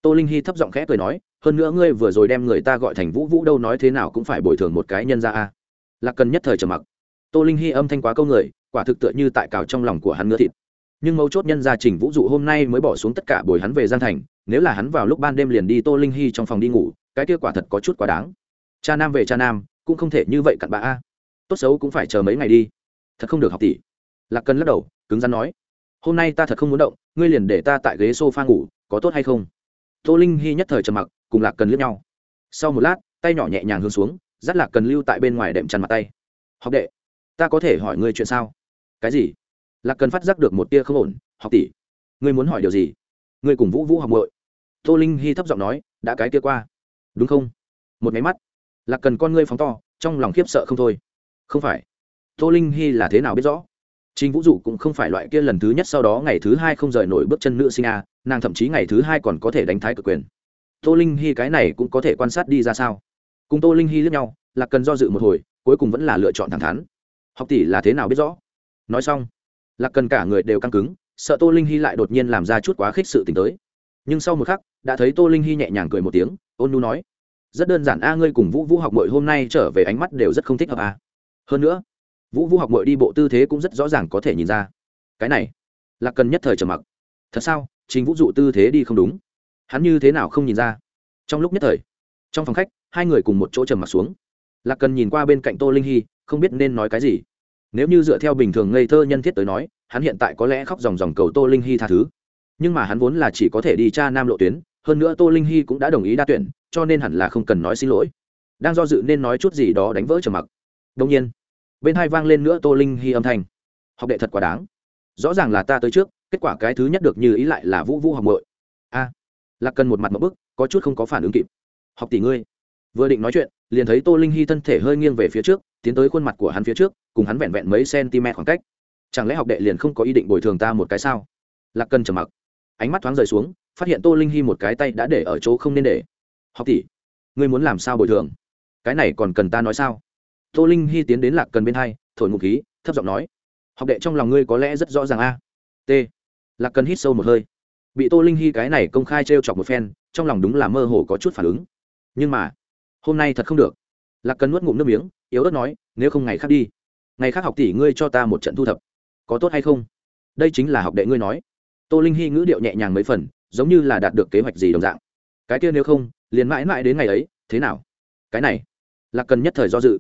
Tô linh hy thấp giọng khẽ cười nói, hơn nữa ngươi vừa rồi đem người ta gọi thành vũ vũ đâu nói thế nào cũng phải bồi thường một cái nhân ra a. Lạc cần nhất thời trầm mặc. Tô linh hy âm thanh quá câu người, quả thực tựa như tại cào trong lòng của hắn ngựa thịt. Nhưng mấu chốt nhân gia trình vũ dụ hôm nay mới bỏ xuống tất cả bồi hắn về gian thành, nếu là hắn vào lúc ban đêm liền đi tô linh hy trong phòng đi ngủ, cái kia quả thật có chút quá đáng. Cha nam về cha nam, cũng không thể như vậy cặn bã a. Tốt xấu cũng phải chờ mấy ngày đi thật không được học tỷ lạc cần lắc đầu, cứng rắn nói, hôm nay ta thật không muốn động, ngươi liền để ta tại ghế s o f a ngủ, có tốt hay không? Tô linh hy nhất thời trầm mặc, cùng lạc cần lướt nhau. Sau một lát, tay nhỏ nhẹ nhàng hướng xuống, dắt lạc cần lưu tại bên ngoài đệm chăn mặt tay. Học đệ, ta có thể hỏi ngươi chuyện sao? Cái gì? Lạc cần phát giác được một tia không ổn, học tỷ ngươi muốn hỏi điều gì? Ngươi cùng vũ vũ học bội tô linh hy thấp giọng nói, đã cái kia qua. Đúng không? Một máy mắt, lạc cần con ngươi phóng to, trong lòng khiếp sợ không thôi. Không phải tô linh hy là thế nào biết rõ Trình Vũ Dụ cũng không phải loại kia lần thứ nhất sau đó ngày thứ hai không rời nổi bước chân nữ sinh a, nàng thậm chí ngày thứ hai còn có thể đánh thái cực quyền. Tô Linh Hi cái này cũng có thể quan sát đi ra sao? Cùng Tô Linh Hi liếc nhau, Lạc Cần do dự một hồi, cuối cùng vẫn là lựa chọn thẳng thắn. Học tỷ là thế nào biết rõ? Nói xong, Lạc Cần cả người đều căng cứng, sợ Tô Linh Hi lại đột nhiên làm ra chút quá khích sự tình tới. Nhưng sau một khắc, đã thấy Tô Linh Hi nhẹ nhàng cười một tiếng, ôn nhu nói: "Rất đơn giản a, ngươi cùng Vũ Vũ học muội hôm nay trở về ánh mắt đều rất không thích hợp a. Hơn nữa, vũ vũ học mội đi bộ tư thế cũng rất rõ ràng có thể nhìn ra. Cái này là cần nhất thời trầm mặc. Thật sao? Chính vũ dụ tư thế đi không đúng. Hắn như thế nào không nhìn ra? Trong lúc nhất thời, trong phòng khách, hai người cùng một chỗ trầm mặc xuống. Lạc cần nhìn qua bên cạnh tô linh hy, không biết nên nói cái gì. Nếu như dựa theo bình thường ngây thơ nhân thiết tới nói, hắn hiện tại có lẽ khóc dòng dòng cầu tô linh hy tha thứ. Nhưng mà hắn vốn là chỉ có thể đi cha nam lộ tuyến, hơn nữa tô linh hy cũng đã đồng ý đa tuyển, cho nên hẳn là không cần nói xin lỗi. Đang do dự nên nói chút gì đó đánh vỡ trầm mặc. Đông nhiên bên hai vang lên nữa tô linh hy âm thanh. Học đệ thật quá đáng. Rõ ràng là ta tới trước, kết quả cái thứ nhất được như ý lại là vũ vũ học mội a, lạc cần một mặt một bức, có chút không có phản ứng kịp. Học tỷ ngươi. Vừa định nói chuyện, liền thấy tô linh hy thân thể hơi nghiêng về phía trước, tiến tới khuôn mặt của hắn phía trước, cùng hắn vẹn vẹn mấy cm khoảng cách. Chẳng lẽ học đệ liền không có ý định bồi thường ta một cái sao? Lạc cần trầm mặc. Ánh mắt thoáng rời xuống, phát hiện tô linh hy một cái tay đã để ở chỗ không nên để. Học tỷ, ngươi muốn làm sao bồi thường? Cái này còn cần ta nói sao? Tô linh hy tiến đến lạc cần bên hai, thổi ngụ khí, thấp giọng nói, học đệ trong lòng ngươi có lẽ rất rõ ràng a. T. Lạc cần hít sâu một hơi. Bị tô linh hy cái này công khai t r e o chọc một phen, trong lòng đúng là mơ hồ có chút phản ứng. Nhưng mà, hôm nay thật không được. Lạc cần nuốt ngụm nước miếng, yếu ớt nói, nếu không ngày khác đi. Ngày khác học tỷ ngươi cho ta một trận thu thập. Có tốt hay không? Đây chính là học đệ ngươi nói. Tô linh hy ngữ điệu nhẹ nhàng mấy phần, giống như là đạt được kế hoạch gì đồng dạng. Cái kia nếu không, liền mãi mãi đến ngày ấy, thế nào? Cái này. Lạc cần nhất thời do dự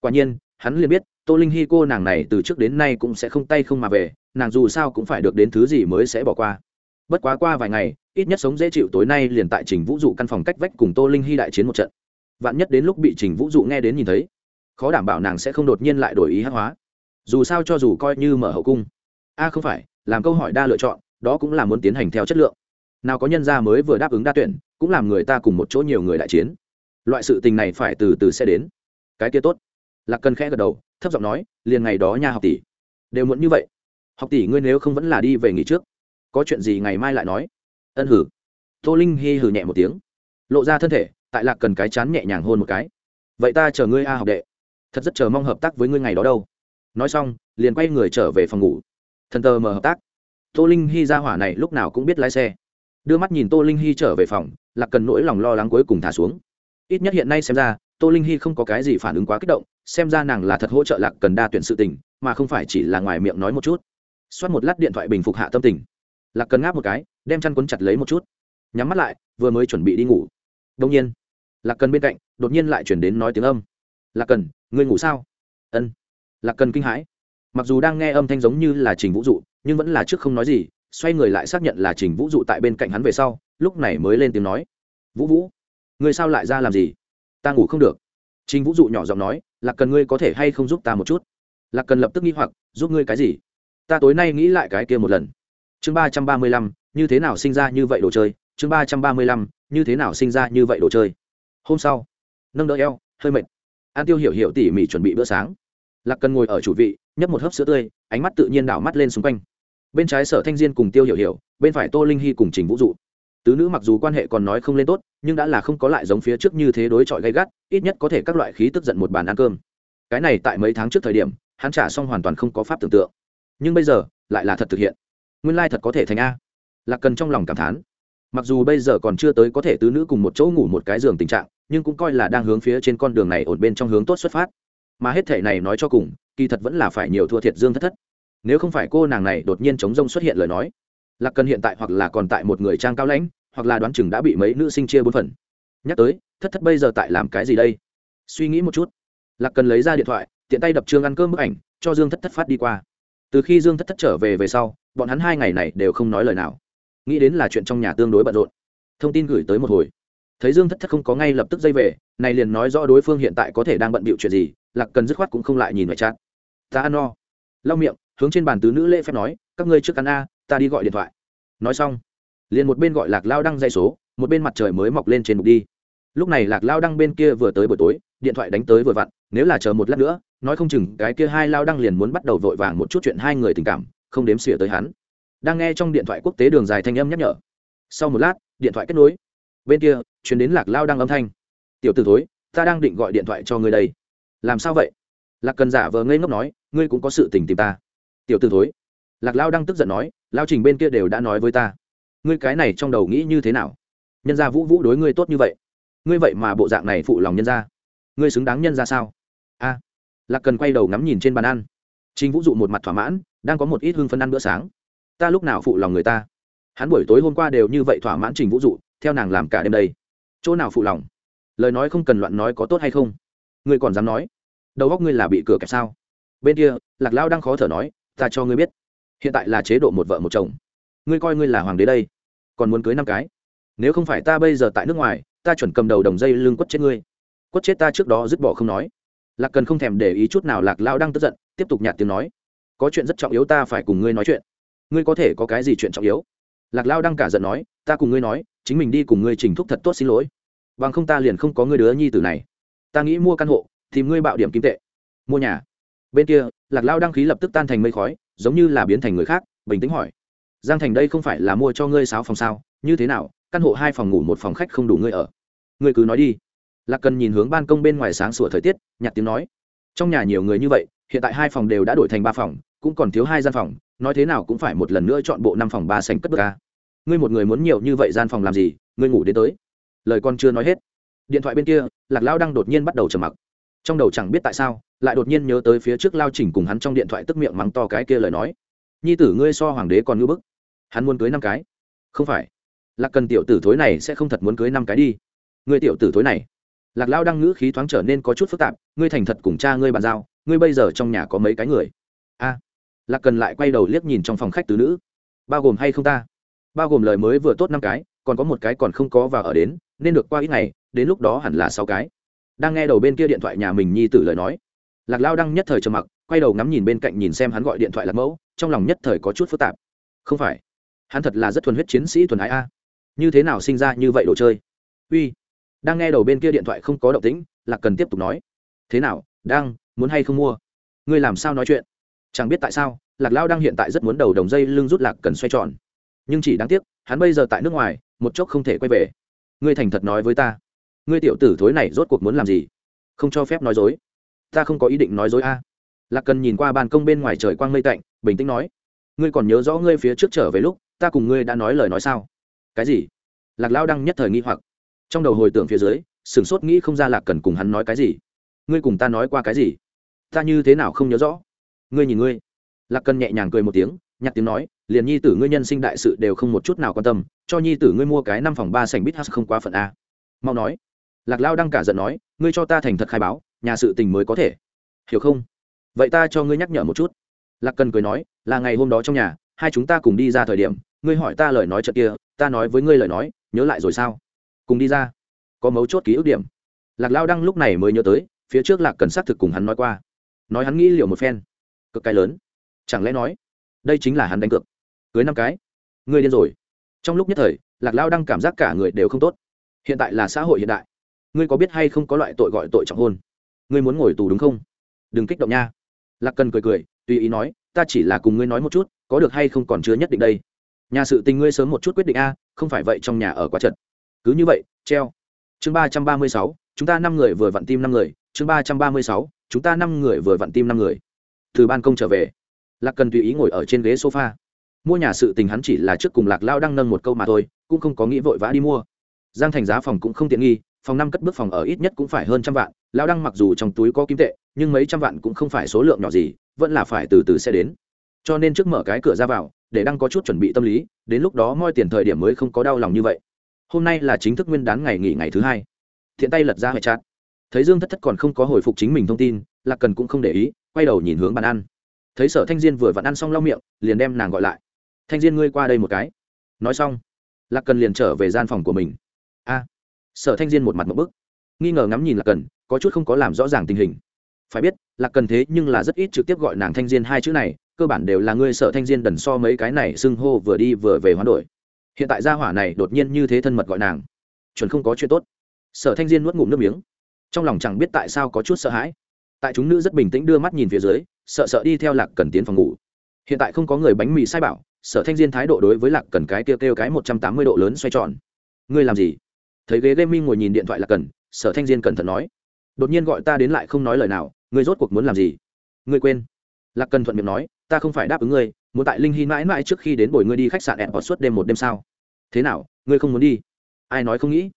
quả nhiên, hắn liền biết, tô linh hy cô nàng này từ trước đến nay cũng sẽ không tay không mà về, nàng dù sao cũng phải được đến thứ gì mới sẽ bỏ qua. Bất quá qua vài ngày, ít nhất sống dễ chịu tối nay liền tại trình vũ dụ căn phòng cách vách cùng tô linh hy đại chiến một trận. Vạn nhất đến lúc bị trình vũ dụ nghe đến nhìn thấy, khó đảm bảo nàng sẽ không đột nhiên lại đổi ý hát hóa. Dù sao cho dù coi như mở hậu cung, a không phải, làm câu hỏi đa lựa chọn, đó cũng là muốn tiến hành theo chất lượng. Nào có nhân gia mới vừa đáp ứng đa tuyển, cũng làm người ta cùng một chỗ nhiều người đại chiến. Loại sự tình này phải từ từ sẽ đến. Cái kia tốt lạc cần khẽ gật đầu, thấp giọng nói, liền ngày đó nha học tỷ. Đều muộn như vậy. Học tỷ ngươi nếu không vẫn là đi về nghỉ trước. Có chuyện gì ngày mai lại nói. Ân hử. Tô linh hy hử nhẹ một tiếng. Lộ ra thân thể, tại lạc cần cái chán nhẹ nhàng hôn một cái. Vậy ta chờ ngươi a học đệ. Thật rất chờ mong hợp tác với ngươi ngày đó đâu. Nói xong, liền quay người trở về phòng ngủ. Thần tờ mở hợp tác. Tô linh hy ra hỏa này lúc nào cũng biết lái xe. Đưa mắt nhìn tô linh hy trở về phòng, lạc cần nỗi lòng lo lắng cuối cùng thả xuống. Ít nhất hiện nay xem ra tô linh hy không có cái gì phản ứng quá kích động, xem ra nàng là thật hỗ trợ lạc cần đa tuyển sự tình, mà không phải chỉ là ngoài miệng nói một chút. Xoát một lát điện thoại bình phục hạ tâm tình. Lạc cần ngáp một cái, đem chăn quấn chặt lấy một chút. Nhắm mắt lại, vừa mới chuẩn bị đi ngủ. Đông nhiên, lạc cần bên cạnh, đột nhiên lại chuyển đến nói tiếng âm. Lạc cần, ngươi ngủ sao? Ân. Lạc cần kinh hãi. Mặc dù đang nghe âm thanh giống như là trình vũ dụ, nhưng vẫn là trước không nói gì, xoay người lại xác nhận là trình vũ dụ tại bên cạnh hắn về sau, lúc này mới lên tiếng nói. Vũ vũ, ngươi sao lại ra làm gì? Ta ngủ không được. Trình vũ dụ nhỏ giọng nói, lạc cần ngươi có thể hay không giúp ta một chút? Lạc cần lập tức nghi hoặc, giúp ngươi cái gì? Ta tối nay nghĩ lại cái kia một lần. Chương ba trăm ba mươi lăm, như thế nào sinh ra như vậy đồ chơi? Chương ba trăm ba mươi lăm, như thế nào sinh ra như vậy đồ chơi? Hôm sau, nâng đỡ eo, hơi mệt. An tiêu hiểu hiểu tỉ mỉ chuẩn bị bữa sáng. Lạc cần ngồi ở chủ vị, nhấp một hớp sữa tươi, ánh mắt tự nhiên đảo mắt lên xung quanh. Bên trái sở thanh diên cùng tiêu hiểu hiểu, bên phải tô linh hy cùng trình vũ dụ tứ nữ mặc dù quan hệ còn nói không lên tốt, nhưng đã là không có lại giống phía trước như thế đối chọi gay gắt, ít nhất có thể các loại khí tức giận một bàn ăn cơm. Cái này tại mấy tháng trước thời điểm, hắn trả xong hoàn toàn không có pháp tưởng tượng. Nhưng bây giờ, lại là thật thực hiện. Nguyên lai thật có thể thành a. Là cần trong lòng cảm thán. Mặc dù bây giờ còn chưa tới có thể tứ nữ cùng một chỗ ngủ một cái giường tình trạng, nhưng cũng coi là đang hướng phía trên con đường này ổn bên trong hướng tốt xuất phát. Mà hết thể này nói cho cùng, kỳ thật vẫn là phải nhiều thua thiệt dương thất thất. Nếu không phải cô nàng này đột nhiên chống rông xuất hiện lời nói lạc cần hiện tại hoặc là còn tại một người trang cao lãnh, hoặc là đoán chừng đã bị mấy nữ sinh chia bốn phần. Nhắc tới, thất thất bây giờ tại làm cái gì đây? Suy nghĩ một chút. Lạc cần lấy ra điện thoại, tiện tay đập trương ăn cơm bức ảnh, cho dương thất thất phát đi qua. Từ khi dương thất thất trở về về sau, bọn hắn hai ngày này đều không nói lời nào. Nghĩ đến là chuyện trong nhà tương đối bận rộn. Thông tin gửi tới một hồi. Thấy dương thất thất không có ngay lập tức dây về, này liền nói rõ đối phương hiện tại có thể đang bận bịu chuyện gì, lạc cần dứt khoát cũng không lại nhìn ngoại chat. Ta ăn no. Lau miệng, hướng trên bàn tứ nữ lễ phép nói, các ngươi trước ăn a ta đi gọi điện thoại. Nói xong, liền một bên gọi lạc lao đăng dây số, một bên mặt trời mới mọc lên trên mục đi. Lúc này lạc lao đăng bên kia vừa tới buổi tối, điện thoại đánh tới vừa vặn, nếu là chờ một lát nữa, nói không chừng cái kia hai lao đăng liền muốn bắt đầu vội vàng một chút chuyện hai người tình cảm, không đếm xỉa tới hắn. Đang nghe trong điện thoại quốc tế đường dài thanh âm nhắc nhở. Sau một lát, điện thoại kết nối. Bên kia chuyến đến lạc lao đăng âm thanh. Tiểu t ử thối, ta đang định gọi điện thoại cho ngươi đây. Làm sao vậy? Lạc cần giả vờ ngây ngốc nói, ngươi cũng có sự tình tìm ta. Tiểu t ử thối. Lạc lao Đăng tức giận nói lao trình bên kia đều đã nói với ta. Ngươi cái này trong đầu nghĩ như thế nào? Nhân gia vũ vũ đối ngươi tốt như vậy. Ngươi vậy mà bộ dạng này phụ lòng nhân gia. Ngươi xứng đáng nhân ra sao? A. Lạc cần quay đầu ngắm nhìn trên bàn ăn. Trình vũ dụ một mặt thỏa mãn, đang có một ít hương phân ăn bữa sáng. Ta lúc nào phụ lòng người ta? Hắn buổi tối hôm qua đều như vậy thỏa mãn trình vũ dụ, theo nàng làm cả đêm đây. Chỗ nào phụ lòng? Lời nói không cần loạn nói có tốt hay không? Ngươi còn dám nói? Đầu góc ngươi là bị cửa kẹp sao? Bên kia, lạc lao đang khó thở nói, ta cho ngươi biết hiện tại là chế độ một vợ một chồng. Ngươi coi ngươi là hoàng đế đây. Còn muốn cưới năm cái. Nếu không phải ta bây giờ tại nước ngoài, ta chuẩn cầm đầu đồng dây lưng quất chết ngươi. Quất chết ta trước đó dứt bỏ không nói. Lạc cần không thèm để ý chút nào, lạc lao đang tức giận, tiếp tục nhạt tiếng nói. Có chuyện rất trọng yếu ta phải cùng ngươi nói chuyện. Ngươi có thể có cái gì chuyện trọng yếu? Lạc lao đang cả giận nói, ta cùng ngươi nói, chính mình đi cùng ngươi trình thúc thật tốt xin lỗi. Bằng không ta liền không có ngươi đứa nhi tử này. Ta nghĩ mua căn hộ, tìm ngươi bạo điểm kim tệ. Mua nhà. Bên kia, lạc lao đăng khí lập tức tan thành mây khói giống như là biến thành người khác, bình tĩnh hỏi. Giang thành đây không phải là mua cho ngươi sáu phòng sao? Như thế nào? Căn hộ hai phòng ngủ một phòng khách không đủ ngươi ở. Ngươi cứ nói đi. Lạc cần nhìn hướng ban công bên ngoài sáng sủa thời tiết, nhạt tiếng nói. Trong nhà nhiều người như vậy, hiện tại hai phòng đều đã đổi thành ba phòng, cũng còn thiếu hai gian phòng, nói thế nào cũng phải một lần nữa chọn bộ năm phòng ba sành cất bước ca ngươi một người muốn nhiều như vậy gian phòng làm gì? Ngươi ngủ đến tới. Lời con chưa nói hết. Điện thoại bên kia, lạc lao đang đột nhiên bắt đầu trầm mặc trong đầu chẳng biết tại sao, lại đột nhiên nhớ tới phía trước lao chỉnh cùng hắn trong điện thoại tức miệng mắng to cái kia lời nói. Nhi tử, ngươi so hoàng đế còn ngưỡng bức. Hắn muốn cưới năm cái. Không phải. Lạc cần tiểu tử thối này sẽ không thật muốn cưới năm cái đi. Ngươi tiểu tử thối này. Lạc lao đang ngữ khí thoáng trở nên có chút phức tạp. Ngươi thành thật cùng cha ngươi bàn giao, ngươi bây giờ trong nhà có mấy cái người? A. Lạc cần lại quay đầu liếc nhìn trong phòng khách tứ nữ. Bao gồm hay không ta? Bao gồm lời mới vừa tốt năm cái, còn có một cái còn không có và ở đến, nên được qua ít ngày, đến lúc đó hẳn là sáu cái đang nghe đầu bên kia điện thoại nhà mình nhi tử lời nói. Lạc lao đăng nhất thời trầm mặc, quay đầu ngắm nhìn bên cạnh nhìn xem hắn gọi điện thoại lạc mẫu, trong lòng nhất thời có chút phức tạp. Không phải, hắn thật là rất thuần huyết chiến sĩ thuần ái a. Như thế nào sinh ra như vậy đồ chơi? Uy, đang nghe đầu bên kia điện thoại không có động tĩnh, lạc cần tiếp tục nói. Thế nào đang muốn hay không mua? Ngươi làm sao nói chuyện? Chẳng biết tại sao, lạc lao đang hiện tại rất muốn đầu đồng dây lưng rút lạc cần xoay tròn. Nhưng chỉ đáng tiếc, hắn bây giờ tại nước ngoài, một chốc không thể quay về. Ngươi thành thật nói với ta ngươi tiểu tử thối này rốt cuộc muốn làm gì? Không cho phép nói dối. Ta không có ý định nói dối a. Lạc cần nhìn qua ban công bên ngoài trời quang mây tạnh, bình tĩnh nói, ngươi còn nhớ rõ ngươi phía trước trở về lúc, ta cùng ngươi đã nói lời nói sao? Cái gì? Lạc lao đang nhất thời nghi hoặc. Trong đầu hồi tưởng phía dưới, sửng sốt nghĩ không ra lạc cần cùng hắn nói cái gì. Ngươi cùng ta nói qua cái gì? Ta như thế nào không nhớ rõ? Ngươi nhìn ngươi. Lạc cần nhẹ nhàng cười một tiếng, nhặt tiếng nói, liền nhi tử ngươi nhân sinh đại sự đều không một chút nào quan tâm, cho nhi tử ngươi mua cái năm phòng ba sành bít hát không quá phận a. Mau nói lạc lao đang cả giận nói, ngươi cho ta thành thật khai báo, nhà sự tình mới có thể. Hiểu không? Vậy ta cho ngươi nhắc nhở một chút. Lạc cần cười nói, là ngày hôm đó trong nhà, hai chúng ta cùng đi ra thời điểm, ngươi hỏi ta lời nói trận kia, ta nói với ngươi lời nói, nhớ lại rồi sao? Cùng đi ra. Có mấu chốt ký ức điểm. Lạc lao đăng lúc này mới nhớ tới, phía trước lạc cần xác thực cùng hắn nói qua. Nói hắn nghĩ liệu một phen. Cực cái lớn. Chẳng lẽ nói, đây chính là hắn đánh cược? Cưới năm cái. Ngươi điên rồi. Trong lúc nhất thời, lạc lao đăng cảm giác cả người đều không tốt. Hiện tại là xã hội hiện đại ngươi có biết hay không có loại tội gọi tội trọng hôn? Ngươi muốn ngồi tù đúng không? Đừng kích động nha. Lạc cần cười cười, tùy ý nói, ta chỉ là cùng ngươi nói một chút, có được hay không còn chưa nhất định đây. Nhà sự tình ngươi sớm một chút quyết định a, không phải vậy trong nhà ở quá chật. Cứ như vậy, treo. Chương ba trăm ba mươi sáu, chúng ta năm người vừa vặn tim năm người. Chương ba trăm ba mươi sáu, chúng ta năm người vừa vặn tim năm người. Từ ban công trở về, lạc cần tùy ý ngồi ở trên ghế sofa. Mua nhà sự tình hắn chỉ là trước cùng lạc lao đang nâng một câu mà thôi, cũng không có nghĩ vội vã đi mua. Giang thành giá phòng cũng không tiện nghi phòng năm cất bước phòng ở ít nhất cũng phải hơn trăm vạn lao đăng mặc dù trong túi có kim tệ, nhưng mấy trăm vạn cũng không phải số lượng nhỏ gì, vẫn là phải từ từ sẽ đến. Cho nên trước mở cái cửa ra vào, để đăng có chút chuẩn bị tâm lý, đến lúc đó moi tiền thời điểm mới không có đau lòng như vậy. Hôm nay là chính thức nguyên đán ngày nghỉ ngày thứ hai. Thiện tay lật ra hệ chát thấy dương thất thất còn không có hồi phục chính mình thông tin, lạc cần cũng không để ý, quay đầu nhìn hướng bàn ăn. Thấy sở thanh diên vừa vặn ăn xong lau miệng, liền đem nàng gọi lại. Thanh diên ngươi qua đây một cái. Nói xong, lạc cần liền trở về gian phòng của mình. A sở thanh diên một mặt một bức. Nghi ngờ ngắm nhìn lạc cần, có chút không có làm rõ ràng tình hình. Phải biết, lạc cần thế nhưng là rất ít trực tiếp gọi nàng thanh diên hai chữ này, cơ bản đều là ngươi sở thanh diên đần so mấy cái này xưng hô vừa đi vừa về hoán đổi. Hiện tại gia hỏa này đột nhiên như thế thân mật gọi nàng, chuẩn không có chuyện tốt. Sở thanh diên nuốt ngụm nước miếng. Trong lòng chẳng biết tại sao có chút sợ hãi. Tại chúng nữ rất bình tĩnh đưa mắt nhìn phía dưới, sợ sợ đi theo lạc cần tiến phòng ngủ. Hiện tại không có người bánh mì sai bảo, sở thanh diên thái độ đối với lạc cần cái kêu kêu cái một trăm tám mươi độ lớn xoay tròn. Ngươi làm gì? Thấy ghế gaming ngồi nhìn điện thoại là cần, sở thanh diên cẩn thận nói. Đột nhiên gọi ta đến lại không nói lời nào, ngươi rốt cuộc muốn làm gì? Ngươi quên. Lạc cần thuận miệng nói, ta không phải đáp ứng ngươi, muốn tại linh hy mãi mãi trước khi đến bồi ngươi đi khách sạn ẹn bỏ suốt đêm một đêm sao? Thế nào, ngươi không muốn đi? Ai nói không nghĩ?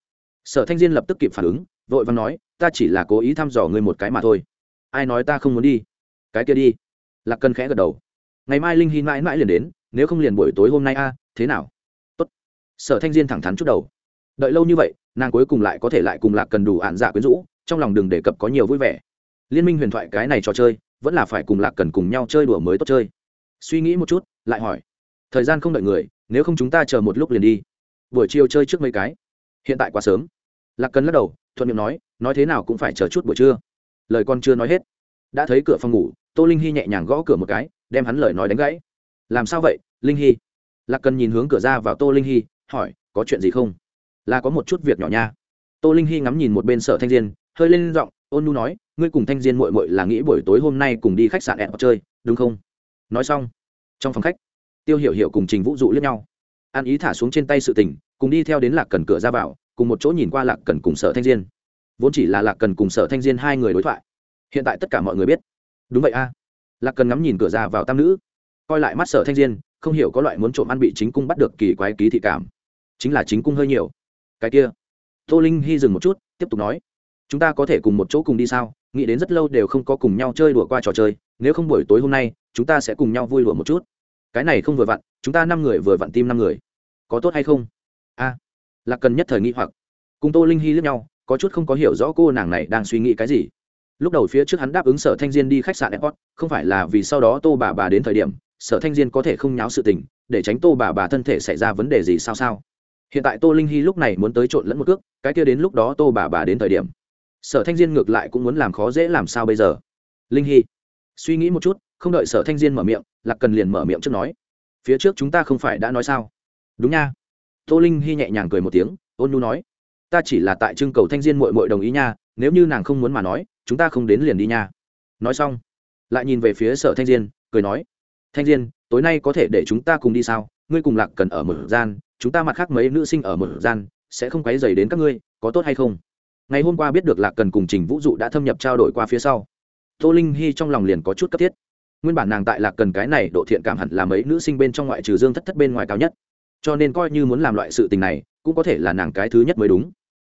Sở thanh diên lập tức kịp phản ứng, vội và nói, ta chỉ là cố ý thăm dò ngươi một cái mà thôi. Ai nói ta không muốn đi? Cái kia đi. Lạc cần khẽ gật đầu. Ngày mai linh hy mãi mãi liền đến, nếu không liền buổi tối hôm nay a, thế nào? Tốt. sở thanh diên thẳng thắn chút đầu đợi lâu như vậy, nàng cuối cùng lại có thể lại cùng lạc cần đủ ạn dạ quyến rũ, trong lòng đừng đề cập có nhiều vui vẻ. Liên minh huyền thoại cái này trò chơi, vẫn là phải cùng lạc cần cùng nhau chơi đùa mới tốt chơi. Suy nghĩ một chút, lại hỏi, thời gian không đợi người, nếu không chúng ta chờ một lúc liền đi. Buổi chiều chơi trước mấy cái. Hiện tại quá sớm. Lạc cần lắc đầu, thuận miệng nói nói thế nào cũng phải chờ chút buổi trưa. Lời con chưa nói hết, đã thấy cửa phòng ngủ, tô linh hy nhẹ nhàng gõ cửa một cái, đem hắn lời nói đánh gãy. Làm sao vậy, linh hy lạc cần nhìn hướng cửa ra vào tô linh hy hỏi, có chuyện gì không? Là có một chút việc nhỏ nha. Tô linh hy ngắm nhìn một bên sở thanh diên, hơi lên giọng, ôn nu nói, ngươi cùng thanh diên mội mội là nghĩ buổi tối hôm nay cùng đi khách sạn ẹn chơi, đúng không? Nói xong, trong phòng khách, tiêu hiểu hiểu cùng trình vũ dụ lướt nhau. An ý thả xuống trên tay sự tình, cùng đi theo đến lạc cần cửa ra vào, cùng một chỗ nhìn qua lạc cần cùng sở thanh diên. Vốn chỉ là lạc cần cùng sở thanh diên hai người đối thoại. Hiện tại tất cả mọi người biết. Đúng vậy a. Lạc cần ngắm nhìn cửa ra vào tam nữ, coi lại mắt sở thanh diên, không hiểu có loại muốn trộm ăn bị chính cung bắt được kỳ quái ký thị cảm. Chính là chính cung hơi nhiều cái kia. Tô linh hy dừng một chút, tiếp tục nói, chúng ta có thể cùng một chỗ cùng đi sao? Nghĩ đến rất lâu đều không có cùng nhau chơi đùa qua trò chơi, nếu không buổi tối hôm nay, chúng ta sẽ cùng nhau vui đùa một chút. Cái này không vừa vặn, chúng ta năm người vừa vặn tim năm người. Có tốt hay không? A. Là cần nhất thời nghĩ hoặc. Cùng tô linh hy lướt nhau, có chút không có hiểu rõ cô nàng này đang suy nghĩ cái gì. Lúc đầu phía trước hắn đáp ứng sở thanh diên đi khách sạn airport, không phải là vì sau đó tô bà bà đến thời điểm, sở thanh diên có thể không nháo sự tình, để tránh tô bà bà thân thể xảy ra vấn đề gì sao sao hiện tại tô linh hy lúc này muốn tới trộn lẫn một cước, cái kia đến lúc đó tô bà bà đến thời điểm. Sở thanh diên ngược lại cũng muốn làm khó dễ làm sao bây giờ? Linh hy, suy nghĩ một chút, không đợi sở thanh diên mở miệng, lạc cần liền mở miệng trước nói. Phía trước chúng ta không phải đã nói sao? Đúng nha. Tô linh hy nhẹ nhàng cười một tiếng, ôn nhu nói. Ta chỉ là tại trưng cầu thanh diên mội mội đồng ý nha, nếu như nàng không muốn mà nói, chúng ta không đến liền đi nha. Nói xong, lại nhìn về phía sở thanh diên, cười nói. Thanh diên, tối nay có thể để chúng ta cùng đi sao? Ngươi cùng lạc cần ở một gian chúng ta mặt khác mấy nữ sinh ở một gian, sẽ không quấy dày đến các ngươi, có tốt hay không? Ngày hôm qua biết được lạc cần cùng trình vũ dụ đã thâm nhập trao đổi qua phía sau. Tô linh hy trong lòng liền có chút cấp thiết. Nguyên bản nàng tại lạc cần cái này độ thiện cảm hẳn là mấy nữ sinh bên trong ngoại trừ dương thất thất bên ngoài cao nhất. Cho nên coi như muốn làm loại sự tình này, cũng có thể là nàng cái thứ nhất mới đúng.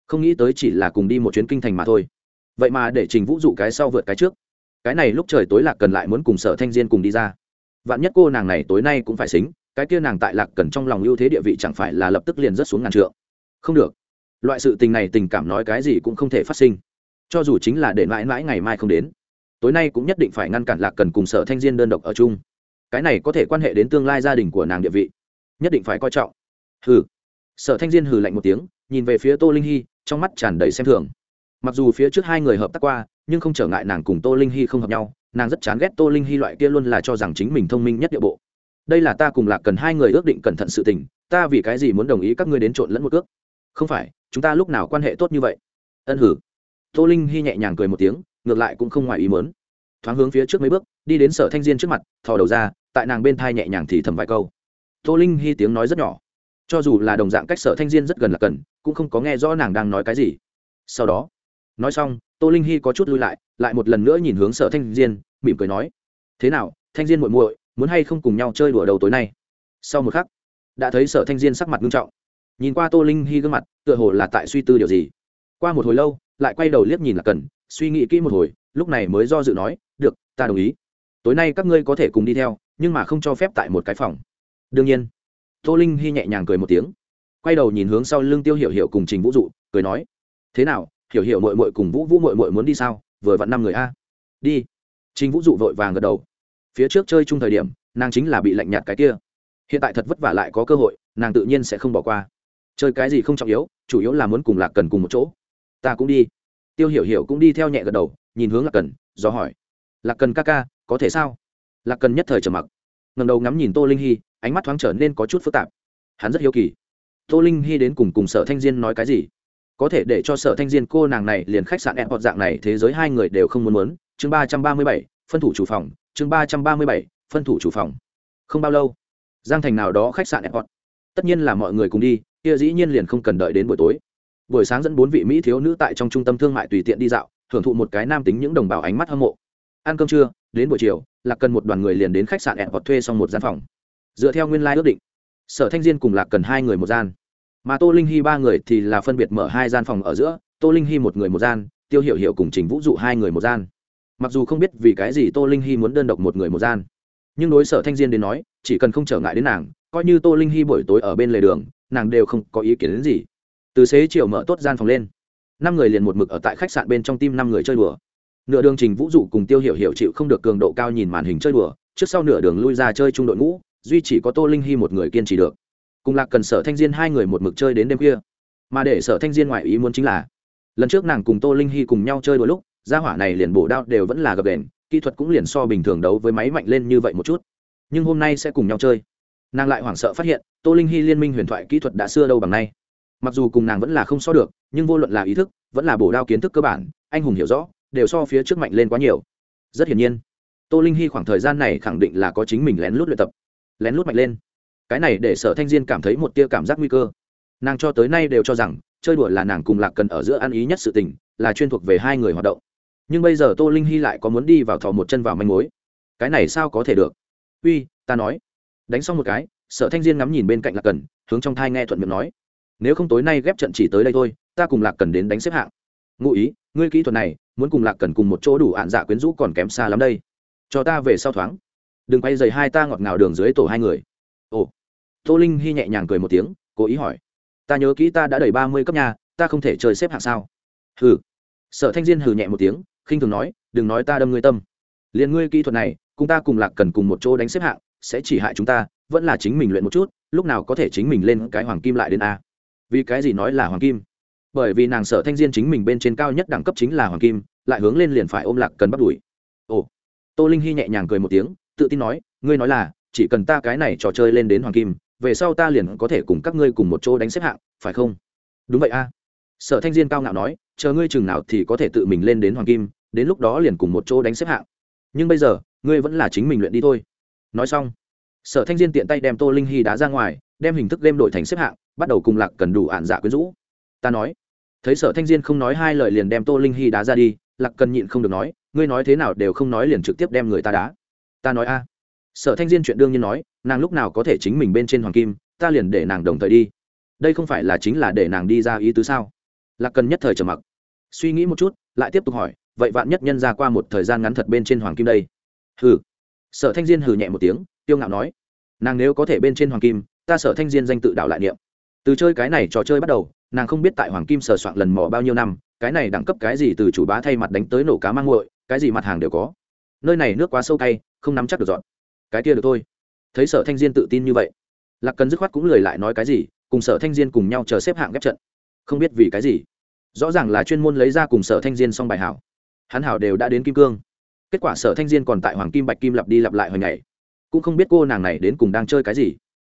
Không nghĩ tới chỉ là cùng đi một chuyến kinh thành mà thôi. Vậy mà để trình vũ dụ cái sau vượt cái trước. Cái này lúc trời tối lạc cần lại muốn cùng sở thanh diên cùng đi ra. Vạn nhất cô nàng này tối nay cũng phải xính cái kia nàng tại lạc cần trong lòng ưu thế địa vị chẳng phải là lập tức liền rớt xuống ngàn trượng. Không được. Loại sự tình này tình cảm nói cái gì cũng không thể phát sinh. Cho dù chính là để mãi mãi ngày mai không đến, tối nay cũng nhất định phải ngăn cản lạc cần cùng sở thanh diên đơn độc ở chung. Cái này có thể quan hệ đến tương lai gia đình của nàng địa vị, nhất định phải coi trọng. Hừ. Sở thanh diên hừ lạnh một tiếng, nhìn về phía tô linh hy, trong mắt tràn đầy xem thường. Mặc dù phía trước hai người hợp tác qua, nhưng không trở ngại nàng cùng tô linh hy không hợp nhau. Nàng rất chán ghét tô linh hy loại kia luôn là cho rằng chính mình thông minh nhất địa bộ đây là ta cùng lạc cần hai người ước định cẩn thận sự tình, ta vì cái gì muốn đồng ý các ngươi đến trộn lẫn một ước không phải, chúng ta lúc nào quan hệ tốt như vậy? Ân hử. Tô linh hy nhẹ nhàng cười một tiếng, ngược lại cũng không ngoài ý mớn thoáng hướng phía trước mấy bước, đi đến sở thanh diên trước mặt, thò đầu ra, tại nàng bên thai nhẹ nhàng thì thầm vài câu. Tô linh hy tiếng nói rất nhỏ. Cho dù là đồng dạng cách sở thanh diên rất gần là cần, cũng không có nghe rõ nàng đang nói cái gì. Sau đó, nói xong, tô linh hy có chút lui lại lại một lần nữa nhìn hướng sở thanh diên, mỉm cười nói, thế nào, thanh diên muội muội muốn hay không cùng nhau chơi đùa đầu tối nay. Sau một khắc, đã thấy sở thanh diên sắc mặt nghiêm trọng. Nhìn qua tô linh hy gương mặt, tựa hồ là tại suy tư điều gì. Qua một hồi lâu, lại quay đầu liếc nhìn là cần, suy nghĩ kỹ một hồi, lúc này mới do dự nói, được, ta đồng ý. Tối nay các ngươi có thể cùng đi theo, nhưng mà không cho phép tại một cái phòng. Đương nhiên, tô linh hy nhẹ nhàng cười một tiếng, quay đầu nhìn hướng sau lưng tiêu hiểu hiểu cùng trình vũ dụ, cười nói, thế nào, hiểu hiểu mội mội cùng vũ vũ mội mội muốn đi sao? Vừa vặn năm người a. Đi. Trình vũ dụ vội vàng gật đầu phía trước chơi chung thời điểm, nàng chính là bị lạnh nhạt cái kia. Hiện tại thật vất vả lại có cơ hội, nàng tự nhiên sẽ không bỏ qua. Chơi cái gì không trọng yếu, chủ yếu là muốn cùng lạc cần cùng một chỗ. Ta cũng đi. Tiêu hiểu hiểu cũng đi theo nhẹ gật đầu, nhìn hướng lạc cần, do hỏi. Lạc cần ca ca, có thể sao? Lạc cần nhất thời trầm mặc. Ngầm đầu ngắm nhìn tô linh hy, ánh mắt thoáng trở nên có chút phức tạp. Hắn rất hiếu kỳ. Tô linh hy đến cùng cùng sở thanh diên nói cái gì? Có thể để cho sở thanh diên cô nàng này liền khách sạn e hoặc dạng này, thế giới hai người đều không muốn muốn. Chương ba trăm ba mươi bảy, phân thủ chủ phòng chương ba trăm ba mươi bảy, phân thủ chủ phòng. Không bao lâu, giang thành nào đó khách sạn e tất nhiên là mọi người cùng đi, kia dĩ nhiên liền không cần đợi đến buổi tối. Buổi sáng dẫn bốn vị mỹ thiếu nữ tại trong trung tâm thương mại tùy tiện đi dạo hưởng thụ một cái nam tính những đồng bào ánh mắt hâm mộ. Ăn cơm trưa, đến buổi chiều, lạc cần một đoàn người liền đến khách sạn ẹn thuê xong một gian phòng. Dựa theo nguyên lai ước định, sở thanh diên cùng lạc cần hai người một gian. Mà tô linh hy ba người thì là phân biệt mở hai gian phòng ở giữa, tô linh hy một người một gian, tiêu hiểu hiểu cùng trình vũ dụ hai người một gian mặc dù không biết vì cái gì tô linh hy muốn đơn độc một người một gian, nhưng đối sở thanh diên đến nói, chỉ cần không trở ngại đến nàng, coi như tô linh hy buổi tối ở bên lề đường, nàng đều không có ý kiến đến gì. Từ xế chiều mở tốt gian phòng lên, năm người liền một mực ở tại khách sạn bên trong tim năm người chơi đùa. Nửa đường trình vũ dụ cùng tiêu hiểu hiểu chịu không được cường độ cao nhìn màn hình chơi đùa, trước sau nửa đường lui ra chơi chung đội ngũ, duy chỉ có tô linh hy một người kiên trì được. Cùng lạc cần sở thanh diên hai người một mực chơi đến đêm khuya. Mà để sở thanh diên ngoại ý muốn chính là, lần trước nàng cùng tô linh hy cùng nhau chơi đôi lúc gia hỏa này liền bổ đao đều vẫn là gập đèn kỹ thuật cũng liền so bình thường đấu với máy mạnh lên như vậy một chút. Nhưng hôm nay sẽ cùng nhau chơi. Nàng lại hoảng sợ phát hiện, tô linh hy liên minh huyền thoại kỹ thuật đã xưa đâu bằng nay. Mặc dù cùng nàng vẫn là không so được, nhưng vô luận là ý thức, vẫn là bổ đao kiến thức cơ bản, anh hùng hiểu rõ, đều so phía trước mạnh lên quá nhiều. Rất hiển nhiên, tô linh hy khoảng thời gian này khẳng định là có chính mình lén lút luyện tập, lén lút mạnh lên. Cái này để sở thanh diên cảm thấy một tia cảm giác nguy cơ. Nàng cho tới nay đều cho rằng, chơi đùa là nàng cùng lạc cần ở giữa ăn ý nhất sự tình, là chuyên thuộc về hai người hoạt động nhưng bây giờ tô linh hy lại có muốn đi vào thò một chân vào manh mối. Cái này sao có thể được? Uy, ta nói. Đánh xong một cái, sở thanh diên ngắm nhìn bên cạnh lạc cần, hướng trong thai nghe thuận miệng nói. Nếu không tối nay ghép trận chỉ tới đây thôi, ta cùng lạc cần đến đánh xếp hạng. Ngụ ý, ngươi kỹ thuật này, muốn cùng lạc cần cùng một chỗ đủ ạn dạ quyến rũ còn kém xa lắm đây. Cho ta về sau thoáng. Đừng quay dày hai ta ngọt ngào đường dưới tổ hai người. Ồ. Tô linh hy nhẹ nhàng cười một tiếng, cố ý hỏi. Ta nhớ kỹ ta đã đầy ba mươi cấp nhà ta không thể chơi xếp hạng sao? Hừ. Sở thanh diên hừ nhẹ một tiếng khinh thường nói, đừng nói ta đâm ngươi tâm. Liền ngươi kỹ thuật này, cùng ta cùng lạc cần cùng một chỗ đánh xếp hạng, sẽ chỉ hại chúng ta, vẫn là chính mình luyện một chút, lúc nào có thể chính mình lên cái hoàng kim lại đến a? Vì cái gì nói là hoàng kim? Bởi vì nàng sở thanh diên chính mình bên trên cao nhất đẳng cấp chính là hoàng kim, lại hướng lên liền phải ôm lạc cần bắt đuổi. Ồ. Tô linh hy nhẹ nhàng cười một tiếng, tự tin nói, ngươi nói là, chỉ cần ta cái này trò chơi lên đến hoàng kim, về sau ta liền có thể cùng các ngươi cùng một chỗ đánh xếp hạng, phải không? Đúng vậy a. Sở thanh diên cao ngạo nói, chờ ngươi chừng nào thì có thể tự mình lên đến hoàng kim đến lúc đó liền cùng một chỗ đánh xếp hạng. Nhưng bây giờ, ngươi vẫn là chính mình luyện đi thôi. Nói xong, sở thanh diên tiện tay đem tô linh hy đá ra ngoài, đem hình thức game đổi thành xếp hạng, bắt đầu cùng lạc cần đủ ạn dạ quyến rũ. Ta nói. Thấy sở thanh diên không nói hai lời liền đem tô linh hy đá ra đi, lạc cần nhịn không được nói, ngươi nói thế nào đều không nói liền trực tiếp đem người ta đá. Ta nói a. Sở thanh diên chuyện đương nhiên nói, nàng lúc nào có thể chính mình bên trên hoàng kim, ta liền để nàng đồng thời đi. Đây không phải là chính là để nàng đi ra ý tứ sao? Lạc cần nhất thời trầm mặc. Suy nghĩ một chút, lại tiếp tục hỏi vậy vạn nhất nhân ra qua một thời gian ngắn thật bên trên hoàng kim đây? Hừ. Sở thanh diên hừ nhẹ một tiếng tiêu ngạo nói, nàng nếu có thể bên trên hoàng kim, ta sở thanh diên danh tự đạo lại niệm. Từ chơi cái này trò chơi bắt đầu, nàng không biết tại hoàng kim sờ soạn lần mò bao nhiêu năm, cái này đẳng cấp cái gì từ chủ bá thay mặt đánh tới nổ cá mang nguội cái gì mặt hàng đều có. Nơi này nước quá sâu cay, không nắm chắc được dọn. Cái kia được thôi. Thấy sở thanh diên tự tin như vậy, lạc cần dứt khoát cũng lười lại nói cái gì, cùng sở thanh diên cùng nhau chờ xếp hạng ghép trận. Không biết vì cái gì. Rõ ràng là chuyên môn lấy ra cùng sở thanh diên xong bài hảo hắn hảo đều đã đến kim cương. Kết quả sở thanh diên còn tại hoàng kim bạch kim lặp đi lặp lại hồi ngày. Cũng không biết cô nàng này đến cùng đang chơi cái gì.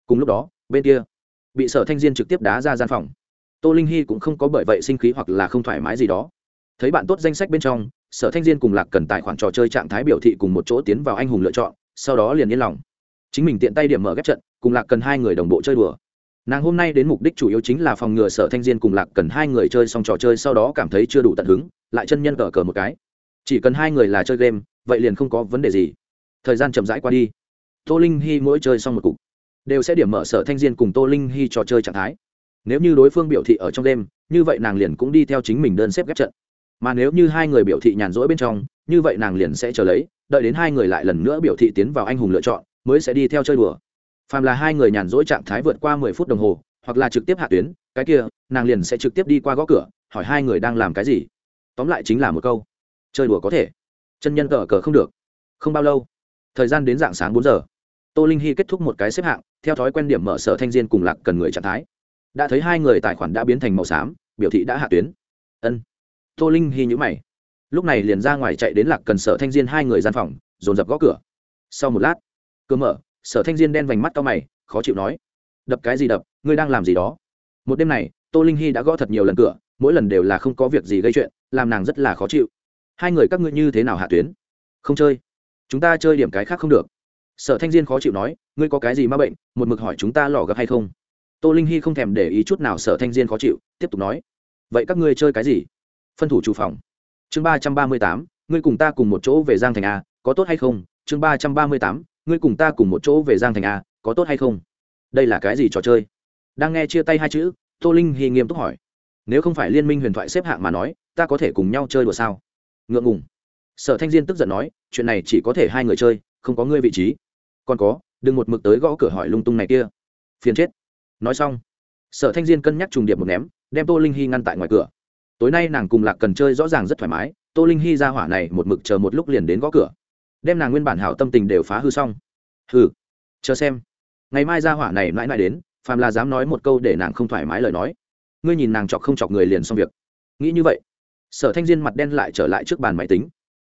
Cùng lúc đó, bên kia, bị sở thanh diên trực tiếp đá ra gian phòng. Tô linh hy cũng không có bởi vậy sinh khí hoặc là không thoải mái gì đó. Thấy bạn tốt danh sách bên trong, sở thanh diên cùng lạc cần tài khoản trò chơi trạng thái biểu thị cùng một chỗ tiến vào anh hùng lựa chọn, sau đó liền yên lòng. Chính mình tiện tay điểm mở ghép trận, cùng lạc cần hai người đồng bộ chơi đùa nàng hôm nay đến mục đích chủ yếu chính là phòng ngừa sở thanh diên cùng lạc cần hai người chơi xong trò chơi sau đó cảm thấy chưa đủ tận hứng, lại chân nhân cờ cờ một cái. Chỉ cần hai người là chơi game, vậy liền không có vấn đề gì. Thời gian chậm rãi qua đi. Tô linh hy mỗi chơi xong một cục, đều sẽ điểm mở sở thanh diên cùng tô linh hy trò chơi trạng thái. Nếu như đối phương biểu thị ở trong đêm như vậy nàng liền cũng đi theo chính mình đơn xếp ghép trận. Mà nếu như hai người biểu thị nhàn rỗi bên trong, như vậy nàng liền sẽ chờ lấy, đợi đến hai người lại lần nữa biểu thị tiến vào anh hùng lựa chọn, mới sẽ đi theo chơi đùa phàm là hai người nhàn rỗi trạng thái vượt qua mười phút đồng hồ, hoặc là trực tiếp hạ tuyến, cái kia, nàng liền sẽ trực tiếp đi qua gõ cửa, hỏi hai người đang làm cái gì. Tóm lại chính là một câu. Chơi đùa có thể. Chân nhân cờ cờ không được. Không bao lâu, thời gian đến dạng sáng bốn giờ. Tô linh hy kết thúc một cái xếp hạng, theo thói quen điểm mở sở thanh diên cùng lạc cần người trạng thái. Đã thấy hai người tài khoản đã biến thành màu xám, biểu thị đã hạ tuyến. Ân. Tô linh hy nhữ mày. Lúc này liền ra ngoài chạy đến lạc cần sở thanh diên hai người gian phòng, dồn dập gõ cửa. Sau một lát, cửa mở sở thanh diên đen vành mắt cao mày, khó chịu nói. Đập cái gì đập, ngươi đang làm gì đó? Một đêm này, tô linh hy đã gõ thật nhiều lần cửa, mỗi lần đều là không có việc gì gây chuyện, làm nàng rất là khó chịu. Hai người các ngươi như thế nào hạ tuyến? Không chơi. Chúng ta chơi điểm cái khác không được. Sở thanh diên khó chịu nói, ngươi có cái gì m a bệnh, một mực hỏi chúng ta lò gấp hay không? Tô linh hy không thèm để ý chút nào, sở thanh diên khó chịu, tiếp tục nói. Vậy các ngươi chơi cái gì? Phân thủ chủ phòng. Chương ba trăm ba mươi tám, ngươi cùng ta cùng một chỗ về giang thành a, có tốt hay không? Chương ba trăm ba mươi tám ngươi cùng ta cùng một chỗ về giang thành a có tốt hay không? Đây là cái gì trò chơi? Đang nghe chia tay hai chữ, tô linh hy nghiêm túc hỏi. Nếu không phải liên minh huyền thoại xếp hạng mà nói, ta có thể cùng nhau chơi đùa sao? Ngượng ngùng. Sở thanh diên tức giận nói, chuyện này chỉ có thể hai người chơi, không có ngươi vị trí. Còn có, đừng một mực tới gõ cửa hỏi lung tung này kia. Phiền chết. Nói xong, sở thanh diên cân nhắc trùng điệp một ném, đem tô linh hy ngăn tại ngoài cửa. Tối nay nàng cùng lạc cần chơi rõ ràng rất thoải mái, tô linh hy ra hỏa này một mực chờ một lúc liền đến gõ cửa đem nàng nguyên bản hảo tâm tình đều phá hư xong. Hừ, chờ xem. Ngày mai ra hỏa này mãi mãi đến, phàm là dám nói một câu để nàng không thoải mái lời nói. Ngươi nhìn nàng chọc không chọc người liền xong việc. Nghĩ như vậy, sở thanh diên mặt đen lại trở lại trước bàn máy tính.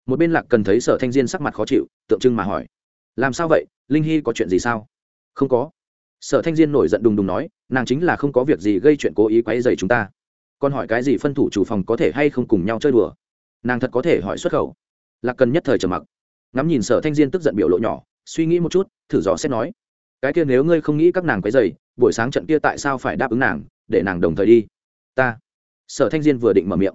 Một bên lạc cần thấy sở thanh diên sắc mặt khó chịu, tượng trưng mà hỏi. Làm sao vậy? Linh hy có chuyện gì sao? Không có. Sở thanh diên nổi giận đùng đùng nói, nàng chính là không có việc gì gây chuyện cố ý quáy dày chúng ta. Còn hỏi cái gì phân thủ chủ phòng có thể hay không cùng nhau chơi đùa? Nàng thật có thể hỏi xuất khẩu. Lạc cần nhất thời trầm mặc ngắm nhìn sở thanh diên tức giận biểu lộ nhỏ, suy nghĩ một chút, thử dò xét nói, cái kia nếu ngươi không nghĩ các nàng quấy dày buổi sáng trận kia tại sao phải đáp ứng nàng, để nàng đồng thời đi? Ta. Sở thanh diên vừa định mở miệng.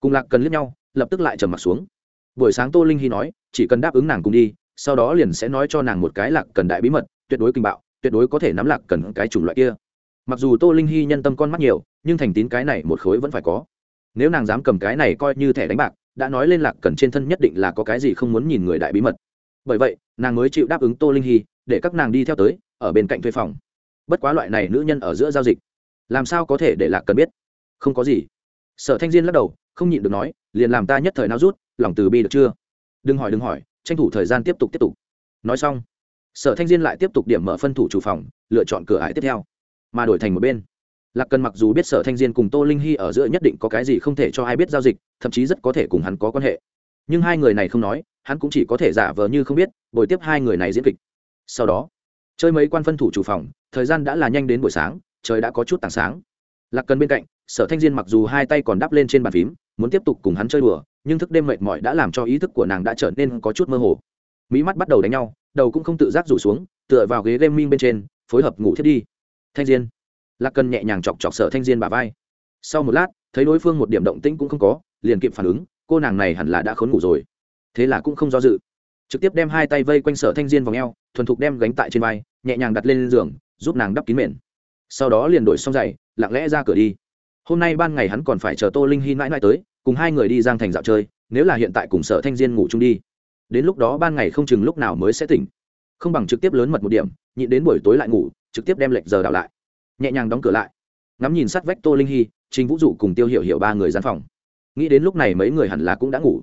Cùng lạc cần liếc nhau, lập tức lại trầm mặc xuống. Buổi sáng tô linh hy nói, chỉ cần đáp ứng nàng cùng đi, sau đó liền sẽ nói cho nàng một cái lạc cần đại bí mật, tuyệt đối kinh bạo, tuyệt đối có thể nắm lạc cần cái chủng loại kia. Mặc dù tô linh hy nhân tâm con mắt nhiều, nhưng thành tín cái này một khối vẫn phải có. Nếu nàng dám cầm cái này coi như thẻ đánh bạc đã nói lên lạc cần trên thân nhất định là có cái gì không muốn nhìn người đại bí mật. Bởi vậy, nàng mới chịu đáp ứng tô linh hy, để các nàng đi theo tới, ở bên cạnh thuê phòng. Bất quá loại này nữ nhân ở giữa giao dịch, làm sao có thể để lạc cần biết? Không có gì. Sở thanh diên lắc đầu, không nhịn được nói, liền làm ta nhất thời nào rút, lòng từ bi được chưa? Đừng hỏi đừng hỏi, tranh thủ thời gian tiếp tục tiếp tục. Nói xong, sở thanh diên lại tiếp tục điểm mở phân thủ chủ phòng, lựa chọn cửa ải tiếp theo, mà đổi thành một bên lạc cần mặc dù biết sở thanh diên cùng tô linh hy ở giữa nhất định có cái gì không thể cho ai biết giao dịch, thậm chí rất có thể cùng hắn có quan hệ. Nhưng hai người này không nói, hắn cũng chỉ có thể giả vờ như không biết bồi tiếp hai người này diễn kịch. Sau đó, chơi mấy quan phân thủ chủ phòng, thời gian đã là nhanh đến buổi sáng, trời đã có chút tảng sáng. Lạc cần bên cạnh, sở thanh diên mặc dù hai tay còn đắp lên trên bàn phím, muốn tiếp tục cùng hắn chơi đùa, nhưng thức đêm mệt mỏi đã làm cho ý thức của nàng đã trở nên có chút mơ hồ. Mỹ mắt bắt đầu đánh nhau, đầu cũng không tự giác rủ xuống, tựa vào ghế gaming bên trên, phối hợp ngủ thiết đi. Thanh diên lạc cần nhẹ nhàng chọc chọc sở thanh diên bà vai. Sau một lát thấy đối phương một điểm động tĩnh cũng không có liền kịp phản ứng cô nàng này hẳn là đã khốn ngủ rồi. Thế là cũng không do dự. Trực tiếp đem hai tay vây quanh sở thanh diên vòng eo, thuần thục đem gánh tại trên vai nhẹ nhàng đặt lên giường giúp nàng đắp kín mền. Sau đó liền đổi xong giày lặng lẽ ra cửa đi. Hôm nay ban ngày hắn còn phải chờ tô linh hy mãi mãi tới cùng hai người đi giang thành dạo chơi nếu là hiện tại cùng sở thanh diên ngủ chung đi. Đến lúc đó ban ngày không chừng lúc nào mới sẽ tỉnh. Không bằng trực tiếp lớn mật một điểm nhịn đến buổi tối lại ngủ trực tiếp đem lệnh giờ đảo lại nhẹ nhàng đóng cửa lại. Ngắm nhìn sát vách tô linh hy, trình vũ dụ cùng tiêu hiểu hiểu ba người gian phòng. Nghĩ đến lúc này mấy người hẳn là cũng đã ngủ.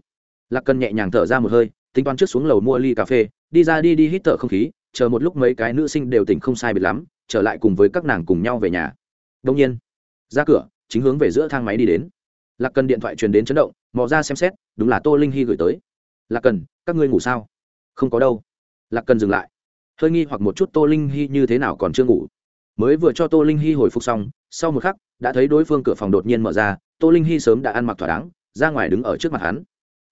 Lạc cần nhẹ nhàng thở ra một hơi, tính toán trước xuống lầu mua ly cà phê, đi ra đi đi hít thở không khí, chờ một lúc mấy cái nữ sinh đều tỉnh không sai biệt lắm, trở lại cùng với các nàng cùng nhau về nhà. Đông nhiên, ra cửa, chính hướng về giữa thang máy đi đến. Lạc cần điện thoại truyền đến chấn động, mò ra xem xét, đúng là tô linh hy gửi tới. Lạc cần các ngươi ngủ sao? Không có đâu. Lạc cần dừng lại. Hơi nghi hoặc một chút tô linh hy như thế nào còn chưa ngủ mới vừa cho tô linh hy hồi phục xong, sau một khắc, đã thấy đối phương cửa phòng đột nhiên mở ra, tô linh hy sớm đã ăn mặc thỏa đáng, ra ngoài đứng ở trước mặt hắn.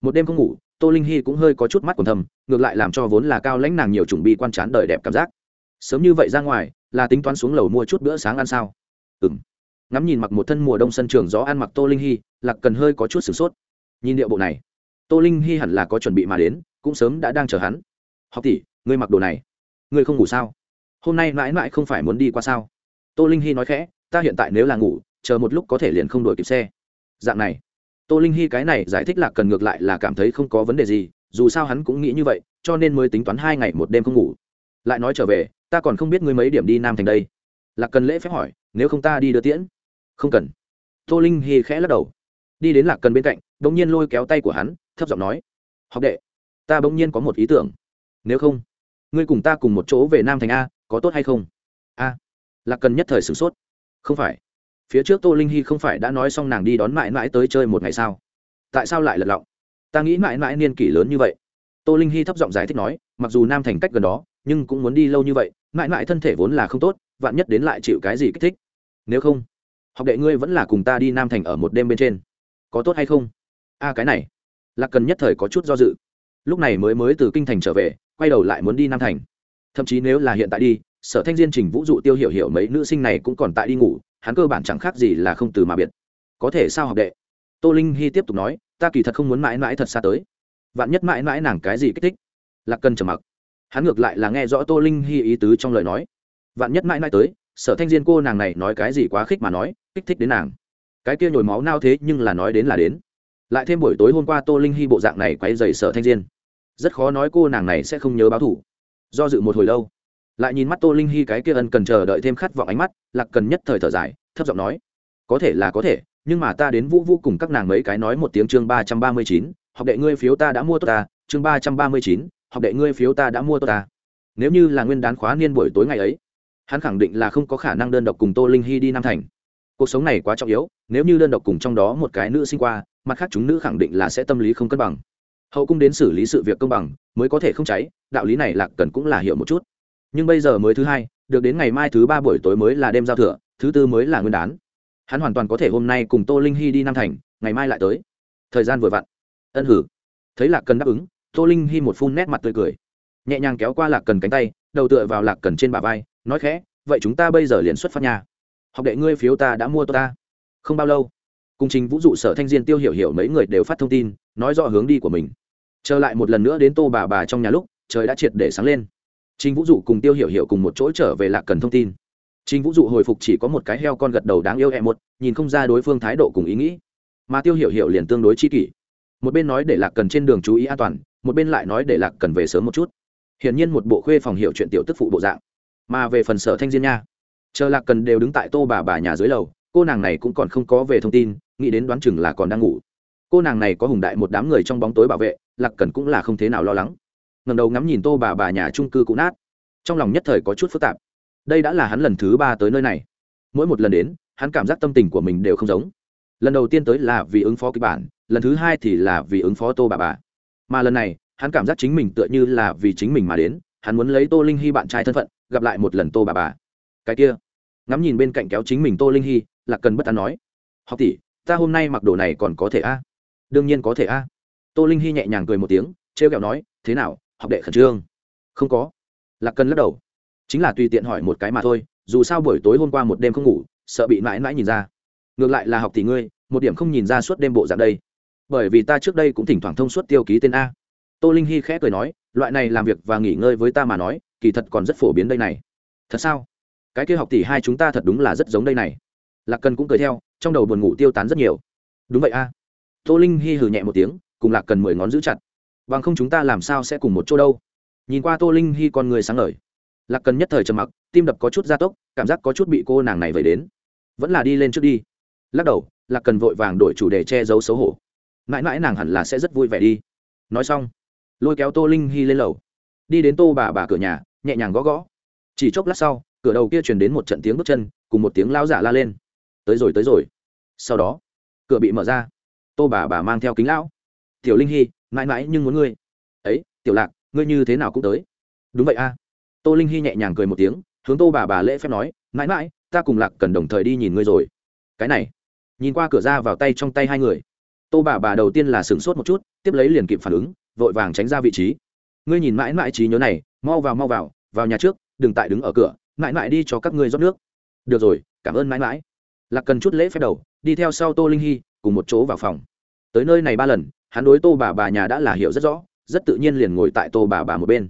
Một đêm không ngủ, tô linh hy cũng hơi có chút mắt còn thầm ngược lại làm cho vốn là cao lãnh nàng nhiều chuẩn bị quan trán đời đẹp cảm giác. Sớm như vậy ra ngoài, là tính toán xuống lầu mua chút bữa sáng ăn sao? Ừ m ngắm nhìn mặc một thân mùa đông sân trường gió ăn mặc tô linh hy lạc cần hơi có chút sửng sốt. Nhìn điệu bộ này, tô linh hy hẳn là có chuẩn bị mà đến, cũng sớm đã đang chờ hắn. Học tỷ, ngươi mặc đồ này, ngươi không ngủ sao? Hôm nay mãi mãi không phải muốn đi qua sao? Tô linh hy nói khẽ, ta hiện tại nếu là ngủ, chờ một lúc có thể liền không đổi kịp xe. Dạng này. Tô linh hy cái này giải thích là cần ngược lại là cảm thấy không có vấn đề gì, dù sao hắn cũng nghĩ như vậy, cho nên mới tính toán hai ngày một đêm không ngủ. Lại nói trở về, ta còn không biết ngươi mấy điểm đi nam thành đây. Lạc cần lễ phép hỏi, nếu không ta đi đưa tiễn? Không cần. Tô linh hy khẽ lắc đầu. Đi đến lạc cần bên cạnh đ ỗ n g nhiên lôi kéo tay của hắn, thấp giọng nói, học đệ, ta bỗng nhiên có một ý tưởng. Nếu không, ngươi cùng ta cùng một chỗ về nam thành a có tốt hay không? A là cần nhất thời sửng sốt. Không phải. Phía trước tô linh hy không phải đã nói xong nàng đi đón mãi mãi tới chơi một ngày sao? Tại sao lại lật lọng? Ta nghĩ mãi mãi niên kỷ lớn như vậy. Tô linh hy thấp giọng giải thích nói, mặc dù nam thành cách gần đó, nhưng cũng muốn đi lâu như vậy, mãi mãi thân thể vốn là không tốt, vạn nhất đến lại chịu cái gì kích thích. Nếu không, học đệ ngươi vẫn là cùng ta đi nam thành ở một đêm bên trên. Có tốt hay không? A, cái này. Là cần nhất thời có chút do dự. Lúc này mới mới từ kinh thành trở về, quay đầu lại muốn đi nam thành thậm chí nếu là hiện tại đi, sở thanh diên trình vũ dụ tiêu hiểu hiểu mấy nữ sinh này cũng còn tại đi ngủ, hắn cơ bản chẳng khác gì là không từ mà biệt. Có thể sao học đệ? Tô linh hy tiếp tục nói, ta kỳ thật không muốn mãi mãi thật xa tới. Vạn nhất mãi mãi nàng cái gì kích thích? Lạc cần trầm mặc. Hắn ngược lại là nghe rõ tô linh hy ý tứ trong lời nói. Vạn nhất mãi mãi tới, sở thanh diên cô nàng này nói cái gì quá khích mà nói, kích thích đến nàng. Cái kia nhồi máu nao thế nhưng là nói đến là đến. Lại thêm buổi tối hôm qua tô linh hy bộ dạng này quay dày sở thanh diên. Rất khó nói cô nàng này sẽ không nhớ báo thủ do dự một hồi lâu. Lại nhìn mắt tô linh hy cái kia ân cần chờ đợi thêm khát vọng ánh mắt, lạc cần nhất thời thở dài, thấp giọng nói, có thể là có thể, nhưng mà ta đến vũ vũ cùng các nàng mấy cái nói một tiếng chương ba trăm ba mươi chín, học đệ ngươi phiếu ta đã mua tốt ta, chương ba trăm ba mươi chín, học đệ ngươi phiếu ta đã mua tốt ta. Nếu như là nguyên đán khóa niên buổi tối ngày ấy, hắn khẳng định là không có khả năng đơn độc cùng tô linh hy đi nam thành. Cuộc sống này quá trọng yếu, nếu như đơn độc cùng trong đó một cái nữ sinh qua, mặt khác chúng nữ khẳng định là sẽ tâm lý không cân bằng hậu cung đến xử lý sự việc công bằng mới có thể không cháy, đạo lý này lạc cần cũng là hiểu một chút. Nhưng bây giờ mới thứ hai, được đến ngày mai thứ ba buổi tối mới là đêm giao thừa, thứ tư mới là nguyên đán. Hắn hoàn toàn có thể hôm nay cùng tô linh hy đi nam thành, ngày mai lại tới. Thời gian vừa vặn. Ân hử. Thấy lạc cần đáp ứng, tô linh hy một phun nét mặt tươi cười. Nhẹ nhàng kéo qua lạc cần cánh tay, đầu tựa vào lạc cần trên bà vai, nói khẽ, vậy chúng ta bây giờ liền xuất phát nhà học đệ ngươi phiếu ta đã mua tôi ta. Không bao lâu. Cùng trình vũ dụ sở thanh diên tiêu hiểu hiểu mấy người đều phát thông tin nói rõ hướng đi của mình. Trở lại một lần nữa đến tô bà bà trong nhà lúc, trời đã triệt để sáng lên. Trình vũ dụ cùng tiêu hiểu hiểu cùng một chỗ trở về lạc cần thông tin. Trình vũ dụ hồi phục chỉ có một cái heo con gật đầu đáng yêu hẹ một, nhìn không ra đối phương thái độ cùng ý nghĩ. Mà tiêu hiểu hiểu liền tương đối chi kỷ. Một bên nói để lạc cần trên đường chú ý an toàn, một bên lại nói để lạc cần về sớm một chút. Hiển nhiên một bộ khuê phòng hiệu chuyện tiểu tức phụ bộ dạng. Mà về phần sở thanh diên nha, chờ lạc cần đều đứng tại tô bà bà nhà dưới lầu, cô nàng này cũng còn không có về thông tin, nghĩ đến đoán chừng là còn đang ngủ cô nàng này có hùng đại một đám người trong bóng tối bảo vệ, lạc cần cũng là không thế nào lo lắng. Ngầm đầu ngắm nhìn tô bà bà nhà trung cư cũ nát. Trong lòng nhất thời có chút phức tạp. Đây đã là hắn lần thứ ba tới nơi này. Mỗi một lần đến, hắn cảm giác tâm tình của mình đều không giống. Lần đầu tiên tới là vì ứng phó kịch bản, lần thứ hai thì là vì ứng phó tô bà bà. Mà lần này, hắn cảm giác chính mình tựa như là vì chính mình mà đến, hắn muốn lấy tô linh hy bạn trai thân phận, gặp lại một lần tô bà bà. Cái kia, ngắm nhìn bên cạnh kéo chính mình tô linh hy là cần bất an nói, học tỷ, ta hôm nay mặc đồ này còn có thể a? Đương nhiên có thể a. Tô linh hy nhẹ nhàng cười một tiếng t r e o kẹo nói, thế nào, học đệ khẩn trương? Không có. Lạc cần lắc đầu. Chính là tùy tiện hỏi một cái mà thôi, dù sao buổi tối hôm qua một đêm không ngủ, sợ bị mãi mãi nhìn ra. Ngược lại là học tỷ ngươi, một điểm không nhìn ra suốt đêm bộ dạng đây. Bởi vì ta trước đây cũng thỉnh thoảng thông suốt tiêu ký tên a. Tô linh hy khẽ cười nói, loại này làm việc và nghỉ ngơi với ta mà nói, kỳ thật còn rất phổ biến đây này. Thật sao? Cái kia học tỷ hai chúng ta thật đúng là rất giống đây này. Lạc cần cũng cười theo, trong đầu buồn ngủ tiêu tán rất nhiều. Đúng vậy a tô linh hy hừ nhẹ một tiếng, cùng lạc cần mười ngón giữ chặt. Bằng không chúng ta làm sao sẽ cùng một chỗ đâu? Nhìn qua tô linh hy con người sáng ngời. Lạc cần nhất thời trầm mặc, tim đập có chút gia tốc, cảm giác có chút bị cô nàng này vẩy đến. Vẫn là đi lên trước đi. Lắc đầu, lạc cần vội vàng đổi chủ đề che giấu xấu hổ. Mãi mãi nàng hẳn là sẽ rất vui vẻ đi. Nói xong, lôi kéo tô linh hy lên lầu. Đi đến tô bà bà cửa nhà, nhẹ nhàng gõ gõ. Chỉ chốc lát sau, cửa đầu kia truyền đến một trận tiếng bước chân, cùng một tiếng lao giả la lên. Tới rồi tới rồi. Sau đó, cửa bị mở ra tô bà bà mang theo kính lão. Tiểu linh hy, mãi mãi nhưng muốn ngươi. Ấy, tiểu lạc, ngươi như thế nào cũng tới. Đúng vậy a. Tô linh hy nhẹ nhàng cười một tiếng, hướng tô bà bà lễ phép nói, mãi mãi, ta cùng lạc cần đồng thời đi nhìn ngươi rồi. Cái này, nhìn qua cửa ra vào tay trong tay hai người. Tô bà bà đầu tiên là sửng sốt một chút, tiếp lấy liền kịp phản ứng, vội vàng tránh ra vị trí. Ngươi nhìn mãi mãi trí nhớ này, mau vào mau vào vào nhà trước, đừng tại đứng ở cửa, mãi mãi đi cho các ngươi rót nước. Được rồi, cảm ơn mãi mãi. Lạc cần chút lễ phép đầu, đi theo sau tô linh hy cùng một chỗ vào phòng. Tới nơi này ba lần, hắn đối tô bà bà nhà đã là hiểu rất rõ, rất tự nhiên liền ngồi tại tô bà bà một bên.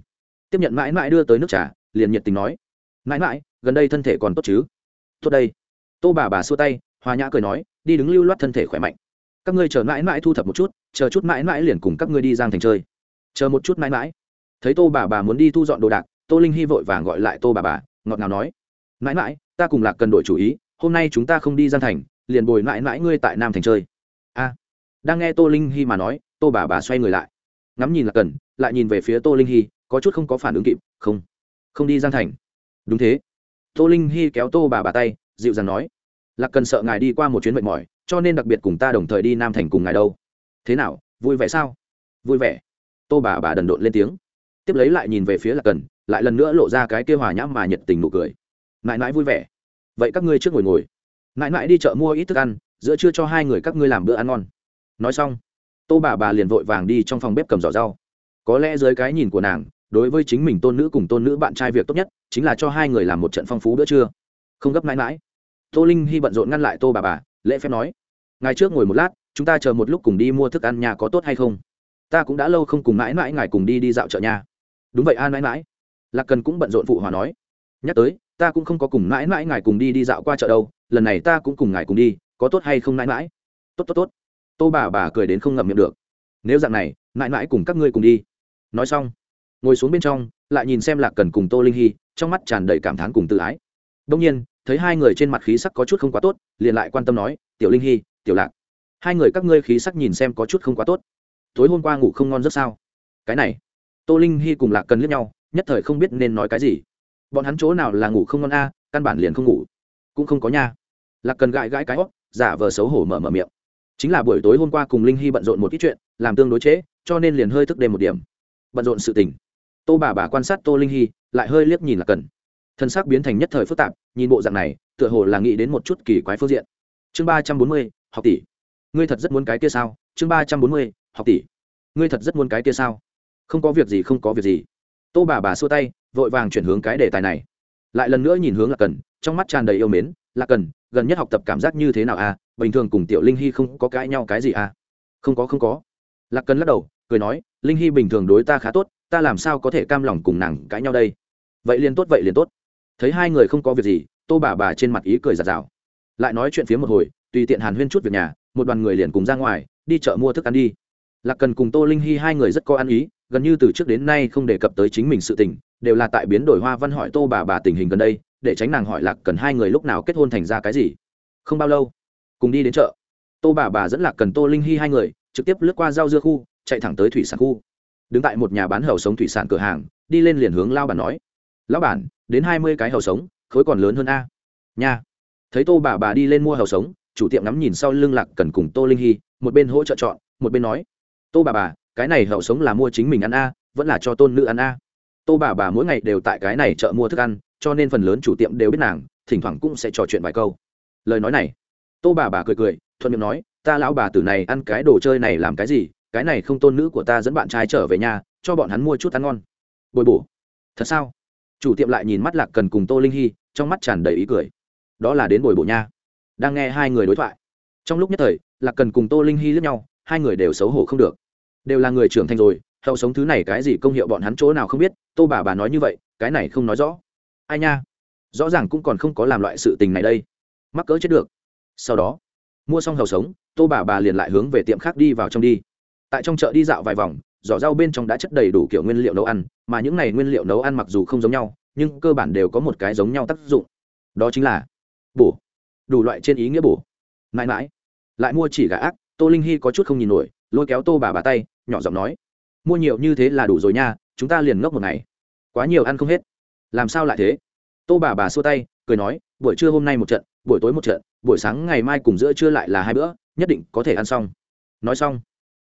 Tiếp nhận mãi mãi đưa tới nước trà, liền nhiệt tình nói, mãi mãi, gần đây thân thể còn tốt chứ? Tốt đây. Tô bà bà xua tay, hòa nhã cười nói, đi đứng lưu loát thân thể khỏe mạnh. Các ngươi chờ mãi mãi thu thập một chút, chờ chút mãi mãi liền cùng các ngươi đi giang thành chơi. Chờ một chút mãi mãi. Thấy tô bà bà muốn đi thu dọn đồ đạc, tô linh hy vội vàng gọi lại tô bà bà, ngọt ngào nói, mãi mãi, ta cùng lạc cần đổi chủ ý, hôm nay chúng ta không đi giang thành liền bồi mãi mãi ngươi tại nam thành chơi. A. Đang nghe tô linh hy mà nói, tô bà bà xoay người lại. Ngắm nhìn lạc cần lại nhìn về phía tô linh hy, có chút không có phản ứng kịp, không không đi giang thành. Đúng thế. Tô linh hy kéo tô bà bà tay, dịu dàng nói, lạc cần sợ ngài đi qua một chuyến mệt mỏi, cho nên đặc biệt cùng ta đồng thời đi nam thành cùng ngài đâu. Thế nào, vui vẻ sao? Vui vẻ. Tô bà bà đần độn lên tiếng. Tiếp lấy lại nhìn về phía lạc cần lại lần nữa lộ ra cái kia hòa nhãm mà nhiệt tình nụ cười. Mãi mãi vui vẻ. Vậy các ngươi trước ngồi ngồi mãi mãi đi chợ mua ít thức ăn, giữa trưa cho hai người các ngươi làm bữa ăn ngon. Nói xong, tô bà bà liền vội vàng đi trong phòng bếp cầm giỏ rau. Có lẽ dưới cái nhìn của nàng, đối với chính mình tôn nữ cùng tôn nữ bạn trai việc tốt nhất, chính là cho hai người làm một trận phong phú bữa trưa. Không gấp mãi mãi, tô linh hy bận rộn ngăn lại tô bà bà, lễ phép nói, ngài trước ngồi một lát, chúng ta chờ một lúc cùng đi mua thức ăn nhà có tốt hay không? Ta cũng đã lâu không cùng mãi mãi ngài cùng đi đi dạo chợ nhà. Đúng vậy an mãi mãi. Lạc cần cũng bận rộn phụ hòa nói. Nhắc tới ta cũng không có cùng mãi mãi ngài cùng đi đi dạo qua chợ đâu, lần này ta cũng cùng ngài cùng đi, có tốt hay không mãi mãi? Tốt tốt tốt. Tô bà bà cười đến không ngậm miệng được. Nếu dạng này, mãi mãi cùng các ngươi cùng đi. Nói xong, ngồi xuống bên trong, lại nhìn xem lạc cần cùng tô linh hy, trong mắt tràn đầy cảm thán cùng tự ái. Đông nhiên, thấy hai người trên mặt khí sắc có chút không quá tốt, liền lại quan tâm nói, tiểu linh hy, tiểu lạc, hai người các ngươi khí sắc nhìn xem có chút không quá tốt. Tối hôm qua ngủ không ngon rất sao? Cái này. Tô linh hy cùng lạc cần liếc nhau, nhất thời không biết nên nói cái gì bọn hắn chỗ nào là ngủ không ngon a căn bản liền không ngủ. Cũng không có nha. Lạc cần gãi gãi cái hót giả vờ xấu hổ mở mở miệng. Chính là buổi tối hôm qua cùng linh hy bận rộn một ít chuyện làm tương đối chế, cho nên liền hơi thức đêm một điểm. Bận rộn sự tình. Tô bà bà quan sát tô linh hy lại hơi liếc nhìn lạc cần. Thân xác biến thành nhất thời phức tạp nhìn bộ dạng này tựa hồ là nghĩ đến một chút kỳ quái phương diện. Chương ba trăm bốn mươi học tỷ. Ngươi thật rất muốn cái kia sao? Chương ba trăm bốn mươi học tỷ. Ngươi thật rất muốn cái kia sao? Không có việc gì không có việc gì. Tô bà bà xua tay vội vàng chuyển hướng cái đề tài này. Lại lần nữa nhìn hướng lạc cần, trong mắt tràn đầy yêu mến, lạc cần, gần nhất học tập cảm giác như thế nào à bình thường cùng tiểu linh hy không có cãi nhau cái gì à không có không có. Lạc cần lắc đầu, cười nói, linh hy bình thường đối ta khá tốt, ta làm sao có thể cam lòng cùng nàng cãi nhau đây? Vậy liền tốt, vậy liền tốt. Thấy hai người không có việc gì, tô bà bà trên mặt ý cười giạt rào. Lại nói chuyện phía một hồi, tùy tiện hàn huyên chút việc nhà, một đoàn người liền cùng ra ngoài, đi chợ mua thức ăn đi. Lạc cần cùng tô linh hy hai người rất có ăn ý, gần như từ trước đến nay không đề cập tới chính mình sự tình đều là tại biến đổi hoa văn hỏi tô bà bà tình hình gần đây, để tránh nàng hỏi lạc cần hai người lúc nào kết hôn thành ra cái gì. Không bao lâu, cùng đi đến chợ. Tô bà bà dẫn lạc cần, tô linh hy hai người, trực tiếp lướt qua rau dưa khu, chạy thẳng tới thủy sản khu. Đứng tại một nhà bán hầu sống thủy sản cửa hàng, đi lên liền hướng lao bản nói. Lão bản, đến hai mươi cái hầu sống, khối còn lớn hơn a. Nha. Thấy tô bà bà đi lên mua hầu sống, chủ tiệm ngắm nhìn sau lưng lạc cần cùng tô linh hy một bên hỗ trợ chọn, một bên nói. Tô bà bà, cái này hậu sống là mua chính mình ăn a, vẫn là cho tôn nữ ăn a? Tô bà bà mỗi ngày đều tại cái này chợ mua thức ăn, cho nên phần lớn chủ tiệm đều biết nàng, thỉnh thoảng cũng sẽ trò chuyện vài câu. Lời nói này, tô bà bà cười cười, thuận miệng nói, ta lão bà tử này ăn cái đồ chơi này làm cái gì? Cái này không tôn nữ của ta dẫn bạn trai trở về nhà, cho bọn hắn mua chút ăn ngon. Bồi bổ, thật sao? Chủ tiệm lại nhìn mắt lạc cần cùng tô linh hy, trong mắt tràn đầy ý cười. Đó là đến bồi bổ nha. Đang nghe hai người đối thoại. Trong lúc nhất thời, lạc cần cùng tô linh hy lướt nhau, hai người đều xấu hổ không được. Đều là người trưởng thành rồi, hậu sống thứ này cái gì công hiệu bọn hắn chỗ nào không biết tô bà bà nói như vậy, cái này không nói rõ. Ai nha? Rõ ràng cũng còn không có làm loại sự tình này đây. Mắc cỡ chết được. Sau đó, mua xong hầu sống, tô bà bà liền lại hướng về tiệm khác đi vào trong đi. Tại trong chợ đi dạo vài vòng, giỏ rau bên trong đã chất đầy đủ kiểu nguyên liệu nấu ăn, mà những này nguyên liệu nấu ăn mặc dù không giống nhau, nhưng cơ bản đều có một cái giống nhau tác dụng. Đó chính là bổ. Đủ loại trên ý nghĩa bổ. Mãi mãi. Lại mua chỉ gà ác, tô linh hy có chút không nhìn nổi, lôi kéo tô bà bà tay, nhỏ giọng nói, mua nhiều như thế là đủ rồi nha chúng ta liền ngốc một ngày. Quá nhiều ăn không hết. Làm sao lại thế? Tô bà bà xua tay, cười nói, buổi trưa hôm nay một trận, buổi tối một trận, buổi sáng ngày mai cùng giữa trưa lại là hai bữa, nhất định có thể ăn xong. Nói xong,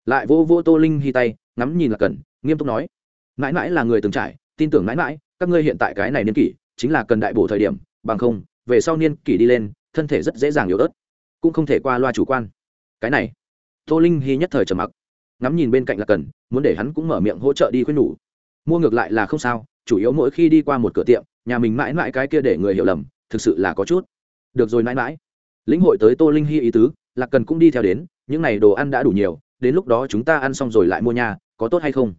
lại vô vô tô linh hy tay, ngắm nhìn là cần, nghiêm túc nói, mãi mãi là người từng trải, tin tưởng mãi mãi, các ngươi hiện tại cái này niên kỷ, chính là cần đại bổ thời điểm, bằng không, về sau niên kỷ đi lên, thân thể rất dễ dàng yếu ớt, cũng không thể qua loa chủ quan. Cái này, tô linh hy nhất thời trầm mặc, ngắm nhìn bên cạnh là cần, muốn để hắn cũng mở miệng hỗ trợ đi khuyên nhủ mua ngược lại là không sao, chủ yếu mỗi khi đi qua một cửa tiệm, nhà mình mãi mãi cái kia để người hiểu lầm, thực sự là có chút. Được rồi mãi mãi. Lĩnh hội tới tô linh hy ý tứ, lạc cần cũng đi theo đến, những n à y đồ ăn đã đủ nhiều, đến lúc đó chúng ta ăn xong rồi lại mua nhà, có tốt hay không?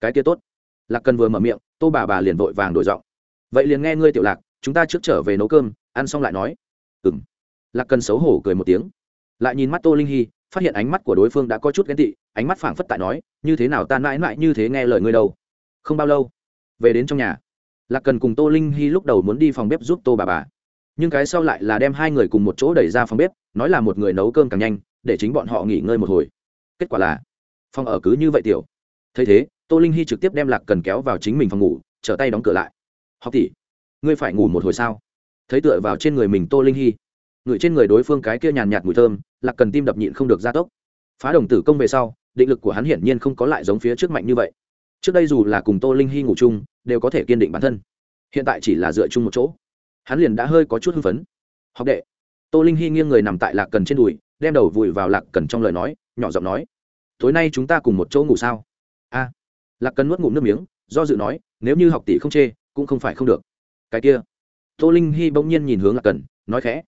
Cái kia tốt. Lạc cần vừa mở miệng, tô bà bà liền vội vàng đổi giọng. Vậy liền nghe ngươi tiểu lạc, chúng ta trước trở về nấu cơm, ăn xong lại nói. Ừ m lạc cần xấu hổ cười một tiếng. Lại nhìn mắt tô linh hy phát hiện ánh mắt của đối phương đã có chút ghen tị, ánh mắt phảng phất tại nói, như thế nào ta mãi mãi như thế nghe lời ngươi đâu? Không bao lâu, về đến trong nhà, lạc cần cùng tô linh hy lúc đầu muốn đi phòng bếp giúp tô bà bà. Nhưng cái sau lại là đem hai người cùng một chỗ đẩy ra phòng bếp, nói là một người nấu cơm càng nhanh, để chính bọn họ nghỉ ngơi một hồi. Kết quả là, phòng ở cứ như vậy tiểu. Thấy thế, tô linh hy trực tiếp đem lạc cần kéo vào chính mình phòng ngủ, trở tay đóng cửa lại. Học tỷ, ngươi phải ngủ một hồi sao? Thấy tựa vào trên người mình tô linh hy ngửi trên người đối phương cái kia nhàn nhạt mùi thơm, lạc cần tim đập nhịn không được gia tốc. Phá đồng tử công về sau, định lực của hắn hiển nhiên không có lại giống phía trước mạnh như vậy trước đây dù là cùng tô linh hy ngủ chung, đều có thể kiên định bản thân. Hiện tại chỉ là dựa chung một chỗ. Hắn liền đã hơi có chút hưng phấn. Học đệ. Tô linh hy nghiêng người nằm tại lạc cần trên đùi, đem đầu vùi vào lạc cần trong lời nói, nhỏ giọng nói, tối nay chúng ta cùng một chỗ ngủ sao? A. Lạc cần nuốt ngụm nước miếng, do dự nói, nếu như học tỷ không chê, cũng không phải không được. Cái kia. Tô linh hy bỗng nhiên nhìn hướng lạc cần, nói khẽ,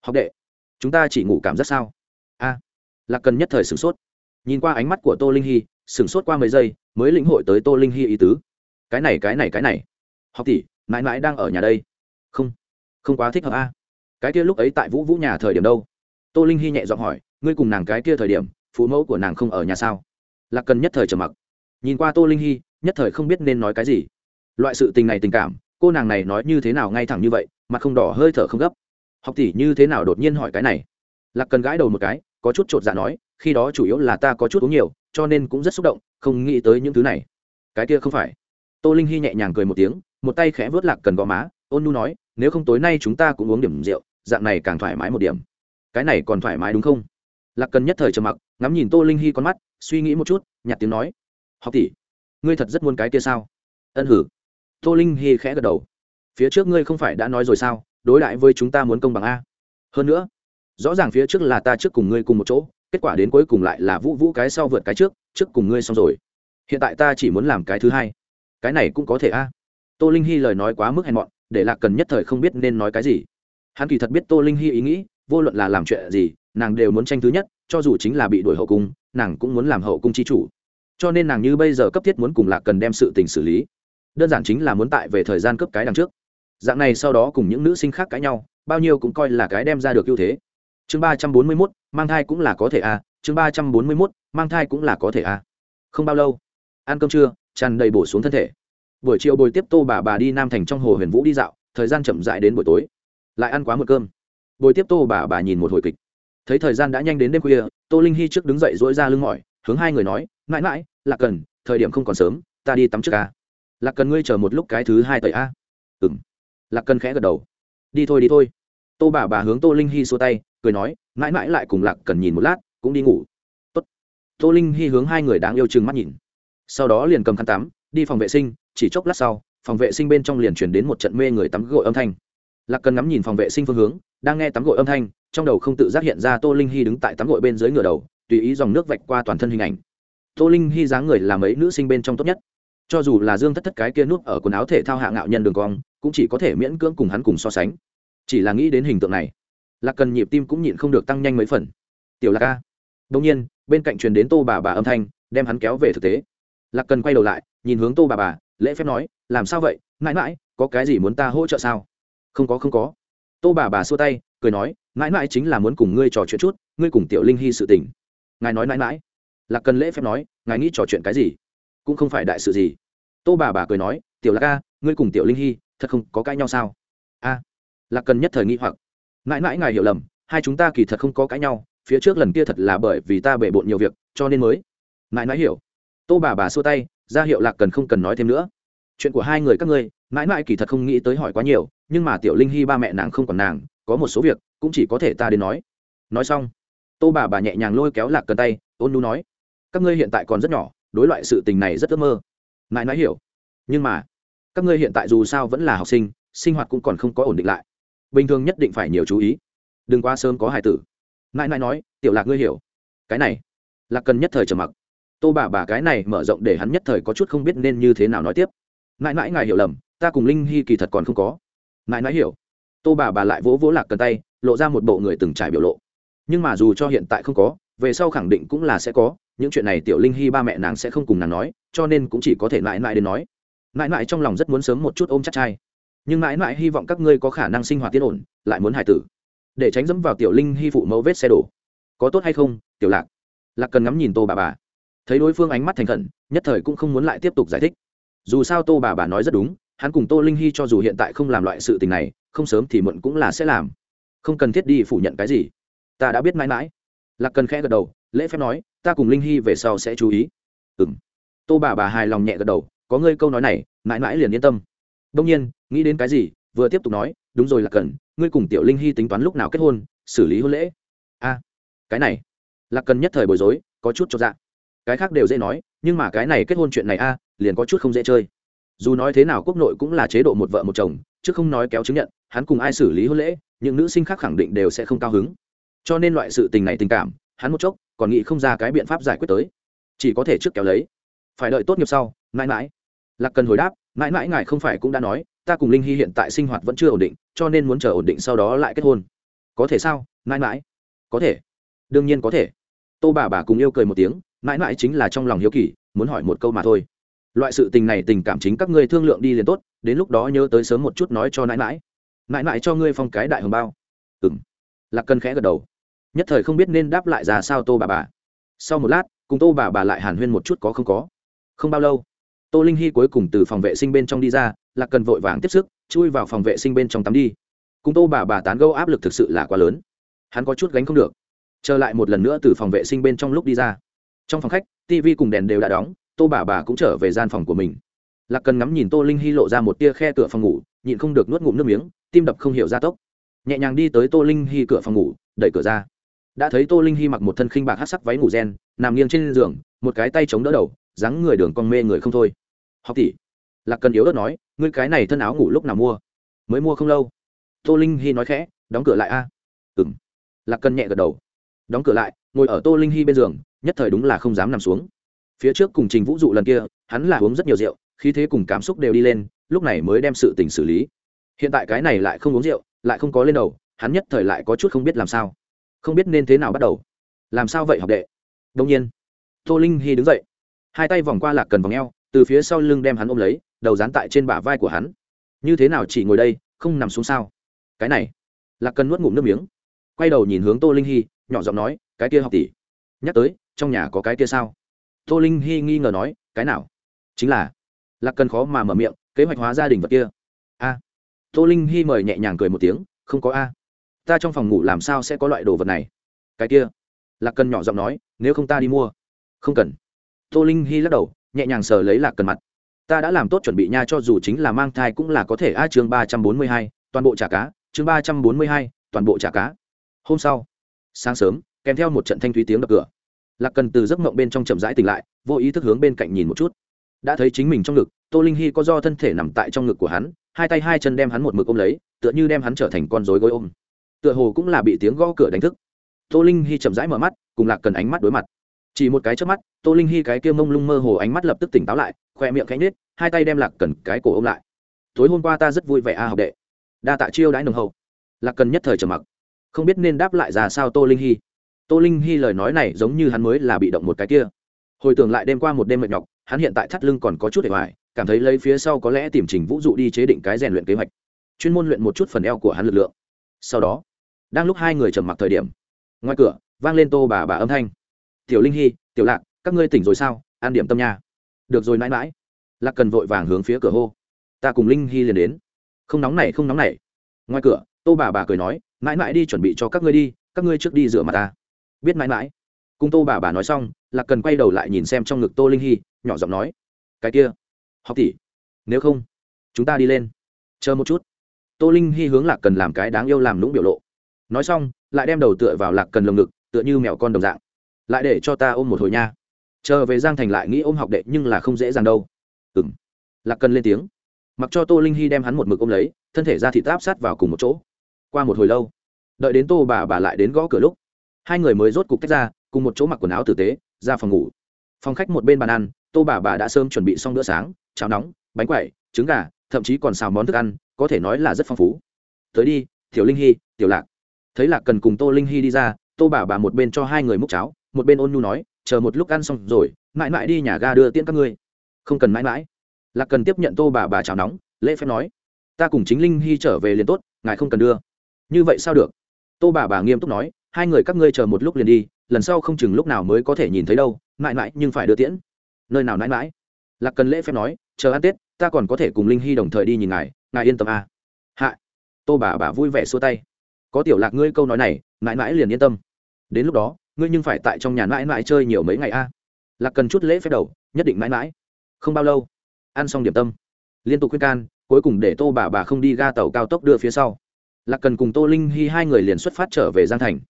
học đệ, chúng ta chỉ ngủ cảm giác sao? A. Lạc cần nhất thời sửng sốt. Nhìn qua ánh mắt của tô linh hy, sửng sốt qua mấy giây mới lĩnh hội tới tô linh hy ý tứ. Cái này cái này cái này. Học tỷ, mãi mãi đang ở nhà đây. Không không quá thích hợp a. Cái kia lúc ấy tại vũ vũ nhà thời điểm đâu? Tô linh hy nhẹ giọng hỏi, ngươi cùng nàng cái kia thời điểm, phụ mẫu của nàng không ở nhà sao? Lạc cần nhất thời trầm mặc. Nhìn qua tô linh hy nhất thời không biết nên nói cái gì. Loại sự tình này tình cảm, cô nàng này nói như thế nào ngay thẳng như vậy, mặt không đỏ hơi thở không gấp. Học tỷ như thế nào đột nhiên hỏi cái này? Lạc cần gãi đầu một cái, có chút chột dạ nói, khi đó chủ yếu là ta có chút uống nhiều cho nên cũng rất xúc động, không nghĩ tới những thứ này. Cái kia không phải. Tô linh hy nhẹ nhàng cười một tiếng, một tay khẽ vớt lạc cần gò má, ôn nu nói, nếu không tối nay chúng ta cũng uống điểm rượu, dạng này càng thoải mái một điểm. Cái này còn thoải mái đúng không? Lạc cần nhất thời trầm mặc, ngắm nhìn tô linh hy con mắt, suy nghĩ một chút, nhặt tiếng nói, học tỷ, ngươi thật rất muốn cái kia sao? Ân hử. Tô linh hy khẽ gật đầu. Phía trước ngươi không phải đã nói rồi sao, đối đãi với chúng ta muốn công bằng a? Hơn nữa, rõ ràng phía trước là ta trước cùng ngươi cùng một chỗ kết quả đến cuối cùng lại là vũ vũ cái sau vượt cái trước trước cùng ngươi xong rồi. Hiện tại ta chỉ muốn làm cái thứ hai. Cái này cũng có thể a. Tô linh hy lời nói quá mức hèn mọn, để lạc cần nhất thời không biết nên nói cái gì. Hắn kỳ thật biết tô linh hy ý nghĩ, vô luận là làm chuyện gì, nàng đều muốn tranh thứ nhất, cho dù chính là bị đuổi hậu cung, nàng cũng muốn làm hậu cung c h i chủ. Cho nên nàng như bây giờ cấp thiết muốn cùng lạc cần đem sự tình xử lý. Đơn giản chính là muốn tại về thời gian cấp cái đằng trước. Dạng này sau đó cùng những nữ sinh khác cãi nhau, bao nhiêu cũng coi là cái đem ra được ưu thế chương ba trăm bốn mươi mốt, mang thai cũng là có thể à chương ba trăm bốn mươi mốt, mang thai cũng là có thể à. Không bao lâu, ăn cơm trưa, tràn đầy bổ xuống thân thể. Buổi chiều bồi tiếp tô bà bà đi nam thành trong hồ huyền vũ đi dạo, thời gian chậm dại đến buổi tối. Lại ăn quá một cơm. Bồi tiếp tô bà bà nhìn một hồi kịch. Thấy thời gian đã nhanh đến đêm khuya, tô linh hy trước đứng dậy dỗi ra lưng mỏi, hướng hai người nói, mãi mãi là cần, thời điểm không còn sớm, ta đi tắm trước à. ca là cần ngươi chờ một lúc cái thứ hai tẩy a. Ừ m lạc cần khẽ gật đầu. Đi thôi đi thôi tô bà bà hướng tô linh hy xua tay, cười nói, mãi mãi lại cùng lạc cần nhìn một lát, cũng đi ngủ. Tốt. tô linh hy hướng hai người đáng yêu chừng mắt nhìn. Sau đó liền cầm khăn tắm, đi phòng vệ sinh, chỉ chốc lát sau, phòng vệ sinh bên trong liền chuyển đến một trận mê người tắm gội âm thanh. Lạc cần ngắm nhìn phòng vệ sinh phương hướng, đang nghe tắm gội âm thanh, trong đầu không tự giác hiện ra tô linh hy đứng tại tắm gội bên dưới ngửa đầu, tùy ý dòng nước vạch qua toàn thân hình ảnh. Tô linh hy dáng người làm ấy nữ sinh bên trong tốt nhất. Cho dù là dương thất thất cái kia núp ở quần áo thể thao hạ ngạo nhân đường cong, cũng chỉ có thể miễn cưỡng cùng hắn cùng so sánh chỉ là nghĩ đến hình tượng này, lạc cần nhịp tim cũng nhịn không được tăng nhanh mấy phần. Tiểu lạc ca. Đông nhiên, bên cạnh truyền đến tô bà bà âm thanh, đem hắn kéo về thực tế. Lạc cần quay đầu lại, nhìn hướng tô bà bà, lễ phép nói, làm sao vậy? Mãi mãi, có cái gì muốn ta hỗ trợ sao? Không có không có. Tô bà bà xua tay, cười nói, mãi mãi chính là muốn cùng ngươi trò chuyện chút, ngươi cùng tiểu linh hy sự tình. Ngài nói mãi mãi. Lạc cần lễ phép nói, ngài nghĩ trò chuyện cái gì? Cũng không phải đại sự gì. Tô bà bà cười nói, tiểu lạc ca, ngươi cùng tiểu linh hy, thật không có cãi nhau sao? A lạc cần nhất thời nghi hoặc. Mãi mãi ngài hiểu lầm, hai chúng ta kỳ thật không có cãi nhau, phía trước lần kia thật là bởi vì ta bể bộn nhiều việc, cho nên mới. Mãi mãi hiểu. Tô bà bà xua tay, ra hiệu lạc cần không cần nói thêm nữa. Chuyện của hai người các ngươi, mãi mãi kỳ thật không nghĩ tới hỏi quá nhiều, nhưng mà tiểu linh hy ba mẹ nàng không còn nàng, có một số việc cũng chỉ có thể ta đến nói. Nói xong, tô bà bà nhẹ nhàng lôi kéo lạc cần tay, ôn nu nói, các ngươi hiện tại còn rất nhỏ, đối loại sự tình này rất ước mơ. Mãi mãi hiểu. Nhưng mà, các ngươi hiện tại dù sao vẫn là học sinh sinh hoạt cũng còn không có ổn định lại bình thường nhất định phải nhiều chú ý. Đừng quá sớm có hài tử. Mãi mãi nói, tiểu lạc ngươi hiểu. Cái này là cần nhất thời trầm mặc. Tô bà bà cái này mở rộng để hắn nhất thời có chút không biết nên như thế nào nói tiếp. Mãi mãi ngài hiểu lầm, ta cùng linh hy kỳ thật còn không có. Mãi mãi hiểu. Tô bà bà lại vỗ vỗ lạc cần tay, lộ ra một bộ người từng trải biểu lộ. Nhưng mà dù cho hiện tại không có, về sau khẳng định cũng là sẽ có, những chuyện này tiểu linh hy ba mẹ nàng sẽ không cùng nàng nói, cho nên cũng chỉ có thể mãi mãi đến nói. Mãi mãi trong lòng rất muốn sớm một chút ôm chắc trai nhưng mãi mãi hy vọng các ngươi có khả năng sinh hoạt tiến ổn, lại muốn hài tử. Để tránh dẫm vào tiểu linh hy phụ mẫu vết xe đổ. Có tốt hay không, tiểu lạc? Lạc cần ngắm nhìn tô bà bà. Thấy đối phương ánh mắt thành khẩn, nhất thời cũng không muốn lại tiếp tục giải thích. Dù sao tô bà bà nói rất đúng, hắn cùng tô linh hy cho dù hiện tại không làm loại sự tình này, không sớm thì muộn cũng là sẽ làm. Không cần thiết đi phủ nhận cái gì. Ta đã biết mãi mãi. Lạc cần khẽ gật đầu, lễ phép nói, ta cùng linh hy về sau sẽ chú ý. Ừ m tô bà bà hài lòng nhẹ gật đầu, có ngươi câu nói này, mãi mãi liền yên tâm đông nhiên, nghĩ đến cái gì, vừa tiếp tục nói, đúng rồi là cần ngươi cùng tiểu linh hy tính toán lúc nào kết hôn, xử lý hôn lễ? A, cái này. Lạc cần nhất thời bối rối, có chút cho dạ. Cái khác đều dễ nói, nhưng mà cái này kết hôn chuyện này a, liền có chút không dễ chơi. Dù nói thế nào quốc nội cũng là chế độ một vợ một chồng, chứ không nói kéo chứng nhận, hắn cùng ai xử lý hôn lễ, những nữ sinh khác khẳng định đều sẽ không cao hứng. Cho nên loại sự tình này tình cảm, hắn một chốc, còn nghĩ không ra cái biện pháp giải quyết tới. Chỉ có thể trước kéo lấy. Phải đợi tốt nghiệp sau, mãi mãi. Lạc cần hồi đáp mãi mãi ngài không phải cũng đã nói, ta cùng linh hy hiện tại sinh hoạt vẫn chưa ổn định, cho nên muốn chờ ổn định sau đó lại kết hôn. Có thể sao? Mãi mãi. Có thể. Đương nhiên có thể. Tô bà bà cùng yêu cười một tiếng, mãi mãi chính là trong lòng hiếu kỳ, muốn hỏi một câu mà thôi. Loại sự tình này tình cảm chính các ngươi thương lượng đi liền tốt, đến lúc đó nhớ tới sớm một chút nói cho mãi mãi. Mãi mãi cho ngươi phong cái đại hồng bao. Ừ m lạc cân khẽ gật đầu. Nhất thời không biết nên đáp lại ra sao tô bà bà. Sau một lát, cùng tô bà bà lại hàn huyên một chút có không có. Không bao lâu tô linh hy cuối cùng từ phòng vệ sinh bên trong đi ra, lạc cần vội vàng tiếp sức, chui vào phòng vệ sinh bên trong tắm đi. Cùng tô bà bà tán gâu áp lực thực sự là quá lớn. Hắn có chút gánh không được. Trở lại một lần nữa từ phòng vệ sinh bên trong lúc đi ra. Trong phòng khách tv cùng đèn đều đã đóng, tô bà bà cũng trở về gian phòng của mình. Lạc cần ngắm nhìn tô linh hy lộ ra một tia khe cửa phòng ngủ, nhịn không được nuốt ngụm nước miếng, tim đập không hiểu ra tốc. Nhẹ nhàng đi tới tô linh hy cửa phòng ngủ, đẩy cửa ra. Đã thấy tô linh hy mặc một thân khinh bạc hát sắc váy ngủ gen, nằm nghiêng trên giường, một cái tay chống đỡ đầu, dáng người đường con mê người không thôi học tỷ. Lạc cần yếu ớt nói, ngươi cái này thân áo ngủ lúc nào mua? Mới mua không lâu. Tô linh hy nói khẽ, đóng cửa lại a. À? ừng lạc cần nhẹ gật đầu. Đóng cửa lại, ngồi ở tô linh hy bên giường, nhất thời đúng là không dám nằm xuống. Phía trước cùng trình vũ dụ lần kia, hắn là uống rất nhiều rượu, khí thế cùng cảm xúc đều đi lên, lúc này mới đem sự tình xử lý. Hiện tại cái này lại không uống rượu, lại không có lên đầu, hắn nhất thời lại có chút không biết làm sao. Không biết nên thế nào bắt đầu. Làm sao vậy, học đệ? Đông nhiên, tô linh hy đứng dậy, hai tay vòng qua lạc cần vòng eo từ phía sau lưng đem hắn ôm lấy, đầu dán tại trên bả vai của hắn. Như thế nào chỉ ngồi đây, không nằm xuống sao? Cái này. Là cần nuốt ngụm nước miếng. Quay đầu nhìn hướng tô linh hy, nhỏ giọng nói, cái kia học tỷ, nhắc tới, trong nhà có cái kia sao? Tô linh hy nghi ngờ nói, cái nào? Chính là. Lạc cần khó mà mở miệng, kế hoạch hóa gia đình vật kia. A. Tô linh hy mời nhẹ nhàng cười một tiếng, không có a. Ta trong phòng ngủ làm sao sẽ có loại đồ vật này? Cái kia. Lạc cần nhỏ giọng nói, nếu không ta đi mua. Không cần. Tô linh hy lắc đầu nhẹ nhàng sờ lấy lạc cần mặt. Ta đã làm tốt chuẩn bị nha, cho dù chính là mang thai cũng là có thể. A, chương ba trăm bốn mươi hai, toàn bộ trả cá. Chương ba trăm bốn mươi hai, toàn bộ trả cá. Hôm sau, sáng sớm, kèm theo một trận thanh thúy tiếng đập cửa. Lạc cần từ giấc mộng bên trong chậm rãi tỉnh lại, vô ý thức hướng bên cạnh nhìn một chút. Đã thấy chính mình trong ngực, tô linh hy có do thân thể nằm tại trong ngực của hắn, hai tay hai chân đem hắn một mực ôm lấy, tựa như đem hắn trở thành con rối gối ôm. Tựa hồ cũng là bị tiếng gõ cửa đánh thức. Tô linh hy chậm rãi mở mắt, cùng lạc cần ánh mắt đối mặt chỉ một cái trước mắt, tô linh hy cái kia mông lung mơ hồ ánh mắt lập tức tỉnh táo lại khoe miệng cánh nết hai tay đem lạc cần cái cổ ôm lại. Tối hôm qua ta rất vui vẻ a, học đệ. Đa tạ chiêu đãi nồng hậu. Lạc cần nhất thời trầm mặc. Không biết nên đáp lại ra sao tô linh hy tô linh hy lời nói này giống như hắn mới là bị động một cái kia. Hồi tưởng lại đêm qua một đêm mệt nhọc, hắn hiện tại thắt lưng còn có chút để hoài, cảm thấy lấy phía sau có lẽ tìm trình vũ dụ đi chế định cái rèn luyện kế hoạch. Chuyên môn luyện một chút phần eo của hắn lực lượng. Sau đó, đang lúc hai người trầm mặc thời điểm, ngoài cửa vang lên tô bà bà âm thanh tiểu linh hy, tiểu lạc, các ngươi tỉnh rồi sao? An điểm tâm nha. Được rồi, mãi mãi. Lạc cần vội vàng hướng phía cửa hô. Ta cùng linh hy liền đến. Không nóng này, không nóng này. Ngoài cửa, tô bà bà cười nói, mãi mãi đi chuẩn bị cho các ngươi đi, các ngươi trước đi rửa mặt ta. Biết mãi mãi. Cùng tô bà bà nói xong, lạc cần quay đầu lại nhìn xem trong ngực tô linh hy, nhỏ giọng nói, cái kia, học tỷ, nếu không, chúng ta đi lên, chờ một chút. Tô linh hy hướng lạc cần làm cái đáng yêu làm lũng biểu lộ. Nói xong, lại đem đầu tựa vào lạc cần lồng ngực, tựa như mẹo con đồng dạng lại để cho ta ôm một hồi nha. Chờ về giang thành lại nghĩ ôm học đệ nhưng là không dễ dàng đâu. Ừng lạc cần lên tiếng. Mặc cho tô linh hy đem hắn một mực ôm lấy, thân thể ra thịt áp sát vào cùng một chỗ. Qua một hồi lâu, đợi đến tô bà bà lại đến gõ cửa lúc, hai người mới rốt cục tách ra, cùng một chỗ mặc quần áo tử tế, ra phòng ngủ. Phòng khách một bên bàn ăn, tô bà bà đã sớm chuẩn bị xong bữa sáng, cháo nóng, bánh quẩy, trứng gà, thậm chí còn xào món thức ăn, có thể nói là rất phong phú. Tới đi, tiểu linh hy, tiểu lạc. Thấy lạc cần cùng tô linh hy đi ra, tô bà bà một bên cho hai người múc cháo một bên ôn nhu nói, chờ một lúc ăn xong rồi, mãi mãi đi nhà ga đưa tiễn các ngươi. Không cần mãi mãi. Lạc cần tiếp nhận tô bà bà chào nóng, lễ phép nói, ta cùng chính linh hy trở về liền tốt, ngài không cần đưa. Như vậy sao được? Tô bà bà nghiêm túc nói, hai người các ngươi chờ một lúc liền đi, lần sau không chừng lúc nào mới có thể nhìn thấy đâu, mãi mãi nhưng phải đưa tiễn. Nơi nào mãi mãi? Lạc cần lễ phép nói, chờ ăn tết, ta còn có thể cùng linh hy đồng thời đi nhìn ngài ngài yên tâm à. hạ. Tô bà bà vui vẻ xua tay. Có tiểu lạc ngươi câu nói này, mãi mãi liền yên tâm. Đến lúc đó ngươi nhưng phải tại trong nhà mãi mãi chơi nhiều mấy ngày a. Lạc cần chút lễ phép đầu, nhất định mãi mãi. Không bao lâu, ăn xong điểm tâm, liên tục khuyên can, cuối cùng để tô bà bà không đi ga tàu cao tốc đưa phía sau. Lạc cần cùng tô linh hy hai người liền xuất phát trở về giang thành.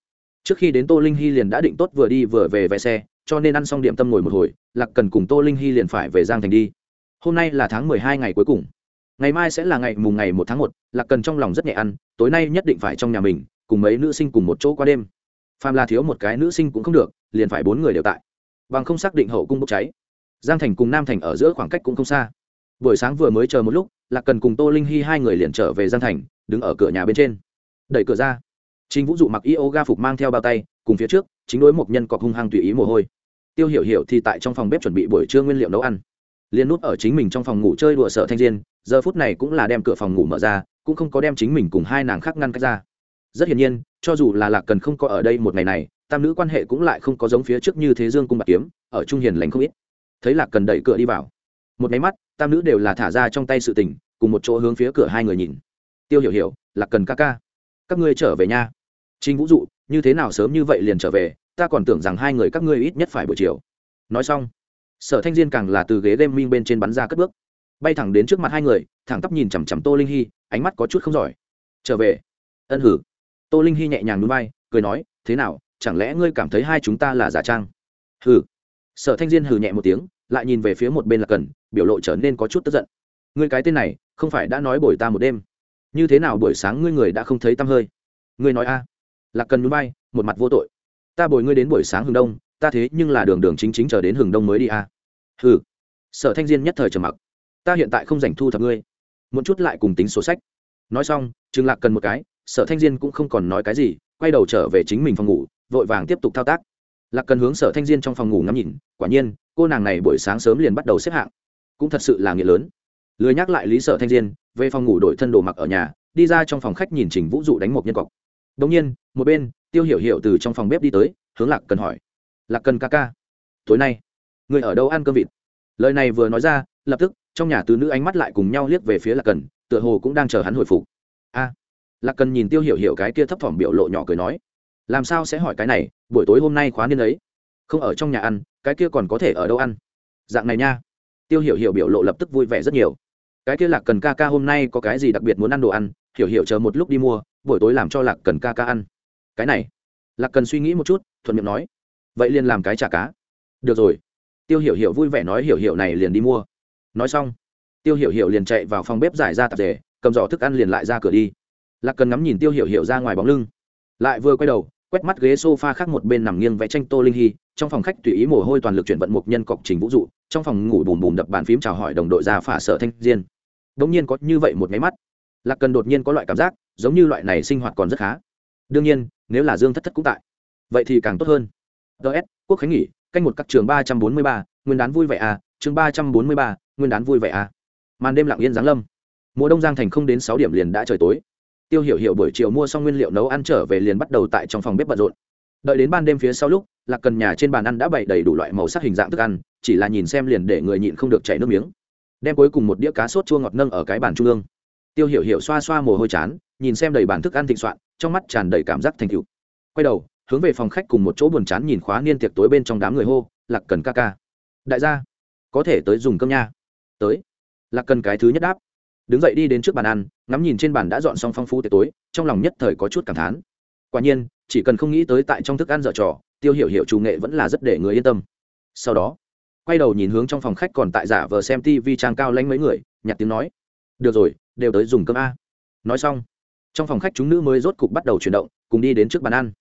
Trước khi đến tô linh hy liền đã định tốt vừa đi vừa về vé xe, cho nên ăn xong điểm tâm ngồi một hồi, lạc cần cùng tô linh hy liền phải về giang thành đi. Hôm nay là tháng mười hai ngày cuối cùng. Ngày mai sẽ là ngày mùng ngày một tháng một, lạc cần trong lòng rất nhẹ ăn, tối nay nhất định phải trong nhà mình, cùng mấy nữ sinh cùng một chỗ qua đêm phàm là thiếu một cái nữ sinh cũng không được liền phải bốn người đều tại bằng không xác định hậu cung bốc cháy giang thành cùng nam thành ở giữa khoảng cách cũng không xa buổi sáng vừa mới chờ một lúc lạc cần cùng tô linh hy hai người liền trở về giang thành đứng ở cửa nhà bên trên đẩy cửa ra Trình Vũ dụ mặc yoga phục mang theo bao tay, cùng phía trước, chính đối một nhân cọc hung hăng tùy ý mồ hôi. Tiêu Hiểu Hiểu thì tại trong phòng bếp chuẩn bị buổi trưa nguyên liệu nấu ăn. Liên nút ở chính mình trong phòng ngủ chơi đùa sợ thanh diên, giờ phút này cũng là đem cửa phòng ngủ mở ra, cũng không có đem chính mình cùng hai nàng khác ngăn cách ra. Rất hiển nhiên, cho dù là Lạc Cần không có ở đây một ngày này, tam nữ quan hệ cũng lại không có giống phía trước như thế dương cung bạc kiếm, ở trung hiền lành không ít. Thấy Lạc Cần đẩy cửa đi vào, một máy mắt, tam nữ đều là thả ra trong tay sự tình, cùng một chỗ hướng phía cửa hai người nhìn. Tiêu Hiểu Hiểu, Lạc Cần ca ca, các ngươi trở về nha trinh Vũ dụ, như thế nào sớm như vậy liền trở về, ta còn tưởng rằng hai người các ngươi ít nhất phải buổi chiều. Nói xong, Sở Thanh Diên càng là từ ghế gaming bên trên bắn ra cất bước, bay thẳng đến trước mặt hai người, thẳng tắp nhìn chằm chằm Tô Linh hy, ánh mắt có chút không giỏi. Trở về. Ân hử. Tô Linh Hi nhẹ nhàng núi bay cười nói, thế nào, chẳng lẽ ngươi cảm thấy hai chúng ta là giả trang? Hừ. Sở Thanh Diên hừ nhẹ một tiếng, lại nhìn về phía một bên là cần, biểu lộ trở nên có chút tức giận. Ngươi cái tên này, không phải đã nói bồi ta một đêm? Như thế nào buổi sáng ngươi người đã không thấy tăm hơi? Ngươi nói a? lạc cần núi bay một mặt vô tội ta bồi ngươi đến buổi sáng hừng đông ta thế nhưng là đường đường chính chính chờ đến hừng đông mới đi à. Hừ, sở thanh diên nhất thời trầm mặc ta hiện tại không dành thu thập ngươi muốn chút lại cùng tính sổ sách nói xong trừng lạc cần một cái sở thanh diên cũng không còn nói cái gì quay đầu trở về chính mình phòng ngủ vội vàng tiếp tục thao tác lạc cần hướng sở thanh diên trong phòng ngủ ngắm nhìn quả nhiên cô nàng này buổi sáng sớm liền bắt đầu xếp hạng cũng thật sự là nghĩa lớn lười nhắc lại lý sở thanh diên về phòng ngủ đổi thân đồ mặc ở nhà đi ra trong phòng khách nhìn trình vũ dụ đánh một nhân cọc đông nhiên, một bên, Tiêu Hiểu Hiểu từ trong phòng bếp đi tới, hướng Lạc Cần hỏi: "Lạc Cần ca ca, tối nay, người ở đâu ăn cơm vịt?" Lời này vừa nói ra, lập tức, trong nhà tứ nữ ánh mắt lại cùng nhau liếc về phía Lạc Cần, tựa hồ cũng đang chờ hắn hồi phục. "A." Lạc Cần nhìn Tiêu Hiểu Hiểu cái kia thấp thỏm biểu lộ nhỏ cười nói: "Làm sao sẽ hỏi cái này, buổi tối hôm nay khóa niên ấy, không ở trong nhà ăn, cái kia còn có thể ở đâu ăn?" Dạng này nha. Tiêu Hiểu Hiểu biểu lộ lập tức vui vẻ rất nhiều. Cái kia Lạc Cần ca ca hôm nay có cái gì đặc biệt muốn ăn đồ ăn, Hiểu Hiểu chờ một lúc đi mua, buổi tối làm cho lạc cần ca ca ăn. Cái này. Lạc cần suy nghĩ một chút thuận miệng nói vậy liền làm cái chả cá. Được rồi. Tiêu hiểu hiểu vui vẻ nói hiểu hiểu này liền đi mua. Nói xong tiêu hiểu hiểu liền chạy vào phòng bếp giải ra tạp dề cầm giỏ thức ăn liền lại ra cửa đi lạc cần ngắm nhìn tiêu hiểu hiểu ra ngoài bóng lưng. Lại vừa quay đầu, quét mắt ghế sofa khác một bên nằm nghiêng vẽ tranh tô linh hy, trong phòng khách tùy ý mồ hôi toàn lực chuyển vận mục nhân cọc trình vũ dụ trong phòng ngủ bùm bùm đập bàn phím chào hỏi đồng đội ra phả sở thanh diên. Đống nhiên có như vậy một máy mắt. Lạc cần đột nhiên có loại cảm giác, giống như loại này sinh hoạt còn rất khá. Đương nhiên, nếu là dương thất thất cũng tại, vậy thì càng tốt hơn. Ts quốc khánh nghỉ, canh một các trường ba trăm bốn mươi ba, nguyên đán vui vẻ à chương ba trăm bốn mươi ba, nguyên đán vui vẻ à. Màn đêm lặng yên giáng lâm. Mùa đông giang thành không đến sáu điểm liền đã trời tối tiêu hiểu hiểu buổi chiều mua xong nguyên liệu nấu ăn trở về liền bắt đầu tại trong phòng bếp bận rộn. Đợi đến ban đêm phía sau lúc, lạc cần nhà trên bàn ăn đã bày đầy đủ loại màu sắc hình dạng thức ăn, chỉ là nhìn xem liền để người nhịn không được chảy nước miếng. Đem cuối cùng một đĩa cá sốt chua ngọt nâng ở cái bàn trung ương. Tiêu hiểu hiểu xoa xoa mồ hôi chán, nhìn xem đầy bàn thức ăn thịnh soạn, trong mắt tràn đầy cảm giác thành cựu quay đầu, hướng về phòng khách cùng một chỗ buồn chán nhìn khóa niên tiệc tối bên trong đám người hô, lạc cần ca ca. Đại gia, có thể tới dùng cơm nha. Tới. Lạc cần cái thứ nhất đáp đứng dậy đi đến trước bàn ăn, ngắm nhìn trên bàn đã dọn xong phong phú tiệc tối, trong lòng nhất thời có chút cảm thán. Quả nhiên, chỉ cần không nghĩ tới tại trong thức ăn dở trò, tiêu hiểu hiểu chủ nghệ vẫn là rất để người yên tâm. Sau đó, quay đầu nhìn hướng trong phòng khách còn tại giả vờ xem tv trang cao lanh mấy người, nhặt tiếng nói. Được rồi, đều tới dùng cơm a. Nói xong, trong phòng khách chúng nữ mới rốt cục bắt đầu chuyển động, cùng đi đến trước bàn ăn.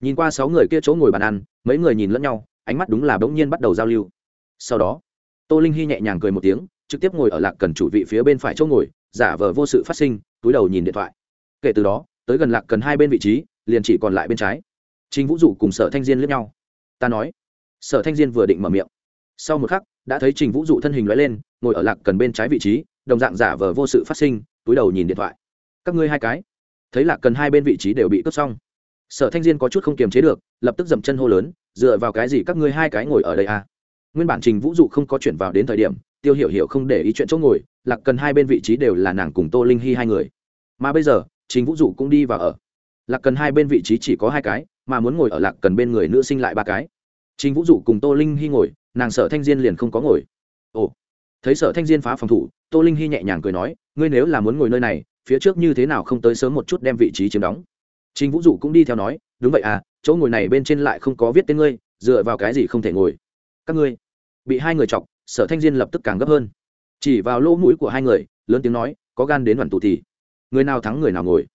Nhìn qua sáu người kia chỗ ngồi bàn ăn, mấy người nhìn lẫn nhau, ánh mắt đúng là bỗng nhiên bắt đầu giao lưu. Sau đó, tô linh hy nhẹ nhàng cười một tiếng trực tiếp ngồi ở lạc cần chủ vị phía bên phải chỗ ngồi, giả vờ vô sự phát sinh, túi đầu nhìn điện thoại. Kể từ đó, tới gần lạc cần hai bên vị trí, liền chỉ còn lại bên trái. Trình vũ dụ cùng sở thanh diên lướt nhau. Ta nói. Sở thanh diên vừa định mở miệng. Sau một khắc, đã thấy trình vũ dụ thân hình loại lên, ngồi ở lạc cần bên trái vị trí, đồng dạng giả vờ vô sự phát sinh, túi đầu nhìn điện thoại. Các ngươi hai cái. Thấy lạc cần hai bên vị trí đều bị cướp xong. Sở thanh diên có chút không kiềm chế được, lập tức dậm chân hô lớn, dựa vào cái gì các ngươi hai cái ngồi ở đây à? Nguyên bản trình vũ dụ không có chuyển vào đến thời điểm tiêu hiểu hiểu không để ý chuyện chỗ ngồi, lạc cần hai bên vị trí đều là nàng cùng tô linh hy hai người. Mà bây giờ, trình vũ dụ cũng đi vào ở. Lạc cần hai bên vị trí chỉ có hai cái, mà muốn ngồi ở lạc cần bên người nữ sinh lại ba cái. Trình vũ dụ cùng tô linh hy ngồi, nàng sở thanh diên liền không có ngồi. Ồ, thấy sở thanh diên phá phòng thủ, tô linh hy nhẹ nhàng cười nói, ngươi nếu là muốn ngồi nơi này, phía trước như thế nào không tới sớm một chút đem vị trí chiếm đóng? Trình vũ dụ cũng đi theo nói, đúng vậy à chỗ ngồi này bên trên lại không có viết tên ngươi, dựa vào cái gì không thể ngồi? Các ngươi bị hai người chọc sở thanh diên lập tức càng gấp hơn. Chỉ vào lỗ mũi của hai người, lớn tiếng nói, có gan đến đoàn tụ thì người nào thắng người nào ngồi.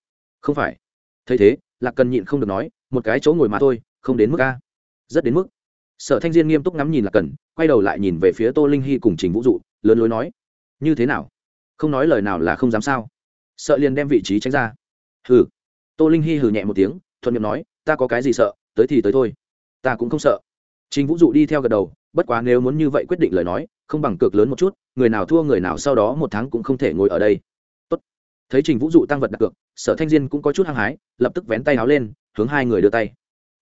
Không phải. Thấy thế, lạc cần nhịn không được nói, một cái chỗ ngồi mà thôi, không đến mức a. Rất đến mức. Sở thanh diên nghiêm túc ngắm nhìn lạc cần, quay đầu lại nhìn về phía tô linh hy cùng trình vũ dụ, lớn lối nói, như thế nào? Không nói lời nào là không dám sao? Sợ liền đem vị trí tránh ra. Hừ. Tô linh hy hừ nhẹ một tiếng, thuận miệng nói, ta có cái gì sợ, tới thì tới thôi. Ta cũng không sợ. Trình vũ dụ đi theo gật đầu bất quá nếu muốn như vậy quyết định lời nói, không bằng cược lớn một chút, người nào thua người nào sau đó một tháng cũng không thể ngồi ở đây. Tốt. thấy trình vũ dụ tăng vật đặt cược, sở thanh diên cũng có chút hăng hái, lập tức vén tay áo lên, hướng hai người đưa tay.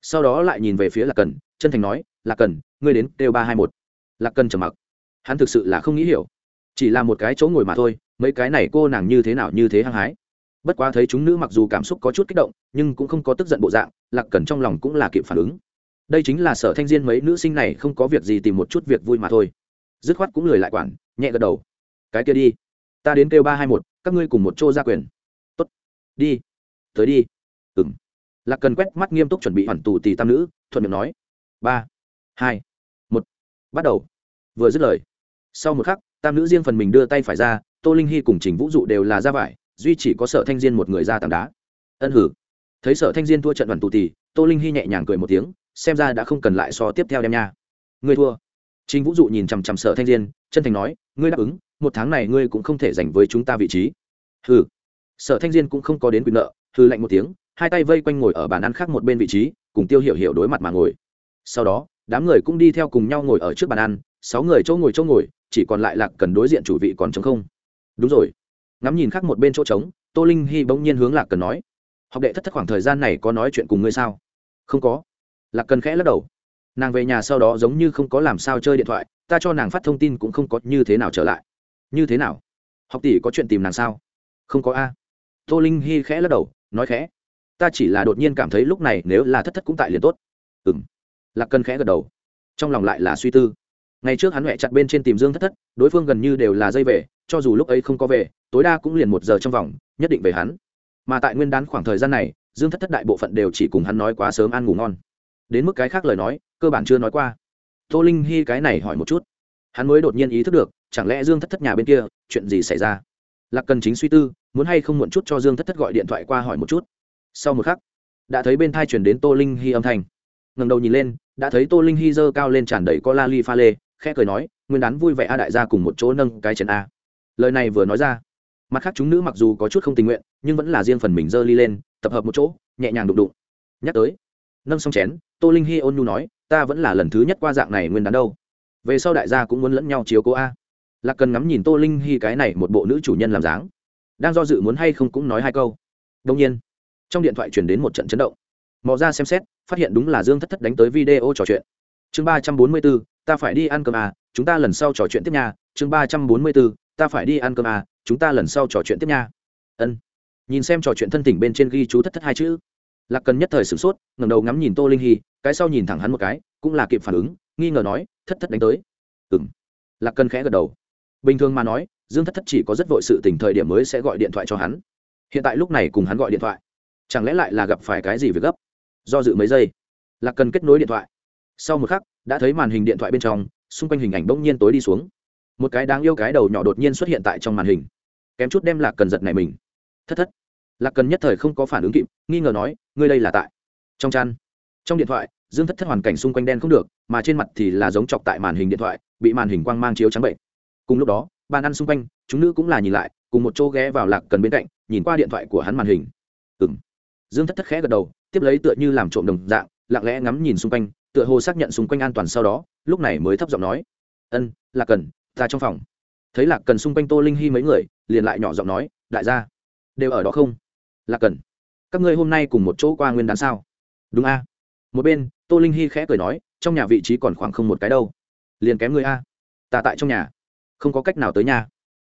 Sau đó lại nhìn về phía lạc cần, chân thành nói, lạc cần, ngươi đến đều ba hai một. Lạc cần trầm mặc. Hắn thực sự là không nghĩ hiểu. Chỉ là một cái chỗ ngồi mà thôi, mấy cái này cô nàng như thế nào như thế hăng hái. Bất quá thấy chúng nữ mặc dù cảm xúc có chút kích động, nhưng cũng không có tức giận bộ dạng, lạc cần trong lòng cũng là kịp phản ứng đây chính là sở thanh diên mấy nữ sinh này không có việc gì tìm một chút việc vui mà thôi. Dứt khoát cũng lười lại quản, nhẹ gật đầu. Cái kia đi. Ta đến kêu ba hai một, các ngươi cùng một chỗ ra quyền. Tốt. Đi. Tới đi. Ừng lạc cần quét mắt nghiêm túc chuẩn bị hoàn tù tì tam nữ, thuận miệng nói. Ba, hai, một. Bắt đầu. Vừa dứt lời, sau một khắc, tam nữ riêng phần mình đưa tay phải ra, tô linh hy cùng trình vũ dụ đều là ra vải, duy chỉ có sở thanh diên một người ra tảng đá. Ân hử. Thấy sở thanh diên thua trận đoàn tù tì, tô linh hy nhẹ nhàng cười một tiếng xem ra đã không cần lại so tiếp theo đem nha ngươi thua Trình Vũ dụ nhìn chằm chằm Sở Thanh Diên, chân thành nói, ngươi đáp ứng, một tháng này ngươi cũng không thể giành với chúng ta vị trí. Hừ. Sở Thanh Diên cũng không có đến quyền nợ, hừ lạnh một tiếng, hai tay vây quanh ngồi ở bàn ăn khác một bên vị trí, cùng Tiêu Hiểu Hiểu đối mặt mà ngồi. Sau đó, đám người cũng đi theo cùng nhau ngồi ở trước bàn ăn, sáu người chỗ ngồi chỗ ngồi, chỉ còn lại Lạc Cần đối diện chủ vị còn trống không. Đúng rồi. Ngắm nhìn khác một bên chỗ trống, Tô Linh Hi bỗng nhiên hướng Lạc Cần nói, học đệ thất thất khoảng thời gian này có nói chuyện cùng ngươi sao? Không có. Lạc Cần khẽ lắc đầu. Nàng về nhà sau đó giống như không có làm sao chơi điện thoại, ta cho nàng phát thông tin cũng không có như thế nào trở lại. Như thế nào? Học tỷ có chuyện tìm nàng sao? Không có a. Tô linh hy khẽ lắc đầu, nói khẽ. Ta chỉ là đột nhiên cảm thấy lúc này nếu là thất thất cũng tại liền tốt. Ừ m lạc cần khẽ gật đầu. Trong lòng lại là suy tư. Ngày trước hắn huệ chặt bên trên tìm dương thất thất, đối phương gần như đều là dây về, cho dù lúc ấy không có về, tối đa cũng liền một giờ trong vòng, nhất định về hắn. Mà tại nguyên đán khoảng thời gian này, dương thất thất đại bộ phận đều chỉ cùng hắn nói quá sớm ăn ngủ ngon đến mức cái khác lời nói, cơ bản chưa nói qua. Tô linh hy cái này hỏi một chút. Hắn mới đột nhiên ý thức được, chẳng lẽ dương thất thất nhà bên kia, chuyện gì xảy ra? Lạc cần chính suy tư, muốn hay không muộn chút cho dương thất thất gọi điện thoại qua hỏi một chút. Sau một khắc, đã thấy bên thai chuyển đến tô linh hy âm thanh. Ngầm đầu nhìn lên, đã thấy tô linh hy giơ cao lên tràn đầy co la li pha lê, khẽ cười nói, nguyên đán vui vẻ a đại gia cùng một chỗ nâng cái chén a. Lời này vừa nói ra, mặt khác chúng nữ mặc dù có chút không tình nguyện, nhưng vẫn là riêng phần mình giơ ly lên, tập hợp một chỗ, nhẹ nhàng đụng đụng. Nhắc tới nâng xong chén, tô linh hy ôn nhu nói, ta vẫn là lần thứ nhất qua dạng này nguyên đán đâu. Về sau đại gia cũng muốn lẫn nhau chiếu cố a. Lạc cần ngắm nhìn tô linh hy cái này một bộ nữ chủ nhân làm dáng, đang do dự muốn hay không cũng nói hai câu. Đông nhiên, trong điện thoại chuyển đến một trận chấn động. Mò ra xem xét, phát hiện đúng là dương thất thất đánh tới video trò chuyện. Chương ba trăm bốn mươi bốn ta phải đi ăn cơm à chúng ta lần sau trò chuyện tiếp nha. Chương ba trăm bốn mươi bốn ta phải đi ăn cơm à chúng ta lần sau trò chuyện tiếp nha. Ân. Nhìn xem trò chuyện thân tình bên trên ghi chú thất thất hai chữ lạc cần nhất thời sửng sốt, ngẩng đầu ngắm nhìn tô linh hy, cái sau nhìn thẳng hắn một cái, cũng là kịp phản ứng, nghi ngờ nói, thất thất đánh tới. Ừ m lạc cần khẽ gật đầu. Bình thường mà nói, dương thất thất chỉ có rất vội sự tỉnh thời điểm mới sẽ gọi điện thoại cho hắn. Hiện tại lúc này cùng hắn gọi điện thoại. Chẳng lẽ lại là gặp phải cái gì việc gấp? Do dự mấy giây, lạc cần kết nối điện thoại. Sau một khắc, đã thấy màn hình điện thoại bên trong, xung quanh hình ảnh bỗng nhiên tối đi xuống. Một cái đáng yêu cái đầu nhỏ đột nhiên xuất hiện tại trong màn hình. Kém chút đem lạc cần giật này mình. Thất thất lạc cần nhất thời không có phản ứng kịp, nghi ngờ nói, ngươi đây là tại trong chăn? Trong điện thoại, dương thất thất hoàn cảnh xung quanh đen không được, mà trên mặt thì là giống chọc tại màn hình điện thoại, bị màn hình quang mang chiếu trắng bệnh. Cùng lúc đó, bàn ăn xung quanh, chúng nữ cũng là nhìn lại, cùng một chỗ ghé vào lạc cần bên cạnh, nhìn qua điện thoại của hắn màn hình. Ừ m dương thất thất khẽ gật đầu, tiếp lấy tựa như làm trộm đồng dạng, lặng lẽ ngắm nhìn xung quanh, tựa hồ xác nhận xung quanh an toàn sau đó, lúc này mới thấp giọng nói, ân, lạc cần, ta trong phòng. Thấy lạc cần xung quanh tô linh hy mấy người, liền lại nhỏ giọng nói, đại gia, đều ở đó không? Lạc cần các ngươi hôm nay cùng một chỗ qua nguyên đán sao? Đúng a. Một bên, tô linh hy khẽ cười nói, trong nhà vị trí còn khoảng không một cái đâu. Liền kém người a. Ta tại trong nhà. Không có cách nào tới nhà.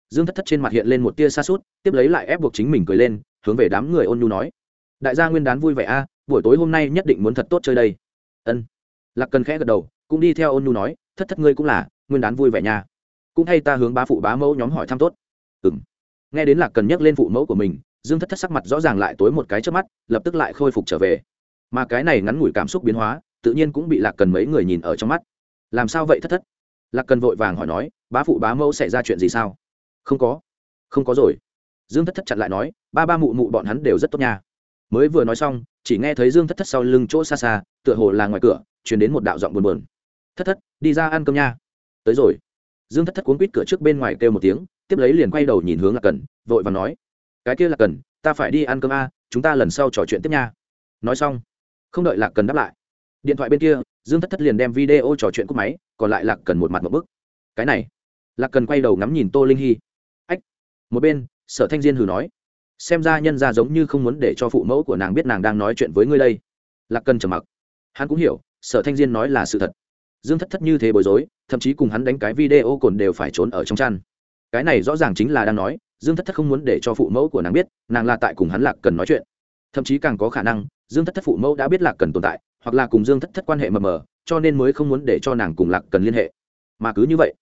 Dương thất thất trên mặt hiện lên một tia xa suốt tiếp lấy lại ép buộc chính mình cười lên, hướng về đám người ôn nhu nói. Đại gia nguyên đán vui vẻ a, buổi tối hôm nay nhất định muốn thật tốt chơi đây. Ân. Lạc cần khẽ gật đầu, cũng đi theo ôn nhu nói, thất thất ngươi cũng là, nguyên đán vui vẻ nha. Cũng thay ta hướng bá phụ bá mẫu nhóm hỏi thăm tốt. Ừ m nghe đến lạc cần nhắc lên phụ mẫu của mình dương thất thất sắc mặt rõ ràng lại tối một cái trước mắt, lập tức lại khôi phục trở về. Mà cái này ngắn ngủi cảm xúc biến hóa, tự nhiên cũng bị lạc cần mấy người nhìn ở trong mắt. Làm sao vậy thất thất? Lạc cần vội vàng hỏi nói, bá phụ bá mẫu xảy ra chuyện gì sao? Không có. Không có rồi. Dương thất thất chặn lại nói, ba ba mụ mụ bọn hắn đều rất tốt nha. Mới vừa nói xong, chỉ nghe thấy dương thất thất sau lưng chỗ xa xa, tựa hồ là ngoài cửa chuyển đến một đạo giọng buồn buồn. Thất thất, đi ra ăn cơm nha. Tới rồi. Dương thất thất cuốn quýt cửa trước bên ngoài kêu một tiếng, tiếp lấy liền quay đầu nhìn hướng lạc cần, vội và nói cái kia là cần, ta phải đi ăn cơm a, chúng ta lần sau trò chuyện tiếp nha. Nói xong, không đợi lạc cần đáp lại, điện thoại bên kia, dương thất thất liền đem video trò chuyện cúp máy, còn lại lạc cần một mặt một bức. Cái này, lạc cần quay đầu ngắm nhìn tô linh hy. Ách, một bên, sở thanh diên hừ nói, xem ra nhân ra giống như không muốn để cho phụ mẫu của nàng biết nàng đang nói chuyện với ngươi đây. Lạc cần trầm mặc. Hắn cũng hiểu, sở thanh diên nói là sự thật. Dương thất thất như thế bối rối, thậm chí cùng hắn đánh cái video cồn đều phải trốn ở trong chăn. Cái này rõ ràng chính là đang nói dương thất thất không muốn để cho phụ mẫu của nàng biết, nàng là tại cùng hắn lạc cần nói chuyện. Thậm chí càng có khả năng, dương thất thất phụ mẫu đã biết lạc cần tồn tại, hoặc là cùng dương thất thất quan hệ mờ mờ, cho nên mới không muốn để cho nàng cùng lạc cần liên hệ. Mà cứ như vậy,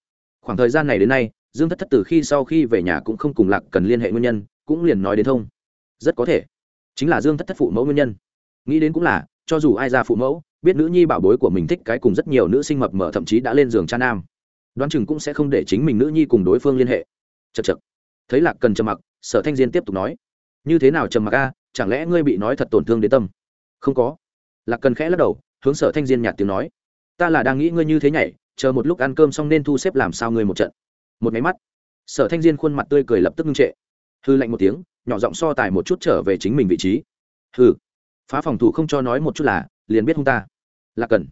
khoảng thời gian này đến nay, dương thất thất từ khi sau khi về nhà cũng không cùng lạc cần liên hệ nguyên nhân, cũng liền nói đến thông. Rất có thể, chính là dương thất thất phụ mẫu nguyên nhân. Nghĩ đến cũng là, cho dù ai ra phụ mẫu, biết nữ nhi bảo bối của mình thích cái cùng rất nhiều nữ sinh mập mờ, thậm chí đã lên giường cha nam. Đoán chừng cũng sẽ không để chính mình nữ nhi cùng đối phương liên hệ. Chật chật thấy lạc cần trầm mặc, sở thanh diên tiếp tục nói, như thế nào trầm mặc a, chẳng lẽ ngươi bị nói thật tổn thương đến tâm? Không có. Lạc cần khẽ lắc đầu, hướng sở thanh diên nhạt tiếng nói, ta là đang nghĩ ngươi như thế nhảy, chờ một lúc ăn cơm xong nên thu xếp làm sao ngươi một trận. Một máy mắt, sở thanh diên khuôn mặt tươi cười lập tức ngưng trệ. Hư lạnh một tiếng, nhỏ giọng so tài một chút trở về chính mình vị trí. Hư phá phòng thủ không cho nói một chút là, liền biết hung ta. Lạc cần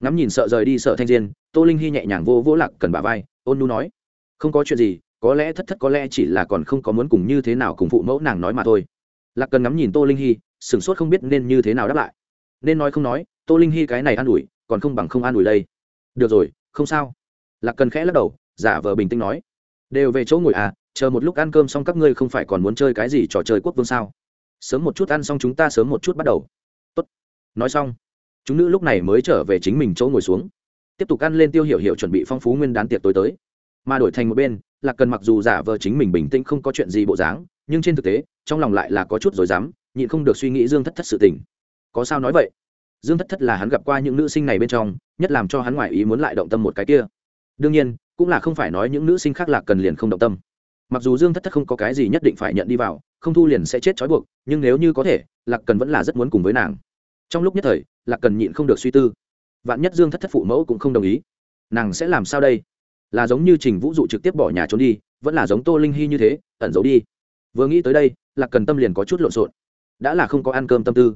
ngắm nhìn sợ rời đi sợ thanh diên, tô linh hy nhẹ nhàng vô vỗ lạc cần bà vai, ôn nu nói, không có chuyện gì có lẽ thất thất có lẽ chỉ là còn không có muốn cùng như thế nào cùng phụ mẫu nàng nói mà thôi. Lạc cần ngắm nhìn tô linh hy sửng sốt không biết nên như thế nào đáp lại. Nên nói không nói, tô linh hy cái này an ủi, còn không bằng không an ủi đây. Được rồi, không sao. Lạc cần khẽ lắc đầu, giả vờ bình tĩnh nói. Đều về chỗ ngồi à chờ một lúc ăn cơm xong các ngươi không phải còn muốn chơi cái gì trò chơi quốc vương sao? Sớm một chút ăn xong chúng ta sớm một chút bắt đầu. Tốt. nói xong, chúng nữ lúc này mới trở về chính mình chỗ ngồi xuống. Tiếp tục ăn lên tiêu hiểu hiểu chuẩn bị phong phú nguyên đán tiệc tối tới. Mà đổi thành một bên là cần mặc dù giả vờ chính mình bình tĩnh không có chuyện gì bộ dáng, nhưng trên thực tế, trong lòng lại là có chút rồi dám nhịn không được suy nghĩ dương thất thất sự tình. Có sao nói vậy? Dương thất thất là hắn gặp qua những nữ sinh này bên trong, nhất làm cho hắn ngoại ý muốn lại động tâm một cái kia. Đương nhiên, cũng là không phải nói những nữ sinh khác lạc cần liền không động tâm. Mặc dù dương thất thất không có cái gì nhất định phải nhận đi vào, không thu liền sẽ chết trói buộc, nhưng nếu như có thể, lạc cần vẫn là rất muốn cùng với nàng. Trong lúc nhất thời, lạc cần nhịn không được suy tư. Vạn nhất dương thất thất phụ mẫu cũng không đồng ý, nàng sẽ làm sao đây? Là giống như trình vũ dụ trực tiếp bỏ nhà trốn đi, vẫn là giống tô linh hy như thế, ẩn giấu đi. Vừa nghĩ tới đây, lạc cần tâm liền có chút lộn xộn. Đã là không có ăn cơm tâm tư.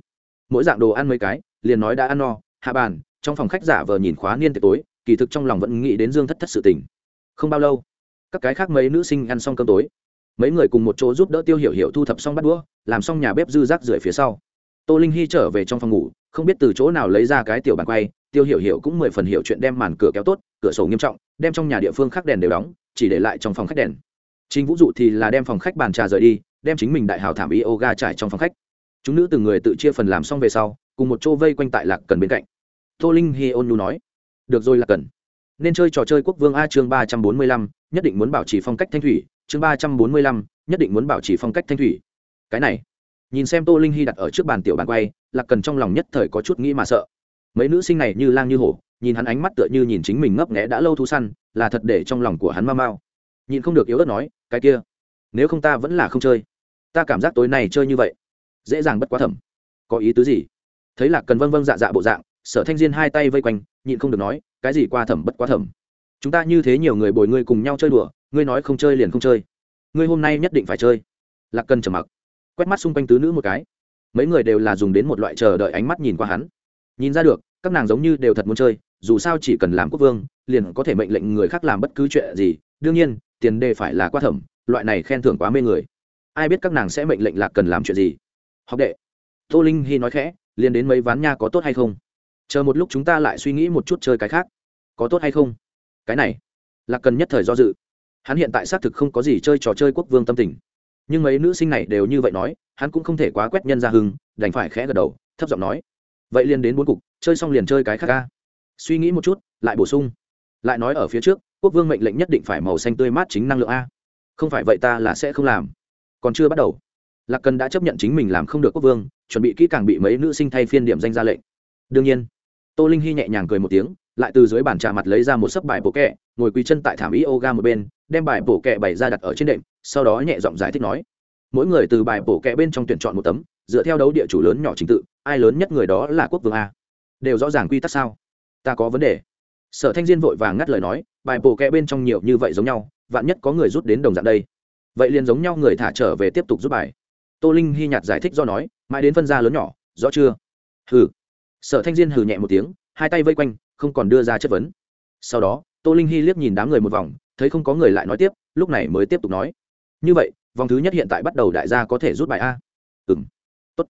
Mỗi dạng đồ ăn mấy cái, liền nói đã ăn no, hạ bàn, trong phòng khách giả vờ nhìn khóa niên tiệc tối, kỳ thực trong lòng vẫn nghĩ đến dương thất thất sự tình. Không bao lâu, các cái khác mấy nữ sinh ăn xong cơm tối. Mấy người cùng một chỗ giúp đỡ tiêu hiểu hiểu thu thập xong bắt đũa, làm xong nhà bếp dư rác rưởi phía sau. Tô linh hy trở về trong phòng ngủ, không biết từ chỗ nào lấy ra cái tiểu bàn quay, tiêu hiểu hiểu cũng mười phần hiểu chuyện đem màn cửa kéo tốt, cửa sổ nghiêm trọng đem trong nhà địa phương khác đèn đều đóng, chỉ để lại trong phòng khách đèn. Chính vũ dụ thì là đem phòng khách bàn trà rời đi, đem chính mình đại hào thảm yoga trải trong phòng khách. Chúng nữ từng người tự chia phần làm xong về sau, cùng một chỗ vây quanh tại lạc cần bên cạnh. Tô linh hi ôn nhu nói, được rồi lạc cần, nên chơi trò chơi quốc vương a chương ba trăm bốn mươi lăm, nhất định muốn bảo trì phong cách thanh thủy, chương ba trăm bốn mươi lăm, nhất định muốn bảo trì phong cách thanh thủy. Cái này, nhìn xem tô linh hy đặt ở trước bàn tiểu bàn quay, lạc cần trong lòng nhất thời có chút nghĩ mà sợ. Mấy nữ sinh này như lang như hổ nhìn hắn ánh mắt tựa như nhìn chính mình ngấp nghẽ đã lâu thu săn, là thật để trong lòng của hắn mau mau nhìn không được yếu ớt nói, cái kia, nếu không ta vẫn là không chơi. Ta cảm giác tối nay chơi như vậy, dễ dàng bất quá thẩm có ý tứ gì? Thấy lạc cần vâng vâng dạ dạ bộ dạng, sở thanh diên hai tay vây quanh, nhịn không được nói, cái gì qua thẩm bất quá thẩm chúng ta như thế nhiều người bồi ngươi cùng nhau chơi đùa, ngươi nói không chơi liền không chơi. Ngươi hôm nay nhất định phải chơi. Lạc cần trầm mặc, quét mắt xung quanh tứ nữ một cái. Mấy người đều là dùng đến một loại chờ đợi ánh mắt nhìn qua hắn. Nhìn ra được, các nàng giống như đều thật muốn chơi dù sao chỉ cần làm quốc vương, liền có thể mệnh lệnh người khác làm bất cứ chuyện gì. Đương nhiên, tiền đề phải là qua thẩm, loại này khen thưởng quá mê người. Ai biết các nàng sẽ mệnh lệnh lạc cần làm chuyện gì? Học đệ, tô linh hy nói khẽ, liền đến mấy ván nha có tốt hay không? Chờ một lúc chúng ta lại suy nghĩ một chút chơi cái khác. Có tốt hay không? Cái này, là cần nhất thời do dự. Hắn hiện tại xác thực không có gì chơi trò chơi quốc vương tâm tình. Nhưng mấy nữ sinh này đều như vậy nói, hắn cũng không thể quá quét nhân ra hưng, đành phải khẽ gật đầu, thấp giọng nói. Vậy liền đến bốn cục, chơi xong liền chơi cái khác ca suy nghĩ một chút, lại bổ sung. Lại nói ở phía trước, quốc vương mệnh lệnh nhất định phải màu xanh tươi mát chính năng lượng a. Không phải vậy ta là sẽ không làm. Còn chưa bắt đầu. Lạc cần đã chấp nhận chính mình làm không được quốc vương, chuẩn bị kỹ càng bị mấy nữ sinh thay phiên điểm danh ra lệnh. Đương nhiên, tô linh hy nhẹ nhàng cười một tiếng, lại từ dưới bàn trà mặt lấy ra một sấp bài bổ kẹ, ngồi quỳ chân tại thảm yoga một bên, đem bài bổ kẹ bày ra đặt ở trên đệm, sau đó nhẹ giọng giải thích nói, mỗi người từ bài bổ kẹ bên trong tuyển chọn một tấm, dựa theo đấu địa chủ lớn nhỏ trình tự, ai lớn nhất người đó là quốc vương a. Đều rõ ràng quy tắc sao? Ta có vấn đề. Sở thanh diên vội vàng ngắt lời nói, bài bổ kẹ bên trong nhiều như vậy giống nhau, vạn nhất có người rút đến đồng dạng đây. Vậy liền giống nhau người thả trở về tiếp tục rút bài. Tô linh hy nhạt giải thích do nói, mãi đến phân gia lớn nhỏ, rõ chưa? Hừ. Sở thanh diên hừ nhẹ một tiếng, hai tay vây quanh, không còn đưa ra chất vấn. Sau đó, tô linh hy liếc nhìn đám người một vòng, thấy không có người lại nói tiếp, lúc này mới tiếp tục nói. Như vậy, vòng thứ nhất hiện tại bắt đầu đại gia có thể rút bài a. Ừ m tốt.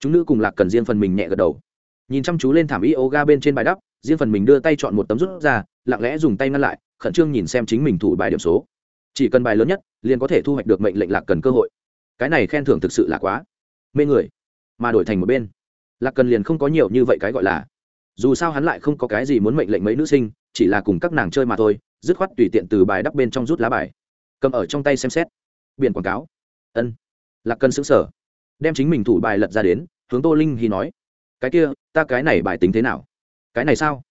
Chúng nữ cùng lạc cần riêng phần mình nhẹ gật đầu. Nhìn chăm chú lên thảm yoga bên trên bài đắp riêng phần mình đưa tay chọn một tấm rút ra, lặng lẽ dùng tay ngăn lại, khẩn trương nhìn xem chính mình thủ bài điểm số. Chỉ cần bài lớn nhất, liền có thể thu hoạch được mệnh lệnh lạc cần cơ hội. Cái này khen thưởng thực sự là quá mê người. Mà đổi thành một bên, lạc cần liền không có nhiều như vậy cái gọi là. Dù sao hắn lại không có cái gì muốn mệnh lệnh mấy nữ sinh, chỉ là cùng các nàng chơi mà thôi, dứt khoát tùy tiện từ bài đắp bên trong rút lá bài. Cầm ở trong tay xem xét. Biển quảng cáo. Ân. Lạc cần xứng sở đem chính mình thủ bài lật ra đến, hướng tô linh hy nói, cái kia, ta cái này bài tính thế nào? Cái này sao?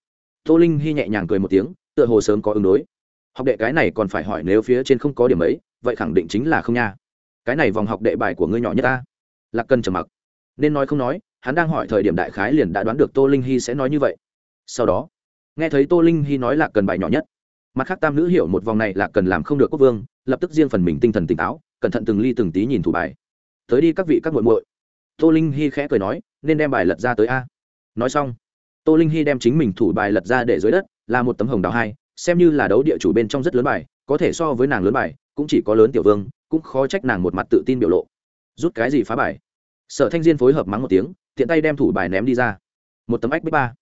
Tô linh hy nhẹ nhàng cười một tiếng, tựa hồ sớm có ứng đối. Học đệ cái này còn phải hỏi nếu phía trên không có điểm ấy, vậy khẳng định chính là không nha. Cái này vòng học đệ bài của ngươi nhỏ nhất ta. Lạc cần trầm mặc. Nên nói không nói, hắn đang hỏi thời điểm đại khái liền đã đoán được tô linh hy sẽ nói như vậy. Sau đó, nghe thấy tô linh hy nói là cần bài nhỏ nhất. Mặt khác tam nữ hiểu một vòng này là cần làm không được quốc vương, lập tức riêng phần mình tinh thần tỉnh táo, cẩn thận từng ly từng tí nhìn thủ bài. Tới đi các vị các muội muội. Tô linh hy khẽ cười nói, nên đem bài lật ra tới a. Nói xong tô linh hy đem chính mình thủ bài lật ra để dưới đất, là một tấm hồng đào hai, xem như là đấu địa chủ bên trong rất lớn bài, có thể so với nàng lớn bài, cũng chỉ có lớn tiểu vương, cũng khó trách nàng một mặt tự tin biểu lộ. Rút cái gì phá bài? Sở thanh diên phối hợp mắng một tiếng, tiện tay đem thủ bài ném đi ra. Một tấm ách bích ba.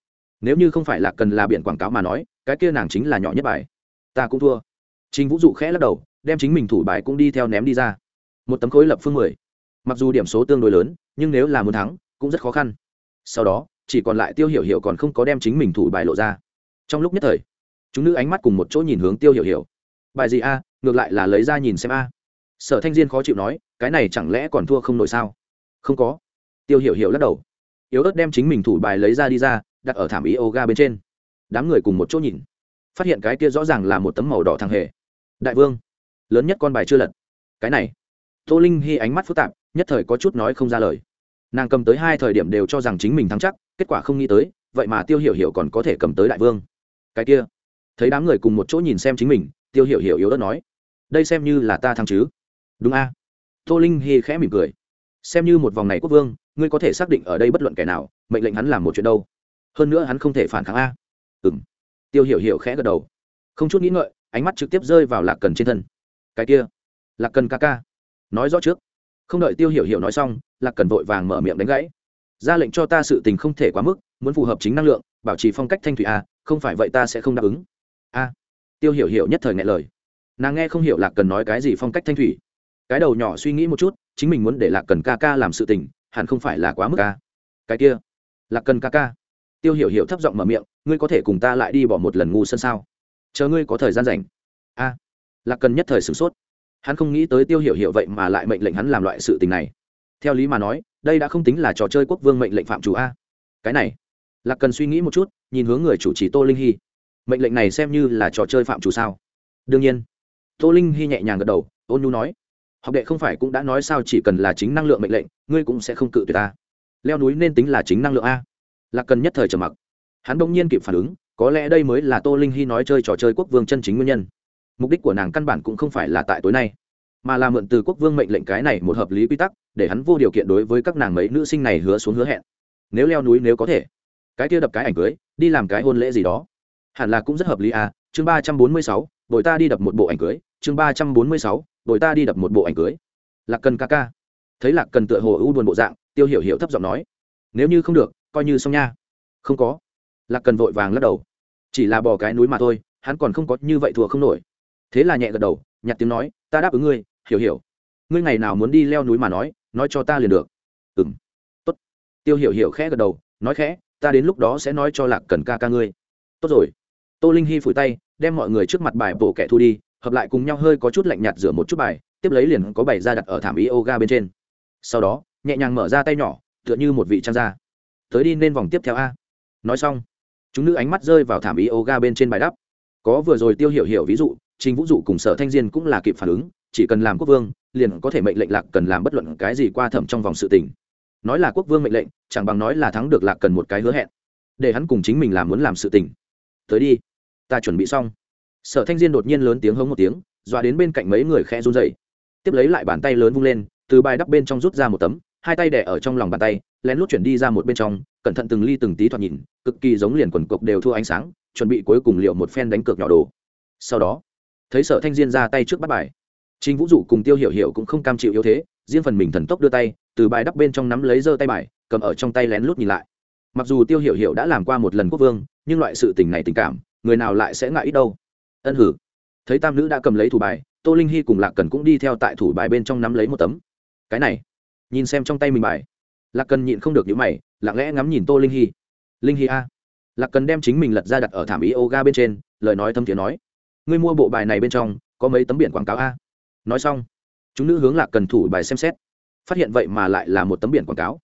Nếu như không phải là cần là biển quảng cáo mà nói, cái kia nàng chính là nhỏ nhất bài. Ta cũng thua. Trình vũ dụ khẽ lắc đầu, đem chính mình thủ bài cũng đi theo ném đi ra. Một tấm khối lập phương mười. Mặc dù điểm số tương đối lớn, nhưng nếu là muốn thắng, cũng rất khó khăn. Sau đó chỉ còn lại tiêu hiểu hiểu còn không có đem chính mình thủ bài lộ ra. Trong lúc nhất thời, chúng nữ ánh mắt cùng một chỗ nhìn hướng tiêu hiểu hiểu. Bài gì a, ngược lại là lấy ra nhìn xem a. Sở thanh diên khó chịu nói, cái này chẳng lẽ còn thua không nổi sao? Không có. Tiêu hiểu hiểu lắc đầu. Yếu ớt đem chính mình thủ bài lấy ra đi ra, đặt ở thảm yoga bên trên. Đám người cùng một chỗ nhìn. Phát hiện cái kia rõ ràng là một tấm màu đỏ thằng hề. Đại vương, lớn nhất con bài chưa lật. Cái này. Tô linh hy ánh mắt phức tạp, nhất thời có chút nói không ra lời nàng cầm tới hai thời điểm đều cho rằng chính mình thắng chắc, kết quả không nghĩ tới, vậy mà tiêu hiểu hiểu còn có thể cầm tới đại vương. Cái kia, thấy đám người cùng một chỗ nhìn xem chính mình, tiêu hiểu hiểu yếu đất nói, đây xem như là ta thắng chứ? Đúng a. Tô linh hy khẽ mỉm cười, xem như một vòng này quốc vương, ngươi có thể xác định ở đây bất luận kẻ nào, mệnh lệnh hắn làm một chuyện đâu. Hơn nữa hắn không thể phản kháng a. Ừ m tiêu hiểu hiểu khẽ gật đầu, không chút nghĩ ngợi, ánh mắt trực tiếp rơi vào lạc cần trên thân. Cái kia, lạc cần ca ca, nói rõ trước. Không đợi tiêu hiểu hiểu nói xong lạc cần vội vàng mở miệng đánh gãy. Ra lệnh cho ta sự tình không thể quá mức, muốn phù hợp chính năng lượng, bảo trì phong cách thanh thủy a, không phải vậy ta sẽ không đáp ứng. A. Tiêu hiểu hiểu nhất thời ngại lời. Nàng nghe không hiểu lạc cần nói cái gì phong cách thanh thủy. Cái đầu nhỏ suy nghĩ một chút, chính mình muốn để lạc cần ca ca làm sự tình, hẳn không phải là quá mức ca cái kia. Lạc cần ca ca. Tiêu hiểu hiểu thấp giọng mở miệng, ngươi có thể cùng ta lại đi bỏ một lần ngu sân sao? Chờ ngươi có thời gian rảnh. A. Lạc cần nhất thời sửng sốt. Hắn không nghĩ tới tiêu hiểu hiểu vậy mà lại mệnh lệnh hắn làm loại sự tình này theo lý mà nói, đây đã không tính là trò chơi quốc vương mệnh lệnh phạm chủ a. Cái này, lạc cần suy nghĩ một chút, nhìn hướng người chủ trì tô linh hy mệnh lệnh này xem như là trò chơi phạm chủ sao? Đương nhiên. Tô linh hy nhẹ nhàng gật đầu, ôn nhu nói, học đệ không phải cũng đã nói sao chỉ cần là chính năng lượng mệnh lệnh, ngươi cũng sẽ không cự tuyệt ta. Leo núi nên tính là chính năng lượng a. Lạc cần nhất thời trầm mặc. Hắn bỗng nhiên kịp phản ứng, có lẽ đây mới là tô linh hy nói chơi trò chơi quốc vương chân chính nguyên nhân. Mục đích của nàng căn bản cũng không phải là tại tối nay mà là mượn từ quốc vương mệnh lệnh cái này một hợp lý quy tắc, để hắn vô điều kiện đối với các nàng mấy nữ sinh này hứa xuống hứa hẹn. Nếu leo núi nếu có thể. Cái kia đập cái ảnh cưới, đi làm cái hôn lễ gì đó. Hẳn là cũng rất hợp lý à chương ba trăm bốn mươi sáu đội ta đi đập một bộ ảnh cưới, chương ba trăm bốn mươi sáu đội ta đi đập một bộ ảnh cưới. Lạc cần ca ca. Thấy lạc cần tựa hồ ưu buồn bộ dạng, tiêu hiểu hiểu thấp giọng nói, nếu như không được, coi như xong nha. Không có. Lạc cần vội vàng lắc đầu. Chỉ là bỏ cái núi mà thôi, hắn còn không có như vậy thua không nổi. Thế là nhẹ gật đầu, nhặt tiếng nói, ta đáp ứng ngươi hiểu hiểu. Ngươi ngày nào muốn đi leo núi mà nói nói cho ta liền được. Ừ m tốt. Tiêu hiểu hiểu khẽ gật đầu, nói khẽ, ta đến lúc đó sẽ nói cho lạc cần ca ca ngươi. Tốt rồi. Tô linh hy phủi tay, đem mọi người trước mặt bài bổ kẻ thu đi, hợp lại cùng nhau hơi có chút lạnh nhạt rửa một chút bài, tiếp lấy liền có bài ra đặt ở thảm yoga bên trên. Sau đó, nhẹ nhàng mở ra tay nhỏ, tựa như một vị trang gia. Tới đi nên vòng tiếp theo a. Nói xong, chúng nữ ánh mắt rơi vào thảm yoga bên trên bài đắp có vừa rồi tiêu hiểu hiểu ví dụ, trình vũ dụ cùng sở thanh diên cũng là kịp phản ứng chỉ cần làm quốc vương, liền có thể mệnh lệnh lạc cần làm bất luận cái gì qua thẩm trong vòng sự tình. Nói là quốc vương mệnh lệnh, chẳng bằng nói là thắng được lạc cần một cái hứa hẹn. Để hắn cùng chính mình làm muốn làm sự tình. Tới đi, ta chuẩn bị xong. Sở thanh diên đột nhiên lớn tiếng hống một tiếng, dọa đến bên cạnh mấy người khe run dậy tiếp lấy lại bàn tay lớn vung lên, từ bài đắp bên trong rút ra một tấm, hai tay đẻ ở trong lòng bàn tay, lén lút chuyển đi ra một bên trong, cẩn thận từng ly từng tí thoạt nhìn, cực kỳ giống liền quần cộc đều thua ánh sáng, chuẩn bị cuối cùng liệu một phen đánh cược nhỏ đồ. Sau đó, thấy sở thanh diên ra tay trước bắt bài Trình Vũ Dụ cùng Tiêu Hiểu Hiểu cũng không cam chịu yếu thế, riêng phần mình thần tốc đưa tay, từ bài đắp bên trong nắm lấy giơ tay bài, cầm ở trong tay lén lút nhìn lại. Mặc dù Tiêu Hiểu Hiểu đã làm qua một lần quốc vương, nhưng loại sự tình này tình cảm, người nào lại sẽ ngại ít đâu. Ân hử. Thấy tam nữ đã cầm lấy thủ bài, Tô Linh Hi cùng Lạc Cần cũng đi theo tại thủ bài bên trong nắm lấy một tấm. Cái này, nhìn xem trong tay mình bài. Lạc Cần nhịn không được nhíu mày, lặng lẽ ngắm nhìn Tô Linh Hi. Linh Hi a. Lạc Cần đem chính mình lật ra đặt ở thảm yoga bên trên, lời nói thâm thiế nói: "Ngươi mua bộ bài này bên trong, có mấy tấm biển quảng cáo a?" Nói xong, chúng nữ hướng lạc cần thủ bài xem xét. Phát hiện vậy mà lại là một tấm biển quảng cáo.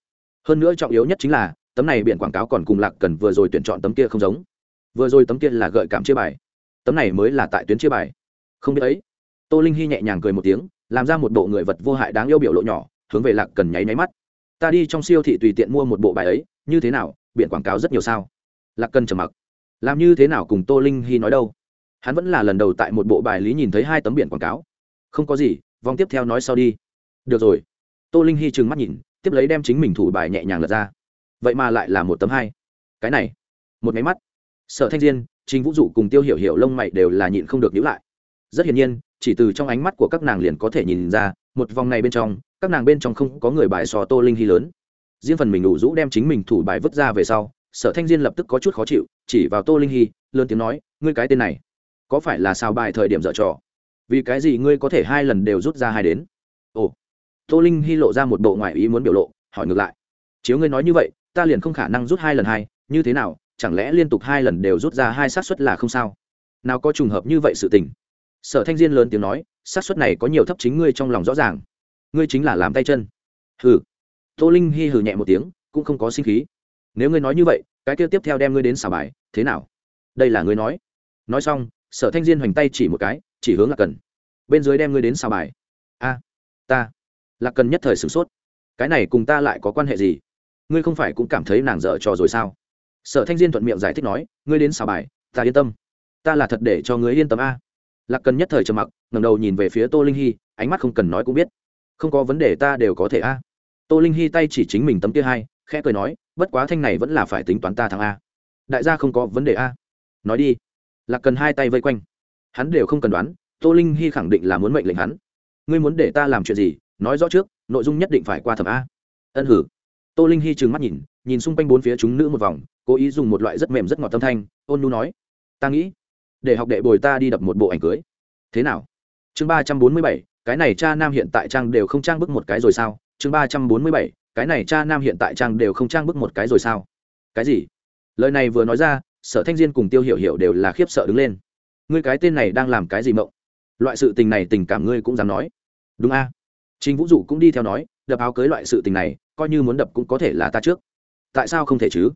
Hơn nữa trọng yếu nhất chính là, tấm này biển quảng cáo còn cùng lạc cần vừa rồi tuyển chọn tấm kia không giống. Vừa rồi tấm kia là gợi cảm chia bài. Tấm này mới là tại tuyến chia bài. Không biết ấy, tô linh hy nhẹ nhàng cười một tiếng, làm ra một bộ người vật vô hại đáng yêu biểu lộ nhỏ, hướng về lạc cần nháy nháy mắt. Ta đi trong siêu thị tùy tiện mua một bộ bài ấy, như thế nào, biển quảng cáo rất nhiều sao? Lạc cần trầm mặc. Làm như thế nào cùng tô linh hy nói đâu? Hắn vẫn là lần đầu tại một bộ bài lý nhìn thấy hai tấm biển quảng cáo không có gì, vòng tiếp theo nói sau đi. Được rồi. Tô linh hy trừng mắt nhìn, tiếp lấy đem chính mình thủ bài nhẹ nhàng lật ra. Vậy mà lại là một tấm hai. Cái này, một máy mắt. Sở thanh diên chính vũ dụ cùng tiêu hiểu hiểu lông mày đều là nhịn không được nhữ lại. Rất hiển nhiên, chỉ từ trong ánh mắt của các nàng liền có thể nhìn ra, một vòng này bên trong, các nàng bên trong không có người bài sò tô linh hy lớn. Riêng phần mình đủ rũ đem chính mình thủ bài vứt ra về sau, sở thanh diên lập tức có chút khó chịu, chỉ vào tô linh hy lớn tiếng nói, ngươi cái tên này, có phải là sao bài thời điểm dở trò? Vì cái gì ngươi có thể hai lần đều rút ra hai đến? Ồ, tô linh hy lộ ra một bộ ngoại ý muốn biểu lộ, hỏi ngược lại. Chiếu ngươi nói như vậy, ta liền không khả năng rút hai lần hai, như thế nào, chẳng lẽ liên tục hai lần đều rút ra hai xác suất là không sao? Nào có trùng hợp như vậy sự tình. Sở thanh diên lớn tiếng nói, xác suất này có nhiều thấp chính ngươi trong lòng rõ ràng. Ngươi chính là làm tay chân. Hừ. Tô linh hy hừ nhẹ một tiếng, cũng không có sinh khí. Nếu ngươi nói như vậy, cái kia tiếp theo đem ngươi đến xả bài, thế nào? Đây là ngươi nói. Nói xong sở thanh diên hoành tay chỉ một cái, chỉ hướng lạc cần. Bên dưới đem ngươi đến xào bài? A, ta. Lạc cần nhất thời sửng sốt. Cái này cùng ta lại có quan hệ gì? Ngươi không phải cũng cảm thấy nàng dở trò rồi sao? Sở thanh diên thuận miệng giải thích nói, ngươi đến xào bài, ta yên tâm. Ta là thật để cho ngươi yên tâm a. Lạc cần nhất thời trầm mặc ngầm đầu nhìn về phía tô linh hy, ánh mắt không cần nói cũng biết. Không có vấn đề ta đều có thể a. Tô linh hy tay chỉ chính mình tấm kia hai, khẽ cười nói, bất quá thanh này vẫn là phải tính toán ta thằng a. Đại gia không có vấn đề a. Nói đi lạc cần hai tay vây quanh. Hắn đều không cần đoán, tô linh hy khẳng định là muốn mệnh lệnh hắn. Ngươi muốn để ta làm chuyện gì? Nói rõ trước, nội dung nhất định phải qua thẩm a. Ân hử. Tô linh hy trừng mắt nhìn nhìn xung quanh bốn phía chúng nữ một vòng, cố ý dùng một loại rất mềm rất ngọt tâm thanh, ôn nu nói. Ta nghĩ, để học đệ bồi ta đi đập một bộ ảnh cưới. Thế nào? Chương ba trăm bốn mươi bảy, cái này cha nam hiện tại trang đều không trang bức một cái rồi sao? Chương ba trăm bốn mươi bảy, cái này cha nam hiện tại trang đều không trang bức một cái rồi sao? Cái gì? Lời này vừa nói ra sở thanh diên cùng tiêu hiểu hiểu đều là khiếp sợ đứng lên. Ngươi cái tên này đang làm cái gì mộng? Loại sự tình này tình cảm ngươi cũng dám nói. Đúng a. À? chính vũ dụ cũng đi theo nói, đập áo cưới loại sự tình này, coi như muốn đập cũng có thể là ta trước. Tại sao không thể chứ?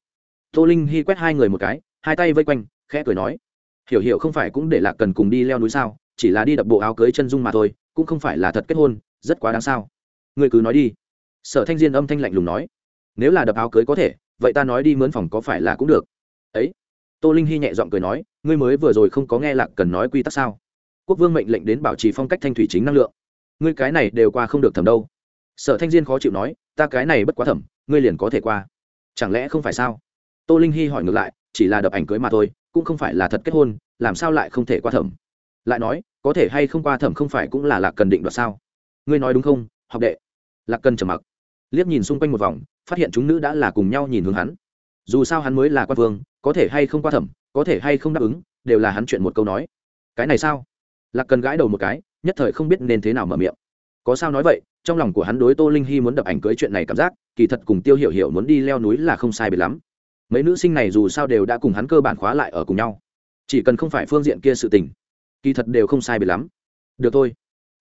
Tô linh hy quét hai người một cái, hai tay vây quanh, khẽ cười nói. Hiểu hiểu không phải cũng để lạc cần cùng đi leo núi sao? Chỉ là đi đập bộ áo cưới chân dung mà thôi, cũng không phải là thật kết hôn, rất quá đáng sao? Ngươi cứ nói đi. Sở thanh diên âm thanh lạnh lùng nói. Nếu là đập áo cưới có thể, vậy ta nói đi mướn phòng có phải là cũng được? Ấy tô linh hy nhẹ giọng cười nói, ngươi mới vừa rồi không có nghe lạc cần nói quy tắc sao? Quốc vương mệnh lệnh đến bảo trì phong cách thanh thủy chính năng lượng. Ngươi cái này đều qua không được thẩm đâu. Sở thanh diên khó chịu nói, ta cái này bất quá thẩm, ngươi liền có thể qua. Chẳng lẽ không phải sao? Tô linh hy hỏi ngược lại, chỉ là đập ảnh cưới mà thôi, cũng không phải là thật kết hôn, làm sao lại không thể qua thẩm? Lại nói, có thể hay không qua thẩm không phải cũng là lạc cần định đoạt sao? Ngươi nói đúng không, học đệ? Lạc cần trầm mặc, liếc nhìn xung quanh một vòng, phát hiện chúng nữ đã là cùng nhau nhìn hướng hắn. Dù sao hắn mới là quan vương có thể hay không qua thẩm, có thể hay không đáp ứng, đều là hắn chuyện một câu nói. Cái này sao? Lạc cần gãi đầu một cái, nhất thời không biết nên thế nào mở miệng. Có sao nói vậy, trong lòng của hắn đối tô linh hy muốn đập ảnh cưới chuyện này cảm giác, kỳ thật cùng tiêu hiểu hiểu muốn đi leo núi là không sai biệt lắm. Mấy nữ sinh này dù sao đều đã cùng hắn cơ bản khóa lại ở cùng nhau. Chỉ cần không phải phương diện kia sự tình, kỳ thật đều không sai biệt lắm. Được thôi.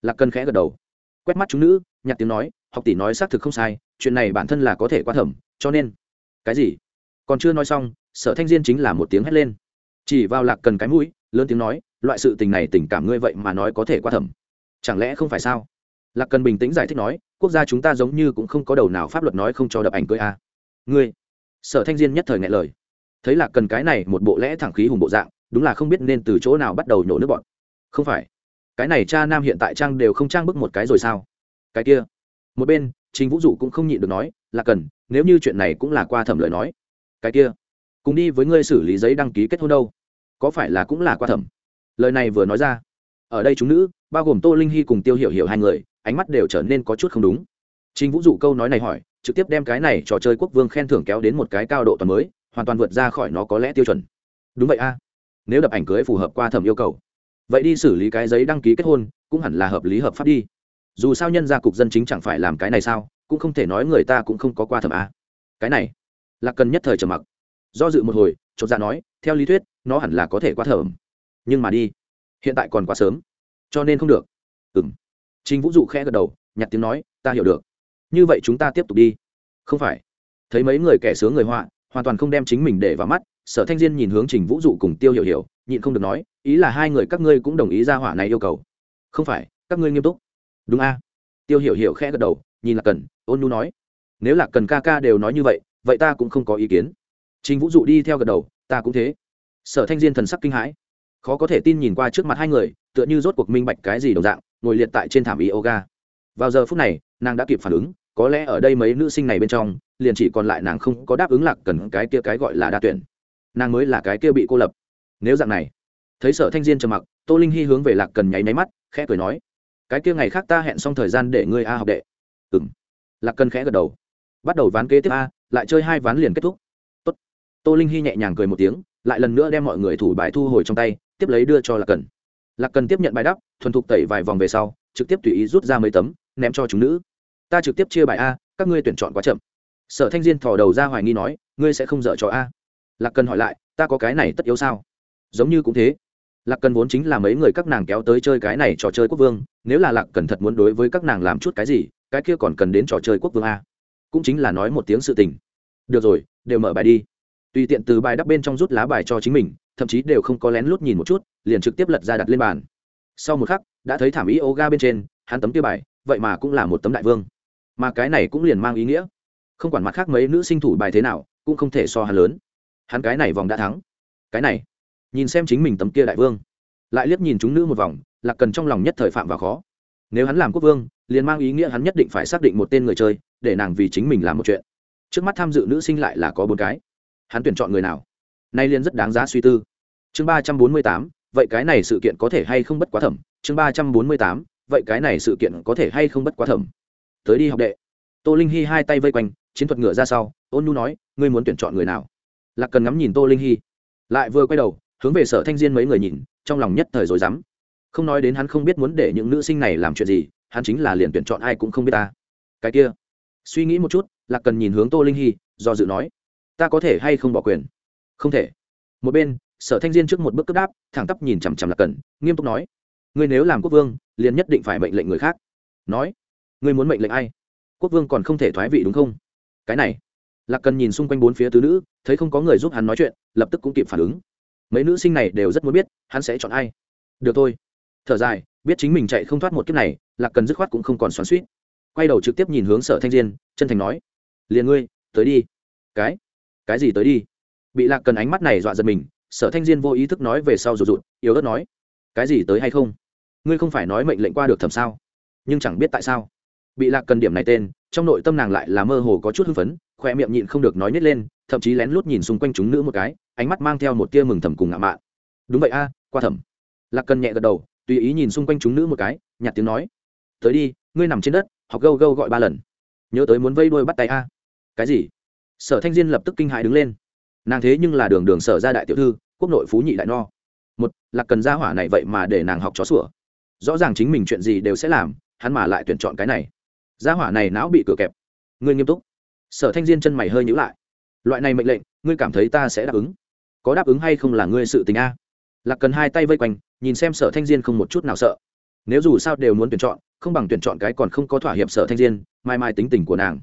Lạc cần khẽ gật đầu. Quét mắt chúng nữ, nhặt tiếng nói, học tỷ nói xác thực không sai, chuyện này bản thân là có thể qua thẩm, cho nên. Cái gì? Còn chưa nói xong, sở thanh diên chính là một tiếng hét lên. Chỉ vào lạc cần cái mũi, lớn tiếng nói, loại sự tình này tình cảm ngươi vậy mà nói có thể qua thẩm. Chẳng lẽ không phải sao? Lạc cần bình tĩnh giải thích nói, quốc gia chúng ta giống như cũng không có đầu nào pháp luật nói không cho đập ảnh cưới a. À. ngươi? Sở thanh diên nhất thời ngại lời. Thấy lạc cần cái này một bộ lẽ thẳng khí hùng bộ dạng, đúng là không biết nên từ chỗ nào bắt đầu nhổ nước bọn không phải. Cái này cha nam hiện tại trang đều không trang bức một cái rồi sao? Cái kia. Một bên chính vũ dụ cũng không nhịn được nói là cần, nếu như chuyện này cũng là qua thẩm lời nói cái kia, cùng đi với ngươi xử lý giấy đăng ký kết hôn đâu. Có phải là cũng là qua thẩm? Lời này vừa nói ra, ở đây chúng nữ, bao gồm tô linh hy cùng tiêu hiểu hiểu hai người, ánh mắt đều trở nên có chút không đúng. Chính vũ dụ câu nói này hỏi, trực tiếp đem cái này trò chơi quốc vương khen thưởng kéo đến một cái cao độ toàn mới, hoàn toàn vượt ra khỏi nó có lẽ tiêu chuẩn. Đúng vậy a. Nếu đập ảnh cưới phù hợp qua thẩm yêu cầu, vậy đi xử lý cái giấy đăng ký kết hôn, cũng hẳn là hợp lý hợp pháp đi. Dù sao nhân gia cục dân chính chẳng phải làm cái này sao, cũng không thể nói người ta cũng không có qua thẩm a. Cái này Lạc cần nhất thời trầm mặc. Do dự một hồi, chột ra dạ nói, theo lý thuyết, nó hẳn là có thể qua thởm nhưng mà đi, hiện tại còn quá sớm. Cho nên không được. Ừ m trình vũ dụ khẽ gật đầu, nhặt tiếng nói, ta hiểu được. Như vậy chúng ta tiếp tục đi. Không phải. Thấy mấy người kẻ sướng người họa, hoàn toàn không đem chính mình để vào mắt, sở thanh diên nhìn hướng trình vũ dụ cùng tiêu hiểu hiểu, nhịn không được nói, ý là hai người các ngươi cũng đồng ý ra hỏa này yêu cầu. Không phải, các ngươi nghiêm túc. Đúng a. Tiêu hiểu hiểu khẽ gật đầu, nhìn là cần, ôn nu nói. Nếu là cần ca ca đều nói như vậy vậy ta cũng không có ý kiến. Trình vũ dụ đi theo gật đầu, ta cũng thế. Sở thanh diên thần sắc kinh hãi. Khó có thể tin nhìn qua trước mặt hai người, tựa như rốt cuộc minh bạch cái gì đồng dạng, ngồi liệt tại trên thảm yoga. Vào giờ phút này, nàng đã kịp phản ứng, có lẽ ở đây mấy nữ sinh này bên trong, liền chỉ còn lại nàng không có đáp ứng lạc cần cái kia cái gọi là đa tuyển. Nàng mới là cái kia bị cô lập. Nếu dạng này, thấy sở thanh diên trầm mặc, tô linh hy hướng về lạc cần nháy máy mắt, khẽ cười nói, cái kia ngày khác ta hẹn xong thời gian để ngươi a học đệ. Ừng lạc cần khẽ gật đầu. Bắt đầu ván kế tiếp a lại chơi hai ván liền kết thúc. Tốt. tô linh hy nhẹ nhàng cười một tiếng, lại lần nữa đem mọi người thủ bài thu hồi trong tay, tiếp lấy đưa cho lạc cần. Lạc cần tiếp nhận bài đắp thuần thục tẩy vài vòng về sau, trực tiếp tùy ý rút ra mấy tấm, ném cho chúng nữ. Ta trực tiếp chia bài a, các ngươi tuyển chọn quá chậm. Sở thanh diên thò đầu ra hoài nghi nói, ngươi sẽ không dở cho a. Lạc cần hỏi lại, ta có cái này tất yếu sao? Giống như cũng thế. Lạc cần vốn chính là mấy người các nàng kéo tới chơi cái này trò chơi quốc vương, nếu là lạc cần thật muốn đối với các nàng làm chút cái gì, cái kia còn cần đến trò chơi quốc vương a cũng chính là nói một tiếng sự tình. Được rồi, đều mở bài đi. Tùy tiện từ bài đắp bên trong rút lá bài cho chính mình, thậm chí đều không có lén lút nhìn một chút, liền trực tiếp lật ra đặt lên bàn. Sau một khắc, đã thấy thảm ý ô ga bên trên, hắn tấm kia bài, vậy mà cũng là một tấm đại vương. Mà cái này cũng liền mang ý nghĩa. Không quản mặt khác mấy nữ sinh thủ bài thế nào, cũng không thể so hắn lớn. Hắn cái này vòng đã thắng. Cái này, nhìn xem chính mình tấm kia đại vương. Lại liếc nhìn chúng nữ một vòng, lạc cần trong lòng nhất thời phạm và khó. Nếu hắn làm quốc vương liền mang ý nghĩa hắn nhất định phải xác định một tên người chơi, để nàng vì chính mình làm một chuyện. Trước mắt tham dự nữ sinh lại là có bốn cái. Hắn tuyển chọn người nào? Nay liền rất đáng giá suy tư. Chương ba trăm bốn mươi tám, vậy cái này sự kiện có thể hay không bất quá thẩm? Chương ba trăm bốn mươi tám, vậy cái này sự kiện có thể hay không bất quá thẩm? Tới đi học đệ. Tô linh hy hai tay vây quanh, chiến thuật ngựa ra sau, ôn nhu nói, ngươi muốn tuyển chọn người nào? Lạc cần ngắm nhìn tô linh hy lại vừa quay đầu, hướng về sở thanh diên mấy người nhìn, trong lòng nhất thời rồi dám không nói đến hắn không biết muốn để những nữ sinh này làm chuyện gì hắn chính là liền tuyển chọn ai cũng không biết ta. Cái kia, suy nghĩ một chút, lạc cần nhìn hướng tô linh hy, do dự nói, ta có thể hay không bỏ quyền? Không thể. Một bên, sở thanh diên trước một bước cấp đáp, thẳng tắp nhìn chằm chằm lạc cần, nghiêm túc nói, ngươi nếu làm quốc vương, liền nhất định phải mệnh lệnh người khác. Nói, ngươi muốn mệnh lệnh ai? Quốc vương còn không thể thoái vị đúng không? Cái này. Lạc cần nhìn xung quanh bốn phía tứ nữ, thấy không có người giúp hắn nói chuyện, lập tức cũng kịp phản ứng. Mấy nữ sinh này đều rất muốn biết, hắn sẽ chọn ai. Được thôi. Thở dài biết chính mình chạy không thoát một kiếp này, lạc cần dứt khoát cũng không còn xoắn suýt quay đầu trực tiếp nhìn hướng sở thanh diên, chân thành nói, liền ngươi, tới đi. Cái? Cái gì tới đi? Bị lạc cần ánh mắt này dọa giật mình, sở thanh diên vô ý thức nói về sau rụt rụt, yếu ớt nói, cái gì tới hay không? Ngươi không phải nói mệnh lệnh qua được thẩm sao? Nhưng chẳng biết tại sao. Bị lạc cần điểm này tên, trong nội tâm nàng lại là mơ hồ có chút hưng phấn khoe miệng nhịn không được nói nít lên, thậm chí lén lút nhìn xung quanh chúng nữ một cái, ánh mắt mang theo một tia mừng thầm cùng ngạo mạn. Đúng vậy a, qua thẩm. Lạc cần nhẹ gật đầu tùy ý nhìn xung quanh chúng nữ một cái, nhạt tiếng nói, tới đi, ngươi nằm trên đất, học gâu gâu gọi ba lần. Nhớ tới muốn vây đuôi bắt tay a. Cái gì? Sở thanh diên lập tức kinh hại đứng lên. Nàng thế nhưng là đường đường sở ra đại tiểu thư, quốc nội phú nhị đại no. Một là cần gia hỏa này vậy mà để nàng học chó sủa. Rõ ràng chính mình chuyện gì đều sẽ làm, hắn mà lại tuyển chọn cái này. Gia hỏa này não bị cửa kẹp. Ngươi nghiêm túc. Sở thanh diên chân mày hơi nhữ lại. Loại này mệnh lệnh, ngươi cảm thấy ta sẽ đáp ứng? Có đáp ứng hay không là ngươi sự tình a? Lạc cần hai tay vây quanh nhìn xem sở thanh diên không một chút nào sợ. Nếu dù sao đều muốn tuyển chọn, không bằng tuyển chọn cái còn không có thỏa hiệp sở thanh diên, mai mai tính tình của nàng.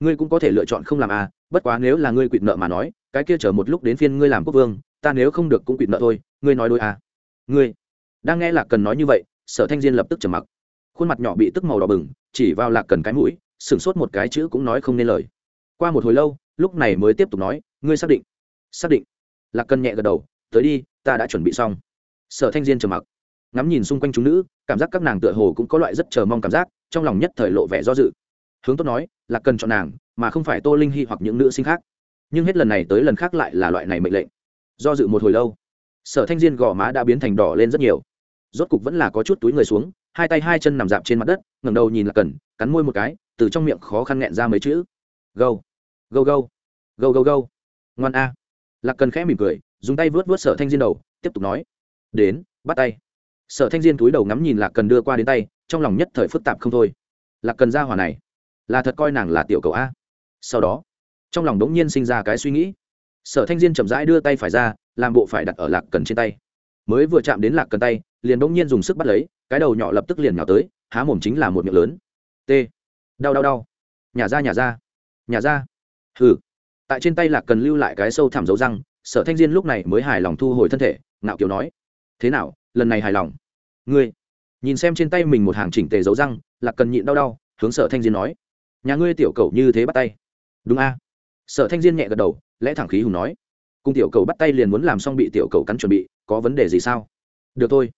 Ngươi cũng có thể lựa chọn không làm à bất quá nếu là ngươi quỵt nợ mà nói, cái kia chờ một lúc đến phiên ngươi làm quốc vương, ta nếu không được cũng quỵt nợ thôi, ngươi nói đôi à. Ngươi, đang nghe lạc cần nói như vậy, sở thanh diên lập tức trầm mặc. Khuôn mặt nhỏ bị tức màu đỏ bừng, chỉ vào lạc cần cái mũi, sửng sốt một cái chữ cũng nói không nên lời. Qua một hồi lâu, lúc này mới tiếp tục nói, ngươi xác định xác định. Lạc cần nhẹ gật đầu, tới đi, ta đã chuẩn bị xong sở thanh diên trầm mặc, ngắm nhìn xung quanh chúng nữ, cảm giác các nàng tựa hồ cũng có loại rất chờ mong cảm giác, trong lòng nhất thời lộ vẻ do dự. Hướng tốt nói là cần chọn nàng, mà không phải tô linh hy hoặc những nữ sinh khác. Nhưng hết lần này tới lần khác lại là loại này mệnh lệnh. Do dự một hồi lâu, sở thanh diên gò má đã biến thành đỏ lên rất nhiều. Rốt cục vẫn là có chút túi người xuống, hai tay hai chân nằm dạp trên mặt đất, ngẩng đầu nhìn là cần, cắn môi một cái, từ trong miệng khó khăn nghẹn ra mấy chữ. Gâu gâu gâu gâu gâu gâu, ngoan a. Lạc cần khẽ mỉm cười, dùng tay vớt vớt sở thanh diên đầu, tiếp tục nói đến, bắt tay. Sở thanh diên túi đầu ngắm nhìn lạc cần đưa qua đến tay, trong lòng nhất thời phức tạp không thôi. Lạc cần ra hòa này, là thật coi nàng là tiểu cầu a. Sau đó, trong lòng đống nhiên sinh ra cái suy nghĩ. Sở thanh diên chậm rãi đưa tay phải ra, làm bộ phải đặt ở lạc cần trên tay. Mới vừa chạm đến lạc cần tay, liền đống nhiên dùng sức bắt lấy, cái đầu nhỏ lập tức liền nhào tới, há mồm chính là một miệng lớn. T. Đau đau đau. Nhà ra nhà ra. Nhà ra. Hừ. Tại trên tay lạc cần lưu lại cái sâu thẳm dấu răng, sở thanh diên lúc này mới hài lòng thu hồi thân thể, ngạo kiều nói thế nào, lần này hài lòng? Ngươi, nhìn xem trên tay mình một hàng chỉnh tề dấu răng, lạc cần nhịn đau đau, hướng sở thanh diên nói. Nhà ngươi tiểu cầu như thế bắt tay. Đúng a. Sở thanh diên nhẹ gật đầu, lẽ thẳng khí hùng nói. Cùng tiểu cầu bắt tay liền muốn làm xong bị tiểu cầu cắn chuẩn bị, có vấn đề gì sao? Được thôi.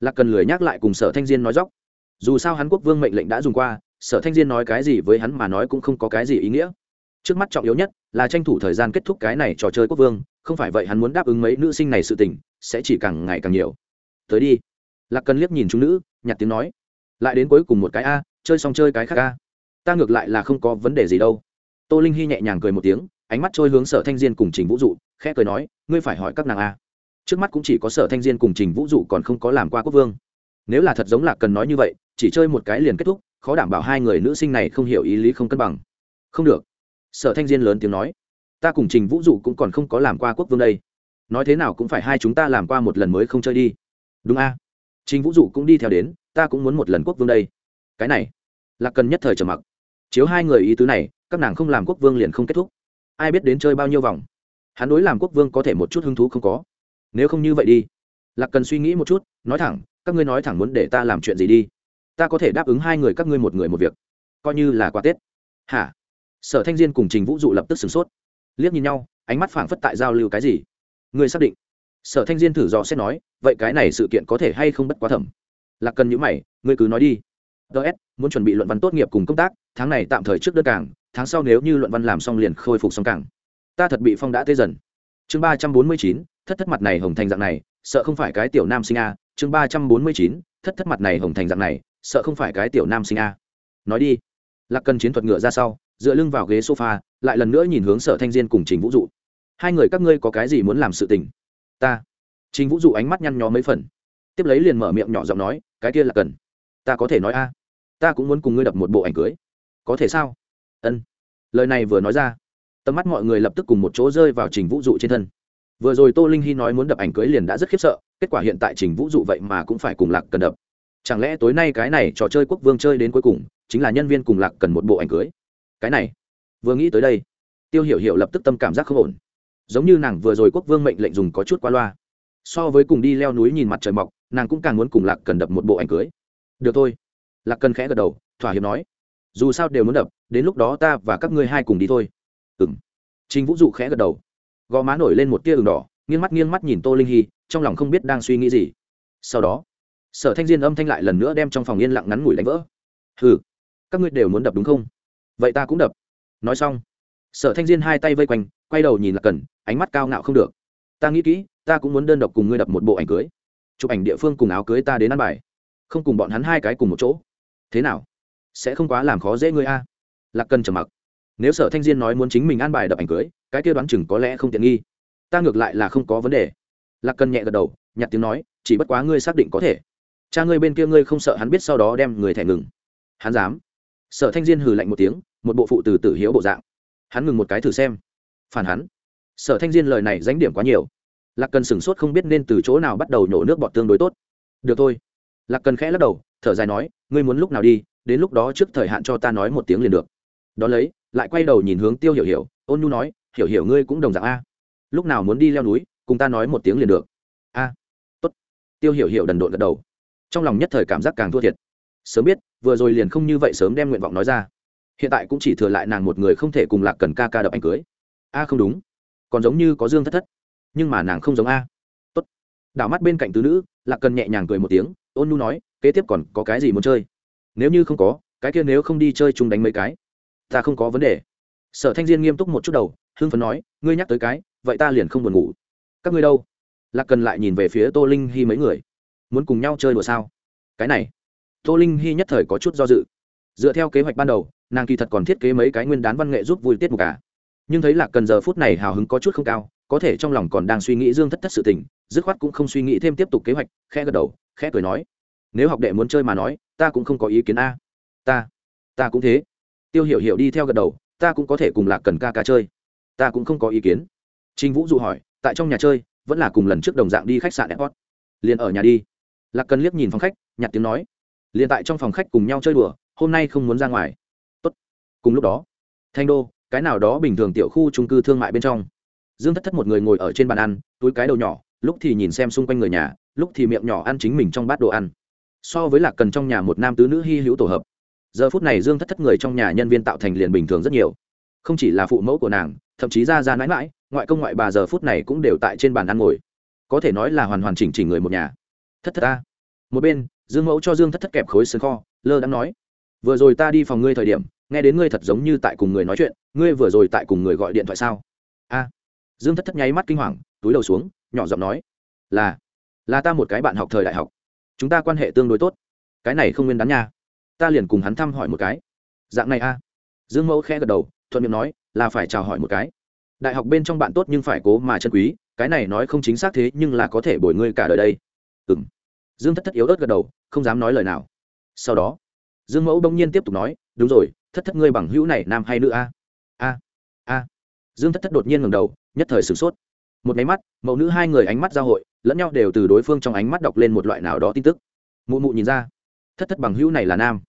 Lạc cần lười nhắc lại cùng sở thanh diên nói dóc. Dù sao hắn quốc vương mệnh lệnh đã dùng qua, sở thanh diên nói cái gì với hắn mà nói cũng không có cái gì ý nghĩa. Trước mắt trọng yếu nhất là tranh thủ thời gian kết thúc cái này trò chơi quốc vương, không phải vậy hắn muốn đáp ứng mấy nữ sinh này sự tình sẽ chỉ càng ngày càng nhiều. Tới đi. Lạc cần liếc nhìn chúng nữ nhặt tiếng nói. Lại đến cuối cùng một cái a, chơi xong chơi cái khác a. Ta ngược lại là không có vấn đề gì đâu. Tô linh hy nhẹ nhàng cười một tiếng, ánh mắt trôi hướng sở thanh diên cùng trình vũ dụ, khẽ cười nói, ngươi phải hỏi các nàng a. Trước mắt cũng chỉ có sở thanh diên cùng trình vũ dụ còn không có làm qua quốc vương. Nếu là thật giống Lạc cần nói như vậy, chỉ chơi một cái liền kết thúc, khó đảm bảo hai người nữ sinh này không hiểu ý lý không cân bằng. Không được. Sở thanh diên lớn tiếng nói. Ta cùng trình vũ dụ cũng còn không có làm qua quốc vương đây nói thế nào cũng phải hai chúng ta làm qua một lần mới không chơi đi. Đúng a. Trình vũ dụ cũng đi theo đến, ta cũng muốn một lần quốc vương đây. Cái này là cần nhất thời trầm mặc. Chiếu hai người ý tứ này, các nàng không làm quốc vương liền không kết thúc. Ai biết đến chơi bao nhiêu vòng. Hắn đối làm quốc vương có thể một chút hứng thú không có. Nếu không như vậy đi. Lạc cần suy nghĩ một chút, nói thẳng, các ngươi nói thẳng muốn để ta làm chuyện gì đi? Ta có thể đáp ứng hai người các ngươi một người một việc. Coi như là quà tết. Hả? Sở thanh diên cùng trình vũ dụ lập tức sửng sốt. Liếc nhìn nhau, ánh mắt phảng phất tại giao lưu cái gì? Ngươi xác định. Sở thanh diên thử dò xét nói, vậy cái này sự kiện có thể hay không bất quá thẩm? Lạc cần nhữ mày, ngươi cứ nói đi. Ts muốn chuẩn bị luận văn tốt nghiệp cùng công tác, tháng này tạm thời trước đơn cảng, tháng sau nếu như luận văn làm xong liền khôi phục xong cảng. Ta thật bị phong đã tê dần. Chương ba trăm bốn mươi chín, thất thất mặt này hồng thành dạng này, sợ không phải cái tiểu nam sinh a. Chương ba trăm bốn mươi chín, thất thất mặt này hồng thành dạng này, sợ không phải cái tiểu nam sinh a. Nói đi. Lạc cần chiến thuật ngựa ra sau, dựa lưng vào ghế sofa, lại lần nữa nhìn hướng sở thanh diên cùng trình vũ dụ hai người các ngươi có cái gì muốn làm sự tình? Ta. Trình vũ dụ ánh mắt nhăn nhó mấy phần. Tiếp lấy liền mở miệng nhỏ giọng nói, cái kia là cần. Ta có thể nói a. Ta cũng muốn cùng ngươi đập một bộ ảnh cưới. Có thể sao? Ân. Lời này vừa nói ra, tầm mắt mọi người lập tức cùng một chỗ rơi vào trình vũ dụ trên thân. Vừa rồi tô linh hy nói muốn đập ảnh cưới liền đã rất khiếp sợ, kết quả hiện tại trình vũ dụ vậy mà cũng phải cùng lạc cần đập. Chẳng lẽ tối nay cái này trò chơi quốc vương chơi đến cuối cùng, chính là nhân viên cùng lạc cần một bộ ảnh cưới? Cái này, vừa nghĩ tới đây, tiêu hiểu hiểu lập tức tâm cảm giác không ổn giống như nàng vừa rồi quốc vương mệnh lệnh dùng có chút qua loa. So với cùng đi leo núi nhìn mặt trời mọc, nàng cũng càng muốn cùng lạc cần đập một bộ ảnh cưới. Được thôi. Lạc cần khẽ gật đầu, thỏa hiệp nói. Dù sao đều muốn đập, đến lúc đó ta và các ngươi hai cùng đi thôi. Ừng chính vũ dụ khẽ gật đầu. Gò má nổi lên một tia ừng đỏ, nghiêng mắt nghiêng mắt nhìn tô linh hy, trong lòng không biết đang suy nghĩ gì. Sau đó, sở thanh diên âm thanh lại lần nữa đem trong phòng yên lặng ngắn ngủi đánh vỡ. Hừ, các ngươi đều muốn đập đúng không? Vậy ta cũng đập. Nói xong, sở thanh diên hai tay vây quanh, quay đầu nhìn là cần ánh mắt cao ngạo không được. Ta nghĩ kỹ, ta cũng muốn đơn độc cùng ngươi đập một bộ ảnh cưới. Chụp ảnh địa phương cùng áo cưới ta đến ăn bài. Không cùng bọn hắn hai cái cùng một chỗ. Thế nào? Sẽ không quá làm khó dễ ngươi a? Lạc cần trầm mặc. Nếu sở thanh diên nói muốn chính mình ăn bài đập ảnh cưới, cái kia đoán chừng có lẽ không tiện nghi. Ta ngược lại là không có vấn đề. Lạc cần nhẹ gật đầu nhặt tiếng nói, chỉ bất quá ngươi xác định có thể. Cha ngươi bên kia ngươi không sợ hắn biết sau đó đem người thẻ ngừng? Hắn dám. Sở thanh diên hừ lạnh một tiếng, một bộ phụ từ tử hiếu bộ dạng. Hắn ngừng một cái thử xem. Phản hắn sở thanh diên lời này dánh điểm quá nhiều. Lạc cần sửng sốt không biết nên từ chỗ nào bắt đầu nhổ nước bọt tương đối tốt. Được thôi. Lạc cần khẽ lắc đầu, thở dài nói, ngươi muốn lúc nào đi, đến lúc đó trước thời hạn cho ta nói một tiếng liền được. Đ ó lấy, lại quay đầu nhìn hướng tiêu hiểu hiểu, ôn nhu nói, hiểu hiểu ngươi cũng đồng dạng a. Lúc nào muốn đi leo núi, cùng ta nói một tiếng liền được. A, tốt. Tiêu hiểu hiểu đần độn gật đầu. Trong lòng nhất thời cảm giác càng thua thiệt. Sớm biết, vừa rồi liền không như vậy sớm đem nguyện vọng nói ra. Hiện tại cũng chỉ thừa lại nàng một người không thể cùng lạc cần ca ca đập ảnh cưới. A, không đúng còn giống như có dương thất thất. Nhưng mà nàng không giống a. Tốt. Đảo mắt bên cạnh tứ nữ, lạc cần nhẹ nhàng cười một tiếng, ôn nu nói, kế tiếp còn có cái gì muốn chơi? Nếu như không có, cái kia nếu không đi chơi chung đánh mấy cái, ta không có vấn đề. Sở thanh diên nghiêm túc một chút đầu, hưng phấn nói, ngươi nhắc tới cái, vậy ta liền không buồn ngủ. Các ngươi đâu? Lạc cần lại nhìn về phía tô linh hy mấy người. Muốn cùng nhau chơi đùa sao? Cái này. Tô linh hy nhất thời có chút do dự. Dựa theo kế hoạch ban đầu, nàng kỳ thật còn thiết kế mấy cái nguyên đán văn nghệ giúp vui tiết mục cả nhưng thấy lạc cần giờ phút này hào hứng có chút không cao, có thể trong lòng còn đang suy nghĩ dương thất thất sự tình, dứt khoát cũng không suy nghĩ thêm tiếp tục kế hoạch, khẽ gật đầu, khẽ cười nói, nếu học đệ muốn chơi mà nói, ta cũng không có ý kiến a. Ta ta cũng thế. Tiêu hiểu hiểu đi theo gật đầu, ta cũng có thể cùng lạc cần ca ca chơi. Ta cũng không có ý kiến. Trinh vũ dụ hỏi, tại trong nhà chơi, vẫn là cùng lần trước đồng dạng đi khách sạn airport? Liền ở nhà đi. Lạc cần liếc nhìn phòng khách, nhặt tiếng nói, liền tại trong phòng khách cùng nhau chơi đùa, hôm nay không muốn ra ngoài. Tốt. cùng lúc đó, thanh đô cái nào đó bình thường tiểu khu trung cư thương mại bên trong. Dương thất thất một người ngồi ở trên bàn ăn, túi cái đầu nhỏ, lúc thì nhìn xem xung quanh người nhà, lúc thì miệng nhỏ ăn chính mình trong bát đồ ăn. So với lạc cần trong nhà một nam tứ nữ hy hữu tổ hợp. Giờ phút này dương thất thất người trong nhà nhân viên tạo thành liền bình thường rất nhiều. Không chỉ là phụ mẫu của nàng, thậm chí ra ra mãi mãi, ngoại công ngoại bà giờ phút này cũng đều tại trên bàn ăn ngồi. Có thể nói là hoàn hoàn chỉnh chỉnh người một nhà. Thất thất ta. Một bên, dương mẫu cho dương thất thất kẹp khối sơn kho, lơ đang nói, vừa rồi ta đi phòng ngươi thời điểm nghe đến ngươi thật giống như tại cùng người nói chuyện, ngươi vừa rồi tại cùng người gọi điện thoại sao? A. Dương thất thất nháy mắt kinh hoàng, túi đầu xuống, nhỏ giọng nói, là là ta một cái bạn học thời đại học. Chúng ta quan hệ tương đối tốt. Cái này không nguyên đắn nha. Ta liền cùng hắn thăm hỏi một cái. Dạng này a. Dương mẫu khẽ gật đầu, thuận miệng nói, là phải chào hỏi một cái. Đại học bên trong bạn tốt nhưng phải cố mà chân quý, cái này nói không chính xác thế nhưng là có thể bồi ngươi cả đời đây. Ừ m dương thất thất yếu ớt gật đầu, không dám nói lời nào. Sau đó, dương mẫu bỗng nhiên tiếp tục nói đúng rồi, thất thất ngươi bằng hữu này nam hay nữ a? A a. Dương thất thất đột nhiên ngầm đầu, nhất thời sửng sốt. Một máy mắt, mẫu nữ hai người ánh mắt giao hội, lẫn nhau đều từ đối phương trong ánh mắt đọc lên một loại nào đó tin tức. Mụ mụ nhìn ra, thất thất bằng hữu này là nam.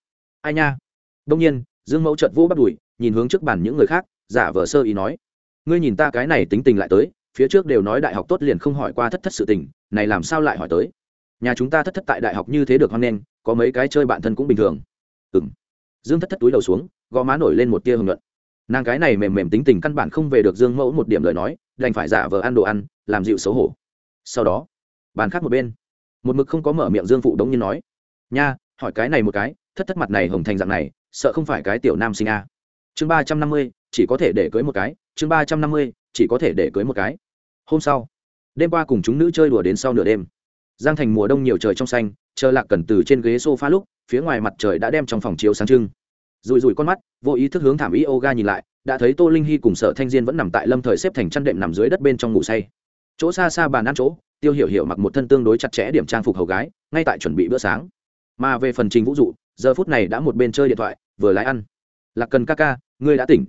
Ai nha? Đông nhiên, dương mẫu trợt vỗ bắt đùi, nhìn hướng trước bàn những người khác, giả vờ sơ ý nói. Ngươi nhìn ta cái này tính tình lại tới, phía trước đều nói đại học tốt liền không hỏi qua thất thất sự tình, này làm sao lại hỏi tới? Nhà chúng ta thất thất tại đại học như thế được hoan nghênh, có mấy cái chơi bạn thân cũng bình thường. Ừ m dương thất thất túi đầu xuống, gò má nổi lên một tia hưởng luận nàng cái này mềm mềm tính tình căn bản không về được dương mẫu một điểm lời nói, đành phải giả vờ ăn đồ ăn, làm dịu xấu hổ. Sau đó, bàn khác một bên, một mực không có mở miệng dương phụ đống như nói, nha, hỏi cái này một cái, thất thất mặt này hồng thành dạng này, sợ không phải cái tiểu nam sinh a. Chương ba trăm năm mươi, chỉ có thể để cưới một cái, chương ba trăm năm mươi, chỉ có thể để cưới một cái. Hôm sau, đêm qua cùng chúng nữ chơi đùa đến sau nửa đêm. Giang thành mùa đông nhiều trời trong xanh chờ lạc cần từ trên ghế sofa lúc, phía ngoài mặt trời đã đem trong phòng chiếu sáng trưng. Rùi rùi con mắt, vô ý thức hướng thảm y yoga nhìn lại, đã thấy tô linh hy cùng sở thanh diên vẫn nằm tại lâm thời xếp thành chăn đệm nằm dưới đất bên trong ngủ say. Chỗ xa xa bàn ăn chỗ, tiêu hiểu hiểu mặc một thân tương đối chặt chẽ điểm trang phục hầu gái, ngay tại chuẩn bị bữa sáng. Mà về phần trình vũ dụ, giờ phút này đã một bên chơi điện thoại, vừa lái ăn. Lạc cần ca ca, ngươi đã tỉnh.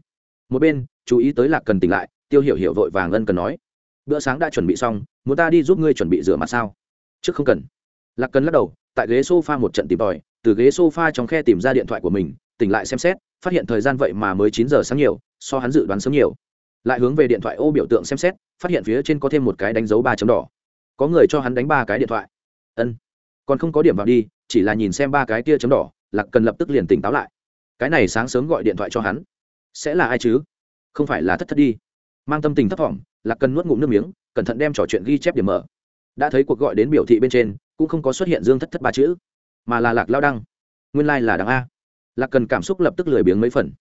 Một bên, chú ý tới lạc cần tỉnh lại, tiêu hiểu hiểu vội vàng ân cần nói. Bữa sáng đã chuẩn bị xong, muốn ta đi giúp ngươi chuẩn bị rửa mặt sao? Trước không cần. Lạc cần lắc đầu tại ghế sofa một trận tìm tòi, từ ghế sofa trong khe tìm ra điện thoại của mình, tỉnh lại xem xét, phát hiện thời gian vậy mà mới chín giờ sáng nhiều, so hắn dự đoán sớm nhiều. Lại hướng về điện thoại ô biểu tượng xem xét, phát hiện phía trên có thêm một cái đánh dấu ba chấm đỏ. Có người cho hắn đánh ba cái điện thoại. Ân. Còn không có điểm vào đi, chỉ là nhìn xem ba cái kia chấm đỏ, lạc cần lập tức liền tỉnh táo lại. Cái này sáng sớm gọi điện thoại cho hắn. Sẽ là ai chứ? Không phải là thất thất đi. Mang tâm tình thấp thỏm, lạc cần nuốt ngụm nước miếng, cẩn thận đem trò chuyện ghi chép điểm mở. Đã thấy cuộc gọi đến biểu thị bên trên cũng không có xuất hiện dương thất thất ba chữ, mà là lạc lao đăng. Nguyên lai、like、là đăng a. Lạc cần cảm xúc lập tức lười biếng mấy phần.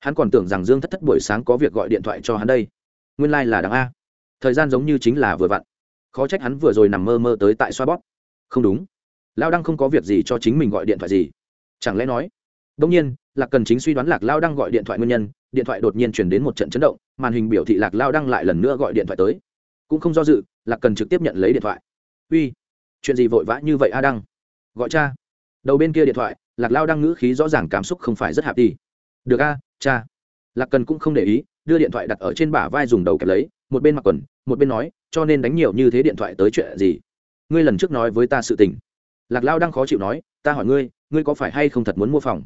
Hắn còn tưởng rằng dương thất thất buổi sáng có việc gọi điện thoại cho hắn đây. Nguyên lai、like、là đăng a. Thời gian giống như chính là vừa vặn. Khó trách hắn vừa rồi nằm mơ mơ tới tại xoa bóp. Không đúng. Lao đăng không có việc gì cho chính mình gọi điện thoại gì. Chẳng lẽ nói? Đông nhiên, lạc cần chính suy đoán lạc lao đăng gọi điện thoại nguyên nhân, điện thoại đột nhiên chuyển đến một trận chấn động, màn hình biểu thị lạc lao đăng lại lần nữa gọi điện thoại tới. Cũng không do dự, lạc cần trực tiếp nhận lấy điện thoại. Uy chuyện gì vội vã như vậy a đăng? Gọi cha. Đầu bên kia điện thoại, lạc lao đăng ngữ khí rõ ràng cảm xúc không phải rất hạp đi. Được a, cha. Lạc cần cũng không để ý, đưa điện thoại đặt ở trên bả vai dùng đầu kẹp lấy, một bên mặc quần, một bên nói, cho nên đánh nhiều như thế điện thoại tới chuyện gì? Ngươi lần trước nói với ta sự tình. Lạc lao đang khó chịu nói, ta hỏi ngươi ngươi có phải hay không thật muốn mua phòng?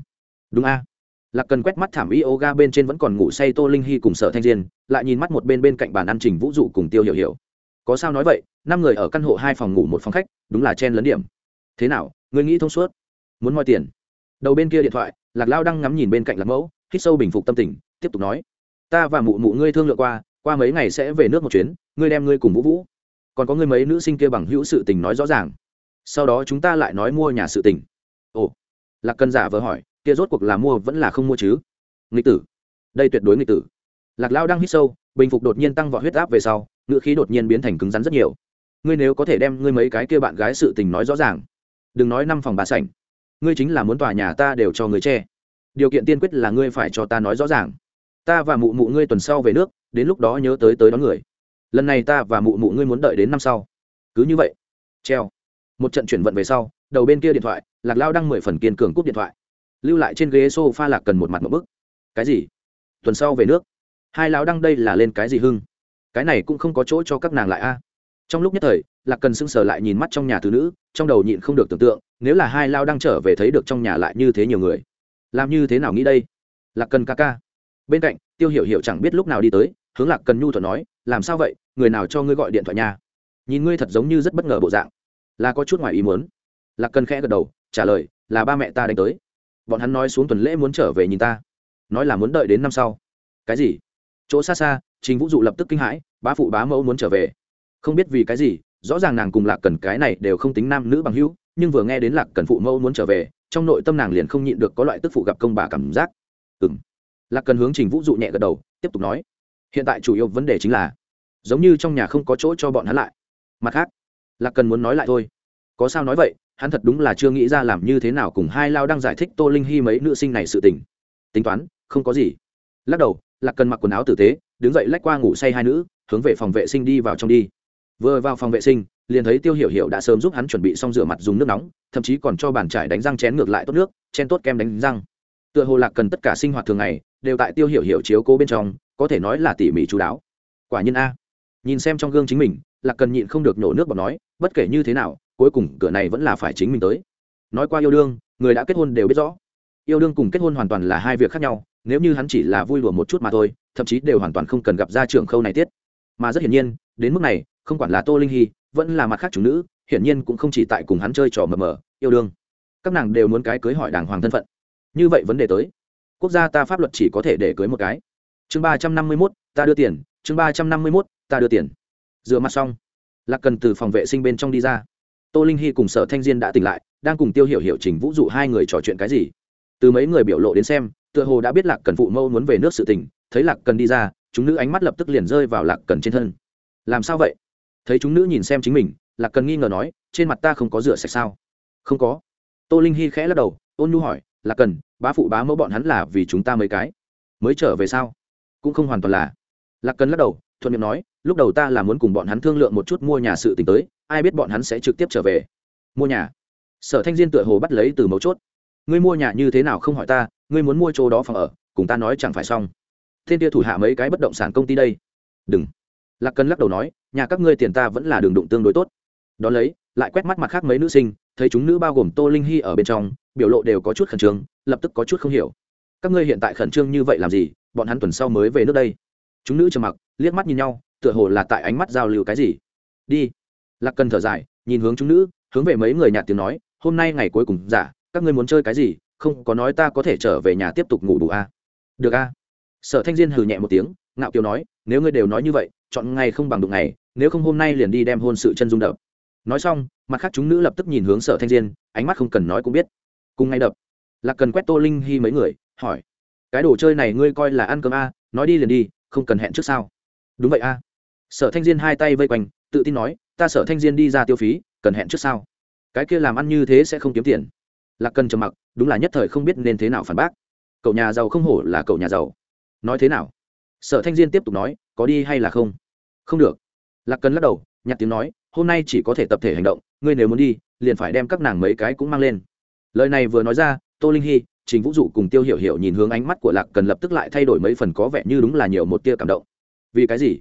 Đúng a. Lạc cần quét mắt thảm yoga bên trên vẫn còn ngủ say tô linh hy cùng sở thanh diên, lại nhìn mắt một bên bên cạnh bàn ăn trình vũ dụ cùng tiêu hiểu hiểu. Có sao nói vậy, năm người ở căn hộ hai phòng ngủ một phòng khách đúng là chen lấn điểm. Thế nào, ngươi nghĩ thông suốt? Muốn moi tiền. Đầu bên kia điện thoại, lạc lao đang ngắm nhìn bên cạnh lạc mẫu, hít sâu bình phục tâm tình, tiếp tục nói. Ta và mụ mụ ngươi thương lượng qua qua mấy ngày sẽ về nước một chuyến, ngươi đem ngươi cùng vũ vũ. Còn có ngươi mấy nữ sinh kia bằng hữu sự tình nói rõ ràng. Sau đó chúng ta lại nói mua nhà sự tình. Ồ. Lạc cần giả vờ hỏi, kia rốt cuộc là mua vẫn là không mua chứ? Nghịch tử. Đây tuyệt đối nghịch tử. Lạc lao đang hít sâu, bình phục đột nhiên tăng vọt huyết áp về sau, ngữ khí đột nhiên biến thành cứng rắn rất nhiều ngươi nếu có thể đem ngươi mấy cái kia bạn gái sự tình nói rõ ràng, đừng nói năm phòng bà sảnh, ngươi chính là muốn tòa nhà ta đều cho người che. Điều kiện tiên quyết là ngươi phải cho ta nói rõ ràng. Ta và mụ mụ ngươi tuần sau về nước, đến lúc đó nhớ tới tới đón người. Lần này ta và mụ mụ ngươi muốn đợi đến năm sau. Cứ như vậy. Treo. Một trận chuyển vận về sau, đầu bên kia điện thoại, lạc lao đăng mười phần kiên cường cúp điện thoại. Lưu lại trên ghế s o f a lạc cần một mặt một bức. Cái gì? Tuần sau về nước. Hai lão đăng đây là lên cái gì hưng? Cái này cũng không có chỗ cho các nàng lại a trong lúc nhất thời, lạc cần sững sờ lại nhìn mắt trong nhà thứ nữ, trong đầu nhịn không được tưởng tượng, nếu là hai lao đang trở về thấy được trong nhà lại như thế nhiều người. Làm như thế nào nghĩ đây? Lạc cần ca ca. Bên cạnh, tiêu hiểu hiểu chẳng biết lúc nào đi tới, hướng lạc cần nhu thuận nói, làm sao vậy? Người nào cho ngươi gọi điện thoại nhà? nhìn ngươi thật giống như rất bất ngờ bộ dạng. Là có chút ngoài ý muốn. Lạc cần khẽ gật đầu, trả lời, là ba mẹ ta đánh tới. Bọn hắn nói xuống tuần lễ muốn trở về nhìn ta. Nói là muốn đợi đến năm sau. Cái gì? Chỗ xa xa chính vũ dụ lập tức kinh hãi, bá phụ bá mẫu muốn trở về không biết vì cái gì, rõ ràng nàng cùng lạc cần cái này đều không tính nam nữ bằng hữu, nhưng vừa nghe đến lạc cần phụ mẫu muốn trở về, trong nội tâm nàng liền không nhịn được có loại tức phụ gặp công bà cảm giác. Ừ m lạc cần hướng trình vũ dụ nhẹ gật đầu, tiếp tục nói, hiện tại chủ yếu vấn đề chính là, giống như trong nhà không có chỗ cho bọn hắn lại. Mặt khác, lạc cần muốn nói lại thôi. Có sao nói vậy, hắn thật đúng là chưa nghĩ ra làm như thế nào cùng hai lao đang giải thích tô linh hy mấy nữ sinh này sự tình. Tính toán, không có gì. Lắc đầu, lạc cần mặc quần áo tử tế, đứng dậy lách qua ngủ say hai nữ, hướng về phòng vệ sinh đi vào trong đi vừa vào phòng vệ sinh, liền thấy tiêu hiểu hiểu đã sớm giúp hắn chuẩn bị xong rửa mặt dùng nước nóng, thậm chí còn cho bàn trải đánh răng chén ngược lại tốt nước chen tốt kem đánh răng. Tựa hồ lạc cần tất cả sinh hoạt thường ngày, đều tại tiêu hiểu hiểu chiếu cố bên trong, có thể nói là tỉ mỉ chú đáo. Quả nhiên a. Nhìn xem trong gương chính mình, lạc cần nhịn không được nhổ nước bọt nói, bất kể như thế nào, cuối cùng cửa này vẫn là phải chính mình tới. Nói qua yêu đương, người đã kết hôn đều biết rõ. Yêu đương cùng kết hôn hoàn toàn là hai việc khác nhau, nếu như hắn chỉ là vui lùa một chút mà thôi, thậm chí đều hoàn toàn không cần gặp ra trưởng khâu này tiết. Mà rất hiển nhiên, đến mức này không quản là tô linh hy, vẫn là mặt khác chủ nữ, hiển nhiên cũng không chỉ tại cùng hắn chơi trò mờ mờ, yêu đương. Các nàng đều muốn cái cưới hỏi đàng hoàng thân phận. Như vậy vấn đề tới. Quốc gia ta pháp luật chỉ có thể để cưới một cái. Chương ba trăm năm mươi mốt, ta đưa tiền. Chương ba trăm năm mươi mốt, ta đưa tiền. Rửa mặt xong. Lạc cần từ phòng vệ sinh bên trong đi ra. Tô linh hy cùng sở thanh diên đã tỉnh lại, đang cùng tiêu hiểu Hiểu trình vũ dụ hai người trò chuyện cái gì. Từ mấy người biểu lộ đến xem, tựa hồ đã biết lạc cần phụ mâu muốn về nước sự tỉnh thấy lạc cần đi ra, chúng nữ ánh mắt lập tức liền rơi vào lạc cần trên thân. Làm sao vậy? Thấy chúng nữ nhìn xem chính mình, lạc cần nghi ngờ nói, trên mặt ta không có rửa sạch sao? Không có. Tô linh hy khẽ lắc đầu, ôn nhu hỏi, lạc cần, bá phụ bá mẫu bọn hắn là vì chúng ta mấy cái? Mới trở về sao? Cũng không hoàn toàn là. Lạc cần lắc đầu, thuận miệng nói, lúc đầu ta là muốn cùng bọn hắn thương lượng một chút mua nhà sự t tới, ai biết bọn hắn sẽ trực tiếp trở về. Mua nhà? Sở thanh diên tựa hồ bắt lấy từ mấu chốt. Ngươi mua nhà như thế nào không hỏi ta, ngươi muốn mua chỗ đó phòng ở, cùng ta nói chẳng phải xong. Thiên tia thủ hạ mấy cái bất động sản công ty đây. Đừng lạc cần lắc đầu nói, nhà các ngươi tiền ta vẫn là đường đụng tương đối tốt. Đón lấy, lại quét mắt mặt khác mấy nữ sinh, thấy chúng nữ bao gồm tô linh hy ở bên trong, biểu lộ đều có chút khẩn trương, lập tức có chút không hiểu. Các ngươi hiện tại khẩn trương như vậy làm gì? Bọn hắn tuần sau mới về nước đây. Chúng nữ trầm mặc, liếc mắt nhìn nhau, tựa hồ là tại ánh mắt giao lưu cái gì. Đi. Lạc cần thở dài, nhìn hướng chúng nữ, hướng về mấy người nhạt tiếng nói, hôm nay ngày cuối cùng giả các ngươi muốn chơi cái gì? Không, có nói ta có thể trở về nhà tiếp tục ngủ đủ a à? được a à? sở thanh diên hừ nhẹ một tiếng, ngạo kiều nói nếu ngươi đều nói như vậy, chọn ngày không bằng đụng ngày, nếu không hôm nay liền đi đem hôn sự chân dung đập. Nói xong, mặt khác chúng nữ lập tức nhìn hướng sở thanh diên, ánh mắt không cần nói cũng biết. Cùng ngay đập. Lạc cần quét tô linh hy mấy người, hỏi. Cái đồ chơi này ngươi coi là ăn cơm a, nói đi liền đi, không cần hẹn trước sao? Đúng vậy a. Sở thanh diên hai tay vây quanh, tự tin nói, ta sở thanh diên đi ra tiêu phí, cần hẹn trước sao? Cái kia làm ăn như thế sẽ không kiếm tiền. Lạc cần trầm mặc, đúng là nhất thời không biết nên thế nào phản bác. Cậu nhà giàu không hổ là cậu nhà giàu. Nói thế nào? Sở thanh diên tiếp tục nói, có đi hay là không? Không được. Lạc cần lắc đầu nhặt tiếng nói, hôm nay chỉ có thể tập thể hành động, ngươi nếu muốn đi, liền phải đem các nàng mấy cái cũng mang lên. Lời này vừa nói ra, tô linh hy, trình vũ dụ cùng tiêu hiểu hiểu nhìn hướng ánh mắt của lạc cần lập tức lại thay đổi mấy phần có vẻ như đúng là nhiều một tia cảm động. Vì cái gì?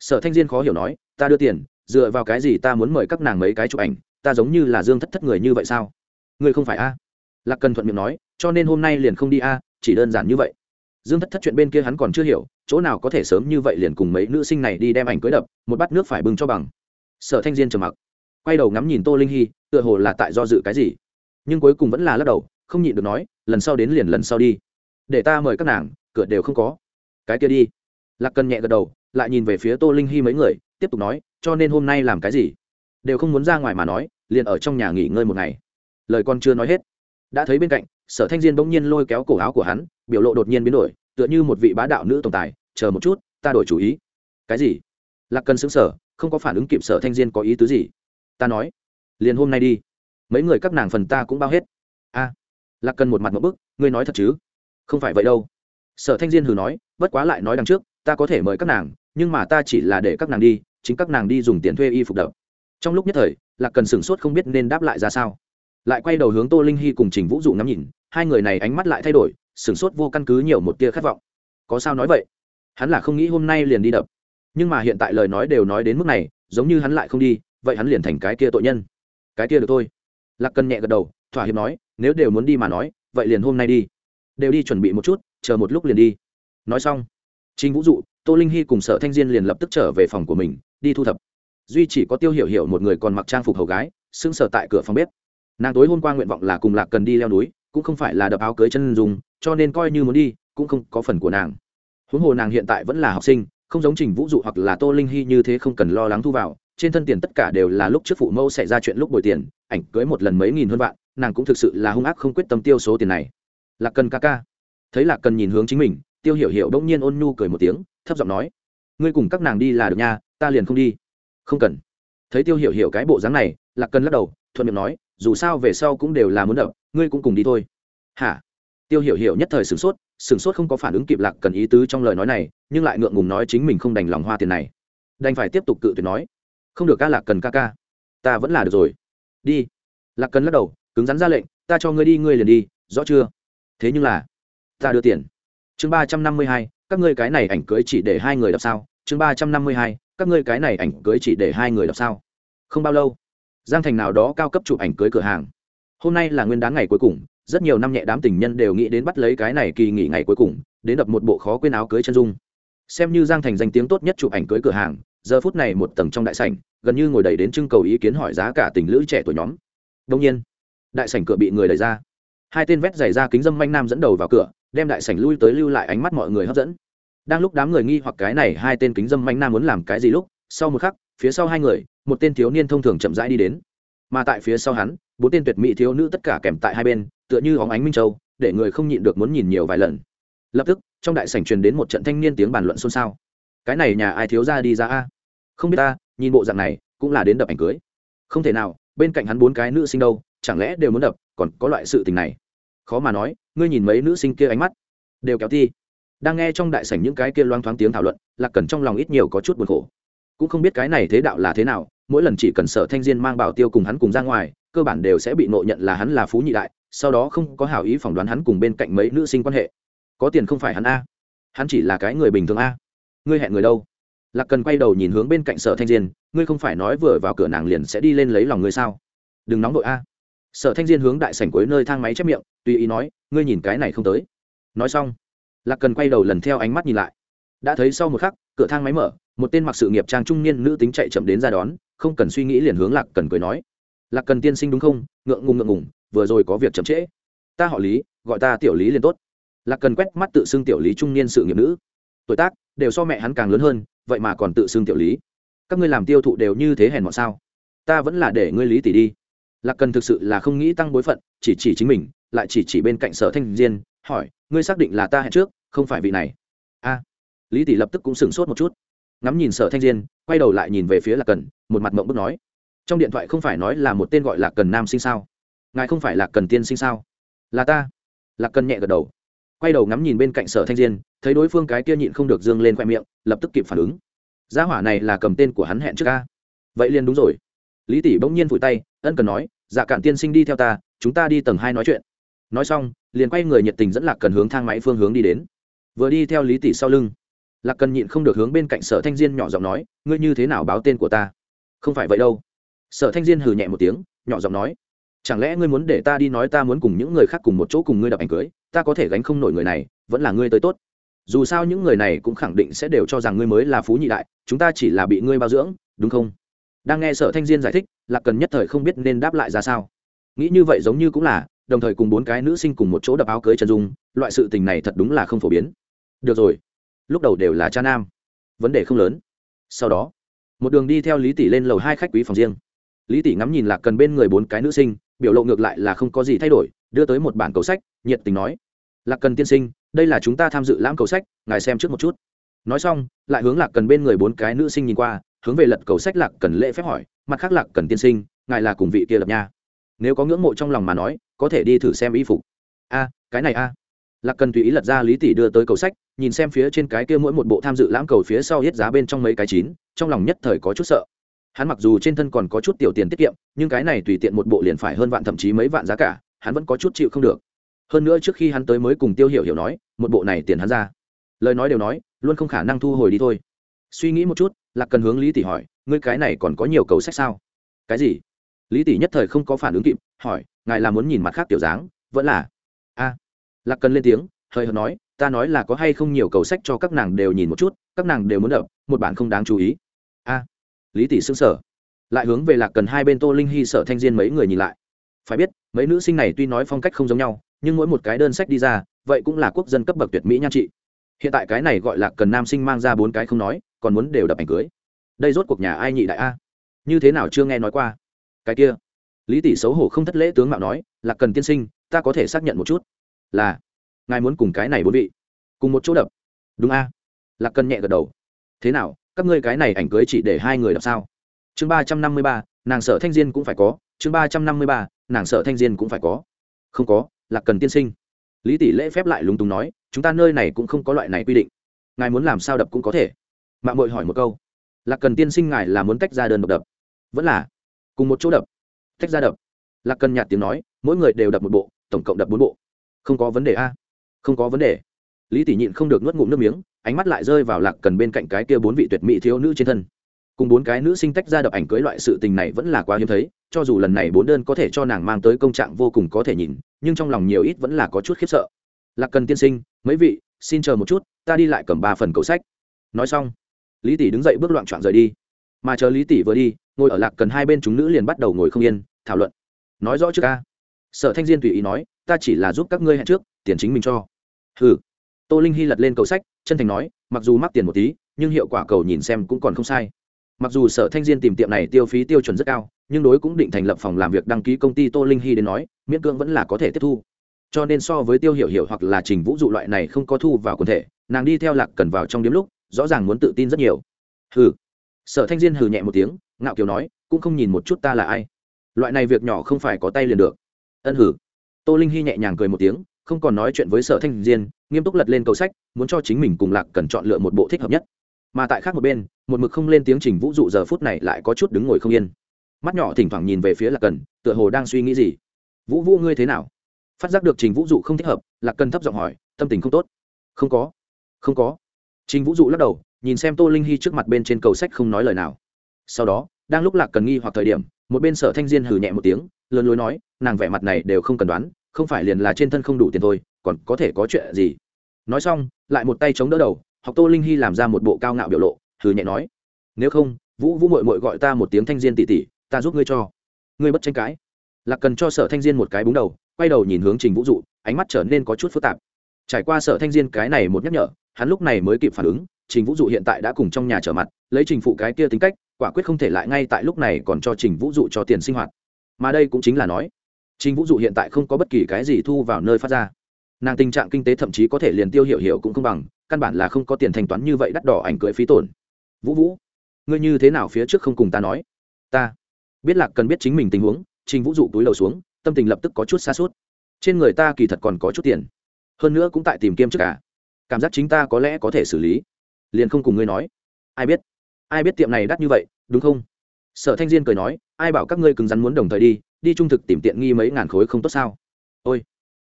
Sở thanh diên khó hiểu nói, ta đưa tiền, dựa vào cái gì ta muốn mời các nàng mấy cái chụp ảnh, ta giống như là dương thất thất người như vậy sao? Ngươi không phải a? Lạc cần thuận miệng nói, cho nên hôm nay liền không đi a, chỉ đơn giản như vậy. Dương thất thất chuyện bên kia hắn còn chưa hiểu chỗ nào có thể sớm như vậy liền cùng mấy nữ sinh này đi đem ảnh cưới đập, một bát nước phải bưng cho bằng. Sở thanh diên trầm mặc. Quay đầu ngắm nhìn tô linh hy, tựa hồ là tại do dự cái gì. Nhưng cuối cùng vẫn là lắc đầu, không nhịn được nói, lần sau đến liền lần sau đi. Để ta mời các nàng, cửa đều không có. Cái kia đi. Lạc cần nhẹ gật đầu, lại nhìn về phía tô linh hy mấy người, tiếp tục nói, cho nên hôm nay làm cái gì? Đều không muốn ra ngoài mà nói, liền ở trong nhà nghỉ ngơi một ngày. Lời con chưa nói hết, đã thấy bên cạnh, sở thanh diên bỗng nhiên lôi kéo cổ áo của hắn, biểu lộ đột nhiên biến đổi tựa như một vị bá đạo nữ tổng tài, chờ một chút, ta đổi chủ ý. Cái gì? Lạc cần xứng sở không có phản ứng kịp sở thanh diên có ý tứ gì. Ta nói, liền hôm nay đi, mấy người các nàng phần ta cũng bao hết. A. Lạc cần một mặt một bức, ngươi nói thật chứ? Không phải vậy đâu. Sở thanh diên hừ nói, bất quá lại nói đằng trước, ta có thể mời các nàng, nhưng mà ta chỉ là để các nàng đi, chính các nàng đi dùng tiền thuê y phục đập trong lúc nhất thời, lạc cần sửng sốt không biết nên đáp lại ra sao. Lại quay đầu hướng tô linh hy cùng trình vũ dụ ngắm nhìn, hai người này ánh mắt lại thay đổi sửng sốt vô căn cứ nhiều một tia khát vọng. Có sao nói vậy? Hắn là không nghĩ hôm nay liền đi đập. Nhưng mà hiện tại lời nói đều nói đến mức này, giống như hắn lại không đi, vậy hắn liền thành cái kia tội nhân. Cái kia được thôi. Lạc cần nhẹ gật đầu, thỏa hiệp nói, nếu đều muốn đi mà nói, vậy liền hôm nay đi. Đều đi chuẩn bị một chút, chờ một lúc liền đi. Nói xong, trình vũ dụ, tô linh hy cùng sở thanh diên liền lập tức trở về phòng của mình, đi thu thập. Duy chỉ có tiêu hiểu hiểu một người còn mặc trang phục hầu gái sưng sở tại cửa phòng bếp. Nàng tối hôm qua nguyện vọng là cùng lạc cần đi leo núi cũng không phải là đập áo cưới chân dùng cho nên coi như muốn đi, cũng không có phần của nàng. Huống hồ nàng hiện tại vẫn là học sinh, không giống trình vũ dụ hoặc là tô linh hy như thế không cần lo lắng thu vào, trên thân tiền tất cả đều là lúc trước phụ mẫu xảy ra chuyện lúc bồi tiền, ảnh cưới một lần mấy nghìn hơn vạn, nàng cũng thực sự là hung ác không quyết tâm tiêu số tiền này. Lạc cần ca ca. Thấy lạc cần nhìn hướng chính mình, tiêu hiểu hiểu đông nhiên ôn nhu cười một tiếng, thấp giọng nói, ngươi cùng các nàng đi là được nha, ta liền không đi. Không cần. Thấy tiêu hiểu hiểu cái bộ dáng này, lạc cần lắc đầu, thuận miệng nói, dù sao về sau cũng đều là muốn đậu ngươi cũng cùng đi thôi. Hả? Tiêu hiểu hiểu nhất thời sửng sốt sửng sốt không có phản ứng kịp lạc cần ý tứ trong lời nói này, nhưng lại ngượng ngùng nói chính mình không đành lòng hoa tiền này. Đành phải tiếp tục cự tuyệt nói. Không được ca lạc cần ca ca. Ta vẫn là được rồi. Đi. Lạc cần lắc đầu, cứng rắn ra lệnh, ta cho ngươi đi, ngươi liền đi, rõ chưa? Thế nhưng là, ta đưa tiền. Chương ba trăm năm mươi hai, các ngươi cái này ảnh cưới chỉ để hai người đọc sao? Chương ba trăm năm mươi hai, các ngươi cái này ảnh cưới chỉ để hai người đọc sao? Không bao lâu, giang thành nào đó cao cấp chụp ảnh cưới cửa hàng hôm nay là nguyên đáng ngày cuối cùng, rất nhiều năm nhẹ đám tình nhân đều nghĩ đến bắt lấy cái này kỳ nghỉ ngày cuối cùng, đến đập một bộ khó quên áo cưới chân dung. Xem như giang thành danh tiếng tốt nhất chụp ảnh cưới cửa hàng, giờ phút này một tầng trong đại sảnh, gần như ngồi đầy đến trưng cầu ý kiến hỏi giá cả tình lữ trẻ tuổi nhóm. Đông nhiên, đại sảnh cửa bị người đẩy ra. Hai tên vét giày ra kính dâm manh nam dẫn đầu vào cửa, đem đại sảnh lui tới lưu lại ánh mắt mọi người hấp dẫn. Đang lúc đám người nghi hoặc cái này hai tên kính dâm manh nam muốn làm cái gì lúc, sau một khắc, phía sau hai người, một tên thiếu niên thông thường chậm rãi đi đến. Mà tại phía sau hắn bốn tên tuyệt mỹ thiếu nữ tất cả kèm tại hai bên, tựa như óng ánh minh châu, để người không nhịn được muốn nhìn nhiều vài lần. Lập tức, trong đại sảnh truyền đến một trận thanh niên tiếng bàn luận xôn xao. Cái này nhà ai thiếu ra đi ra a? Không biết ta, nhìn bộ dạng này, cũng là đến đập ảnh cưới. Không thể nào, bên cạnh hắn bốn cái nữ sinh đâu, chẳng lẽ đều muốn đập, còn có loại sự tình này? Khó mà nói, ngươi nhìn mấy nữ sinh kia ánh mắt, đều kéo thi. đang nghe trong đại sảnh những cái kia loang thoáng tiếng thảo luận, lạc cần trong lòng ít nhiều có chút buồn khổ. Cũng không biết cái này thế đạo là thế nào mỗi lần chỉ cần sở thanh diên mang bảo tiêu cùng hắn cùng ra ngoài, cơ bản đều sẽ bị nộ nhận là hắn là phú nhị đại, sau đó không có hảo ý phỏng đoán hắn cùng bên cạnh mấy nữ sinh quan hệ. Có tiền không phải hắn a? Hắn chỉ là cái người bình thường a. Ngươi hẹn người đâu? Lạc cần quay đầu nhìn hướng bên cạnh sở thanh diên, ngươi không phải nói vừa vào cửa nàng liền sẽ đi lên lấy lòng ngươi sao? Đừng nóng đội a. Sở thanh diên hướng đại sảnh cuối nơi thang máy chép miệng, tùy ý nói, ngươi nhìn cái này không tới. Nói xong, lạc cần quay đầu lần theo ánh mắt nhìn lại. Đã thấy sau một khắc, cửa thang máy mở, một tên mặc sự nghiệp trang trung niên nữ tính chạy chậm đến ra đón không cần suy nghĩ liền hướng lạc cần cười nói. Lạc cần tiên sinh đúng không? Ngượng ngùng ngượng ngùng, vừa rồi có việc chậm trễ. Ta họ lý, gọi ta tiểu lý liền tốt. Lạc cần quét mắt tự xưng tiểu lý trung niên sự nghiệp nữ. Tuổi tác, đều so mẹ hắn càng lớn hơn, vậy mà còn tự xưng tiểu lý. Các ngươi làm tiêu thụ đều như thế hèn mọn sao? Ta vẫn là để ngươi lý tỷ đi. Lạc cần thực sự là không nghĩ tăng bối phận, chỉ chỉ chính mình, lại chỉ chỉ bên cạnh sở thanh diên, hỏi, ngươi xác định là ta hẹn trước, không phải vị này? A. Lý tỷ lập tức cũng sửng sốt một chút ngắm nhìn sở thanh diên, quay đầu lại nhìn về phía lạc cần, một mặt mộng bức nói, trong điện thoại không phải nói là một tên gọi lạc cần nam sinh sao? Ngài không phải lạc cần tiên sinh sao? Là ta. Lạc cần nhẹ gật đầu, quay đầu ngắm nhìn bên cạnh sở thanh diên, thấy đối phương cái kia nhịn không được dương lên khoe miệng, lập tức kịp phản ứng. Gia hỏa này là cầm tên của hắn hẹn trước ca. Vậy liền đúng rồi. Lý tỷ bỗng nhiên vùi tay, ân cần nói dạ cản tiên sinh đi theo ta, chúng ta đi tầng hai nói chuyện. Nói xong, liền quay người nhiệt tình dẫn lạc cần hướng thang máy phương hướng đi đến. Vừa đi theo lý tỷ sau lưng lạc cần nhịn không được hướng bên cạnh sở thanh diên nhỏ giọng nói, ngươi như thế nào báo tên của ta? Không phải vậy đâu. Sở thanh diên hừ nhẹ một tiếng, nhỏ giọng nói, chẳng lẽ ngươi muốn để ta đi nói ta muốn cùng những người khác cùng một chỗ cùng ngươi đập ảnh cưới? Ta có thể gánh không nổi người này, vẫn là ngươi tới tốt. Dù sao những người này cũng khẳng định sẽ đều cho rằng ngươi mới là phú nhị đại, chúng ta chỉ là bị ngươi bao dưỡng, đúng không? Đang nghe sở thanh diên giải thích, lạc cần nhất thời không biết nên đáp lại ra sao. Nghĩ như vậy giống như cũng là, đồng thời cùng bốn cái nữ sinh cùng một chỗ đập áo cưới chân dung, loại sự tình này thật đúng là không phổ biến. Được rồi lúc đầu đều là cha nam. Vấn đề không lớn. Sau đó, một đường đi theo lý tỷ lên lầu hai khách quý phòng riêng. Lý tỷ ngắm nhìn lạc cần bên người bốn cái nữ sinh, biểu lộ ngược lại là không có gì thay đổi, đưa tới một bản cầu sách, nhiệt tình nói, lạc cần tiên sinh, đây là chúng ta tham dự lãm cầu sách, ngài xem trước một chút. Nói xong, lại hướng lạc cần bên người bốn cái nữ sinh nhìn qua, hướng về lật cầu sách lạc cần lễ phép hỏi, mặt khác lạc cần tiên sinh, ngài là cùng vị kia lập nha? Nếu có ngưỡng mộ trong lòng mà nói, có thể đi thử xem y phục. A, cái này a lạc cần tùy ý lật ra lý tỷ đưa tới cầu sách, nhìn xem phía trên cái kia mỗi một bộ tham dự lãm cầu phía sau hết giá bên trong mấy cái chín, trong lòng nhất thời có chút sợ. Hắn mặc dù trên thân còn có chút tiểu tiền tiết kiệm, nhưng cái này tùy tiện một bộ liền phải hơn vạn thậm chí mấy vạn giá cả, hắn vẫn có chút chịu không được. Hơn nữa trước khi hắn tới mới cùng tiêu hiểu hiểu nói, một bộ này tiền hắn ra. Lời nói đều nói, luôn không khả năng thu hồi đi thôi. Suy nghĩ một chút, lạc cần hướng lý tỷ hỏi, ngươi cái này còn có nhiều cầu sách sao? Cái gì? Lý tỷ nhất thời không có phản ứng kịp, hỏi, ngài là muốn nhìn mặt khác tiểu dáng, vẫn là lạc cần lên tiếng hơi hợt nói, ta nói là có hay không nhiều cầu sách cho các nàng đều nhìn một chút, các nàng đều muốn đập, một bản không đáng chú ý. A, lý tỷ xương sở lại hướng về lạc cần hai bên tô linh hy sở thanh diên mấy người nhìn lại. Phải biết, mấy nữ sinh này tuy nói phong cách không giống nhau, nhưng mỗi một cái đơn sách đi ra, vậy cũng là quốc dân cấp bậc tuyệt mỹ nhan trị. Hiện tại cái này gọi là cần nam sinh mang ra bốn cái không nói, còn muốn đều đập ảnh cưới. Đây rốt cuộc nhà ai nhị đại a? Như thế nào chưa nghe nói qua? Cái kia, lý tỷ xấu hổ không thất lễ tướng mạo nói là cần tiên sinh, ta có thể xác nhận một chút là, ngài muốn cùng cái này bốn vị, cùng một chỗ đập. Đúng a. Lạc cần nhẹ gật đầu. Thế nào, các ngươi cái này ảnh cưới chỉ để hai người đập sao? Chương ba trăm năm mươi ba, nàng sở thanh diên cũng phải có. Chương ba trăm năm mươi ba, nàng sở thanh diên cũng phải có. Không có, lạc cần tiên sinh. Lý tỷ lễ phép lại lúng túng nói, chúng ta nơi này cũng không có loại này quy định. Ngài muốn làm sao đập cũng có thể. Mạng mội hỏi một câu. Lạc cần tiên sinh ngài là muốn tách ra đơn độc đập? Vẫn là, cùng một chỗ đập, tách ra đập. Lạc cần nhạt tiếng nói, mỗi người đều đập một bộ, tổng cộng đập bốn bộ không có vấn đề a. Không có vấn đề. Lý tỷ nhịn không được nuốt ngụm nước miếng, ánh mắt lại rơi vào lạc cần bên cạnh cái kia bốn vị tuyệt mỹ thiếu nữ trên thân. Cùng bốn cái nữ sinh tách ra đập ảnh cưới loại sự tình này vẫn là quá hiếm thấy, cho dù lần này bốn đơn có thể cho nàng mang tới công trạng vô cùng có thể nhìn, nhưng trong lòng nhiều ít vẫn là có chút khiếp sợ. Lạc cần tiên sinh, mấy vị, xin chờ một chút, ta đi lại cầm ba phần cầu sách. Nói xong, lý tỷ đứng dậy bước loạn trọn rời đi. Mà chờ lý tỷ vừa đi, ngồi ở lạc cần hai bên chúng nữ liền bắt đầu ngồi không yên, thảo luận. Nói rõ trước ca sở thanh diên tùy ý nói, ta chỉ là giúp các ngươi hẹn trước, tiền chính mình cho. Ừ tô linh hy lật lên cầu sách, chân thành nói, mặc dù mắc tiền một tí, nhưng hiệu quả cầu nhìn xem cũng còn không sai. Mặc dù sở thanh diên tìm tiệm này tiêu phí tiêu chuẩn rất cao, nhưng đối cũng định thành lập phòng làm việc đăng ký công ty tô linh hy đến nói, miễn cưỡng vẫn là có thể tiếp thu. Cho nên so với tiêu hiểu hiểu hoặc là trình vũ dụ loại này không có thu vào quần thể, nàng đi theo lạc cần vào trong điếm lúc, rõ ràng muốn tự tin rất nhiều. Hừ. Sở thanh diên hừ nhẹ một tiếng, ngạo kiều nói, cũng không nhìn một chút ta là ai. Loại này việc nhỏ không phải có tay liền được ân hử. Tô linh hy nhẹ nhàng cười một tiếng, không còn nói chuyện với sở thanh diên, nghiêm túc lật lên cầu sách, muốn cho chính mình cùng lạc cần chọn lựa một bộ thích hợp nhất. Mà tại khác một bên, một mực không lên tiếng trình vũ dụ giờ phút này lại có chút đứng ngồi không yên. Mắt nhỏ thỉnh thoảng nhìn về phía lạc cần tựa hồ đang suy nghĩ gì. Vũ vũ ngươi thế nào? Phát giác được trình vũ dụ không thích hợp, lạc cần thấp giọng hỏi, tâm tình không tốt? Không có. Không có. Trình vũ dụ lắc đầu, nhìn xem tô linh hy trước mặt bên trên cầu sách không nói lời nào. Sau đó, đang lúc lạc cần nghi hoặc thời điểm, một bên sở thanh diên hừ nhẹ một tiếng, lớn lối nói nàng vẻ mặt này đều không cần đoán, không phải liền là trên thân không đủ tiền thôi, còn có thể có chuyện gì? Nói xong, lại một tay chống đỡ đầu, học tô linh hy làm ra một bộ cao ngạo biểu lộ thử nhẹ nói, nếu không, vũ vũ mội mội gọi ta một tiếng thanh diên tỉ tỉ ta giúp ngươi cho. Ngươi bất tranh cãi. Lạc cần cho sở thanh diên một cái búng đầu, quay đầu nhìn hướng trình vũ dụ, ánh mắt trở nên có chút phức tạp. Trải qua sở thanh diên cái này một nhắc nhở, hắn lúc này mới kịp phản ứng, trình vũ dụ hiện tại đã cùng trong nhà trở mặt, lấy trình phụ cái kia tính cách, quả quyết không thể lại ngay tại lúc này còn cho trình vũ dụ cho tiền sinh hoạt. Mà đây cũng chính là nói trình vũ dụ hiện tại không có bất kỳ cái gì thu vào nơi phát ra. Nàng tình trạng kinh tế thậm chí có thể liền tiêu hiểu hiểu cũng không bằng, căn bản là không có tiền thanh toán như vậy đắt đỏ ảnh cưỡi phí tổn. Vũ vũ, ngươi như thế nào phía trước không cùng ta nói? Ta biết lạc cần biết chính mình tình huống, trình vũ dụ túi lầu xuống, tâm tình lập tức có chút xa sút. trên người ta kỳ thật còn có chút tiền, hơn nữa cũng tại tìm kiếm trước cả. Cảm giác chính ta có lẽ có thể xử lý. Liền không cùng ngươi nói. Ai biết? Ai biết tiệm này đắt như vậy, đúng không? Sở thanh diên cười nói, ai bảo các ngươi cứng rắn muốn đồng thời đi đi trung thực tìm tiện nghi mấy ngàn khối không tốt sao? Ôi,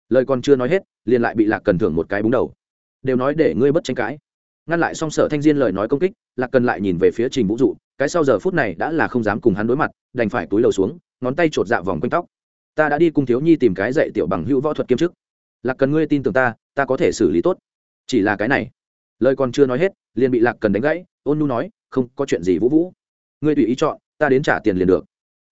lời còn chưa nói hết, liền lại bị lạc cần thưởng một cái búng đầu. Đều nói để ngươi bất tranh cãi. Ngăn lại xong sở thanh diên lời nói công kích, lạc cần lại nhìn về phía trình vũ dụ, cái sau giờ phút này đã là không dám cùng hắn đối mặt, đành phải túi lầu xuống, ngón tay chột dạ vòng quanh tóc. Ta đã đi cùng thiếu nhi tìm cái dạy tiểu bằng hữu võ thuật kiêm chức. Lạc cần ngươi tin tưởng ta ta có thể xử lý tốt. Chỉ là cái này, lời còn chưa nói hết, liền bị lạc cần đánh gãy, ôn nu nói, không có chuyện gì vũ vũ. Ngươi tùy ý chọn, ta đến trả tiền liền được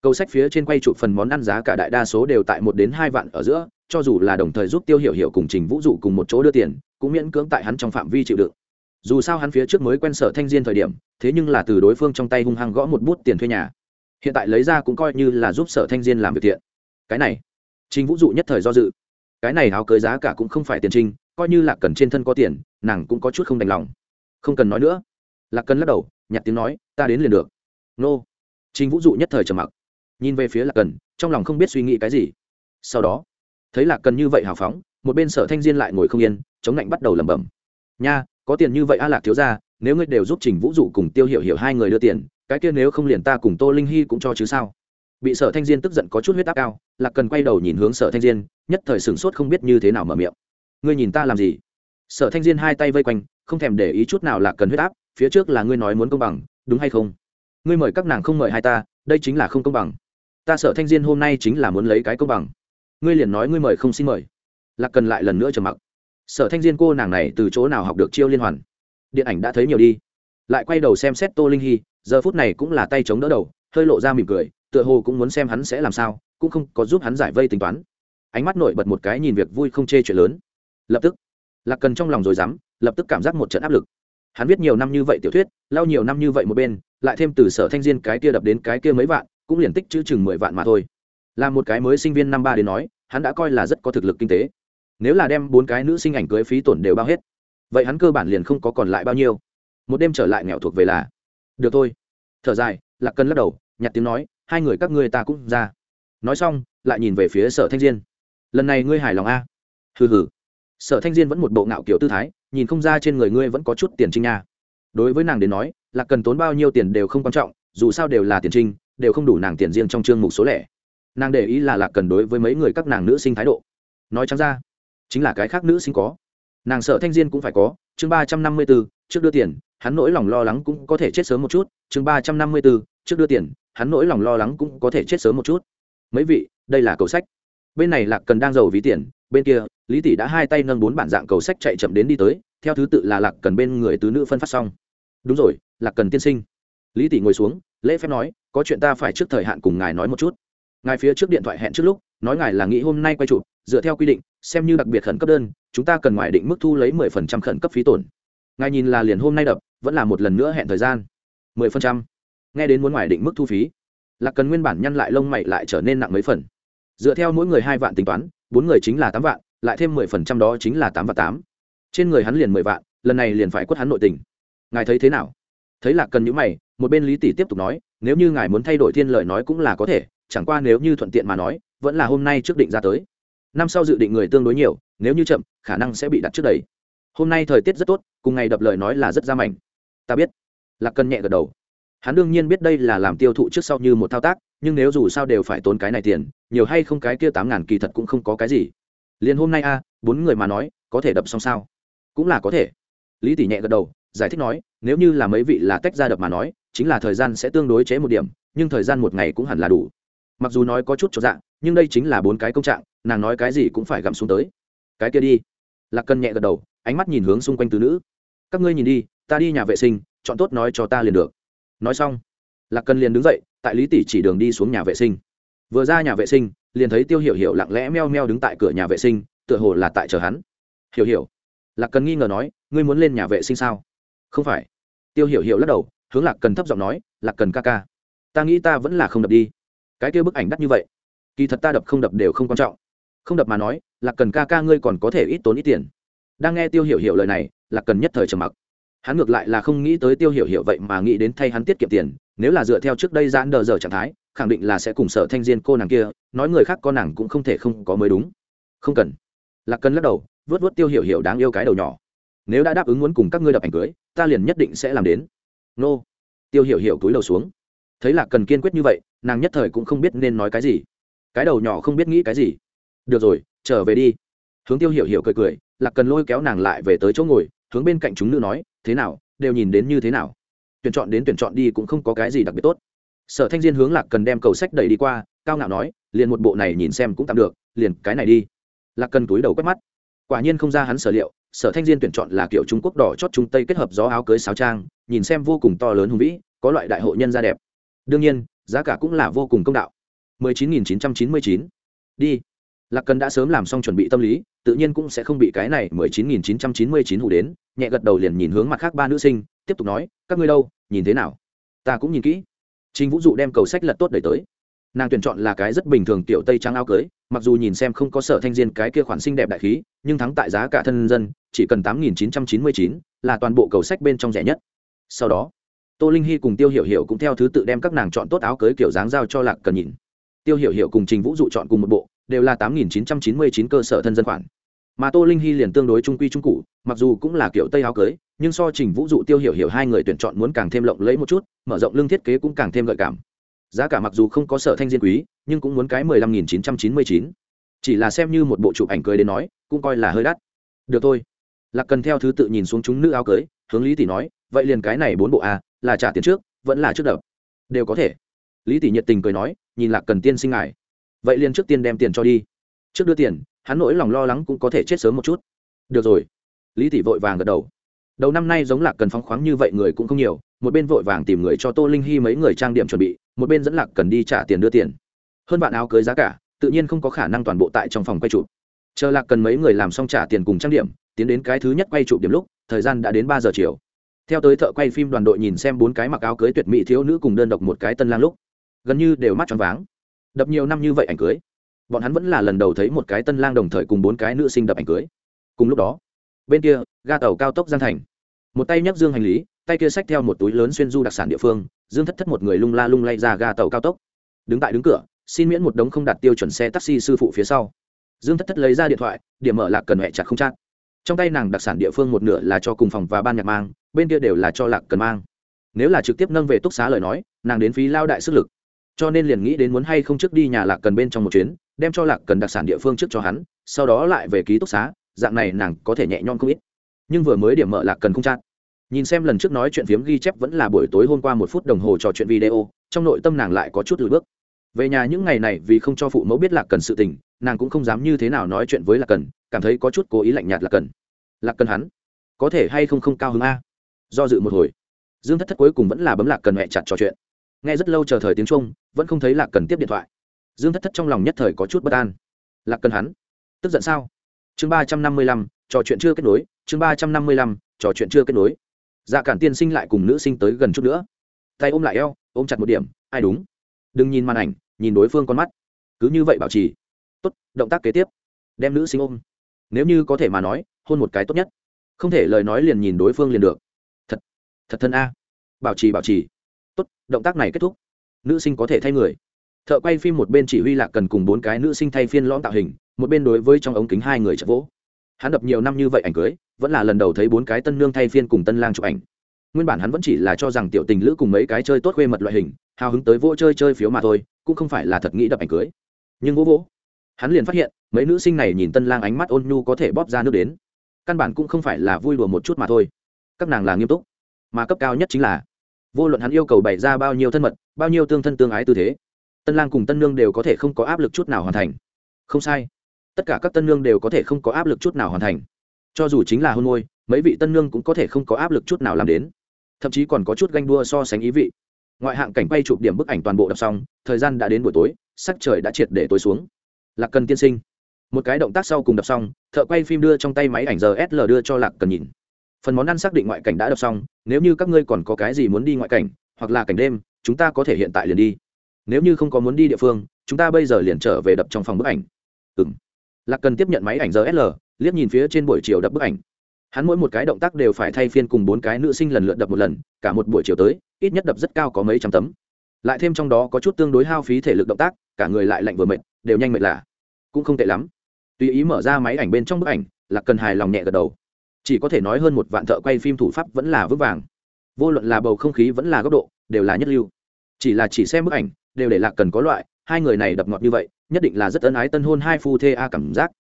câu sách phía trên quay chụp phần món ăn giá cả đại đa số đều tại một đến hai vạn ở giữa, cho dù là đồng thời giúp tiêu hiểu hiểu cùng trình vũ dụ cùng một chỗ đưa tiền, cũng miễn cưỡng tại hắn trong phạm vi chịu đựng. Dù sao hắn phía trước mới quen sở thanh diên thời điểm, thế nhưng là từ đối phương trong tay hung hăng gõ một bút tiền thuê nhà. Hiện tại lấy ra cũng coi như là giúp sở thanh diên làm việc thiện. Cái này, trình vũ dụ nhất thời do dự. Cái này áo cưới giá cả cũng không phải tiền trinh, coi như là cần trên thân có tiền, nàng cũng có chút không đành lòng. Không cần nói nữa. Lạc cần lắc đầu, nhặt tiếng nói, ta đến liền được. Nô. Trình vũ dụ nhất thời trầm mặc nhìn về phía lạc cần, trong lòng không biết suy nghĩ cái gì. Sau đó, thấy lạc cần như vậy hào phóng, một bên sở thanh diên lại ngồi không yên, chống lạnh bắt đầu lẩm bẩm. Nha, có tiền như vậy a, lạc thiếu ra nếu ngươi đều giúp trình vũ dụ cùng tiêu hiểu hiểu hai người đưa tiền, cái kia nếu không liền ta cùng tô linh hy cũng cho chứ sao? Bị sở thanh diên tức giận có chút huyết áp cao, lạc cần quay đầu nhìn hướng sở thanh diên, nhất thời sửng sốt không biết như thế nào mở miệng. Ngươi nhìn ta làm gì? Sở thanh diên hai tay vây quanh, không thèm để ý chút nào lạc cần huyết áp, phía trước là ngươi nói muốn công bằng, đúng hay không? Ngươi mời các nàng không mời hai ta, đây chính là không công bằng ta sở thanh diên hôm nay chính là muốn lấy cái công bằng. Ngươi liền nói ngươi mời không xin mời. Lạc cần lại lần nữa trầm mặc. Sở thanh diên cô nàng này từ chỗ nào học được chiêu liên hoàn? Điện ảnh đã thấy nhiều đi. Lại quay đầu xem xét tô linh hy, giờ phút này cũng là tay chống đỡ đầu, hơi lộ ra mỉm cười, tựa hồ cũng muốn xem hắn sẽ làm sao, cũng không có giúp hắn giải vây tính toán. Ánh mắt nổi bật một cái nhìn việc vui không chê chuyện lớn. Lập tức, lạc cần trong lòng rồi dám, lập tức cảm giác một trận áp lực. Hắn viết nhiều năm như vậy tiểu thuyết lao nhiều năm như vậy một bên, lại thêm từ sở thanh diên cái kia đập đến cái kia mấy vạn cũng liền tích chữ chừng mười vạn mà thôi. Là một cái mới sinh viên năm ba đến nói, hắn đã coi là rất có thực lực kinh tế. Nếu là đem bốn cái nữ sinh ảnh cưới phí tổn đều bao hết, vậy hắn cơ bản liền không có còn lại bao nhiêu. Một đêm trở lại nghèo thuộc về là, được thôi. Thở dài, lạc cân lắc đầu, nhặt tiếng nói, hai người các ngươi ta cũng ra. Nói xong, lại nhìn về phía sở thanh diên. Lần này ngươi hài lòng a? Hừ hừ. Sở thanh diên vẫn một bộ ngạo kiểu tư thái, nhìn không ra trên người ngươi vẫn có chút tiền trinh nha. Đối với nàng đến nói là cần tốn bao nhiêu tiền đều không quan trọng, dù sao đều là tiền trinh đều không đủ nàng tiền riêng trong chương mục số lẻ. Nàng để ý là lạc cần đối với mấy người các nàng nữ sinh thái độ. Nói chăng ra, chính là cái khác nữ sinh có. Nàng sợ thanh diên cũng phải có, chương ba trăm năm mươi b ố trước đưa tiền, hắn nỗi lòng lo lắng cũng có thể chết sớm một chút, chương ba trăm năm mươi b ố trước đưa tiền, hắn nỗi lòng lo lắng cũng có thể chết sớm một chút. Mấy vị, đây là cầu sách. Bên này lạc cần đang giàu ví tiền, bên kia, lý tỷ đã hai tay nâng bốn bản dạng cầu sách chạy chậm đến đi tới, theo thứ tự là lạc cần bên người tứ nữ phân phát xong. Đúng rồi, lạc cần tiên sinh. Lý tỷ ngồi xuống lễ phép nói, có chuyện ta phải trước thời hạn cùng ngài nói một chút. Ngài phía trước điện thoại hẹn trước lúc, nói ngài là nghĩ hôm nay quay chụp, dựa theo quy định, xem như đặc biệt khẩn cấp đơn, chúng ta cần ngoài định mức thu lấy mười phần trăm khẩn cấp phí tổn. Ngài nhìn là liền hôm nay đập, vẫn là một lần nữa hẹn thời gian. mười phần trăm. Nghe đến muốn ngoài định mức thu phí là cần nguyên bản nhăn lại lông mày lại trở nên nặng mấy phần. Dựa theo mỗi người hai vạn tính toán, bốn người chính là tám vạn, lại thêm mười phần trăm đó chính là tám vạn tám. Trên người hắn liền mười vạn, lần này liền phải quất hắn nội tình. Ngài thấy thế nào? Thấy lạc cần những mày một bên lý tỷ tiếp tục nói, nếu như ngài muốn thay đổi thiên lời nói cũng là có thể, chẳng qua nếu như thuận tiện mà nói, vẫn là hôm nay trước định ra tới. Năm sau dự định người tương đối nhiều, nếu như chậm, khả năng sẽ bị đặt trước đầy hôm nay thời tiết rất tốt, cùng ngày đập lời nói là rất ra mảnh. Ta biết. Lạc cần nhẹ gật đầu. Hắn đương nhiên biết đây là làm tiêu thụ trước sau như một thao tác, nhưng nếu dù sao đều phải tốn cái này tiền, nhiều hay không cái kia tám ngàn kỳ thật cũng không có cái gì. Liền hôm nay a, bốn người mà nói, có thể đập xong sao? Cũng là có thể. Lý tỷ nhẹ gật đầu giải thích nói, nếu như là mấy vị là tách ra đập mà nói, chính là thời gian sẽ tương đối chế một điểm, nhưng thời gian một ngày cũng hẳn là đủ. Mặc dù nói có chút cho dạng, nhưng đây chính là bốn cái công trạng, nàng nói cái gì cũng phải gặm xuống tới. Cái kia đi. Lạc cân nhẹ gật đầu, ánh mắt nhìn hướng xung quanh từ nữ. Các ngươi nhìn đi, ta đi nhà vệ sinh, chọn tốt nói cho ta liền được. Nói xong, lạc cân liền đứng dậy, tại lý tỷ chỉ đường đi xuống nhà vệ sinh. Vừa ra nhà vệ sinh, liền thấy tiêu hiểu hiểu lặng lẽ meo meo đứng tại cửa nhà vệ sinh, tựa hồ là tại chờ hắn. Hiểu hiểu. Lạc cần nghi ngờ nói, ngươi muốn lên nhà vệ sinh sao? Không phải. Tiêu hiểu hiểu lắc đầu, hướng lạc cần thấp giọng nói, lạc cần ca ca, ta nghĩ ta vẫn là không đập đi. Cái kia bức ảnh đắt như vậy, kỳ thật ta đập không đập đều không quan trọng. Không đập mà nói, lạc cần ca ca ngươi còn có thể ít tốn ít tiền. Đang nghe tiêu hiểu hiểu lời này, lạc cần nhất thời trầm mặc. Hắn ngược lại là không nghĩ tới tiêu hiểu hiểu vậy mà nghĩ đến thay hắn tiết kiệm tiền, nếu là dựa theo trước đây giãn đờ giờ trạng thái, khẳng định là sẽ cùng sở thanh diên cô nàng kia, nói người khác con nàng cũng không thể không có mới đúng. Không cần. Lạc cần lắc đầu vớt vớt tiêu hiểu hiểu đáng yêu cái đầu nhỏ nếu đã đáp ứng muốn cùng các ngươi đập ảnh cưới, ta liền nhất định sẽ làm đến. Nô. Tiêu hiểu hiểu túi đầu xuống. Thấy lạc cần kiên quyết như vậy, nàng nhất thời cũng không biết nên nói cái gì. Cái đầu nhỏ không biết nghĩ cái gì. Được rồi, trở về đi. Hướng tiêu hiểu hiểu cười cười, lạc cần lôi kéo nàng lại về tới chỗ ngồi, hướng bên cạnh chúng nữ nói, thế nào, đều nhìn đến như thế nào? Tuyển chọn đến tuyển chọn đi cũng không có cái gì đặc biệt tốt. Sở thanh diên hướng lạc cần đem cầu sách đẩy đi qua, cao ngạo nói, liền một bộ này nhìn xem cũng tạm được, liền cái này đi. Lạc cần túi đầu quét mắt. Quả nhiên không ra hắn sở liệu sở thanh diên tuyển chọn là kiểu trung quốc đỏ chót trung tây kết hợp gió áo cưới sáo trang, nhìn xem vô cùng to lớn hùng vĩ, có loại đại hội nhân da đẹp. Đương nhiên, giá cả cũng là vô cùng công đạo. 19.999. đi. Lạc cần đã sớm làm xong chuẩn bị tâm lý, tự nhiên cũng sẽ không bị cái này 19.999 ủ đến, nhẹ gật đầu liền nhìn hướng mặt khác ba nữ sinh, tiếp tục nói, các ngươi đâu? Nhìn thế nào? Ta cũng nhìn kỹ. Trình Vũ Dụ đem cầu sách lật tốt đẩy tới. Nàng tuyển chọn là cái rất bình thường tiểu tây trang áo cưới, mặc dù nhìn xem không có sở thanh diên cái kia khoản xinh đẹp đại khí, nhưng thắng tại giá cả thân dân, chỉ cần tám nghìn chín trăm chín mươi chín, là toàn bộ cầu sách bên trong rẻ nhất. Sau đó, Tô Linh Hi cùng Tiêu Hiểu Hiểu cũng theo thứ tự đem các nàng chọn tốt áo cưới kiểu dáng giao cho Lạc Cần nhìn. Tiêu Hiểu Hiểu cùng Trình Vũ Dụ chọn cùng một bộ, đều là tám nghìn chín trăm chín mươi chín cơ sở thân dân khoản. Mà Tô Linh Hi liền tương đối trung quy trung cụ, mặc dù cũng là kiểu tây áo cưới, nhưng so Trình Vũ Dụ Tiêu Hiểu Hiểu hai người tuyển chọn muốn càng thêm lộng lẫy một chút, mở rộng lưng thiết kế cũng càng thêm gợi cảm giá cả mặc dù không có sở thanh diên quý, nhưng cũng muốn cái mười lăm nghìn chín trăm chín mươi chín. Chỉ là xem như một bộ chụp ảnh cưới đến nói, cũng coi là hơi đắt. Được thôi. Lạc cần theo thứ tự nhìn xuống chúng nữ áo cưới, hướng lý tỷ nói, vậy liền cái này bốn bộ a là trả tiền trước, vẫn là trước đập. Đều có thể. Lý tỷ nhiệt tình cười nói, nhìn lạc cần tiên sinh ngài. Vậy liền trước tiên đem tiền cho đi. Trước đưa tiền, hắn nỗi lòng lo lắng cũng có thể chết sớm một chút. Được rồi. Lý tỷ vội vàng gật đầu. Đầu năm nay giống lạc cần phóng khoáng như vậy người cũng không nhiều một bên vội vàng tìm người cho tô linh hy mấy người trang điểm chuẩn bị, một bên dẫn lạc cần đi trả tiền đưa tiền. Hơn bạn áo cưới giá cả, tự nhiên không có khả năng toàn bộ tại trong phòng quay chụp. Chờ lạc cần mấy người làm xong trả tiền cùng trang điểm, tiến đến cái thứ nhất quay chụp điểm lúc, thời gian đã đến ba giờ chiều. Theo tới thợ quay phim đoàn đội nhìn xem bốn cái mặc áo cưới tuyệt mỹ thiếu nữ cùng đơn độc một cái tân lang lúc, gần như đều mắt tròn váng. Đập nhiều năm như vậy ảnh cưới, bọn hắn vẫn là lần đầu thấy một cái tân lang đồng thời cùng bốn cái nữ sinh đập ảnh cưới. Cùng lúc đó, bên kia, ga tàu cao tốc giang thành. Một tay nhấc dương hành lý tay kia xách theo một túi lớn xuyên du đặc sản địa phương, dương thất thất một người lung la lung lay ra ga tàu cao tốc. Đứng tại đứng cửa, xin miễn một đống không đạt tiêu chuẩn xe taxi sư phụ phía sau. Dương thất thất lấy ra điện thoại, điểm mở lạc cần hẹ chặt không chát. Trong tay nàng đặc sản địa phương một nửa là cho cùng phòng và ban nhạc mang, bên kia đều là cho lạc cần mang. Nếu là trực tiếp nâng về túc xá lời nói, nàng đến phí lao đại sức lực. Cho nên liền nghĩ đến muốn hay không trước đi nhà lạc cần bên trong một chuyến, đem cho lạc cần đặc sản địa phương trước cho hắn, sau đó lại về ký túc xá, dạng này nàng có thể nhẹ nhõm không ít. Nhưng vừa mới điểm mở lạc cần không chát nhìn xem lần trước nói chuyện phiếm ghi chép vẫn là buổi tối hôm qua một phút đồng hồ trò chuyện video, trong nội tâm nàng lại có chút lùi bước. Về nhà những ngày này vì không cho phụ mẫu biết lạc cần sự tình, nàng cũng không dám như thế nào nói chuyện với lạc cần, cảm thấy có chút cố ý lạnh nhạt lạc cần. Lạc cần hắn, có thể hay không không cao hứng a? Do dự một hồi. Dương thất thất cuối cùng vẫn là bấm lạc cần mẹ chặt trò chuyện. Nghe rất lâu chờ thời tiếng trung vẫn không thấy lạc cần tiếp điện thoại. Dương thất thất trong lòng nhất thời có chút bất an. Lạc cần hắn, tức giận sao? Chương ba trăm năm mươi lăm, trò chuyện chưa kết nối, chương ba trăm năm mươi lăm, trò chuyện chưa kết nối dạ cản tiên sinh lại cùng nữ sinh tới gần chút nữa. Tay ôm lại eo, ôm chặt một điểm, ai đúng? Đừng nhìn màn ảnh, nhìn đối phương con mắt. Cứ như vậy bảo trì. Tốt, động tác kế tiếp. Đem nữ sinh ôm. Nếu như có thể mà nói, hôn một cái tốt nhất. Không thể lời nói liền nhìn đối phương liền được. Thật thật thân a. Bảo trì bảo trì. Tốt, động tác này kết thúc. Nữ sinh có thể thay người. Thợ quay phim một bên chỉ huy lạc cần cùng bốn cái nữ sinh thay phiên lõm tạo hình, một bên đối với trong ống kính hai người chật vỗ hắn đập nhiều năm như vậy ảnh cưới, vẫn là lần đầu thấy bốn cái tân nương thay phiên cùng tân lang chụp ảnh. Nguyên bản hắn vẫn chỉ là cho rằng tiểu tình lữ cùng mấy cái chơi tốt khuê mật loại hình, hào hứng tới vô chơi chơi phiếu mà thôi, cũng không phải là thật nghĩ đập ảnh cưới. Nhưng vỗ vỗ, hắn liền phát hiện, mấy nữ sinh này nhìn tân lang ánh mắt ôn nhu có thể bóp ra nước đến. Căn bản cũng không phải là vui đùa một chút mà thôi. Các nàng là nghiêm túc, mà cấp cao nhất chính là, vô luận hắn yêu cầu bày ra bao nhiêu thân mật, bao nhiêu tương thân tương ái tư thế, tân lang cùng tân nương đều có thể không có áp lực chút nào hoàn thành. Không sai tất cả các tân nương đều có thể không có áp lực chút nào hoàn thành. Cho dù chính là hôn môi, mấy vị tân nương cũng có thể không có áp lực chút nào làm đến. Thậm chí còn có chút ganh đua so sánh ý vị. Ngoại hạng cảnh quay chụp điểm bức ảnh toàn bộ đọc xong, thời gian đã đến buổi tối, sắc trời đã triệt để tối xuống. Lạc cần tiên sinh. Một cái động tác sau cùng đọc xong, thợ quay phim đưa trong tay máy ảnh giờ sl đưa cho lạc cần nhìn. Phần món ăn xác định ngoại cảnh đã đọc xong, nếu như các ngươi còn có cái gì muốn đi ngoại cảnh, hoặc là cảnh đêm, chúng ta có thể hiện tại liền đi. Nếu như không có muốn đi địa phương, chúng ta bây giờ liền trở về đập trong phòng bức ảnh. Ừ m lạc cần tiếp nhận máy ảnh giờ liếc nhìn phía trên buổi chiều đập bức ảnh. Hắn mỗi một cái động tác đều phải thay phiên cùng bốn cái nữ sinh lần lượt đập một lần, cả một buổi chiều tới, ít nhất đập rất cao có mấy trăm tấm. Lại thêm trong đó có chút tương đối hao phí thể lực động tác, cả người lại lạnh vừa mệt, đều nhanh mệt lạ. Cũng không tệ lắm. Tùy ý mở ra máy ảnh bên trong bức ảnh là cần hài lòng nhẹ gật đầu. Chỉ có thể nói hơn một vạn thợ quay phim thủ pháp vẫn là vững vàng. Vô luận là bầu không khí vẫn là góc độ, đều là nhất lưu. Chỉ là chỉ xem bức ảnh, đều để lạc cần có loại hai người này đập ngọt như vậy, nhất định là rất ân ái tân hôn hai phu thê a cảm giác.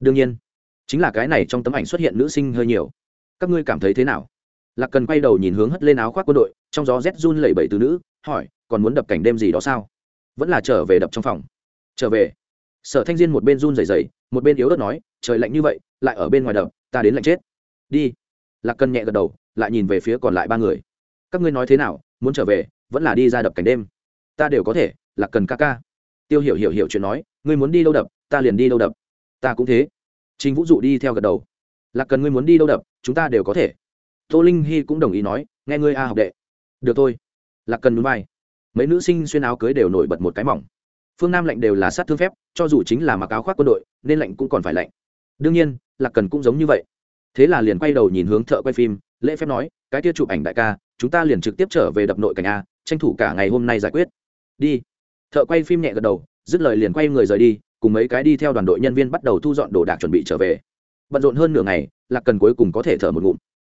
Đương nhiên, chính là cái này trong tấm ảnh xuất hiện nữ sinh hơi nhiều. Các ngươi cảm thấy thế nào? Lạc cần quay đầu nhìn hướng hất lên áo khoác quân đội, trong gió rét run lẩy bẩy từ nữ, hỏi, còn muốn đập cảnh đêm gì đó sao? Vẫn là trở về đập trong phòng. Trở về. Sở thanh diên một bên run rẩy rẩy, một bên yếu ớt nói, trời lạnh như vậy, lại ở bên ngoài đập, ta đến lạnh chết. Đi. Lạc cần nhẹ gật đầu, lại nhìn về phía còn lại ba người. Các ngươi nói thế nào, muốn trở về, vẫn là đi ra đập cảnh đêm. Ta đều có thể, lạc cần ca ca tiêu hiểu hiểu hiểu chuyện nói, ngươi muốn đi đâu đập, ta liền đi đâu đập. Ta cũng thế. Trình vũ dụ đi theo gật đầu. Lạc cần ngươi muốn đi đâu đập, chúng ta đều có thể. Tô linh hy cũng đồng ý nói, nghe ngươi a học đệ. Được thôi. Lạc cần núi vai. Mấy nữ sinh xuyên áo cưới đều nổi bật một cái mỏng. Phương nam lạnh đều là sát thương phép, cho dù chính là mặc áo khoác quân đội, nên lạnh cũng còn phải lạnh. Đương nhiên, lạc cần cũng giống như vậy. Thế là liền quay đầu nhìn hướng thợ quay phim, lễ phép nói, cái kia chụp ảnh đại ca, chúng ta liền trực tiếp trở về đập nội cảnh a, tranh thủ cả ngày hôm nay giải quyết. Đi thợ quay phim nhẹ gật đầu, dứt lời liền quay người rời đi, cùng mấy cái đi theo đoàn đội nhân viên bắt đầu thu dọn đồ đạc chuẩn bị trở về. Bận rộn hơn nửa ngày, lạc cần cuối cùng có thể thở một ngụm.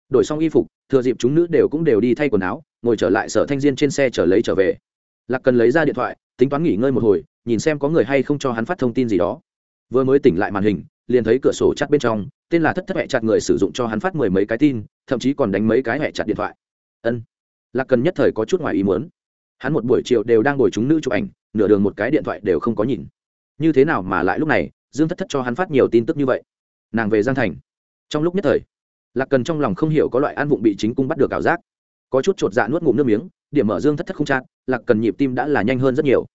Đổi xong y phục, thừa dịp chúng nữ đều cũng đều đi thay quần áo, ngồi trở lại sở thanh diên trên xe trở lấy trở về. Lạc cần lấy ra điện thoại, tính toán nghỉ ngơi một hồi, nhìn xem có người hay không cho hắn phát thông tin gì đó. Vừa mới tỉnh lại màn hình, liền thấy cửa sổ chặt bên trong, tên là thất thất hẹ chặt người sử dụng cho hắn phát mười mấy cái tin, thậm chí còn đánh mấy cái hẹ chặt điện thoại. Ân. Lạc cần nhất thời có chút ngoài ý muốn. Hắn một buổi chiều đều đang ngồi chúng nữ chụp ảnh nửa đường một cái điện thoại đều không có nhìn. Như thế nào mà lại lúc này, dương thất thất cho hắn phát nhiều tin tức như vậy? Nàng về giang thành. Trong lúc nhất thời, lạc cần trong lòng không hiểu có loại an vụng bị chính cung bắt được ảo giác. Có chút chột dạ nuốt ngụm nước miếng, điểm mở dương thất thất không chát, lạc cần nhịp tim đã là nhanh hơn rất nhiều.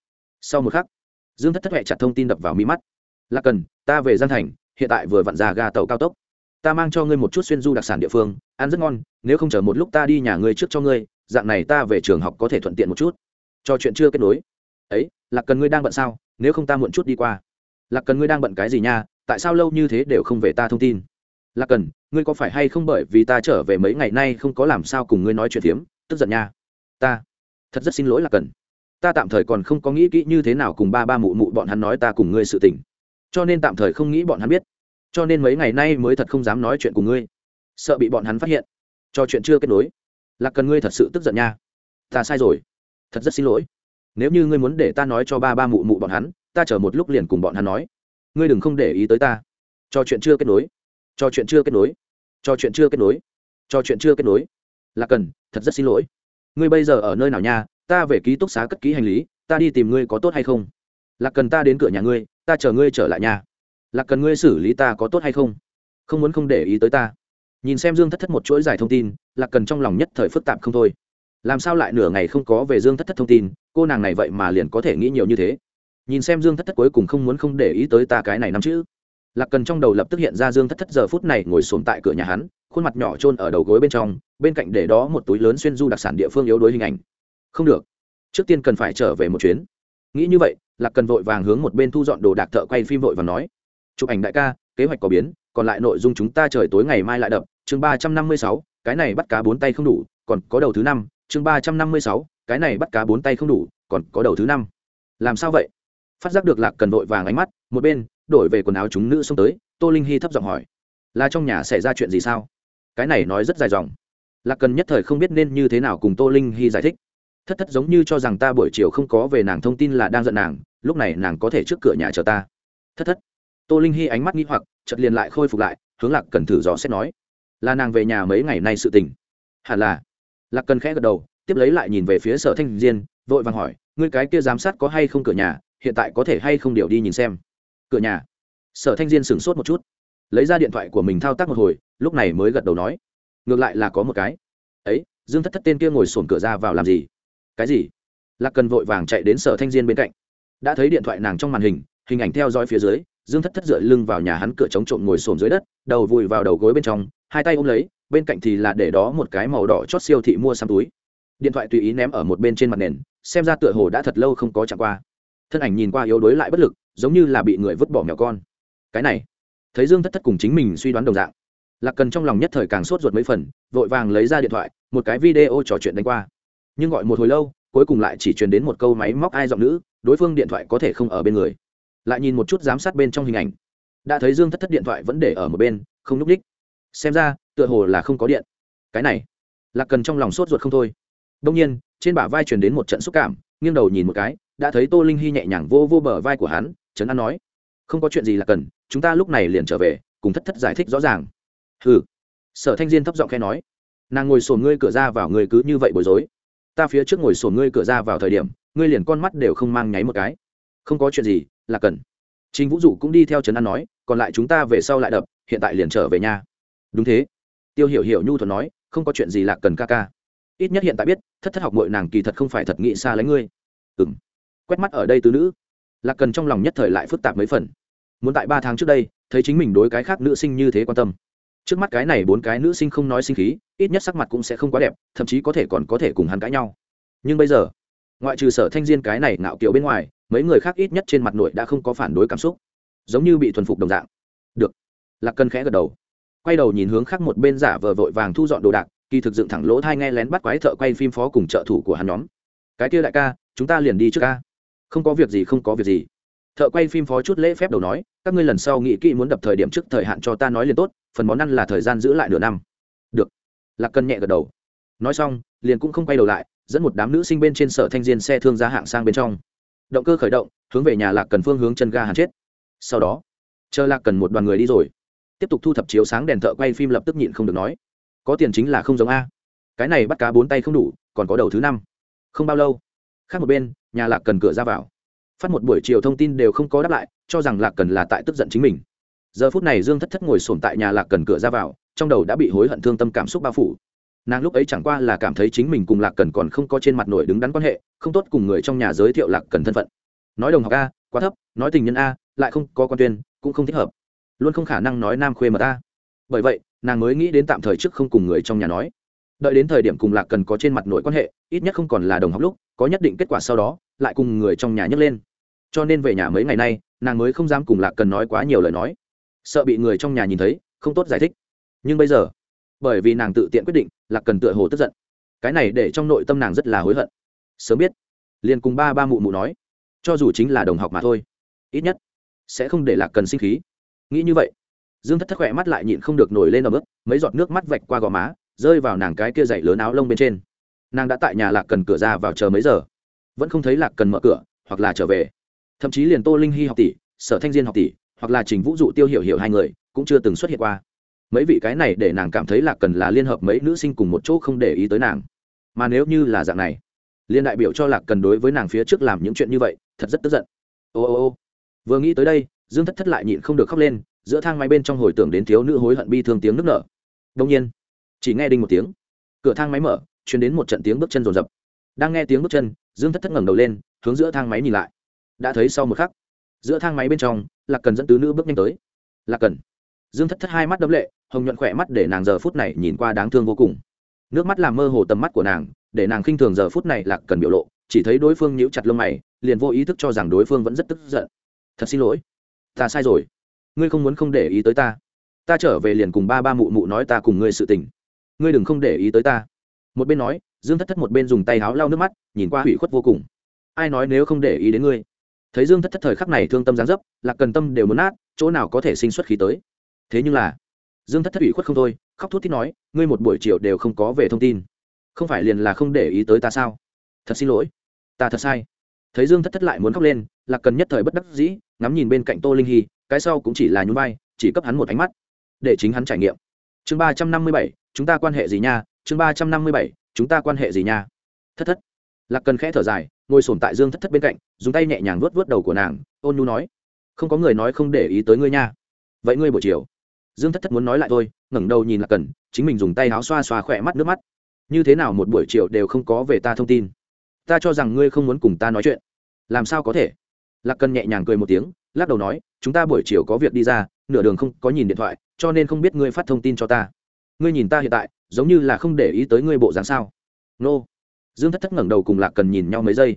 Sau một khắc, dương thất thất hẹ chặt thông tin đập vào mi mắt. Lạc cần, ta về giang thành, hiện tại vừa vặn ra ga tàu cao tốc. Ta mang cho ngươi một chút xuyên du đặc sản địa phương, ăn rất ngon, nếu không chờ một lúc ta đi nhà ngươi trước cho ngươi, dạng này ta về trường học có thể thuận tiện một chút. Cho chuyện chưa kết nối ấy, lạc cần ngươi đang bận sao? Nếu không ta muộn chút đi qua. Lạc cần ngươi đang bận cái gì nha? Tại sao lâu như thế đều không về ta thông tin? Lạc cần, ngươi có phải hay không bởi vì ta trở về mấy ngày nay không có làm sao cùng ngươi nói chuyện phiếm? Tức giận nha. Ta, thật rất xin lỗi lạc cần. Ta tạm thời còn không có nghĩ kỹ như thế nào cùng ba ba mụ mụ bọn hắn nói ta cùng ngươi sự tình. Cho nên tạm thời không nghĩ bọn hắn biết. Cho nên mấy ngày nay mới thật không dám nói chuyện cùng ngươi. Sợ bị bọn hắn phát hiện. Cho chuyện chưa kết nối. Lạc cần ngươi thật sự tức giận nha. Ta sai rồi. Thật rất xin lỗi nếu như ngươi muốn để ta nói cho ba ba mụ mụ bọn hắn, ta chờ một lúc liền cùng bọn hắn nói. Ngươi đừng không để ý tới ta. Cho chuyện chưa kết nối. Cho chuyện chưa kết nối. Cho chuyện chưa kết nối. Cho chuyện chưa kết nối. Là cần, thật rất xin lỗi. Ngươi bây giờ ở nơi nào nha? Ta về ký túc xá cất ký hành lý, ta đi tìm ngươi có tốt hay không? Lạc cần, ta đến cửa nhà ngươi, ta chờ ngươi trở lại nhà lạc cần, ngươi xử lý ta có tốt hay không? Không muốn không để ý tới ta. Nhìn xem dương thất thất một chuỗi dài thông tin, lạc cần trong lòng nhất thời phức tạp không thôi làm sao lại nửa ngày không có về dương thất thất thông tin, cô nàng này vậy mà liền có thể nghĩ nhiều như thế? Nhìn xem dương thất thất cuối cùng không muốn không để ý tới ta cái này năm chữ. Lạc cần trong đầu lập tức hiện ra dương thất thất giờ phút này ngồi xổm tại cửa nhà hắn, khuôn mặt nhỏ trôn ở đầu gối bên trong, bên cạnh để đó một túi lớn xuyên du đặc sản địa phương yếu đuối hình ảnh. Không được. Trước tiên cần phải trở về một chuyến. Nghĩ như vậy, lạc cần vội vàng hướng một bên thu dọn đồ đạc thợ quay phim vội và nói. Chụp ảnh đại ca, kế hoạch có biến, còn lại nội dung chúng ta trời tối ngày mai lại đập. Chương ba trăm năm mươi sáu, cái này bắt cá bốn tay không đủ, còn có đầu thứ năm chương ba trăm năm mươi sáu, cái này bắt cá bốn tay không đủ, còn có đầu thứ năm. Làm sao vậy? Phát giác được lạc cần vội vàng ánh mắt, một bên, đổi về quần áo chúng nữ xông tới, tô linh hy thấp giọng hỏi, là trong nhà xảy ra chuyện gì sao? Cái này nói rất dài dòng. Lạc cần nhất thời không biết nên như thế nào cùng tô linh hy giải thích. Thất thất giống như cho rằng ta buổi chiều không có về nàng thông tin là đang giận nàng, lúc này nàng có thể trước cửa nhà chờ ta. Thất thất. Tô linh hy ánh mắt nghĩ hoặc chật liền lại khôi phục lại, hướng lạc cần thử dò xét nói, là nàng về nhà mấy ngày nay sự tình? Hẳn là lạc cần khẽ gật đầu, tiếp lấy lại nhìn về phía sở thanh diên, vội vàng hỏi, ngươi cái kia giám sát có hay không cửa nhà, hiện tại có thể hay không điều đi nhìn xem? Cửa nhà? Sở thanh diên sửng sốt một chút. Lấy ra điện thoại của mình thao tác một hồi, lúc này mới gật đầu nói, ngược lại là có một cái. Ấy, dương thất thất tên kia ngồi sồn cửa ra vào làm gì? Cái gì? Lạc cần vội vàng chạy đến sở thanh diên bên cạnh. Đã thấy điện thoại nàng trong màn hình hình ảnh theo dõi phía dưới, dương thất thất dựa lưng vào nhà hắn cửa chống trộm ngồi sồn dưới đất, đầu vùi vào đầu gối bên trong, hai tay ôm lấy bên cạnh thì là để đó một cái màu đỏ chót siêu thị mua xăm túi. Điện thoại tùy ý ném ở một bên trên mặt nền, xem ra tựa hồ đã thật lâu không có chạm qua. Thân ảnh nhìn qua yếu đuối lại bất lực, giống như là bị người vứt bỏ mèo con. Cái này, thấy dương thất thất cùng chính mình suy đoán đồng dạng. Lạc cần trong lòng nhất thời càng sốt ruột mấy phần, vội vàng lấy ra điện thoại, một cái video trò chuyện đánh qua. Nhưng gọi một hồi lâu, cuối cùng lại chỉ truyền đến một câu máy móc ai giọng nữ, đối phương điện thoại có thể không ở bên người. Lại nhìn một chút giám sát bên trong hình ảnh. Đã thấy dương thất thất điện thoại vẫn để ở một bên, không n ú c đích xem ra, tựa hồ là không có điện. Cái này, lạc cần trong lòng sốt ruột không thôi. Đông nhiên, trên bả vai truyền đến một trận xúc cảm, nghiêng đầu nhìn một cái, đã thấy tô linh hy nhẹ nhàng vô vô bờ vai của hắn, trấn an nói, không có chuyện gì là cần, chúng ta lúc này liền trở về, cùng thất thất giải thích rõ ràng. Hừ. Sở thanh diên thấp giọng khe nói, nàng ngồi sồn ngươi cửa ra vào người cứ như vậy bối rối. Ta phía trước ngồi sồn ngươi cửa ra vào thời điểm, ngươi liền con mắt đều không mang nháy một cái. Không có chuyện gì là cần. Chính vũ dụ cũng đi theo trấn an nói, còn lại chúng ta về sau lại đập, hiện tại liền trở về nhà đúng thế. Tiêu hiểu hiểu nhu thuận nói, không có chuyện gì lạc cần ca ca. Ít nhất hiện tại biết, thất thất học mội nàng kỳ thật không phải thật nghĩ xa lấy ngươi. Ừng quét mắt ở đây tứ nữ. Lạc cần trong lòng nhất thời lại phức tạp mấy phần. Muốn tại ba tháng trước đây, thấy chính mình đối cái khác nữ sinh như thế quan tâm. Trước mắt cái này bốn cái nữ sinh không nói sinh khí, ít nhất sắc mặt cũng sẽ không quá đẹp, thậm chí có thể còn có thể cùng hắn cãi nhau. Nhưng bây giờ, ngoại trừ sở thanh diên cái này ngạo kiểu bên ngoài, mấy người khác ít nhất trên mặt nội đã không có phản đối cảm xúc. Giống như bị thuần phục đồng dạng. Được. Lạc cần khẽ gật đầu quay đầu nhìn hướng khác một bên giả vờ vội vàng thu dọn đồ đạc, kỳ thực dựng thẳng lỗ thai nghe lén bắt quái thợ quay phim phó cùng trợ thủ của hắn nhóm. Cái kia đại ca, chúng ta liền đi trước ca. Không có việc gì, không có việc gì. Thợ quay phim phó chút lễ phép đầu nói, các ngươi lần sau nghĩ kỹ muốn đập thời điểm trước thời hạn cho ta nói liền tốt, phần món ăn là thời gian giữ lại nửa năm. Được. Lạc cân nhẹ gật đầu. Nói xong, liền cũng không quay đầu lại, dẫn một đám nữ sinh bên trên sở thanh diên xe thương giá hạng sang bên trong. Động cơ khởi động, hướng về nhà lạc cần phương hướng chân ga hàn chết. Sau đó, chờ lạc cần một đoàn người đi rồi tiếp tục thu thập chiếu sáng đèn thợ quay phim lập tức nhịn không được nói, có tiền chính là không giống a. Cái này bắt cá bốn tay không đủ, còn có đầu thứ năm. Không bao lâu, khác một bên, nhà lạc cần cửa ra vào. Phát một buổi chiều thông tin đều không có đáp lại, cho rằng lạc cần là tại tức giận chính mình. Giờ phút này dương thất thất ngồi sồn tại nhà lạc cần cửa ra vào, trong đầu đã bị hối hận thương tâm cảm xúc bao phủ. Nàng lúc ấy chẳng qua là cảm thấy chính mình cùng lạc cần còn không có trên mặt nổi đứng đắn quan hệ, không tốt cùng người trong nhà giới thiệu lạc cần thân phận. Nói đồng học a, quá thấp, nói tình nhân a, lại không có quan tuyên, cũng không thích hợp luôn không khả năng nói nam khuê mà ta. bởi vậy, nàng mới nghĩ đến tạm thời trước không cùng người trong nhà nói. Đợi đến thời điểm cùng lạc cần có trên mặt nội quan hệ, ít nhất không còn là đồng học lúc, có nhất định kết quả sau đó, lại cùng người trong nhà nhấc lên. Cho nên về nhà mấy ngày nay, nàng mới không dám cùng lạc cần nói quá nhiều lời nói. Sợ bị người trong nhà nhìn thấy, không tốt giải thích. Nhưng bây giờ, bởi vì nàng tự tiện quyết định, lạc cần tựa hồ tức giận. Cái này để trong nội tâm nàng rất là hối hận. Sớm biết, liền cùng ba ba mụ mụ nói, cho dù chính là đồng học mà thôi, ít nhất sẽ không để lạc cần sinh khí nghĩ như vậy, dương thất thất khỏe mắt lại nhịn không được nổi lên ở mức mấy giọt nước mắt vạch qua gò má, rơi vào nàng cái kia dậy lớn áo lông bên trên. Nàng đã tại nhà lạc cần cửa ra vào chờ mấy giờ? Vẫn không thấy lạc cần mở cửa, hoặc là trở về. Thậm chí liền tô linh hy học tỷ, sở thanh diên học tỷ, hoặc là trình vũ dụ tiêu hiểu hiểu hai người, cũng chưa từng xuất hiện qua. Mấy vị cái này để nàng cảm thấy là cần là liên hợp mấy nữ sinh cùng một chỗ không để ý tới nàng. Mà nếu như là dạng này, liên đại biểu cho lạc cần đối với nàng phía trước làm những chuyện như vậy, thật rất tức giận. Ô ô ô. Vừa nghĩ tới đây dương thất thất lại nhịn không được khóc lên, giữa thang máy bên trong hồi tưởng đến thiếu nữ hối hận bi thương tiếng nức nở. Đông nhiên, chỉ nghe đinh một tiếng, cửa thang máy mở chuyển đến một trận tiếng bước chân rồn rập. Đang nghe tiếng bước chân, dương thất thất ngẩng đầu lên, hướng giữa thang máy nhìn lại. Đã thấy sau một khắc, giữa thang máy bên trong, lạc cần dẫn tứ nữ bước nhanh tới. Lạc cần. Dương thất thất hai mắt đấm lệ, hồng nhuận khỏe mắt để nàng giờ phút này nhìn qua đáng thương vô cùng. Nước mắt làm mơ hồ tầm mắt của nàng, để nàng khinh thường giờ phút này lạc cần biểu lộ, chỉ thấy đối phương nhíu chặt lông mày, liền vô ý thức cho rằng đối phương vẫn rất tức giận. Thật xin lỗi ta sai rồi. Ngươi không muốn không để ý tới ta. Ta trở về liền cùng ba ba mụ mụ nói ta cùng ngươi sự tình. Ngươi đừng không để ý tới ta. Một bên nói, dương thất thất một bên dùng tay háo lau nước mắt, nhìn qua hủy khuất vô cùng. Ai nói nếu không để ý đến ngươi? Thấy dương thất thất thời khắc này thương tâm gián dấp, lạc cần tâm đều muốn nát, chỗ nào có thể sinh xuất khí tới. Thế nhưng là, dương thất thất ủy khuất không thôi, khóc thút thít nói, ngươi một buổi chiều đều không có về thông tin. Không phải liền là không để ý tới ta sao? Thật xin lỗi. Ta thật sai. Thấy dương thất thất lại muốn khóc lên, lạc cần nhất thời bất đắc dĩ ngắm nhìn bên cạnh tô linh hy, cái sau cũng chỉ là nhún vai, chỉ cấp hắn một ánh mắt, để chính hắn trải nghiệm. Chương ba trăm năm mươi bảy, chúng ta quan hệ gì nha? Chương ba trăm năm mươi bảy, chúng ta quan hệ gì nha? Thất thất. Lạc cần khẽ thở dài, ngồi sồn tại dương thất thất bên cạnh, dùng tay nhẹ nhàng vuốt vuốt đầu của nàng, ôn nhu nói, không có người nói không để ý tới ngươi nha. Vậy ngươi buổi chiều. Dương thất thất muốn nói lại thôi, ngẩng đầu nhìn lạc cần, chính mình dùng tay áo xoa xoa khỏe mắt nước mắt. Như thế nào một buổi chiều đều không có về ta thông tin? Ta cho rằng ngươi không muốn cùng ta nói chuyện. Làm sao có thể? Lạc cần nhẹ nhàng cười một tiếng, lắc đầu nói, chúng ta buổi chiều có việc đi ra, nửa đường không có nhìn điện thoại, cho nên không biết ngươi phát thông tin cho ta. Ngươi nhìn ta hiện tại, giống như là không để ý tới ngươi bộ dáng sao? Nô. Dương thất thất ngẩng đầu cùng lạc cần nhìn nhau mấy giây.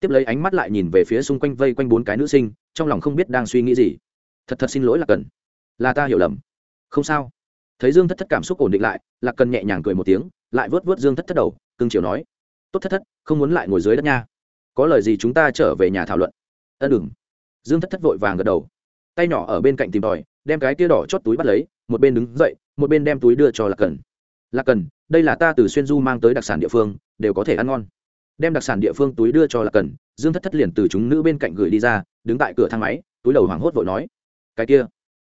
Tiếp lấy ánh mắt lại nhìn về phía xung quanh vây quanh bốn cái nữ sinh, trong lòng không biết đang suy nghĩ gì. Thật thật xin lỗi, lạc cần là ta hiểu lầm. Không sao. Thấy dương thất thất cảm xúc ổn định lại, lạc cần nhẹ nhàng cười một tiếng, lại vớt vớt dương thất thất đầu, cưng chiều nói, tốt thất thất, không muốn lại ngồi dưới đất nha. Có lời gì chúng ta trở về nhà thảo luận ân đừng. Dương thất thất vội vàng gật đầu. Tay nhỏ ở bên cạnh tìm tòi, đem cái tia đỏ chót túi bắt lấy, một bên đứng dậy, một bên đem túi đưa cho lạc cần. Lạc cần, đây là ta từ xuyên du mang tới đặc sản địa phương, đều có thể ăn ngon. Đem đặc sản địa phương túi đưa cho lạc cần, dương thất thất liền từ chúng nữ bên cạnh gửi đi ra, đứng tại cửa thang máy, túi đầu hoảng hốt vội nói, cái kia,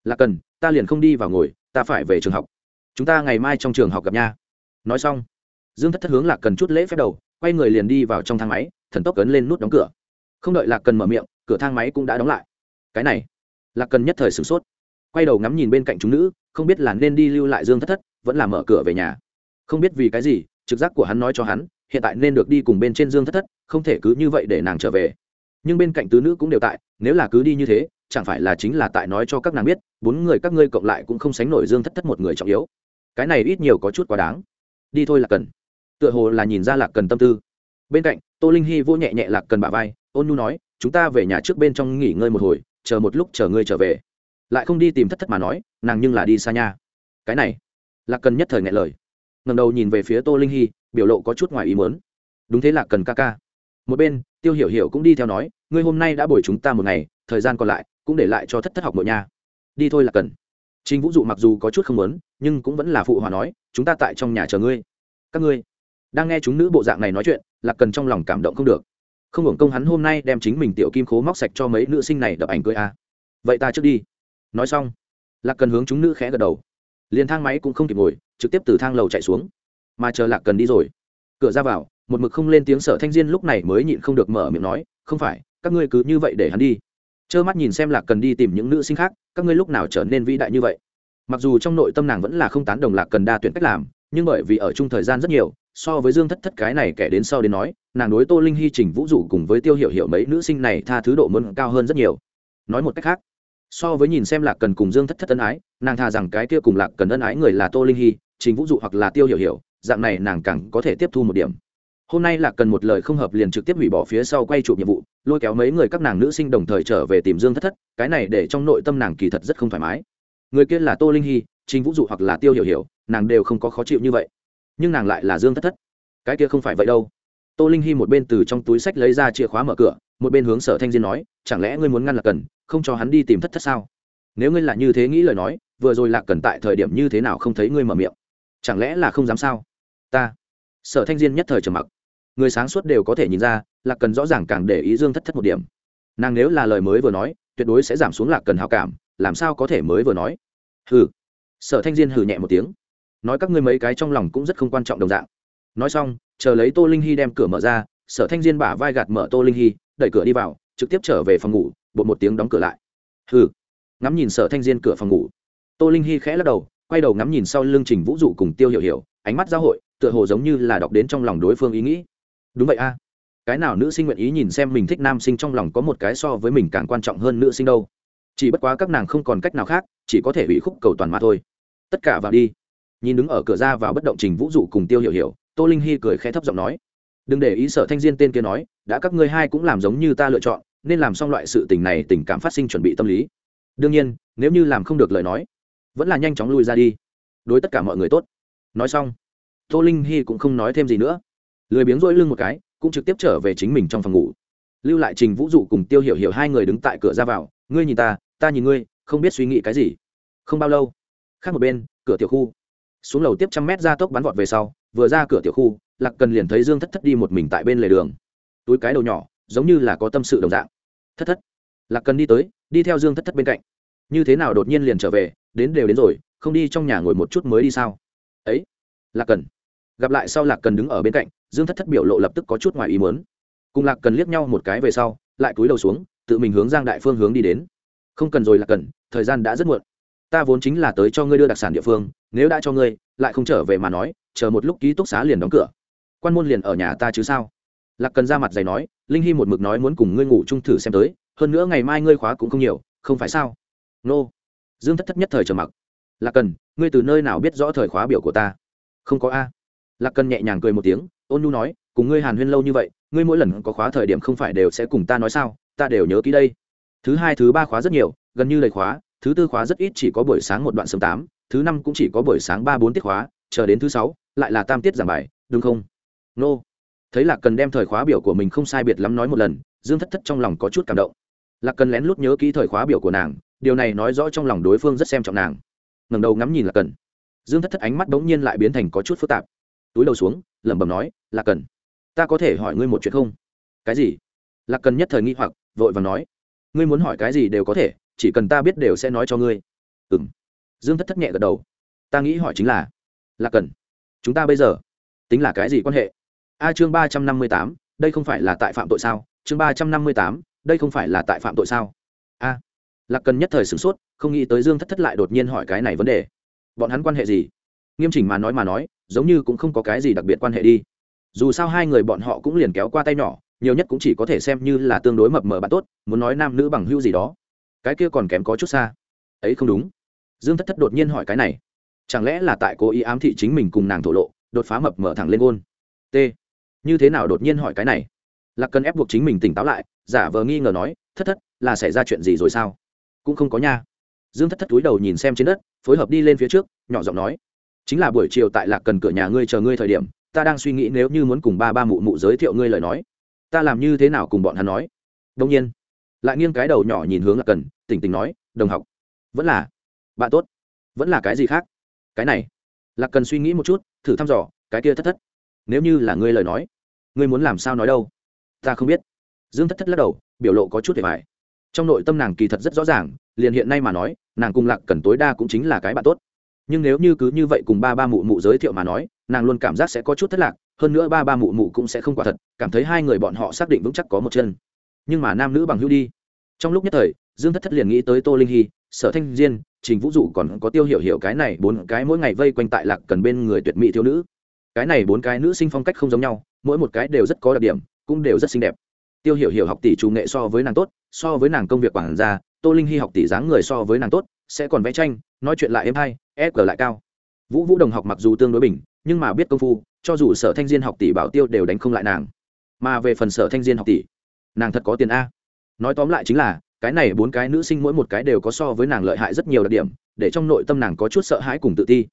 lạc cần, ta liền không đi vào ngồi, ta phải về trường học. Chúng ta ngày mai trong trường học gặp nha. Nói xong, dương thất thất hướng lạc cần chút lễ phép đầu, quay người liền đi vào trong thang máy, thần tốc cấn lên nút đóng cửa không đợi lạc cần mở miệng, cửa thang máy cũng đã đóng lại. Cái này, lạc cần nhất thời sửng sốt. Quay đầu ngắm nhìn bên cạnh chúng nữ, không biết là nên đi lưu lại dương thất thất, vẫn là mở cửa về nhà. Không biết vì cái gì, trực giác của hắn nói cho hắn, hiện tại nên được đi cùng bên trên dương thất thất, không thể cứ như vậy để nàng trở về. Nhưng bên cạnh tứ nữ cũng đều tại, nếu là cứ đi như thế, chẳng phải là chính là tại nói cho các nàng biết, bốn người các ngươi cộng lại cũng không sánh nổi dương thất thất một người trọng yếu. Cái này ít nhiều có chút quá đáng. Đi thôi là cần. Tựa hồ là nhìn ra lạc cần tâm tư. Bên cạnh, tô linh hy vô nhẹ nhẹ lạc cần bà vai ôn nhu nói chúng ta về nhà trước bên trong nghỉ ngơi một hồi chờ một lúc chờ ngươi trở về. Lại không đi tìm thất thất mà nói nàng nhưng là đi xa nha. Cái này là cần nhất thời ngại lời. Ngầm đầu nhìn về phía tô linh hy biểu lộ có chút ngoài ý mớn đúng thế là cần ca ca. Một bên tiêu hiểu hiểu cũng đi theo nói ngươi hôm nay đã bồi chúng ta một ngày thời gian còn lại cũng để lại cho thất thất học nội nha. Đi thôi là cần. Trình Vũ dụ mặc dù có chút không muốn, nhưng cũng vẫn là phụ hòa nói, chúng ta tại trong nhà chờ ngươi. Các ngươi? Đang nghe chúng nữ bộ dạng này nói chuyện, là Cần trong lòng cảm động không được. Không hưởng công hắn hôm nay đem chính mình tiểu kim khố móc sạch cho mấy nữ sinh này đập ảnh cưới a. À. Vậy ta trước đi. Nói xong, Lạc Cần hướng chúng nữ khẽ gật đầu. Liền thang máy cũng không kịp ngồi, trực tiếp từ thang lầu chạy xuống. Mà chờ Lạc Cần đi rồi, cửa ra vào, một mực không lên tiếng Sở Thanh Diên lúc này mới nhịn không được mở miệng nói, "Không phải, các ngươi cứ như vậy để hắn đi." trơ mắt nhìn xem lạc cần đi tìm những nữ sinh khác các ngươi lúc nào trở nên vĩ đại như vậy mặc dù trong nội tâm nàng vẫn là không tán đồng lạc cần đa tuyển cách làm nhưng bởi vì ở chung thời gian rất nhiều so với dương thất thất cái này kẻ đến sau đến nói, nàng đối tô linh hy trình vũ dụ cùng với tiêu hiệu hiệu mấy nữ sinh này tha thứ độ mơn cao hơn rất nhiều. Nói một cách khác, so với nhìn xem lạc cần cùng dương thất thất ân ái, nàng tha rằng cái kia cùng lạc cần ân ái người là tô linh hy trình vũ dụ hoặc là tiêu hiểu hiểu, dạng này nàng càng có thể tiếp thu một điểm. Hôm nay lạc cần một lời không hợp liền trực tiếp hủy bỏ phía sau quay chụp nhiệm vụ, lôi kéo mấy người các nàng nữ sinh đồng thời trở về tìm dương thất thất, cái này để trong nội tâm nàng kỳ thật rất không thoải mái. Người kia là tô linh hy trình vũ dụ hoặc là tiêu hiểu hiểu, nàng đều không có khó chịu như vậy nhưng nàng lại là dương thất thất. Cái kia không phải vậy đâu. Tô linh hy một bên từ trong túi sách lấy ra chìa khóa mở cửa, một bên hướng sở thanh diên nói, chẳng lẽ ngươi muốn ngăn Lạc cần, không cho hắn đi tìm thất thất sao? Nếu ngươi là như thế nghĩ lời nói, vừa rồi lạc cần tại thời điểm như thế nào không thấy ngươi mở miệng? Chẳng lẽ là không dám sao? Ta. Sở thanh diên nhất thời trầm mặc. Người sáng suốt đều có thể nhìn ra, lạc cần rõ ràng càng để ý dương thất thất một điểm. Nàng nếu là lời mới vừa nói, tuyệt đối sẽ giảm xuống lạc cần hào cảm, làm sao có thể mới vừa nói? Hừ. Sở thanh diên hừ nhẹ một tiếng nói các ngươi mấy cái trong lòng cũng rất không quan trọng đồng dạng. Nói xong, chờ lấy tô linh hy đem cửa mở ra, sở thanh diên bả vai gạt mở tô linh hy đẩy cửa đi vào, trực tiếp trở về phòng ngủ, bột một tiếng đóng cửa lại. Hừ. Ngắm nhìn sở thanh diên cửa phòng ngủ. Tô linh hy khẽ lắc đầu, quay đầu ngắm nhìn sau lưng trình vũ dụ cùng tiêu hiểu hiểu, ánh mắt giao hội, tựa hồ giống như là đọc đến trong lòng đối phương ý nghĩ. Đúng vậy a. Cái nào nữ sinh nguyện ý nhìn xem mình thích nam sinh trong lòng có một cái so với mình càng quan trọng hơn nữ sinh đâu. Chỉ bất quá các nàng không còn cách nào khác, chỉ có thể bị khúc cầu toàn mà thôi. Tất cả vào đi nhìn đứng ở cửa ra vào bất động trình vũ dụ cùng tiêu hiểu hiểu, tô linh hy cười khẽ thấp giọng nói, đừng để ý sở thanh diên tên kia nói, đã các ngươi hai cũng làm giống như ta lựa chọn, nên làm xong loại sự tình này tình cảm phát sinh chuẩn bị tâm lý. Đương nhiên, nếu như làm không được lời nói, vẫn là nhanh chóng lui ra đi. Đối tất cả mọi người tốt. Nói xong, tô linh hy cũng không nói thêm gì nữa. Lười biếng rỗi lưng một cái, cũng trực tiếp trở về chính mình trong phòng ngủ. Lưu lại trình vũ dụ cùng tiêu hiểu hiểu hai người đứng tại cửa ra vào, ngươi nhìn ta ta nhìn ngươi, không biết suy nghĩ cái gì. Không bao lâu, khác một bên, cửa tiểu khu xuống lầu tiếp trăm mét ra tốc bắn vọt về sau, vừa ra cửa tiểu khu, lạc cần liền thấy dương thất thất đi một mình tại bên lề đường. Túi cái đầu nhỏ, giống như là có tâm sự đồng dạng. Thất thất. Lạc cần đi tới, đi theo dương thất thất bên cạnh. Như thế nào đột nhiên liền trở về, đến đều đến rồi, không đi trong nhà ngồi một chút mới đi sao? Ấy. Lạc cần. Gặp lại sau lạc cần đứng ở bên cạnh, dương thất thất biểu lộ lập tức có chút ngoài ý muốn. Cùng lạc cần liếc nhau một cái về sau, lại cúi đầu xuống, tự mình hướng giang đại phương hướng đi đến. Không cần rồi lạc cần, thời gian đã rất muộn ta vốn chính là tới cho ngươi đưa đặc sản địa phương, nếu đã cho ngươi, lại không trở về mà nói, chờ một lúc ký túc xá liền đóng cửa. Quan môn liền ở nhà ta chứ sao? Lạc cần ra mặt giày nói, linh hy một mực nói muốn cùng ngươi ngủ chung thử xem tới, hơn nữa ngày mai ngươi khóa cũng không nhiều, không phải sao? Nô. Dương thất thất nhất thời trầm mặc. Lạc cần, ngươi từ nơi nào biết rõ thời khóa biểu của ta? Không có a. Lạc cần nhẹ nhàng cười một tiếng, ôn nhu nói, cùng ngươi hàn huyên lâu như vậy, ngươi mỗi lần có khóa thời điểm không phải đều sẽ cùng ta nói sao? Ta đều nhớ kỹ đây. Thứ hai, thứ ba khóa rất nhiều, gần như đầy khóa thứ tư khóa rất ít chỉ có buổi sáng một đoạn sớm tám, thứ năm cũng chỉ có buổi sáng ba bốn tiết khóa, chờ đến thứ sáu, lại là tam tiết giảng bài, đúng không? Nô. Thấy lạc cần đem thời khóa biểu của mình không sai biệt lắm nói một lần, dương thất thất trong lòng có chút cảm động. Lạc cần lén lút nhớ kỹ thời khóa biểu của nàng, điều này nói rõ trong lòng đối phương rất xem trọng nàng. Ngẩng đầu ngắm nhìn lạc cần. Dương thất thất ánh mắt bỗng nhiên lại biến thành có chút phức tạp. Túi đầu xuống, lẩm bẩm nói, lạc cần, ta có thể hỏi ngươi một chuyện không? Cái gì? Lạc cần nhất thời nghi hoặc, vội và nói, ngươi muốn hỏi cái gì đều có thể chỉ cần ta biết đều sẽ nói cho ngươi. Ừ m dương thất thất nhẹ gật đầu. Ta nghĩ hỏi chính là là cần. Chúng ta bây giờ, tính là cái gì quan hệ? A chương ba trăm năm mươi tám, đây không phải là tại phạm tội sao? Chương ba trăm năm mươi tám, đây không phải là tại phạm tội sao? A, là cần nhất thời sửng sốt, không nghĩ tới dương thất thất lại đột nhiên hỏi cái này vấn đề. Bọn hắn quan hệ gì? Nghiêm chỉnh mà nói mà nói, giống như cũng không có cái gì đặc biệt quan hệ đi. Dù sao hai người bọn họ cũng liền kéo qua tay nhỏ, nhiều nhất cũng chỉ có thể xem như là tương đối mập mờ bạn tốt, muốn nói nam nữ bằng hữu gì đó cái kia còn kém có chút xa. Ấy không đúng. Dương thất thất đột nhiên hỏi cái này. Chẳng lẽ là tại cố ý ám thị chính mình cùng nàng thổ lộ, đột phá mập mở thẳng lên gôn? T. Như thế nào đột nhiên hỏi cái này? Lạc cần ép buộc chính mình tỉnh táo lại, giả vờ nghi ngờ nói, thất thất, là xảy ra chuyện gì rồi sao? Cũng không có nha. Dương thất thất túi đầu nhìn xem trên đất, phối hợp đi lên phía trước, nhỏ giọng nói, chính là buổi chiều tại lạc cần cửa nhà ngươi chờ ngươi thời điểm, ta đang suy nghĩ nếu như muốn cùng ba ba mụ mụ giới thiệu ngươi lời nói. Ta làm như thế nào cùng bọn hắn nói? Đông nhiên lại nghiêng cái đầu nhỏ nhìn hướng lạc cần, tỉnh tỉnh nói, đồng học, vẫn là, bạn tốt, vẫn là cái gì khác? Cái này. Lạc cần suy nghĩ một chút, thử thăm dò, cái kia thất thất, nếu như là ngươi lời nói, ngươi muốn làm sao nói đâu? Ta không biết. Dương thất thất lắc đầu, biểu lộ có chút để bài trong nội tâm nàng kỳ thật rất rõ ràng, liền hiện nay mà nói, nàng cùng lạc cần tối đa cũng chính là cái bạn tốt. Nhưng nếu như cứ như vậy cùng ba ba mụ mụ giới thiệu mà nói, nàng luôn cảm giác sẽ có chút thất lạc, hơn nữa ba ba mụ mụ cũng sẽ không quả thật, cảm thấy hai người bọn họ xác định vững chắc có một chân nhưng mà nam nữ bằng hữu đi. Trong lúc nhất thời, dương thất thất liền nghĩ tới tô linh hy, sở thanh diên, trình vũ dụ còn có tiêu hiểu hiểu cái này bốn cái mỗi ngày vây quanh tại lạc cần bên người tuyệt mỹ thiếu nữ. Cái này bốn cái nữ sinh phong cách không giống nhau, mỗi một cái đều rất có đặc điểm, cũng đều rất xinh đẹp. Tiêu hiểu hiểu học tỷ chủ nghệ so với nàng tốt, so với nàng công việc quản gia, tô linh hy học tỷ dáng người so với nàng tốt, sẽ còn vẽ tranh, nói chuyện lại êm hay e ép lại cao. Vũ vũ đồng học mặc dù tương đối bình, nhưng mà biết công phu, cho dù sở thanh diên học tỷ bảo tiêu đều đánh không lại nàng. Mà về phần sở thanh diên học tỷ nàng thật có tiền a. Nói tóm lại chính là, cái này bốn cái nữ sinh mỗi một cái đều có so với nàng lợi hại rất nhiều đặc điểm, để trong nội tâm nàng có chút sợ hãi cùng tự ti.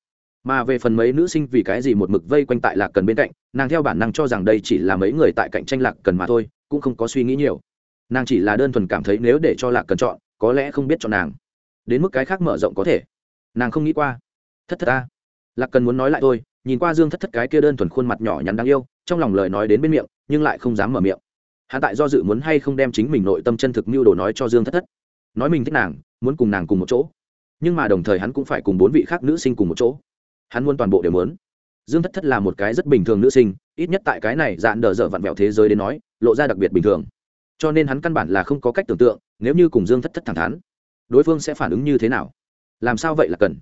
Mà về phần mấy nữ sinh vì cái gì một mực vây quanh tại lạc cần bên cạnh, nàng theo bản năng cho rằng đây chỉ là mấy người tại cạnh tranh lạc cần mà thôi, cũng không có suy nghĩ nhiều. Nàng chỉ là đơn thuần cảm thấy nếu để cho lạc cần chọn, có lẽ không biết chọn nàng. Đến mức cái khác mở rộng có thể. Nàng không nghĩ qua. Thất thất ta lạc cần muốn nói lại thôi, nhìn qua dương thất thất cái kia đơn thuần khuôn mặt nhỏ nhắn đáng yêu, trong lòng lời nói đến bên miệng, nhưng lại không dám mở miệng hạ tại do dự muốn hay không đem chính mình nội tâm chân thực mưu đồ nói cho dương thất thất. Nói mình thích nàng, muốn cùng nàng cùng một chỗ. Nhưng mà đồng thời hắn cũng phải cùng bốn vị khác nữ sinh cùng một chỗ. Hắn muốn toàn bộ đều muốn. Dương thất thất là một cái rất bình thường nữ sinh, ít nhất tại cái này dạn đờ dở vặn vẹo thế giới đến nói, lộ ra đặc biệt bình thường. Cho nên hắn căn bản là không có cách tưởng tượng, nếu như cùng dương thất thất thẳng thắn, đối phương sẽ phản ứng như thế nào? Làm sao vậy là cần?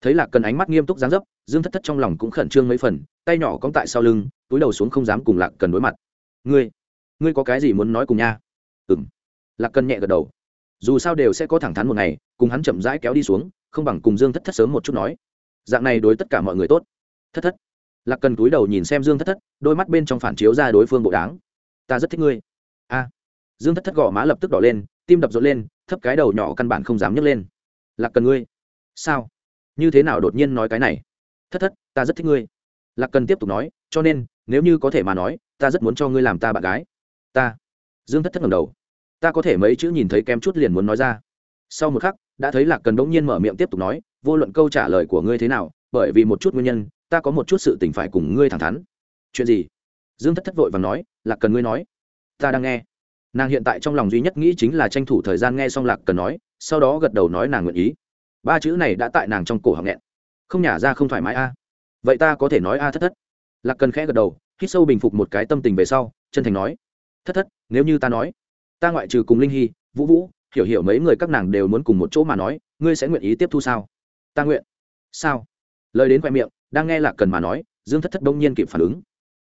Thấy là cần ánh mắt nghiêm túc dáng dấp, dương thất thất trong lòng cũng khẩn trương mấy phần, tay nhỏ cong tại sau lưng, túi đầu xuống không dám cùng lạc cần đối mặt. Ngươi ngươi có cái gì muốn nói cùng nha? Ừ m lạc cần nhẹ gật đầu. Dù sao đều sẽ có thẳng thắn một ngày, cùng hắn chậm rãi kéo đi xuống, không bằng cùng dương thất thất sớm một chút nói. Dạng này đối tất cả mọi người tốt. Thất thất. Lạc cần túi đầu nhìn xem dương thất thất, đôi mắt bên trong phản chiếu ra đối phương bộ đáng ta rất thích ngươi. A. Dương thất thất gõ má lập tức đỏ lên, tim đập rộn lên, thấp cái đầu nhỏ căn bản không dám nhấc lên. Lạc cần ngươi. Sao? Như thế nào đột nhiên nói cái này? Thất thất, ta rất thích ngươi. Lạc cần tiếp tục nói, cho nên, nếu như có thể mà nói, ta rất muốn cho ngươi làm ta bạn gái ta. Dương thất thất ngầm đầu. Ta có thể mấy chữ nhìn thấy kém chút liền muốn nói ra. Sau một khắc, đã thấy lạc cần đ ỗ n g nhiên mở miệng tiếp tục nói, vô luận câu trả lời của ngươi thế nào, bởi vì một chút nguyên nhân, ta có một chút sự tình phải cùng ngươi thẳng thắn. Chuyện gì? Dương thất thất vội và nói, lạc cần ngươi nói. Ta đang nghe. Nàng hiện tại trong lòng duy nhất nghĩ chính là tranh thủ thời gian nghe xong lạc cần nói, sau đó gật đầu nói nàng nguyện ý. Ba chữ này đã tại nàng trong cổ họng nghẹn. Không nhả ra không thoải mái a. Vậy ta có thể nói a thất thất. Lạc cần khẽ gật đầu, hít sâu bình phục một cái tâm tình về sau, chân thành nói thất thất, nếu như ta nói, ta ngoại trừ cùng linh hy, vũ vũ, hiểu hiểu mấy người các nàng đều muốn cùng một chỗ mà nói, ngươi sẽ nguyện ý tiếp thu sao? Ta nguyện. Sao? Lời đến khoe miệng, đang nghe lạc cần mà nói, dương thất thất đông nhiên kịp phản ứng.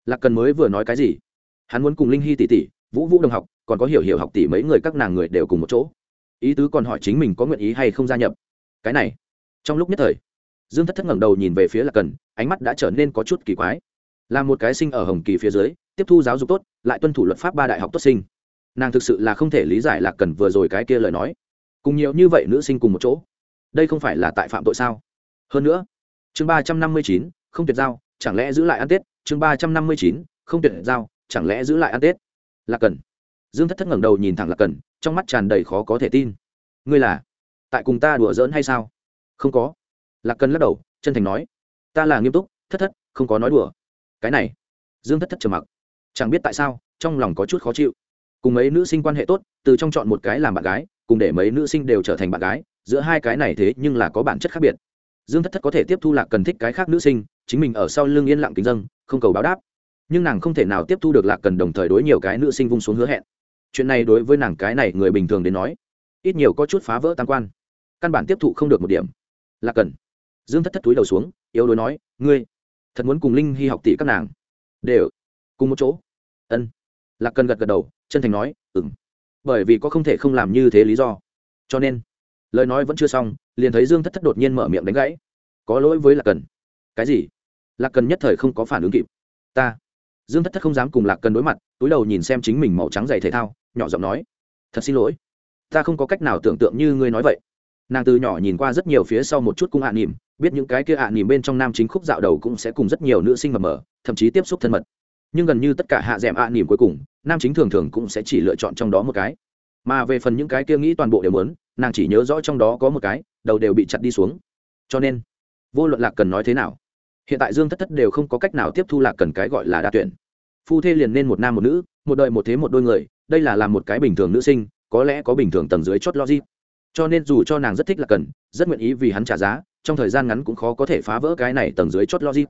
Lạc cần mới vừa nói cái gì? Hắn muốn cùng linh hy tỷ tỷ, vũ vũ đồng học, còn có hiểu hiểu học tỷ mấy người các nàng người đều cùng một chỗ. Ý tứ còn hỏi chính mình có nguyện ý hay không gia nhập. Cái này, trong lúc nhất thời, dương thất thất ngẩng đầu nhìn về phía lạc cần, ánh mắt đã trở nên có chút kỳ quái là một cái sinh ở hồng kỳ phía dưới, tiếp thu giáo dục tốt, lại tuân thủ luật pháp ba đại học tốt sinh. Nàng thực sự là không thể lý giải là cần vừa rồi cái kia lời nói. Cùng nhiều như vậy nữ sinh cùng một chỗ. Đây không phải là tại phạm tội sao? Hơn nữa, chương ba trăm năm mươi chín, không tuyệt giao, chẳng lẽ giữ lại ăn tết? Chương ba trăm năm mươi chín, không tuyệt giao, chẳng lẽ giữ lại ăn tết? Là cần. Dương thất thất ngẩng đầu nhìn thẳng là cần, trong mắt tràn đầy khó có thể tin. Ngươi là tại cùng ta đùa giỡn hay sao? Không có. Lạc cần lắc đầu, chân thành nói. Ta là nghiêm túc, thất thất, không có nói đùa cái này dương thất thất trầm mặc chẳng biết tại sao trong lòng có chút khó chịu cùng mấy nữ sinh quan hệ tốt từ trong chọn một cái làm bạn gái cùng để mấy nữ sinh đều trở thành bạn gái giữa hai cái này thế nhưng là có bản chất khác biệt dương thất thất có thể tiếp thu lạc cần thích cái khác nữ sinh chính mình ở sau lưng yên lặng kính dân, không cầu báo đáp nhưng nàng không thể nào tiếp thu được lạc cần đồng thời đối nhiều cái nữ sinh vung xuống hứa hẹn chuyện này đối với nàng cái này người bình thường đến nói ít nhiều có chút phá vỡ tam quan căn bản tiếp thụ không được một điểm lạc cần dương thất thất túi đầu xuống, yếu đuối nói, ngươi thật muốn cùng linh hy học tỷ các nàng. Đều, cùng một chỗ. Ân. Lạc cần gật gật đầu, chân thành nói ừng bởi vì có không thể không làm như thế lý do. Cho nên, lời nói vẫn chưa xong, liền thấy dương thất thất đột nhiên mở miệng đánh gãy. Có lỗi với lạc cần. Cái gì? Lạc cần nhất thời không có phản ứng kịp. Ta. Dương thất thất không dám cùng lạc cần đối mặt, túi đầu nhìn xem chính mình màu trắng dày thể thao, nhỏ giọng nói, thật xin lỗi. Ta không có cách nào tưởng tượng như ngươi nói vậy nàng từ nhỏ nhìn qua rất nhiều phía sau một chút cung hạ à nỉm biết những cái kia hạ à nỉm bên trong nam chính khúc dạo đầu cũng sẽ cùng rất nhiều nữ sinh mờ mờ, thậm chí tiếp xúc thân mật. Nhưng gần như tất cả hạ d ẻ m hạ nỉm cuối cùng, nam chính thường thường cũng sẽ chỉ lựa chọn trong đó một cái. Mà về phần những cái kia nghĩ toàn bộ đều muốn, nàng chỉ nhớ rõ trong đó có một cái, đầu đều bị chặt đi xuống. Cho nên, vô luận lạc cần nói thế nào, hiện tại dương thất thất đều không có cách nào tiếp thu lạc cần cái gọi là đa tuyển. Phu thê liền nên một nam một nữ, một đời một thế một đôi người, đây là làm một cái bình thường nữ sinh, có lẽ có bình thường tầng dưới chót logic cho nên dù cho nàng rất thích lạc cần, rất nguyện ý vì hắn trả giá, trong thời gian ngắn cũng khó có thể phá vỡ cái này tầng dưới chót logic.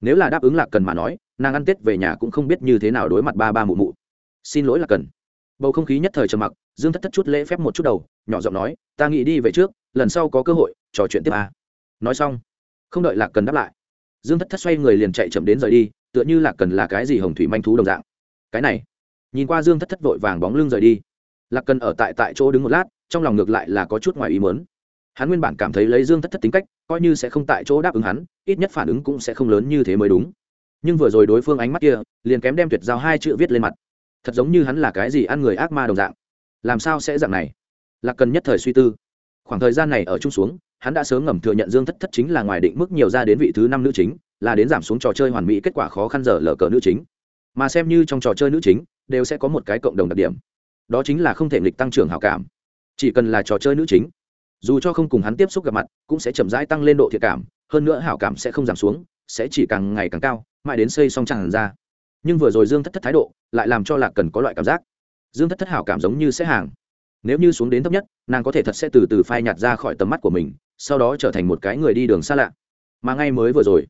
Nếu là đáp ứng lạc cần mà nói, nàng ăn tết về nhà cũng không biết như thế nào đối mặt ba ba mụ mụ. Xin lỗi lạc cần. Bầu không khí nhất thời trầm mặc, dương thất thất chút lễ phép một chút đầu, nhỏ giọng nói, ta nghĩ đi về trước, lần sau có cơ hội, trò chuyện tiếp à. nói xong, không đợi lạc cần đáp lại, dương thất thất xoay người liền chạy chậm đến rời đi, tựa như lạc cần là cái gì hồng thủy manh thú đồng dạng. Cái này, nhìn qua dương thất thất vội vàng bóng lưng rời đi. Lạc cần ở tại tại chỗ đứng một lát trong lòng ngược lại là có chút ngoài ý mớn hắn nguyên bản cảm thấy lấy dương thất thất tính cách, coi như sẽ không tại chỗ đáp ứng hắn, ít nhất phản ứng cũng sẽ không lớn như thế mới đúng. Nhưng vừa rồi đối phương ánh mắt kia, liền kém đem tuyệt giao hai chữ viết lên mặt. Thật giống như hắn là cái gì ăn người ác ma đồng dạng. Làm sao sẽ dạng này? Là cần nhất thời suy tư. Khoảng thời gian này ở chung xuống, hắn đã sớm ngầm thừa nhận dương thất thất chính là ngoài định mức nhiều ra đến vị thứ năm nữ chính, là đến giảm xuống trò chơi hoàn mỹ kết quả khó khăn giờ lờ cờ nữ chính. Mà xem như trong trò chơi nữ chính, đều sẽ có một cái cộng đồng đặc điểm. Đó chính là không thể nghịch tăng trưởng hào cảm chỉ cần là trò chơi nữ chính, dù cho không cùng hắn tiếp xúc gặp mặt, cũng sẽ chậm rãi tăng lên độ thiệt cảm, hơn nữa hảo cảm sẽ không giảm xuống, sẽ chỉ càng ngày càng cao, mãi đến xây xong tràn ra. Nhưng vừa rồi dương thất thất thái độ, lại làm cho lạc cần có loại cảm giác. Dương thất thất hảo cảm giống như sẽ hàng. Nếu như xuống đến thấp nhất, nàng có thể thật sẽ từ từ phai nhạt ra khỏi tầm mắt của mình, sau đó trở thành một cái người đi đường xa lạ. Mà ngay mới vừa rồi,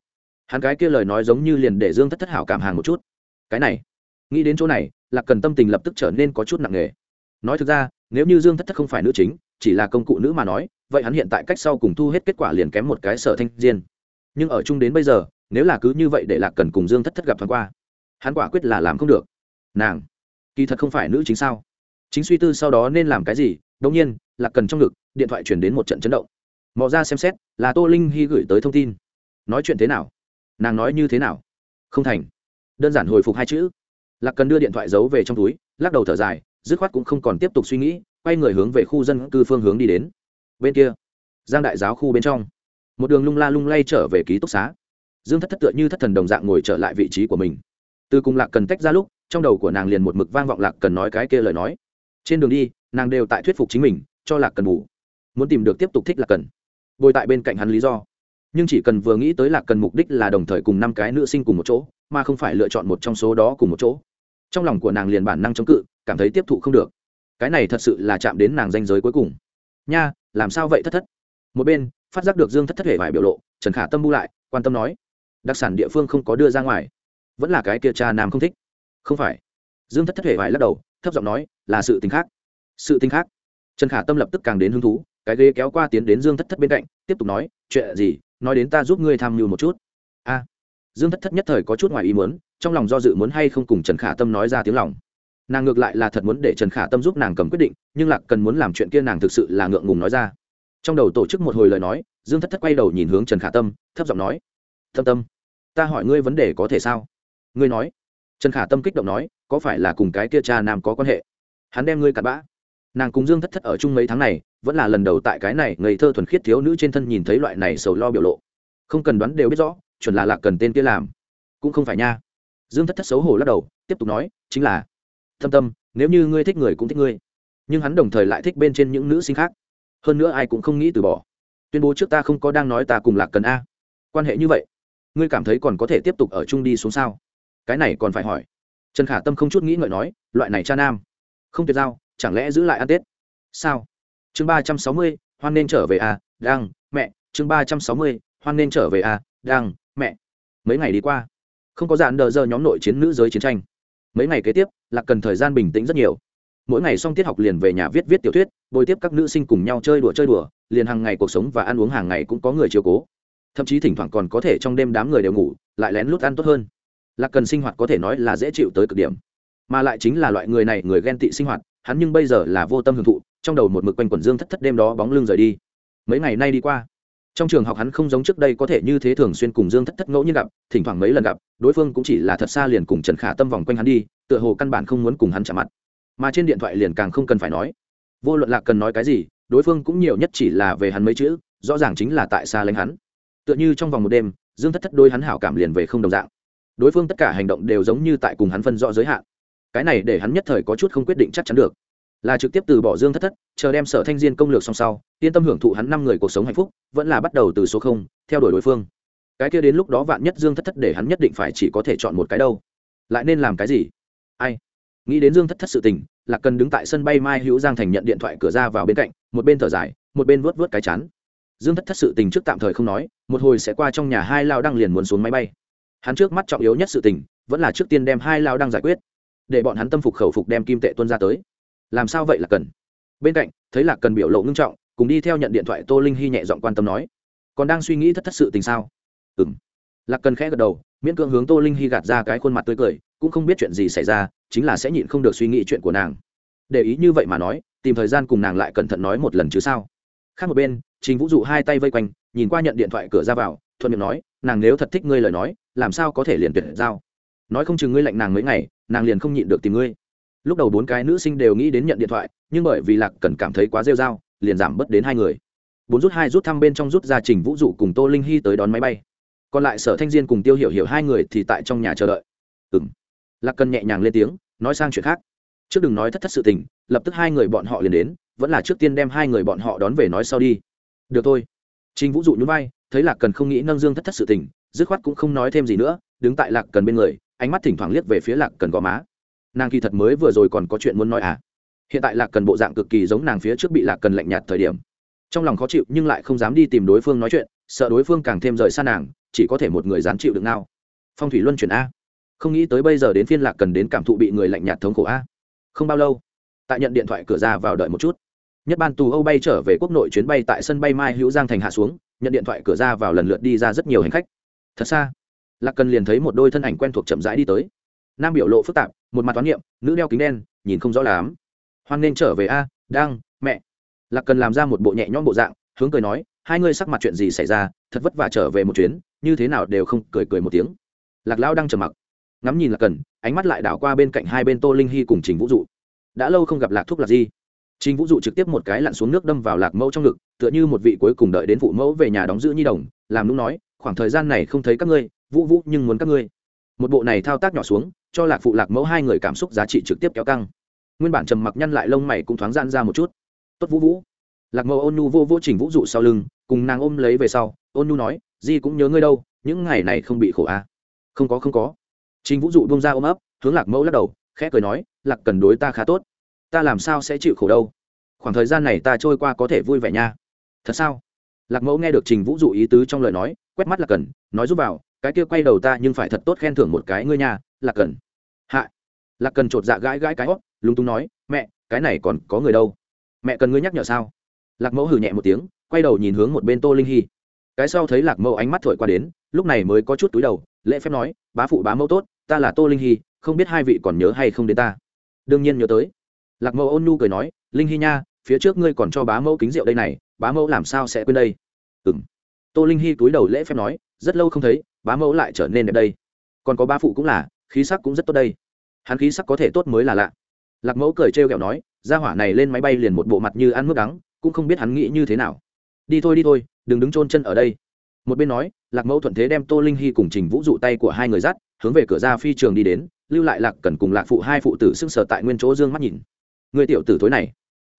hắn cái kia lời nói giống như liền để dương thất thất hảo cảm hàng một chút. Cái này, nghĩ đến chỗ này, lạc cần tâm tình lập tức trở nên có chút nặng nề. Nói thực ra nếu như dương thất thất không phải nữ chính, chỉ là công cụ nữ mà nói, vậy hắn hiện tại cách sau cùng thu hết kết quả liền kém một cái sở thanh diên. Nhưng ở chung đến bây giờ, nếu là cứ như vậy để lạc cần cùng dương thất thất gặp thoáng qua, hắn quả quyết là làm không được. Nàng, kỳ thật không phải nữ chính sao? Chính suy tư sau đó nên làm cái gì? Đông nhiên, lạc cần trong ngực, điện thoại chuyển đến một trận chấn động. Mò ra xem xét, là tô linh hy gửi tới thông tin. Nói chuyện thế nào? Nàng nói như thế nào? Không thành. Đơn giản hồi phục hai chữ. Lạc cần đưa điện thoại giấu về trong túi, lắc đầu thở dài dứt khoát cũng không còn tiếp tục suy nghĩ, quay người hướng về khu dân cư phương hướng đi đến. Bên kia, giang đại giáo khu bên trong, một đường lung la lung lay trở về ký túc xá. Dương thất thất tựa như thất thần đồng dạng ngồi trở lại vị trí của mình. Từ cùng lạc cần tách ra lúc, trong đầu của nàng liền một mực vang vọng lạc cần nói cái kia lời nói. Trên đường đi, nàng đều tại thuyết phục chính mình, cho lạc cần ngủ muốn tìm được tiếp tục thích lạc cần. Bồi tại bên cạnh hắn lý do. Nhưng chỉ cần vừa nghĩ tới lạc cần mục đích là đồng thời cùng năm cái nữ sinh cùng một chỗ, mà không phải lựa chọn một trong số đó cùng một chỗ trong lòng của nàng liền bản năng chống cự, cảm thấy tiếp thụ không được. Cái này thật sự là chạm đến nàng danh giới cuối cùng. Nha, làm sao vậy thất thất? Một bên, phát giác được dương thất thất hề vải biểu lộ, trần khả tâm bu lại, quan tâm nói, đặc sản địa phương không có đưa ra ngoài. Vẫn là cái kia cha nam không thích. Không phải. Dương thất thất hề vải lắc đầu, thấp giọng nói, là sự tình khác. Sự tình khác. Trần khả tâm lập tức càng đến hứng thú, cái ghế kéo qua tiến đến dương thất thất bên cạnh, tiếp tục nói, chuyện gì? Nói đến ta giúp ngươi tham mưu một chút. A. Dương thất thất nhất thời có chút ngoài ý muốn trong lòng do dự muốn hay không cùng trần khả tâm nói ra tiếng lòng. Nàng ngược lại là thật muốn để trần khả tâm giúp nàng cầm quyết định, nhưng lạc cần muốn làm chuyện kia nàng thực sự là ngượng ngùng nói ra. Trong đầu tổ chức một hồi lời nói, dương thất thất quay đầu nhìn hướng trần khả tâm, thấp giọng nói, thâm tâm, ta hỏi ngươi vấn đề có thể sao? Ngươi nói. Trần khả tâm kích động nói, có phải là cùng cái kia cha nam có quan hệ? Hắn đem ngươi cặn bã. Nàng cùng dương thất thất ở chung mấy tháng này, vẫn là lần đầu tại cái này ngây thơ thuần khiết thiếu nữ trên thân nhìn thấy loại này sầu lo biểu lộ. Không cần đoán đều biết rõ, chuẩn là lạc cần tên kia làm. Cũng không phải nha dương thất thất xấu hổ lắc đầu, tiếp tục nói, chính là thâm tâm, nếu như ngươi thích người cũng thích ngươi. Nhưng hắn đồng thời lại thích bên trên những nữ sinh khác. Hơn nữa ai cũng không nghĩ từ bỏ. Tuyên bố trước ta không có đang nói ta cùng lạc cần a. Quan hệ như vậy, ngươi cảm thấy còn có thể tiếp tục ở chung đi xuống sao? Cái này còn phải hỏi. Trần khả tâm không chút nghĩ ngợi nói, loại này cha nam, không tuyệt giao, chẳng lẽ giữ lại ăn tết? Sao? Chương ba trăm sáu mươi, hoan nên trở về a đang, mẹ. Chương ba trăm sáu mươi, hoan nên trở về a đang, mẹ. Mấy ngày đi qua không có dạn đờ giờ nhóm nội chiến nữ giới chiến tranh. Mấy ngày kế tiếp là cần thời gian bình tĩnh rất nhiều. Mỗi ngày xong tiết học liền về nhà viết viết tiểu thuyết, bồi tiếp các nữ sinh cùng nhau chơi đùa chơi đùa, liền hàng ngày cuộc sống và ăn uống hàng ngày cũng có người chiều cố. Thậm chí thỉnh thoảng còn có thể trong đêm đám người đều ngủ, lại lén lút ăn tốt hơn. Lạc cần sinh hoạt có thể nói là dễ chịu tới cực điểm. Mà lại chính là loại người này người ghen tị sinh hoạt, hắn nhưng bây giờ là vô tâm hưởng thụ, trong đầu một mực quanh quần dương thất thất đêm đó bóng lưng rời đi. Mấy ngày nay đi qua trong trường học hắn không giống trước đây có thể như thế thường xuyên cùng dương thất thất ngẫu nhiên gặp, thỉnh thoảng mấy lần gặp, đối phương cũng chỉ là thật xa liền cùng trần khả tâm vòng quanh hắn đi, tựa hồ căn bản không muốn cùng hắn chạm mặt. Mà trên điện thoại liền càng không cần phải nói. Vô luận lạc cần nói cái gì, đối phương cũng nhiều nhất chỉ là về hắn mấy chữ, rõ ràng chính là tại xa lánh hắn. Tựa như trong vòng một đêm, dương thất thất đôi hắn hảo cảm liền về không đồng dạng. Đối phương tất cả hành động đều giống như tại cùng hắn phân rõ giới hạn. Cái này để hắn nhất thời có chút không quyết định chắc chắn được là trực tiếp từ bỏ dương thất thất, chờ đem sở thanh diên công lược song sau, yên tâm hưởng thụ hắn năm người cuộc sống hạnh phúc, vẫn là bắt đầu từ số không, theo đuổi đối phương. Cái kia đến lúc đó vạn nhất dương thất thất để hắn nhất định phải chỉ có thể chọn một cái đâu. Lại nên làm cái gì? Ai? Nghĩ đến dương thất thất sự tình, lạc cần đứng tại sân bay mai hữu giang thành nhận điện thoại cửa ra vào bên cạnh, một bên thở dài, một bên vớt vớt cái chán. Dương thất thất sự tình trước tạm thời không nói, một hồi sẽ qua trong nhà hai lao đang liền muốn xuống máy bay. Hắn trước mắt trọng yếu nhất sự tình, vẫn là trước tiên đem hai lao đang giải quyết, để bọn hắn tâm phục khẩu phục đem kim tệ tuân ra tới làm sao vậy là cần? Bên cạnh, thấy là cần biểu lộ ngưng trọng, cùng đi theo nhận điện thoại tô linh hy nhẹ giọng quan tâm nói, còn đang suy nghĩ thất thất sự tình sao? Ừ m lạc cần khẽ gật đầu, miễn cưỡng hướng tô linh hy gạt ra cái khuôn mặt tươi cười, cũng không biết chuyện gì xảy ra, chính là sẽ nhịn không được suy nghĩ chuyện của nàng. Để ý như vậy mà nói, tìm thời gian cùng nàng lại cẩn thận nói một lần chứ sao? Khác một bên, trình vũ dụ hai tay vây quanh, nhìn qua nhận điện thoại cửa ra vào, thuận miệng nói, nàng nếu thật thích ngươi lời nói, làm sao có thể liền tuyệt giao? Nói không chừng ngươi lạnh nàng mấy ngày, nàng liền không nhịn được tìm ngươi lúc đầu bốn cái nữ sinh đều nghĩ đến nhận điện thoại, nhưng bởi vì lạc cần cảm thấy quá rêu r a o liền giảm bớt đến hai người. Bốn rút hai rút thăm bên trong rút ra trình vũ dụ cùng tô linh hy tới đón máy bay. Còn lại sở thanh diên cùng tiêu hiểu hiểu hai người thì tại trong nhà chờ đợi. Ừ m lạc cần nhẹ nhàng lên tiếng, nói sang chuyện khác. Trước đừng nói thất thất sự tình, lập tức hai người bọn họ liền đến, vẫn là trước tiên đem hai người bọn họ đón về nói sau đi. Được thôi. Trình vũ dụ nhún vai, thấy lạc cần không nghĩ nâng dương thất thất sự tình, dứt khoát cũng không nói thêm gì nữa, đứng tại lạc cần bên người, ánh mắt thỉnh thoảng liếc về phía lạc cần gò má nàng kỳ thật mới vừa rồi còn có chuyện muốn nói à. Hiện tại lạc cần bộ dạng cực kỳ giống nàng phía trước bị lạc cần lạnh nhạt thời điểm. Trong lòng khó chịu nhưng lại không dám đi tìm đối phương nói chuyện, sợ đối phương càng thêm rời xa nàng, chỉ có thể một người dán chịu được nào phong thủy luân chuyển a. Không nghĩ tới bây giờ đến phiên lạc cần đến cảm thụ bị người lạnh nhạt thống khổ a. Không bao lâu, tại nhận điện thoại cửa ra vào đợi một chút. Nhất ban tù âu bay trở về quốc nội chuyến bay tại sân bay mai hữu giang thành hạ xuống, nhận điện thoại cửa ra vào lần lượt đi ra rất nhiều hành khách. Thật xa, lạc cần liền thấy một đôi thân ảnh quen thuộc chậm rãi đi tới nam biểu lộ phức tạp, một mặt toán niệm nữ đeo kính đen, nhìn không rõ lắm. Hoan nên trở về a đang mẹ. Lạc cần làm ra một bộ nhẹ nhõm bộ dạng, hướng cười nói, hai ngươi sắc mặt chuyện gì xảy ra, thật vất vả trở về một chuyến, như thế nào đều không cười cười một tiếng. Lạc lão đang trầm mặc, ngắm nhìn lạc cần, ánh mắt lại đảo qua bên cạnh hai bên tô linh hy cùng trình vũ dụ. Đã lâu không gặp lạc thúc lạc gì trình vũ dụ trực tiếp một cái lặn xuống nước đâm vào lạc mẫu trong ngực, tựa như một vị cuối cùng đợi đến phụ mẫu về nhà đóng giữ nhi đồng, làm nũng nói, khoảng thời gian này không thấy các ngươi, vũ vũ nhưng muốn các ngươi. Một bộ này thao tác nhỏ xuống cho lạc phụ lạc mẫu hai người cảm xúc giá trị trực tiếp kéo căng. Nguyên bản trầm mặc nhăn lại lông mày cũng thoáng gian ra một chút. Tốt vũ vũ. Lạc mẫu ôn nhu vô vô trình vũ dụ sau lưng, cùng nàng ôm lấy về sau, ôn nhu nói, di cũng nhớ ngươi đâu, những ngày này không bị khổ à. không có không có. Trình vũ dụ bông ra ôm ấp, hướng lạc mẫu lắc đầu, khẽ cười nói, lạc cần đối ta khá tốt. Ta làm sao sẽ chịu khổ đâu? Khoảng thời gian này ta trôi qua có thể vui vẻ nha. Thật sao? Lạc mẫu nghe được trình vũ dụ ý tứ trong lời nói, quét mắt lạc cần, nói giúp vào, cái kia quay đầu ta nhưng phải thật tốt khen thưởng một cái ngươi nha, lạc cần hạ. Lạc cần chột dạ gãi gãi cái hót, lúng túng nói, mẹ, cái này còn có người đâu? Mẹ cần ngươi nhắc nhở sao? Lạc mẫu hử nhẹ một tiếng, quay đầu nhìn hướng một bên tô linh hy. Cái sau thấy lạc mẫu ánh mắt thổi qua đến, lúc này mới có chút túi đầu, lễ phép nói, bá phụ, bá mẫu tốt, ta là tô linh hy, không biết hai vị còn nhớ hay không đến ta? Đương nhiên nhớ tới. Lạc mẫu ôn nhu cười nói, linh hy nha, phía trước ngươi còn cho bá mẫu kính rượu đây này, bá mẫu làm sao sẽ quên đây? Ừ m tô linh hy túi đầu lễ phép nói, rất lâu không thấy, bá mẫu lại trở nên đẹp đây. Còn có ba phụ cũng là khí sắc cũng rất tốt đây. Hắn khí sắc có thể tốt mới là lạ. Lạc mẫu cười trêu ghẹo nói ra hỏa này lên máy bay liền một bộ mặt như ăn mướp đắng, cũng không biết hắn nghĩ như thế nào. Đi thôi đi thôi, đừng đứng chôn chân ở đây. Một bên nói, lạc mẫu thuận thế đem tô linh hy cùng trình vũ dụ tay của hai người dắt, hướng về cửa ra phi trường đi đến, lưu lại lạc cần cùng lạc phụ hai phụ tử sưng sờ tại nguyên chỗ dương mắt nhìn. Người tiểu tử thối này.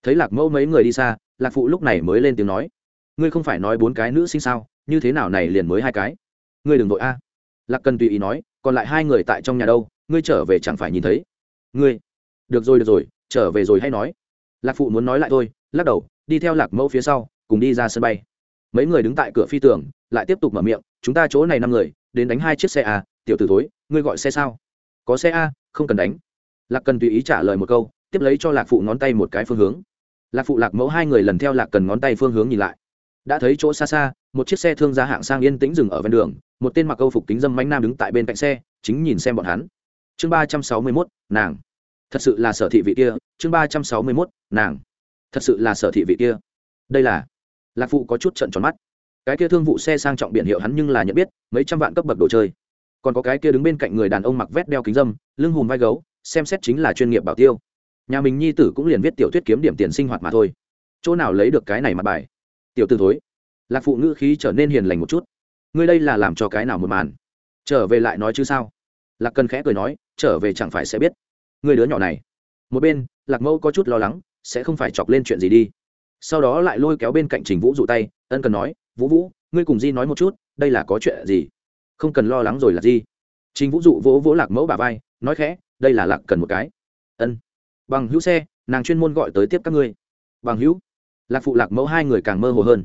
Thấy lạc mẫu mấy người đi xa, lạc phụ lúc này mới lên tiếng nói, ngươi không phải nói bốn cái nữ sinh sao, như thế nào này liền mới hai cái? Ngươi đừng vội a. Lạc cần tùy ý nói còn lại hai người tại trong nhà đâu, ngươi trở về chẳng phải nhìn thấy. Ngươi, được rồi được rồi, trở về rồi hay nói. Lạc phụ muốn nói lại thôi, lắc đầu, đi theo lạc mẫu phía sau, cùng đi ra sân bay. Mấy người đứng tại cửa phi tường, lại tiếp tục mở miệng, chúng ta chỗ này năm người, đến đánh hai chiếc xe à? tiểu t ử thối, ngươi gọi xe sao? Có xe a, không cần đánh. Lạc cần tùy ý trả lời một câu, tiếp lấy cho lạc phụ ngón tay một cái phương hướng. Lạc phụ lạc mẫu hai người lần theo lạc cần ngón tay phương hướng nhìn lại đã thấy chỗ xa xa, một chiếc xe thương gia hạng sang yên tĩnh dừng ở ven đường, một tên mặc câu phục kính dâm mánh nam đứng tại bên cạnh xe, chính nhìn xem bọn hắn. Chương ba trăm sáu mươi mốt, nàng. Thật sự là sở thị vị kia, chương ba trăm sáu mươi mốt, nàng. Thật sự là sở thị vị kia. Đây là lạc phụ có chút trận tròn mắt. Cái kia thương vụ xe sang trọng biển hiệu hắn nhưng là nhận biết, mấy trăm vạn cấp bậc đồ chơi. Còn có cái kia đứng bên cạnh người đàn ông mặc vét đeo kính dâm, lưng hùm vai gấu, xem xét chính là chuyên nghiệp bảo tiêu. Nhà mình nhi tử cũng liền viết tiểu thuyết kiếm điểm tiền sinh hoạt mà thôi. Chỗ nào lấy được cái này mặt bài? Tiểu t ử thối. Lạc phụ ngữ khí trở nên hiền lành một chút. Ngươi đây là làm cho cái nào một màn? Trở về lại nói chứ sao? Lạc cần khẽ cười nói, trở về chẳng phải sẽ biết. Ngươi đứa nhỏ này. Một bên, lạc mẫu có chút lo lắng, sẽ không phải chọc lên chuyện gì đi. Sau đó lại lôi kéo bên cạnh trình vũ dụ tay, ân cần nói, vũ vũ, ngươi cùng di nói một chút, đây là có chuyện gì? Không cần lo lắng rồi là gì trình vũ dụ vỗ vỗ lạc mẫu bà vai, nói khẽ, đây là lạc cần một cái. Ân. Bằng hữu xe, nàng chuyên môn gọi tới tiếp các ngươi. Bằng hữu? Lạc phụ lạc mẫu hai người càng mơ hồ hơn.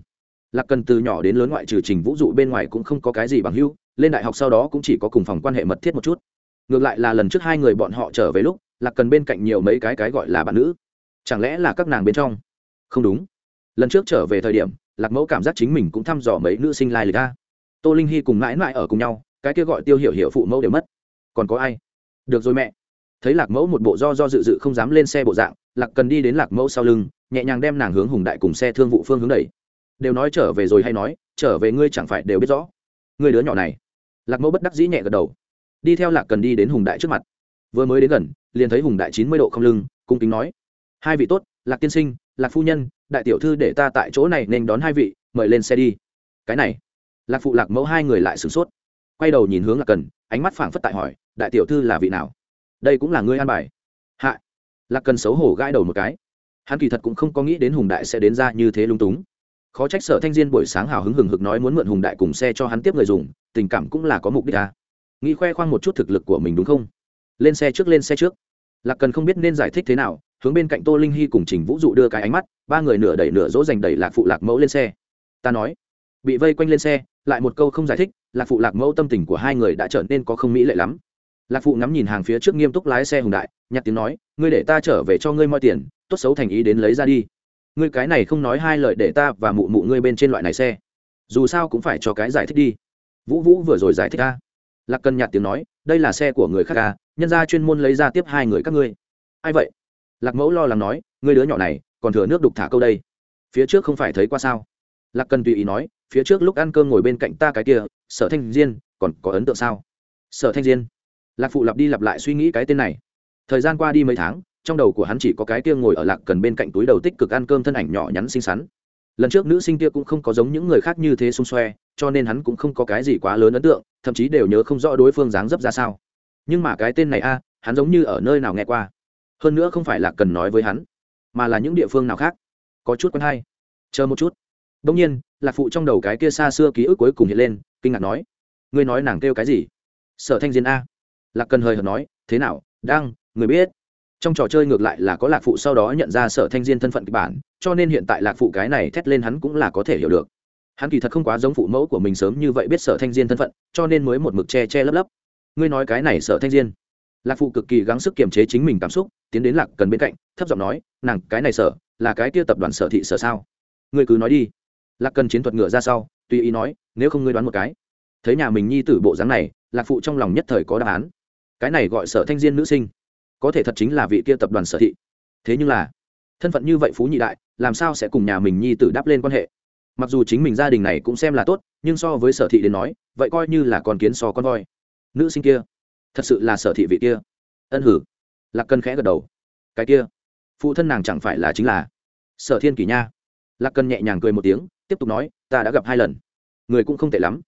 Lạc cần từ nhỏ đến lớn ngoại trừ trình vũ dụ bên ngoài cũng không có cái gì bằng hữu, lên đại học sau đó cũng chỉ có cùng phòng quan hệ mật thiết một chút. Ngược lại là lần trước hai người bọn họ trở về lúc, lạc cần bên cạnh nhiều mấy cái cái gọi là bạn nữ. Chẳng lẽ là các nàng bên trong? Không đúng. Lần trước trở về thời điểm, lạc mẫu cảm giác chính mình cũng thăm dò mấy nữ sinh lai lịch a. Tô linh hy cùng mãi mãi ở cùng nhau, cái kia gọi tiêu hiểu hiểu phụ mẫu đều mất. Còn có ai? Được rồi mẹ. Thấy lạc mẫu một bộ do do dự dự không dám lên xe bộ dạng lạc cần đi đến lạc mẫu sau lưng, nhẹ nhàng đem nàng hướng hùng đại cùng xe thương vụ phương hướng đẩy. Đều nói trở về rồi hay nói, trở về ngươi chẳng phải đều biết rõ. Ngươi đứa nhỏ này. Lạc mẫu bất đắc dĩ nhẹ gật đầu. Đi theo lạc cần đi đến hùng đại trước mặt. Vừa mới đến gần, liền thấy hùng đại chín mươi độ không lưng, cung kính nói. Hai vị tốt, lạc tiên sinh, lạc phu nhân, đại tiểu thư để ta tại chỗ này nên đón hai vị, mời lên xe đi. Cái này. Lạc phụ lạc mẫu hai người lại sửng sốt. Quay đầu nhìn hướng lạc cần, ánh mắt phảng phất tại hỏi, đại tiểu thư là vị nào? Đây cũng là ngươi an bài. Hạ lạc cần xấu hổ gãi đầu một cái. Hắn kỳ thật cũng không có nghĩ đến hùng đại sẽ đến ra như thế lung túng. Khó trách sở thanh diên buổi sáng hào hứng hừng hực nói muốn mượn hùng đại cùng xe cho hắn tiếp người dùng, tình cảm cũng là có mục đích à. nghĩ khoe khoang một chút thực lực của mình đúng không? Lên xe trước, lên xe trước. Lạc cần không biết nên giải thích thế nào, hướng bên cạnh tô linh hy cùng trình vũ dụ đưa cái ánh mắt, ba người nửa đẩy nửa dỗ dành đẩy lạc phụ lạc mẫu lên xe. Ta nói, bị vây quanh lên xe, lại một câu không giải thích, lạc phụ lạc mẫu tâm tình của hai người đã trở nên có không mỹ lệ lắm lạc phụ ngắm nhìn hàng phía trước nghiêm túc lái xe hùng đại nhặt tiếng nói ngươi để ta trở về cho ngươi mọi tiền tốt xấu thành ý đến lấy ra đi. Ngươi cái này không nói hai lời để ta và mụ mụ ngươi bên trên loại này xe. Dù sao cũng phải cho cái giải thích đi. Vũ vũ vừa rồi giải thích ta lạc cần nhạt tiếng nói đây là xe của người khác ca à, nhân ra chuyên môn lấy ra tiếp hai người các ngươi. Ai vậy? Lạc mẫu lo lắng nói ngươi đứa nhỏ này còn thừa nước đục thả câu đây. Phía trước không phải thấy qua sao? Lạc cần tùy ý nói phía trước lúc ăn cơm ngồi bên cạnh ta cái kia sở thanh diên còn có ấn tượng sao? Sở thanh diên lạc phụ lặp đi lặp lại suy nghĩ cái tên này. Thời gian qua đi mấy tháng, trong đầu của hắn chỉ có cái kia ngồi ở lạc cần bên cạnh túi đầu tích cực ăn cơm thân ảnh nhỏ nhắn xinh xắn. Lần trước nữ sinh kia cũng không có giống những người khác như thế xung xoe, cho nên hắn cũng không có cái gì quá lớn ấn tượng, thậm chí đều nhớ không rõ đối phương dáng dấp ra sao. Nhưng mà cái tên này a à, hắn giống như ở nơi nào nghe qua. Hơn nữa không phải là cần nói với hắn, mà là những địa phương nào khác. Có chút quen hay. Chờ một chút. Đông nhiên, lạc phụ trong đầu cái kia xa xưa ký ức cuối cùng hiện lên, kinh ngạc nói, ngươi nói nàng kêu cái gì? Sở thanh diên a lạc cần hơi hợt nói, thế nào đang người biết? Trong trò chơi ngược lại là có lạc phụ sau đó nhận ra sở thanh diên thân phận kịch bản, cho nên hiện tại lạc phụ cái này thét lên hắn cũng là có thể hiểu được. Hắn kỳ thật không quá giống phụ mẫu của mình sớm như vậy biết sở thanh diên thân phận, cho nên mới một mực che che lấp lấp. Ngươi nói cái này sở thanh diên? Lạc phụ cực kỳ gắng sức kiềm chế chính mình cảm xúc, tiến đến lạc cần bên cạnh, thấp giọng nói, nàng, cái này sở, là cái kia tập đoàn sở thị sở sao? Ngươi cứ nói đi. Lạc cần chiến thuật ngựa ra sau, tùy ý nói, nếu không ngươi đoán một cái. Thấy nhà mình nhi tử bộ dáng này, lạc phụ trong lòng nhất thời có đáp án cái này gọi sở thanh diên nữ sinh, có thể thật chính là vị kia tập đoàn sở thị. Thế nhưng là, thân phận như vậy phú nhị đại, làm sao sẽ cùng nhà mình nhi tử đáp lên quan hệ? Mặc dù chính mình gia đình này cũng xem là tốt, nhưng so với sở thị đến nói, vậy coi như là con kiến so con voi. Nữ sinh kia, thật sự là sở thị vị kia. Ân hử. Lạc cân khẽ gật đầu. Cái kia, phụ thân nàng chẳng phải là chính là sở thiên kỷ nha. Lạc cân nhẹ nhàng cười một tiếng, tiếp tục nói, ta đã gặp hai lần. Người cũng không tệ lắm.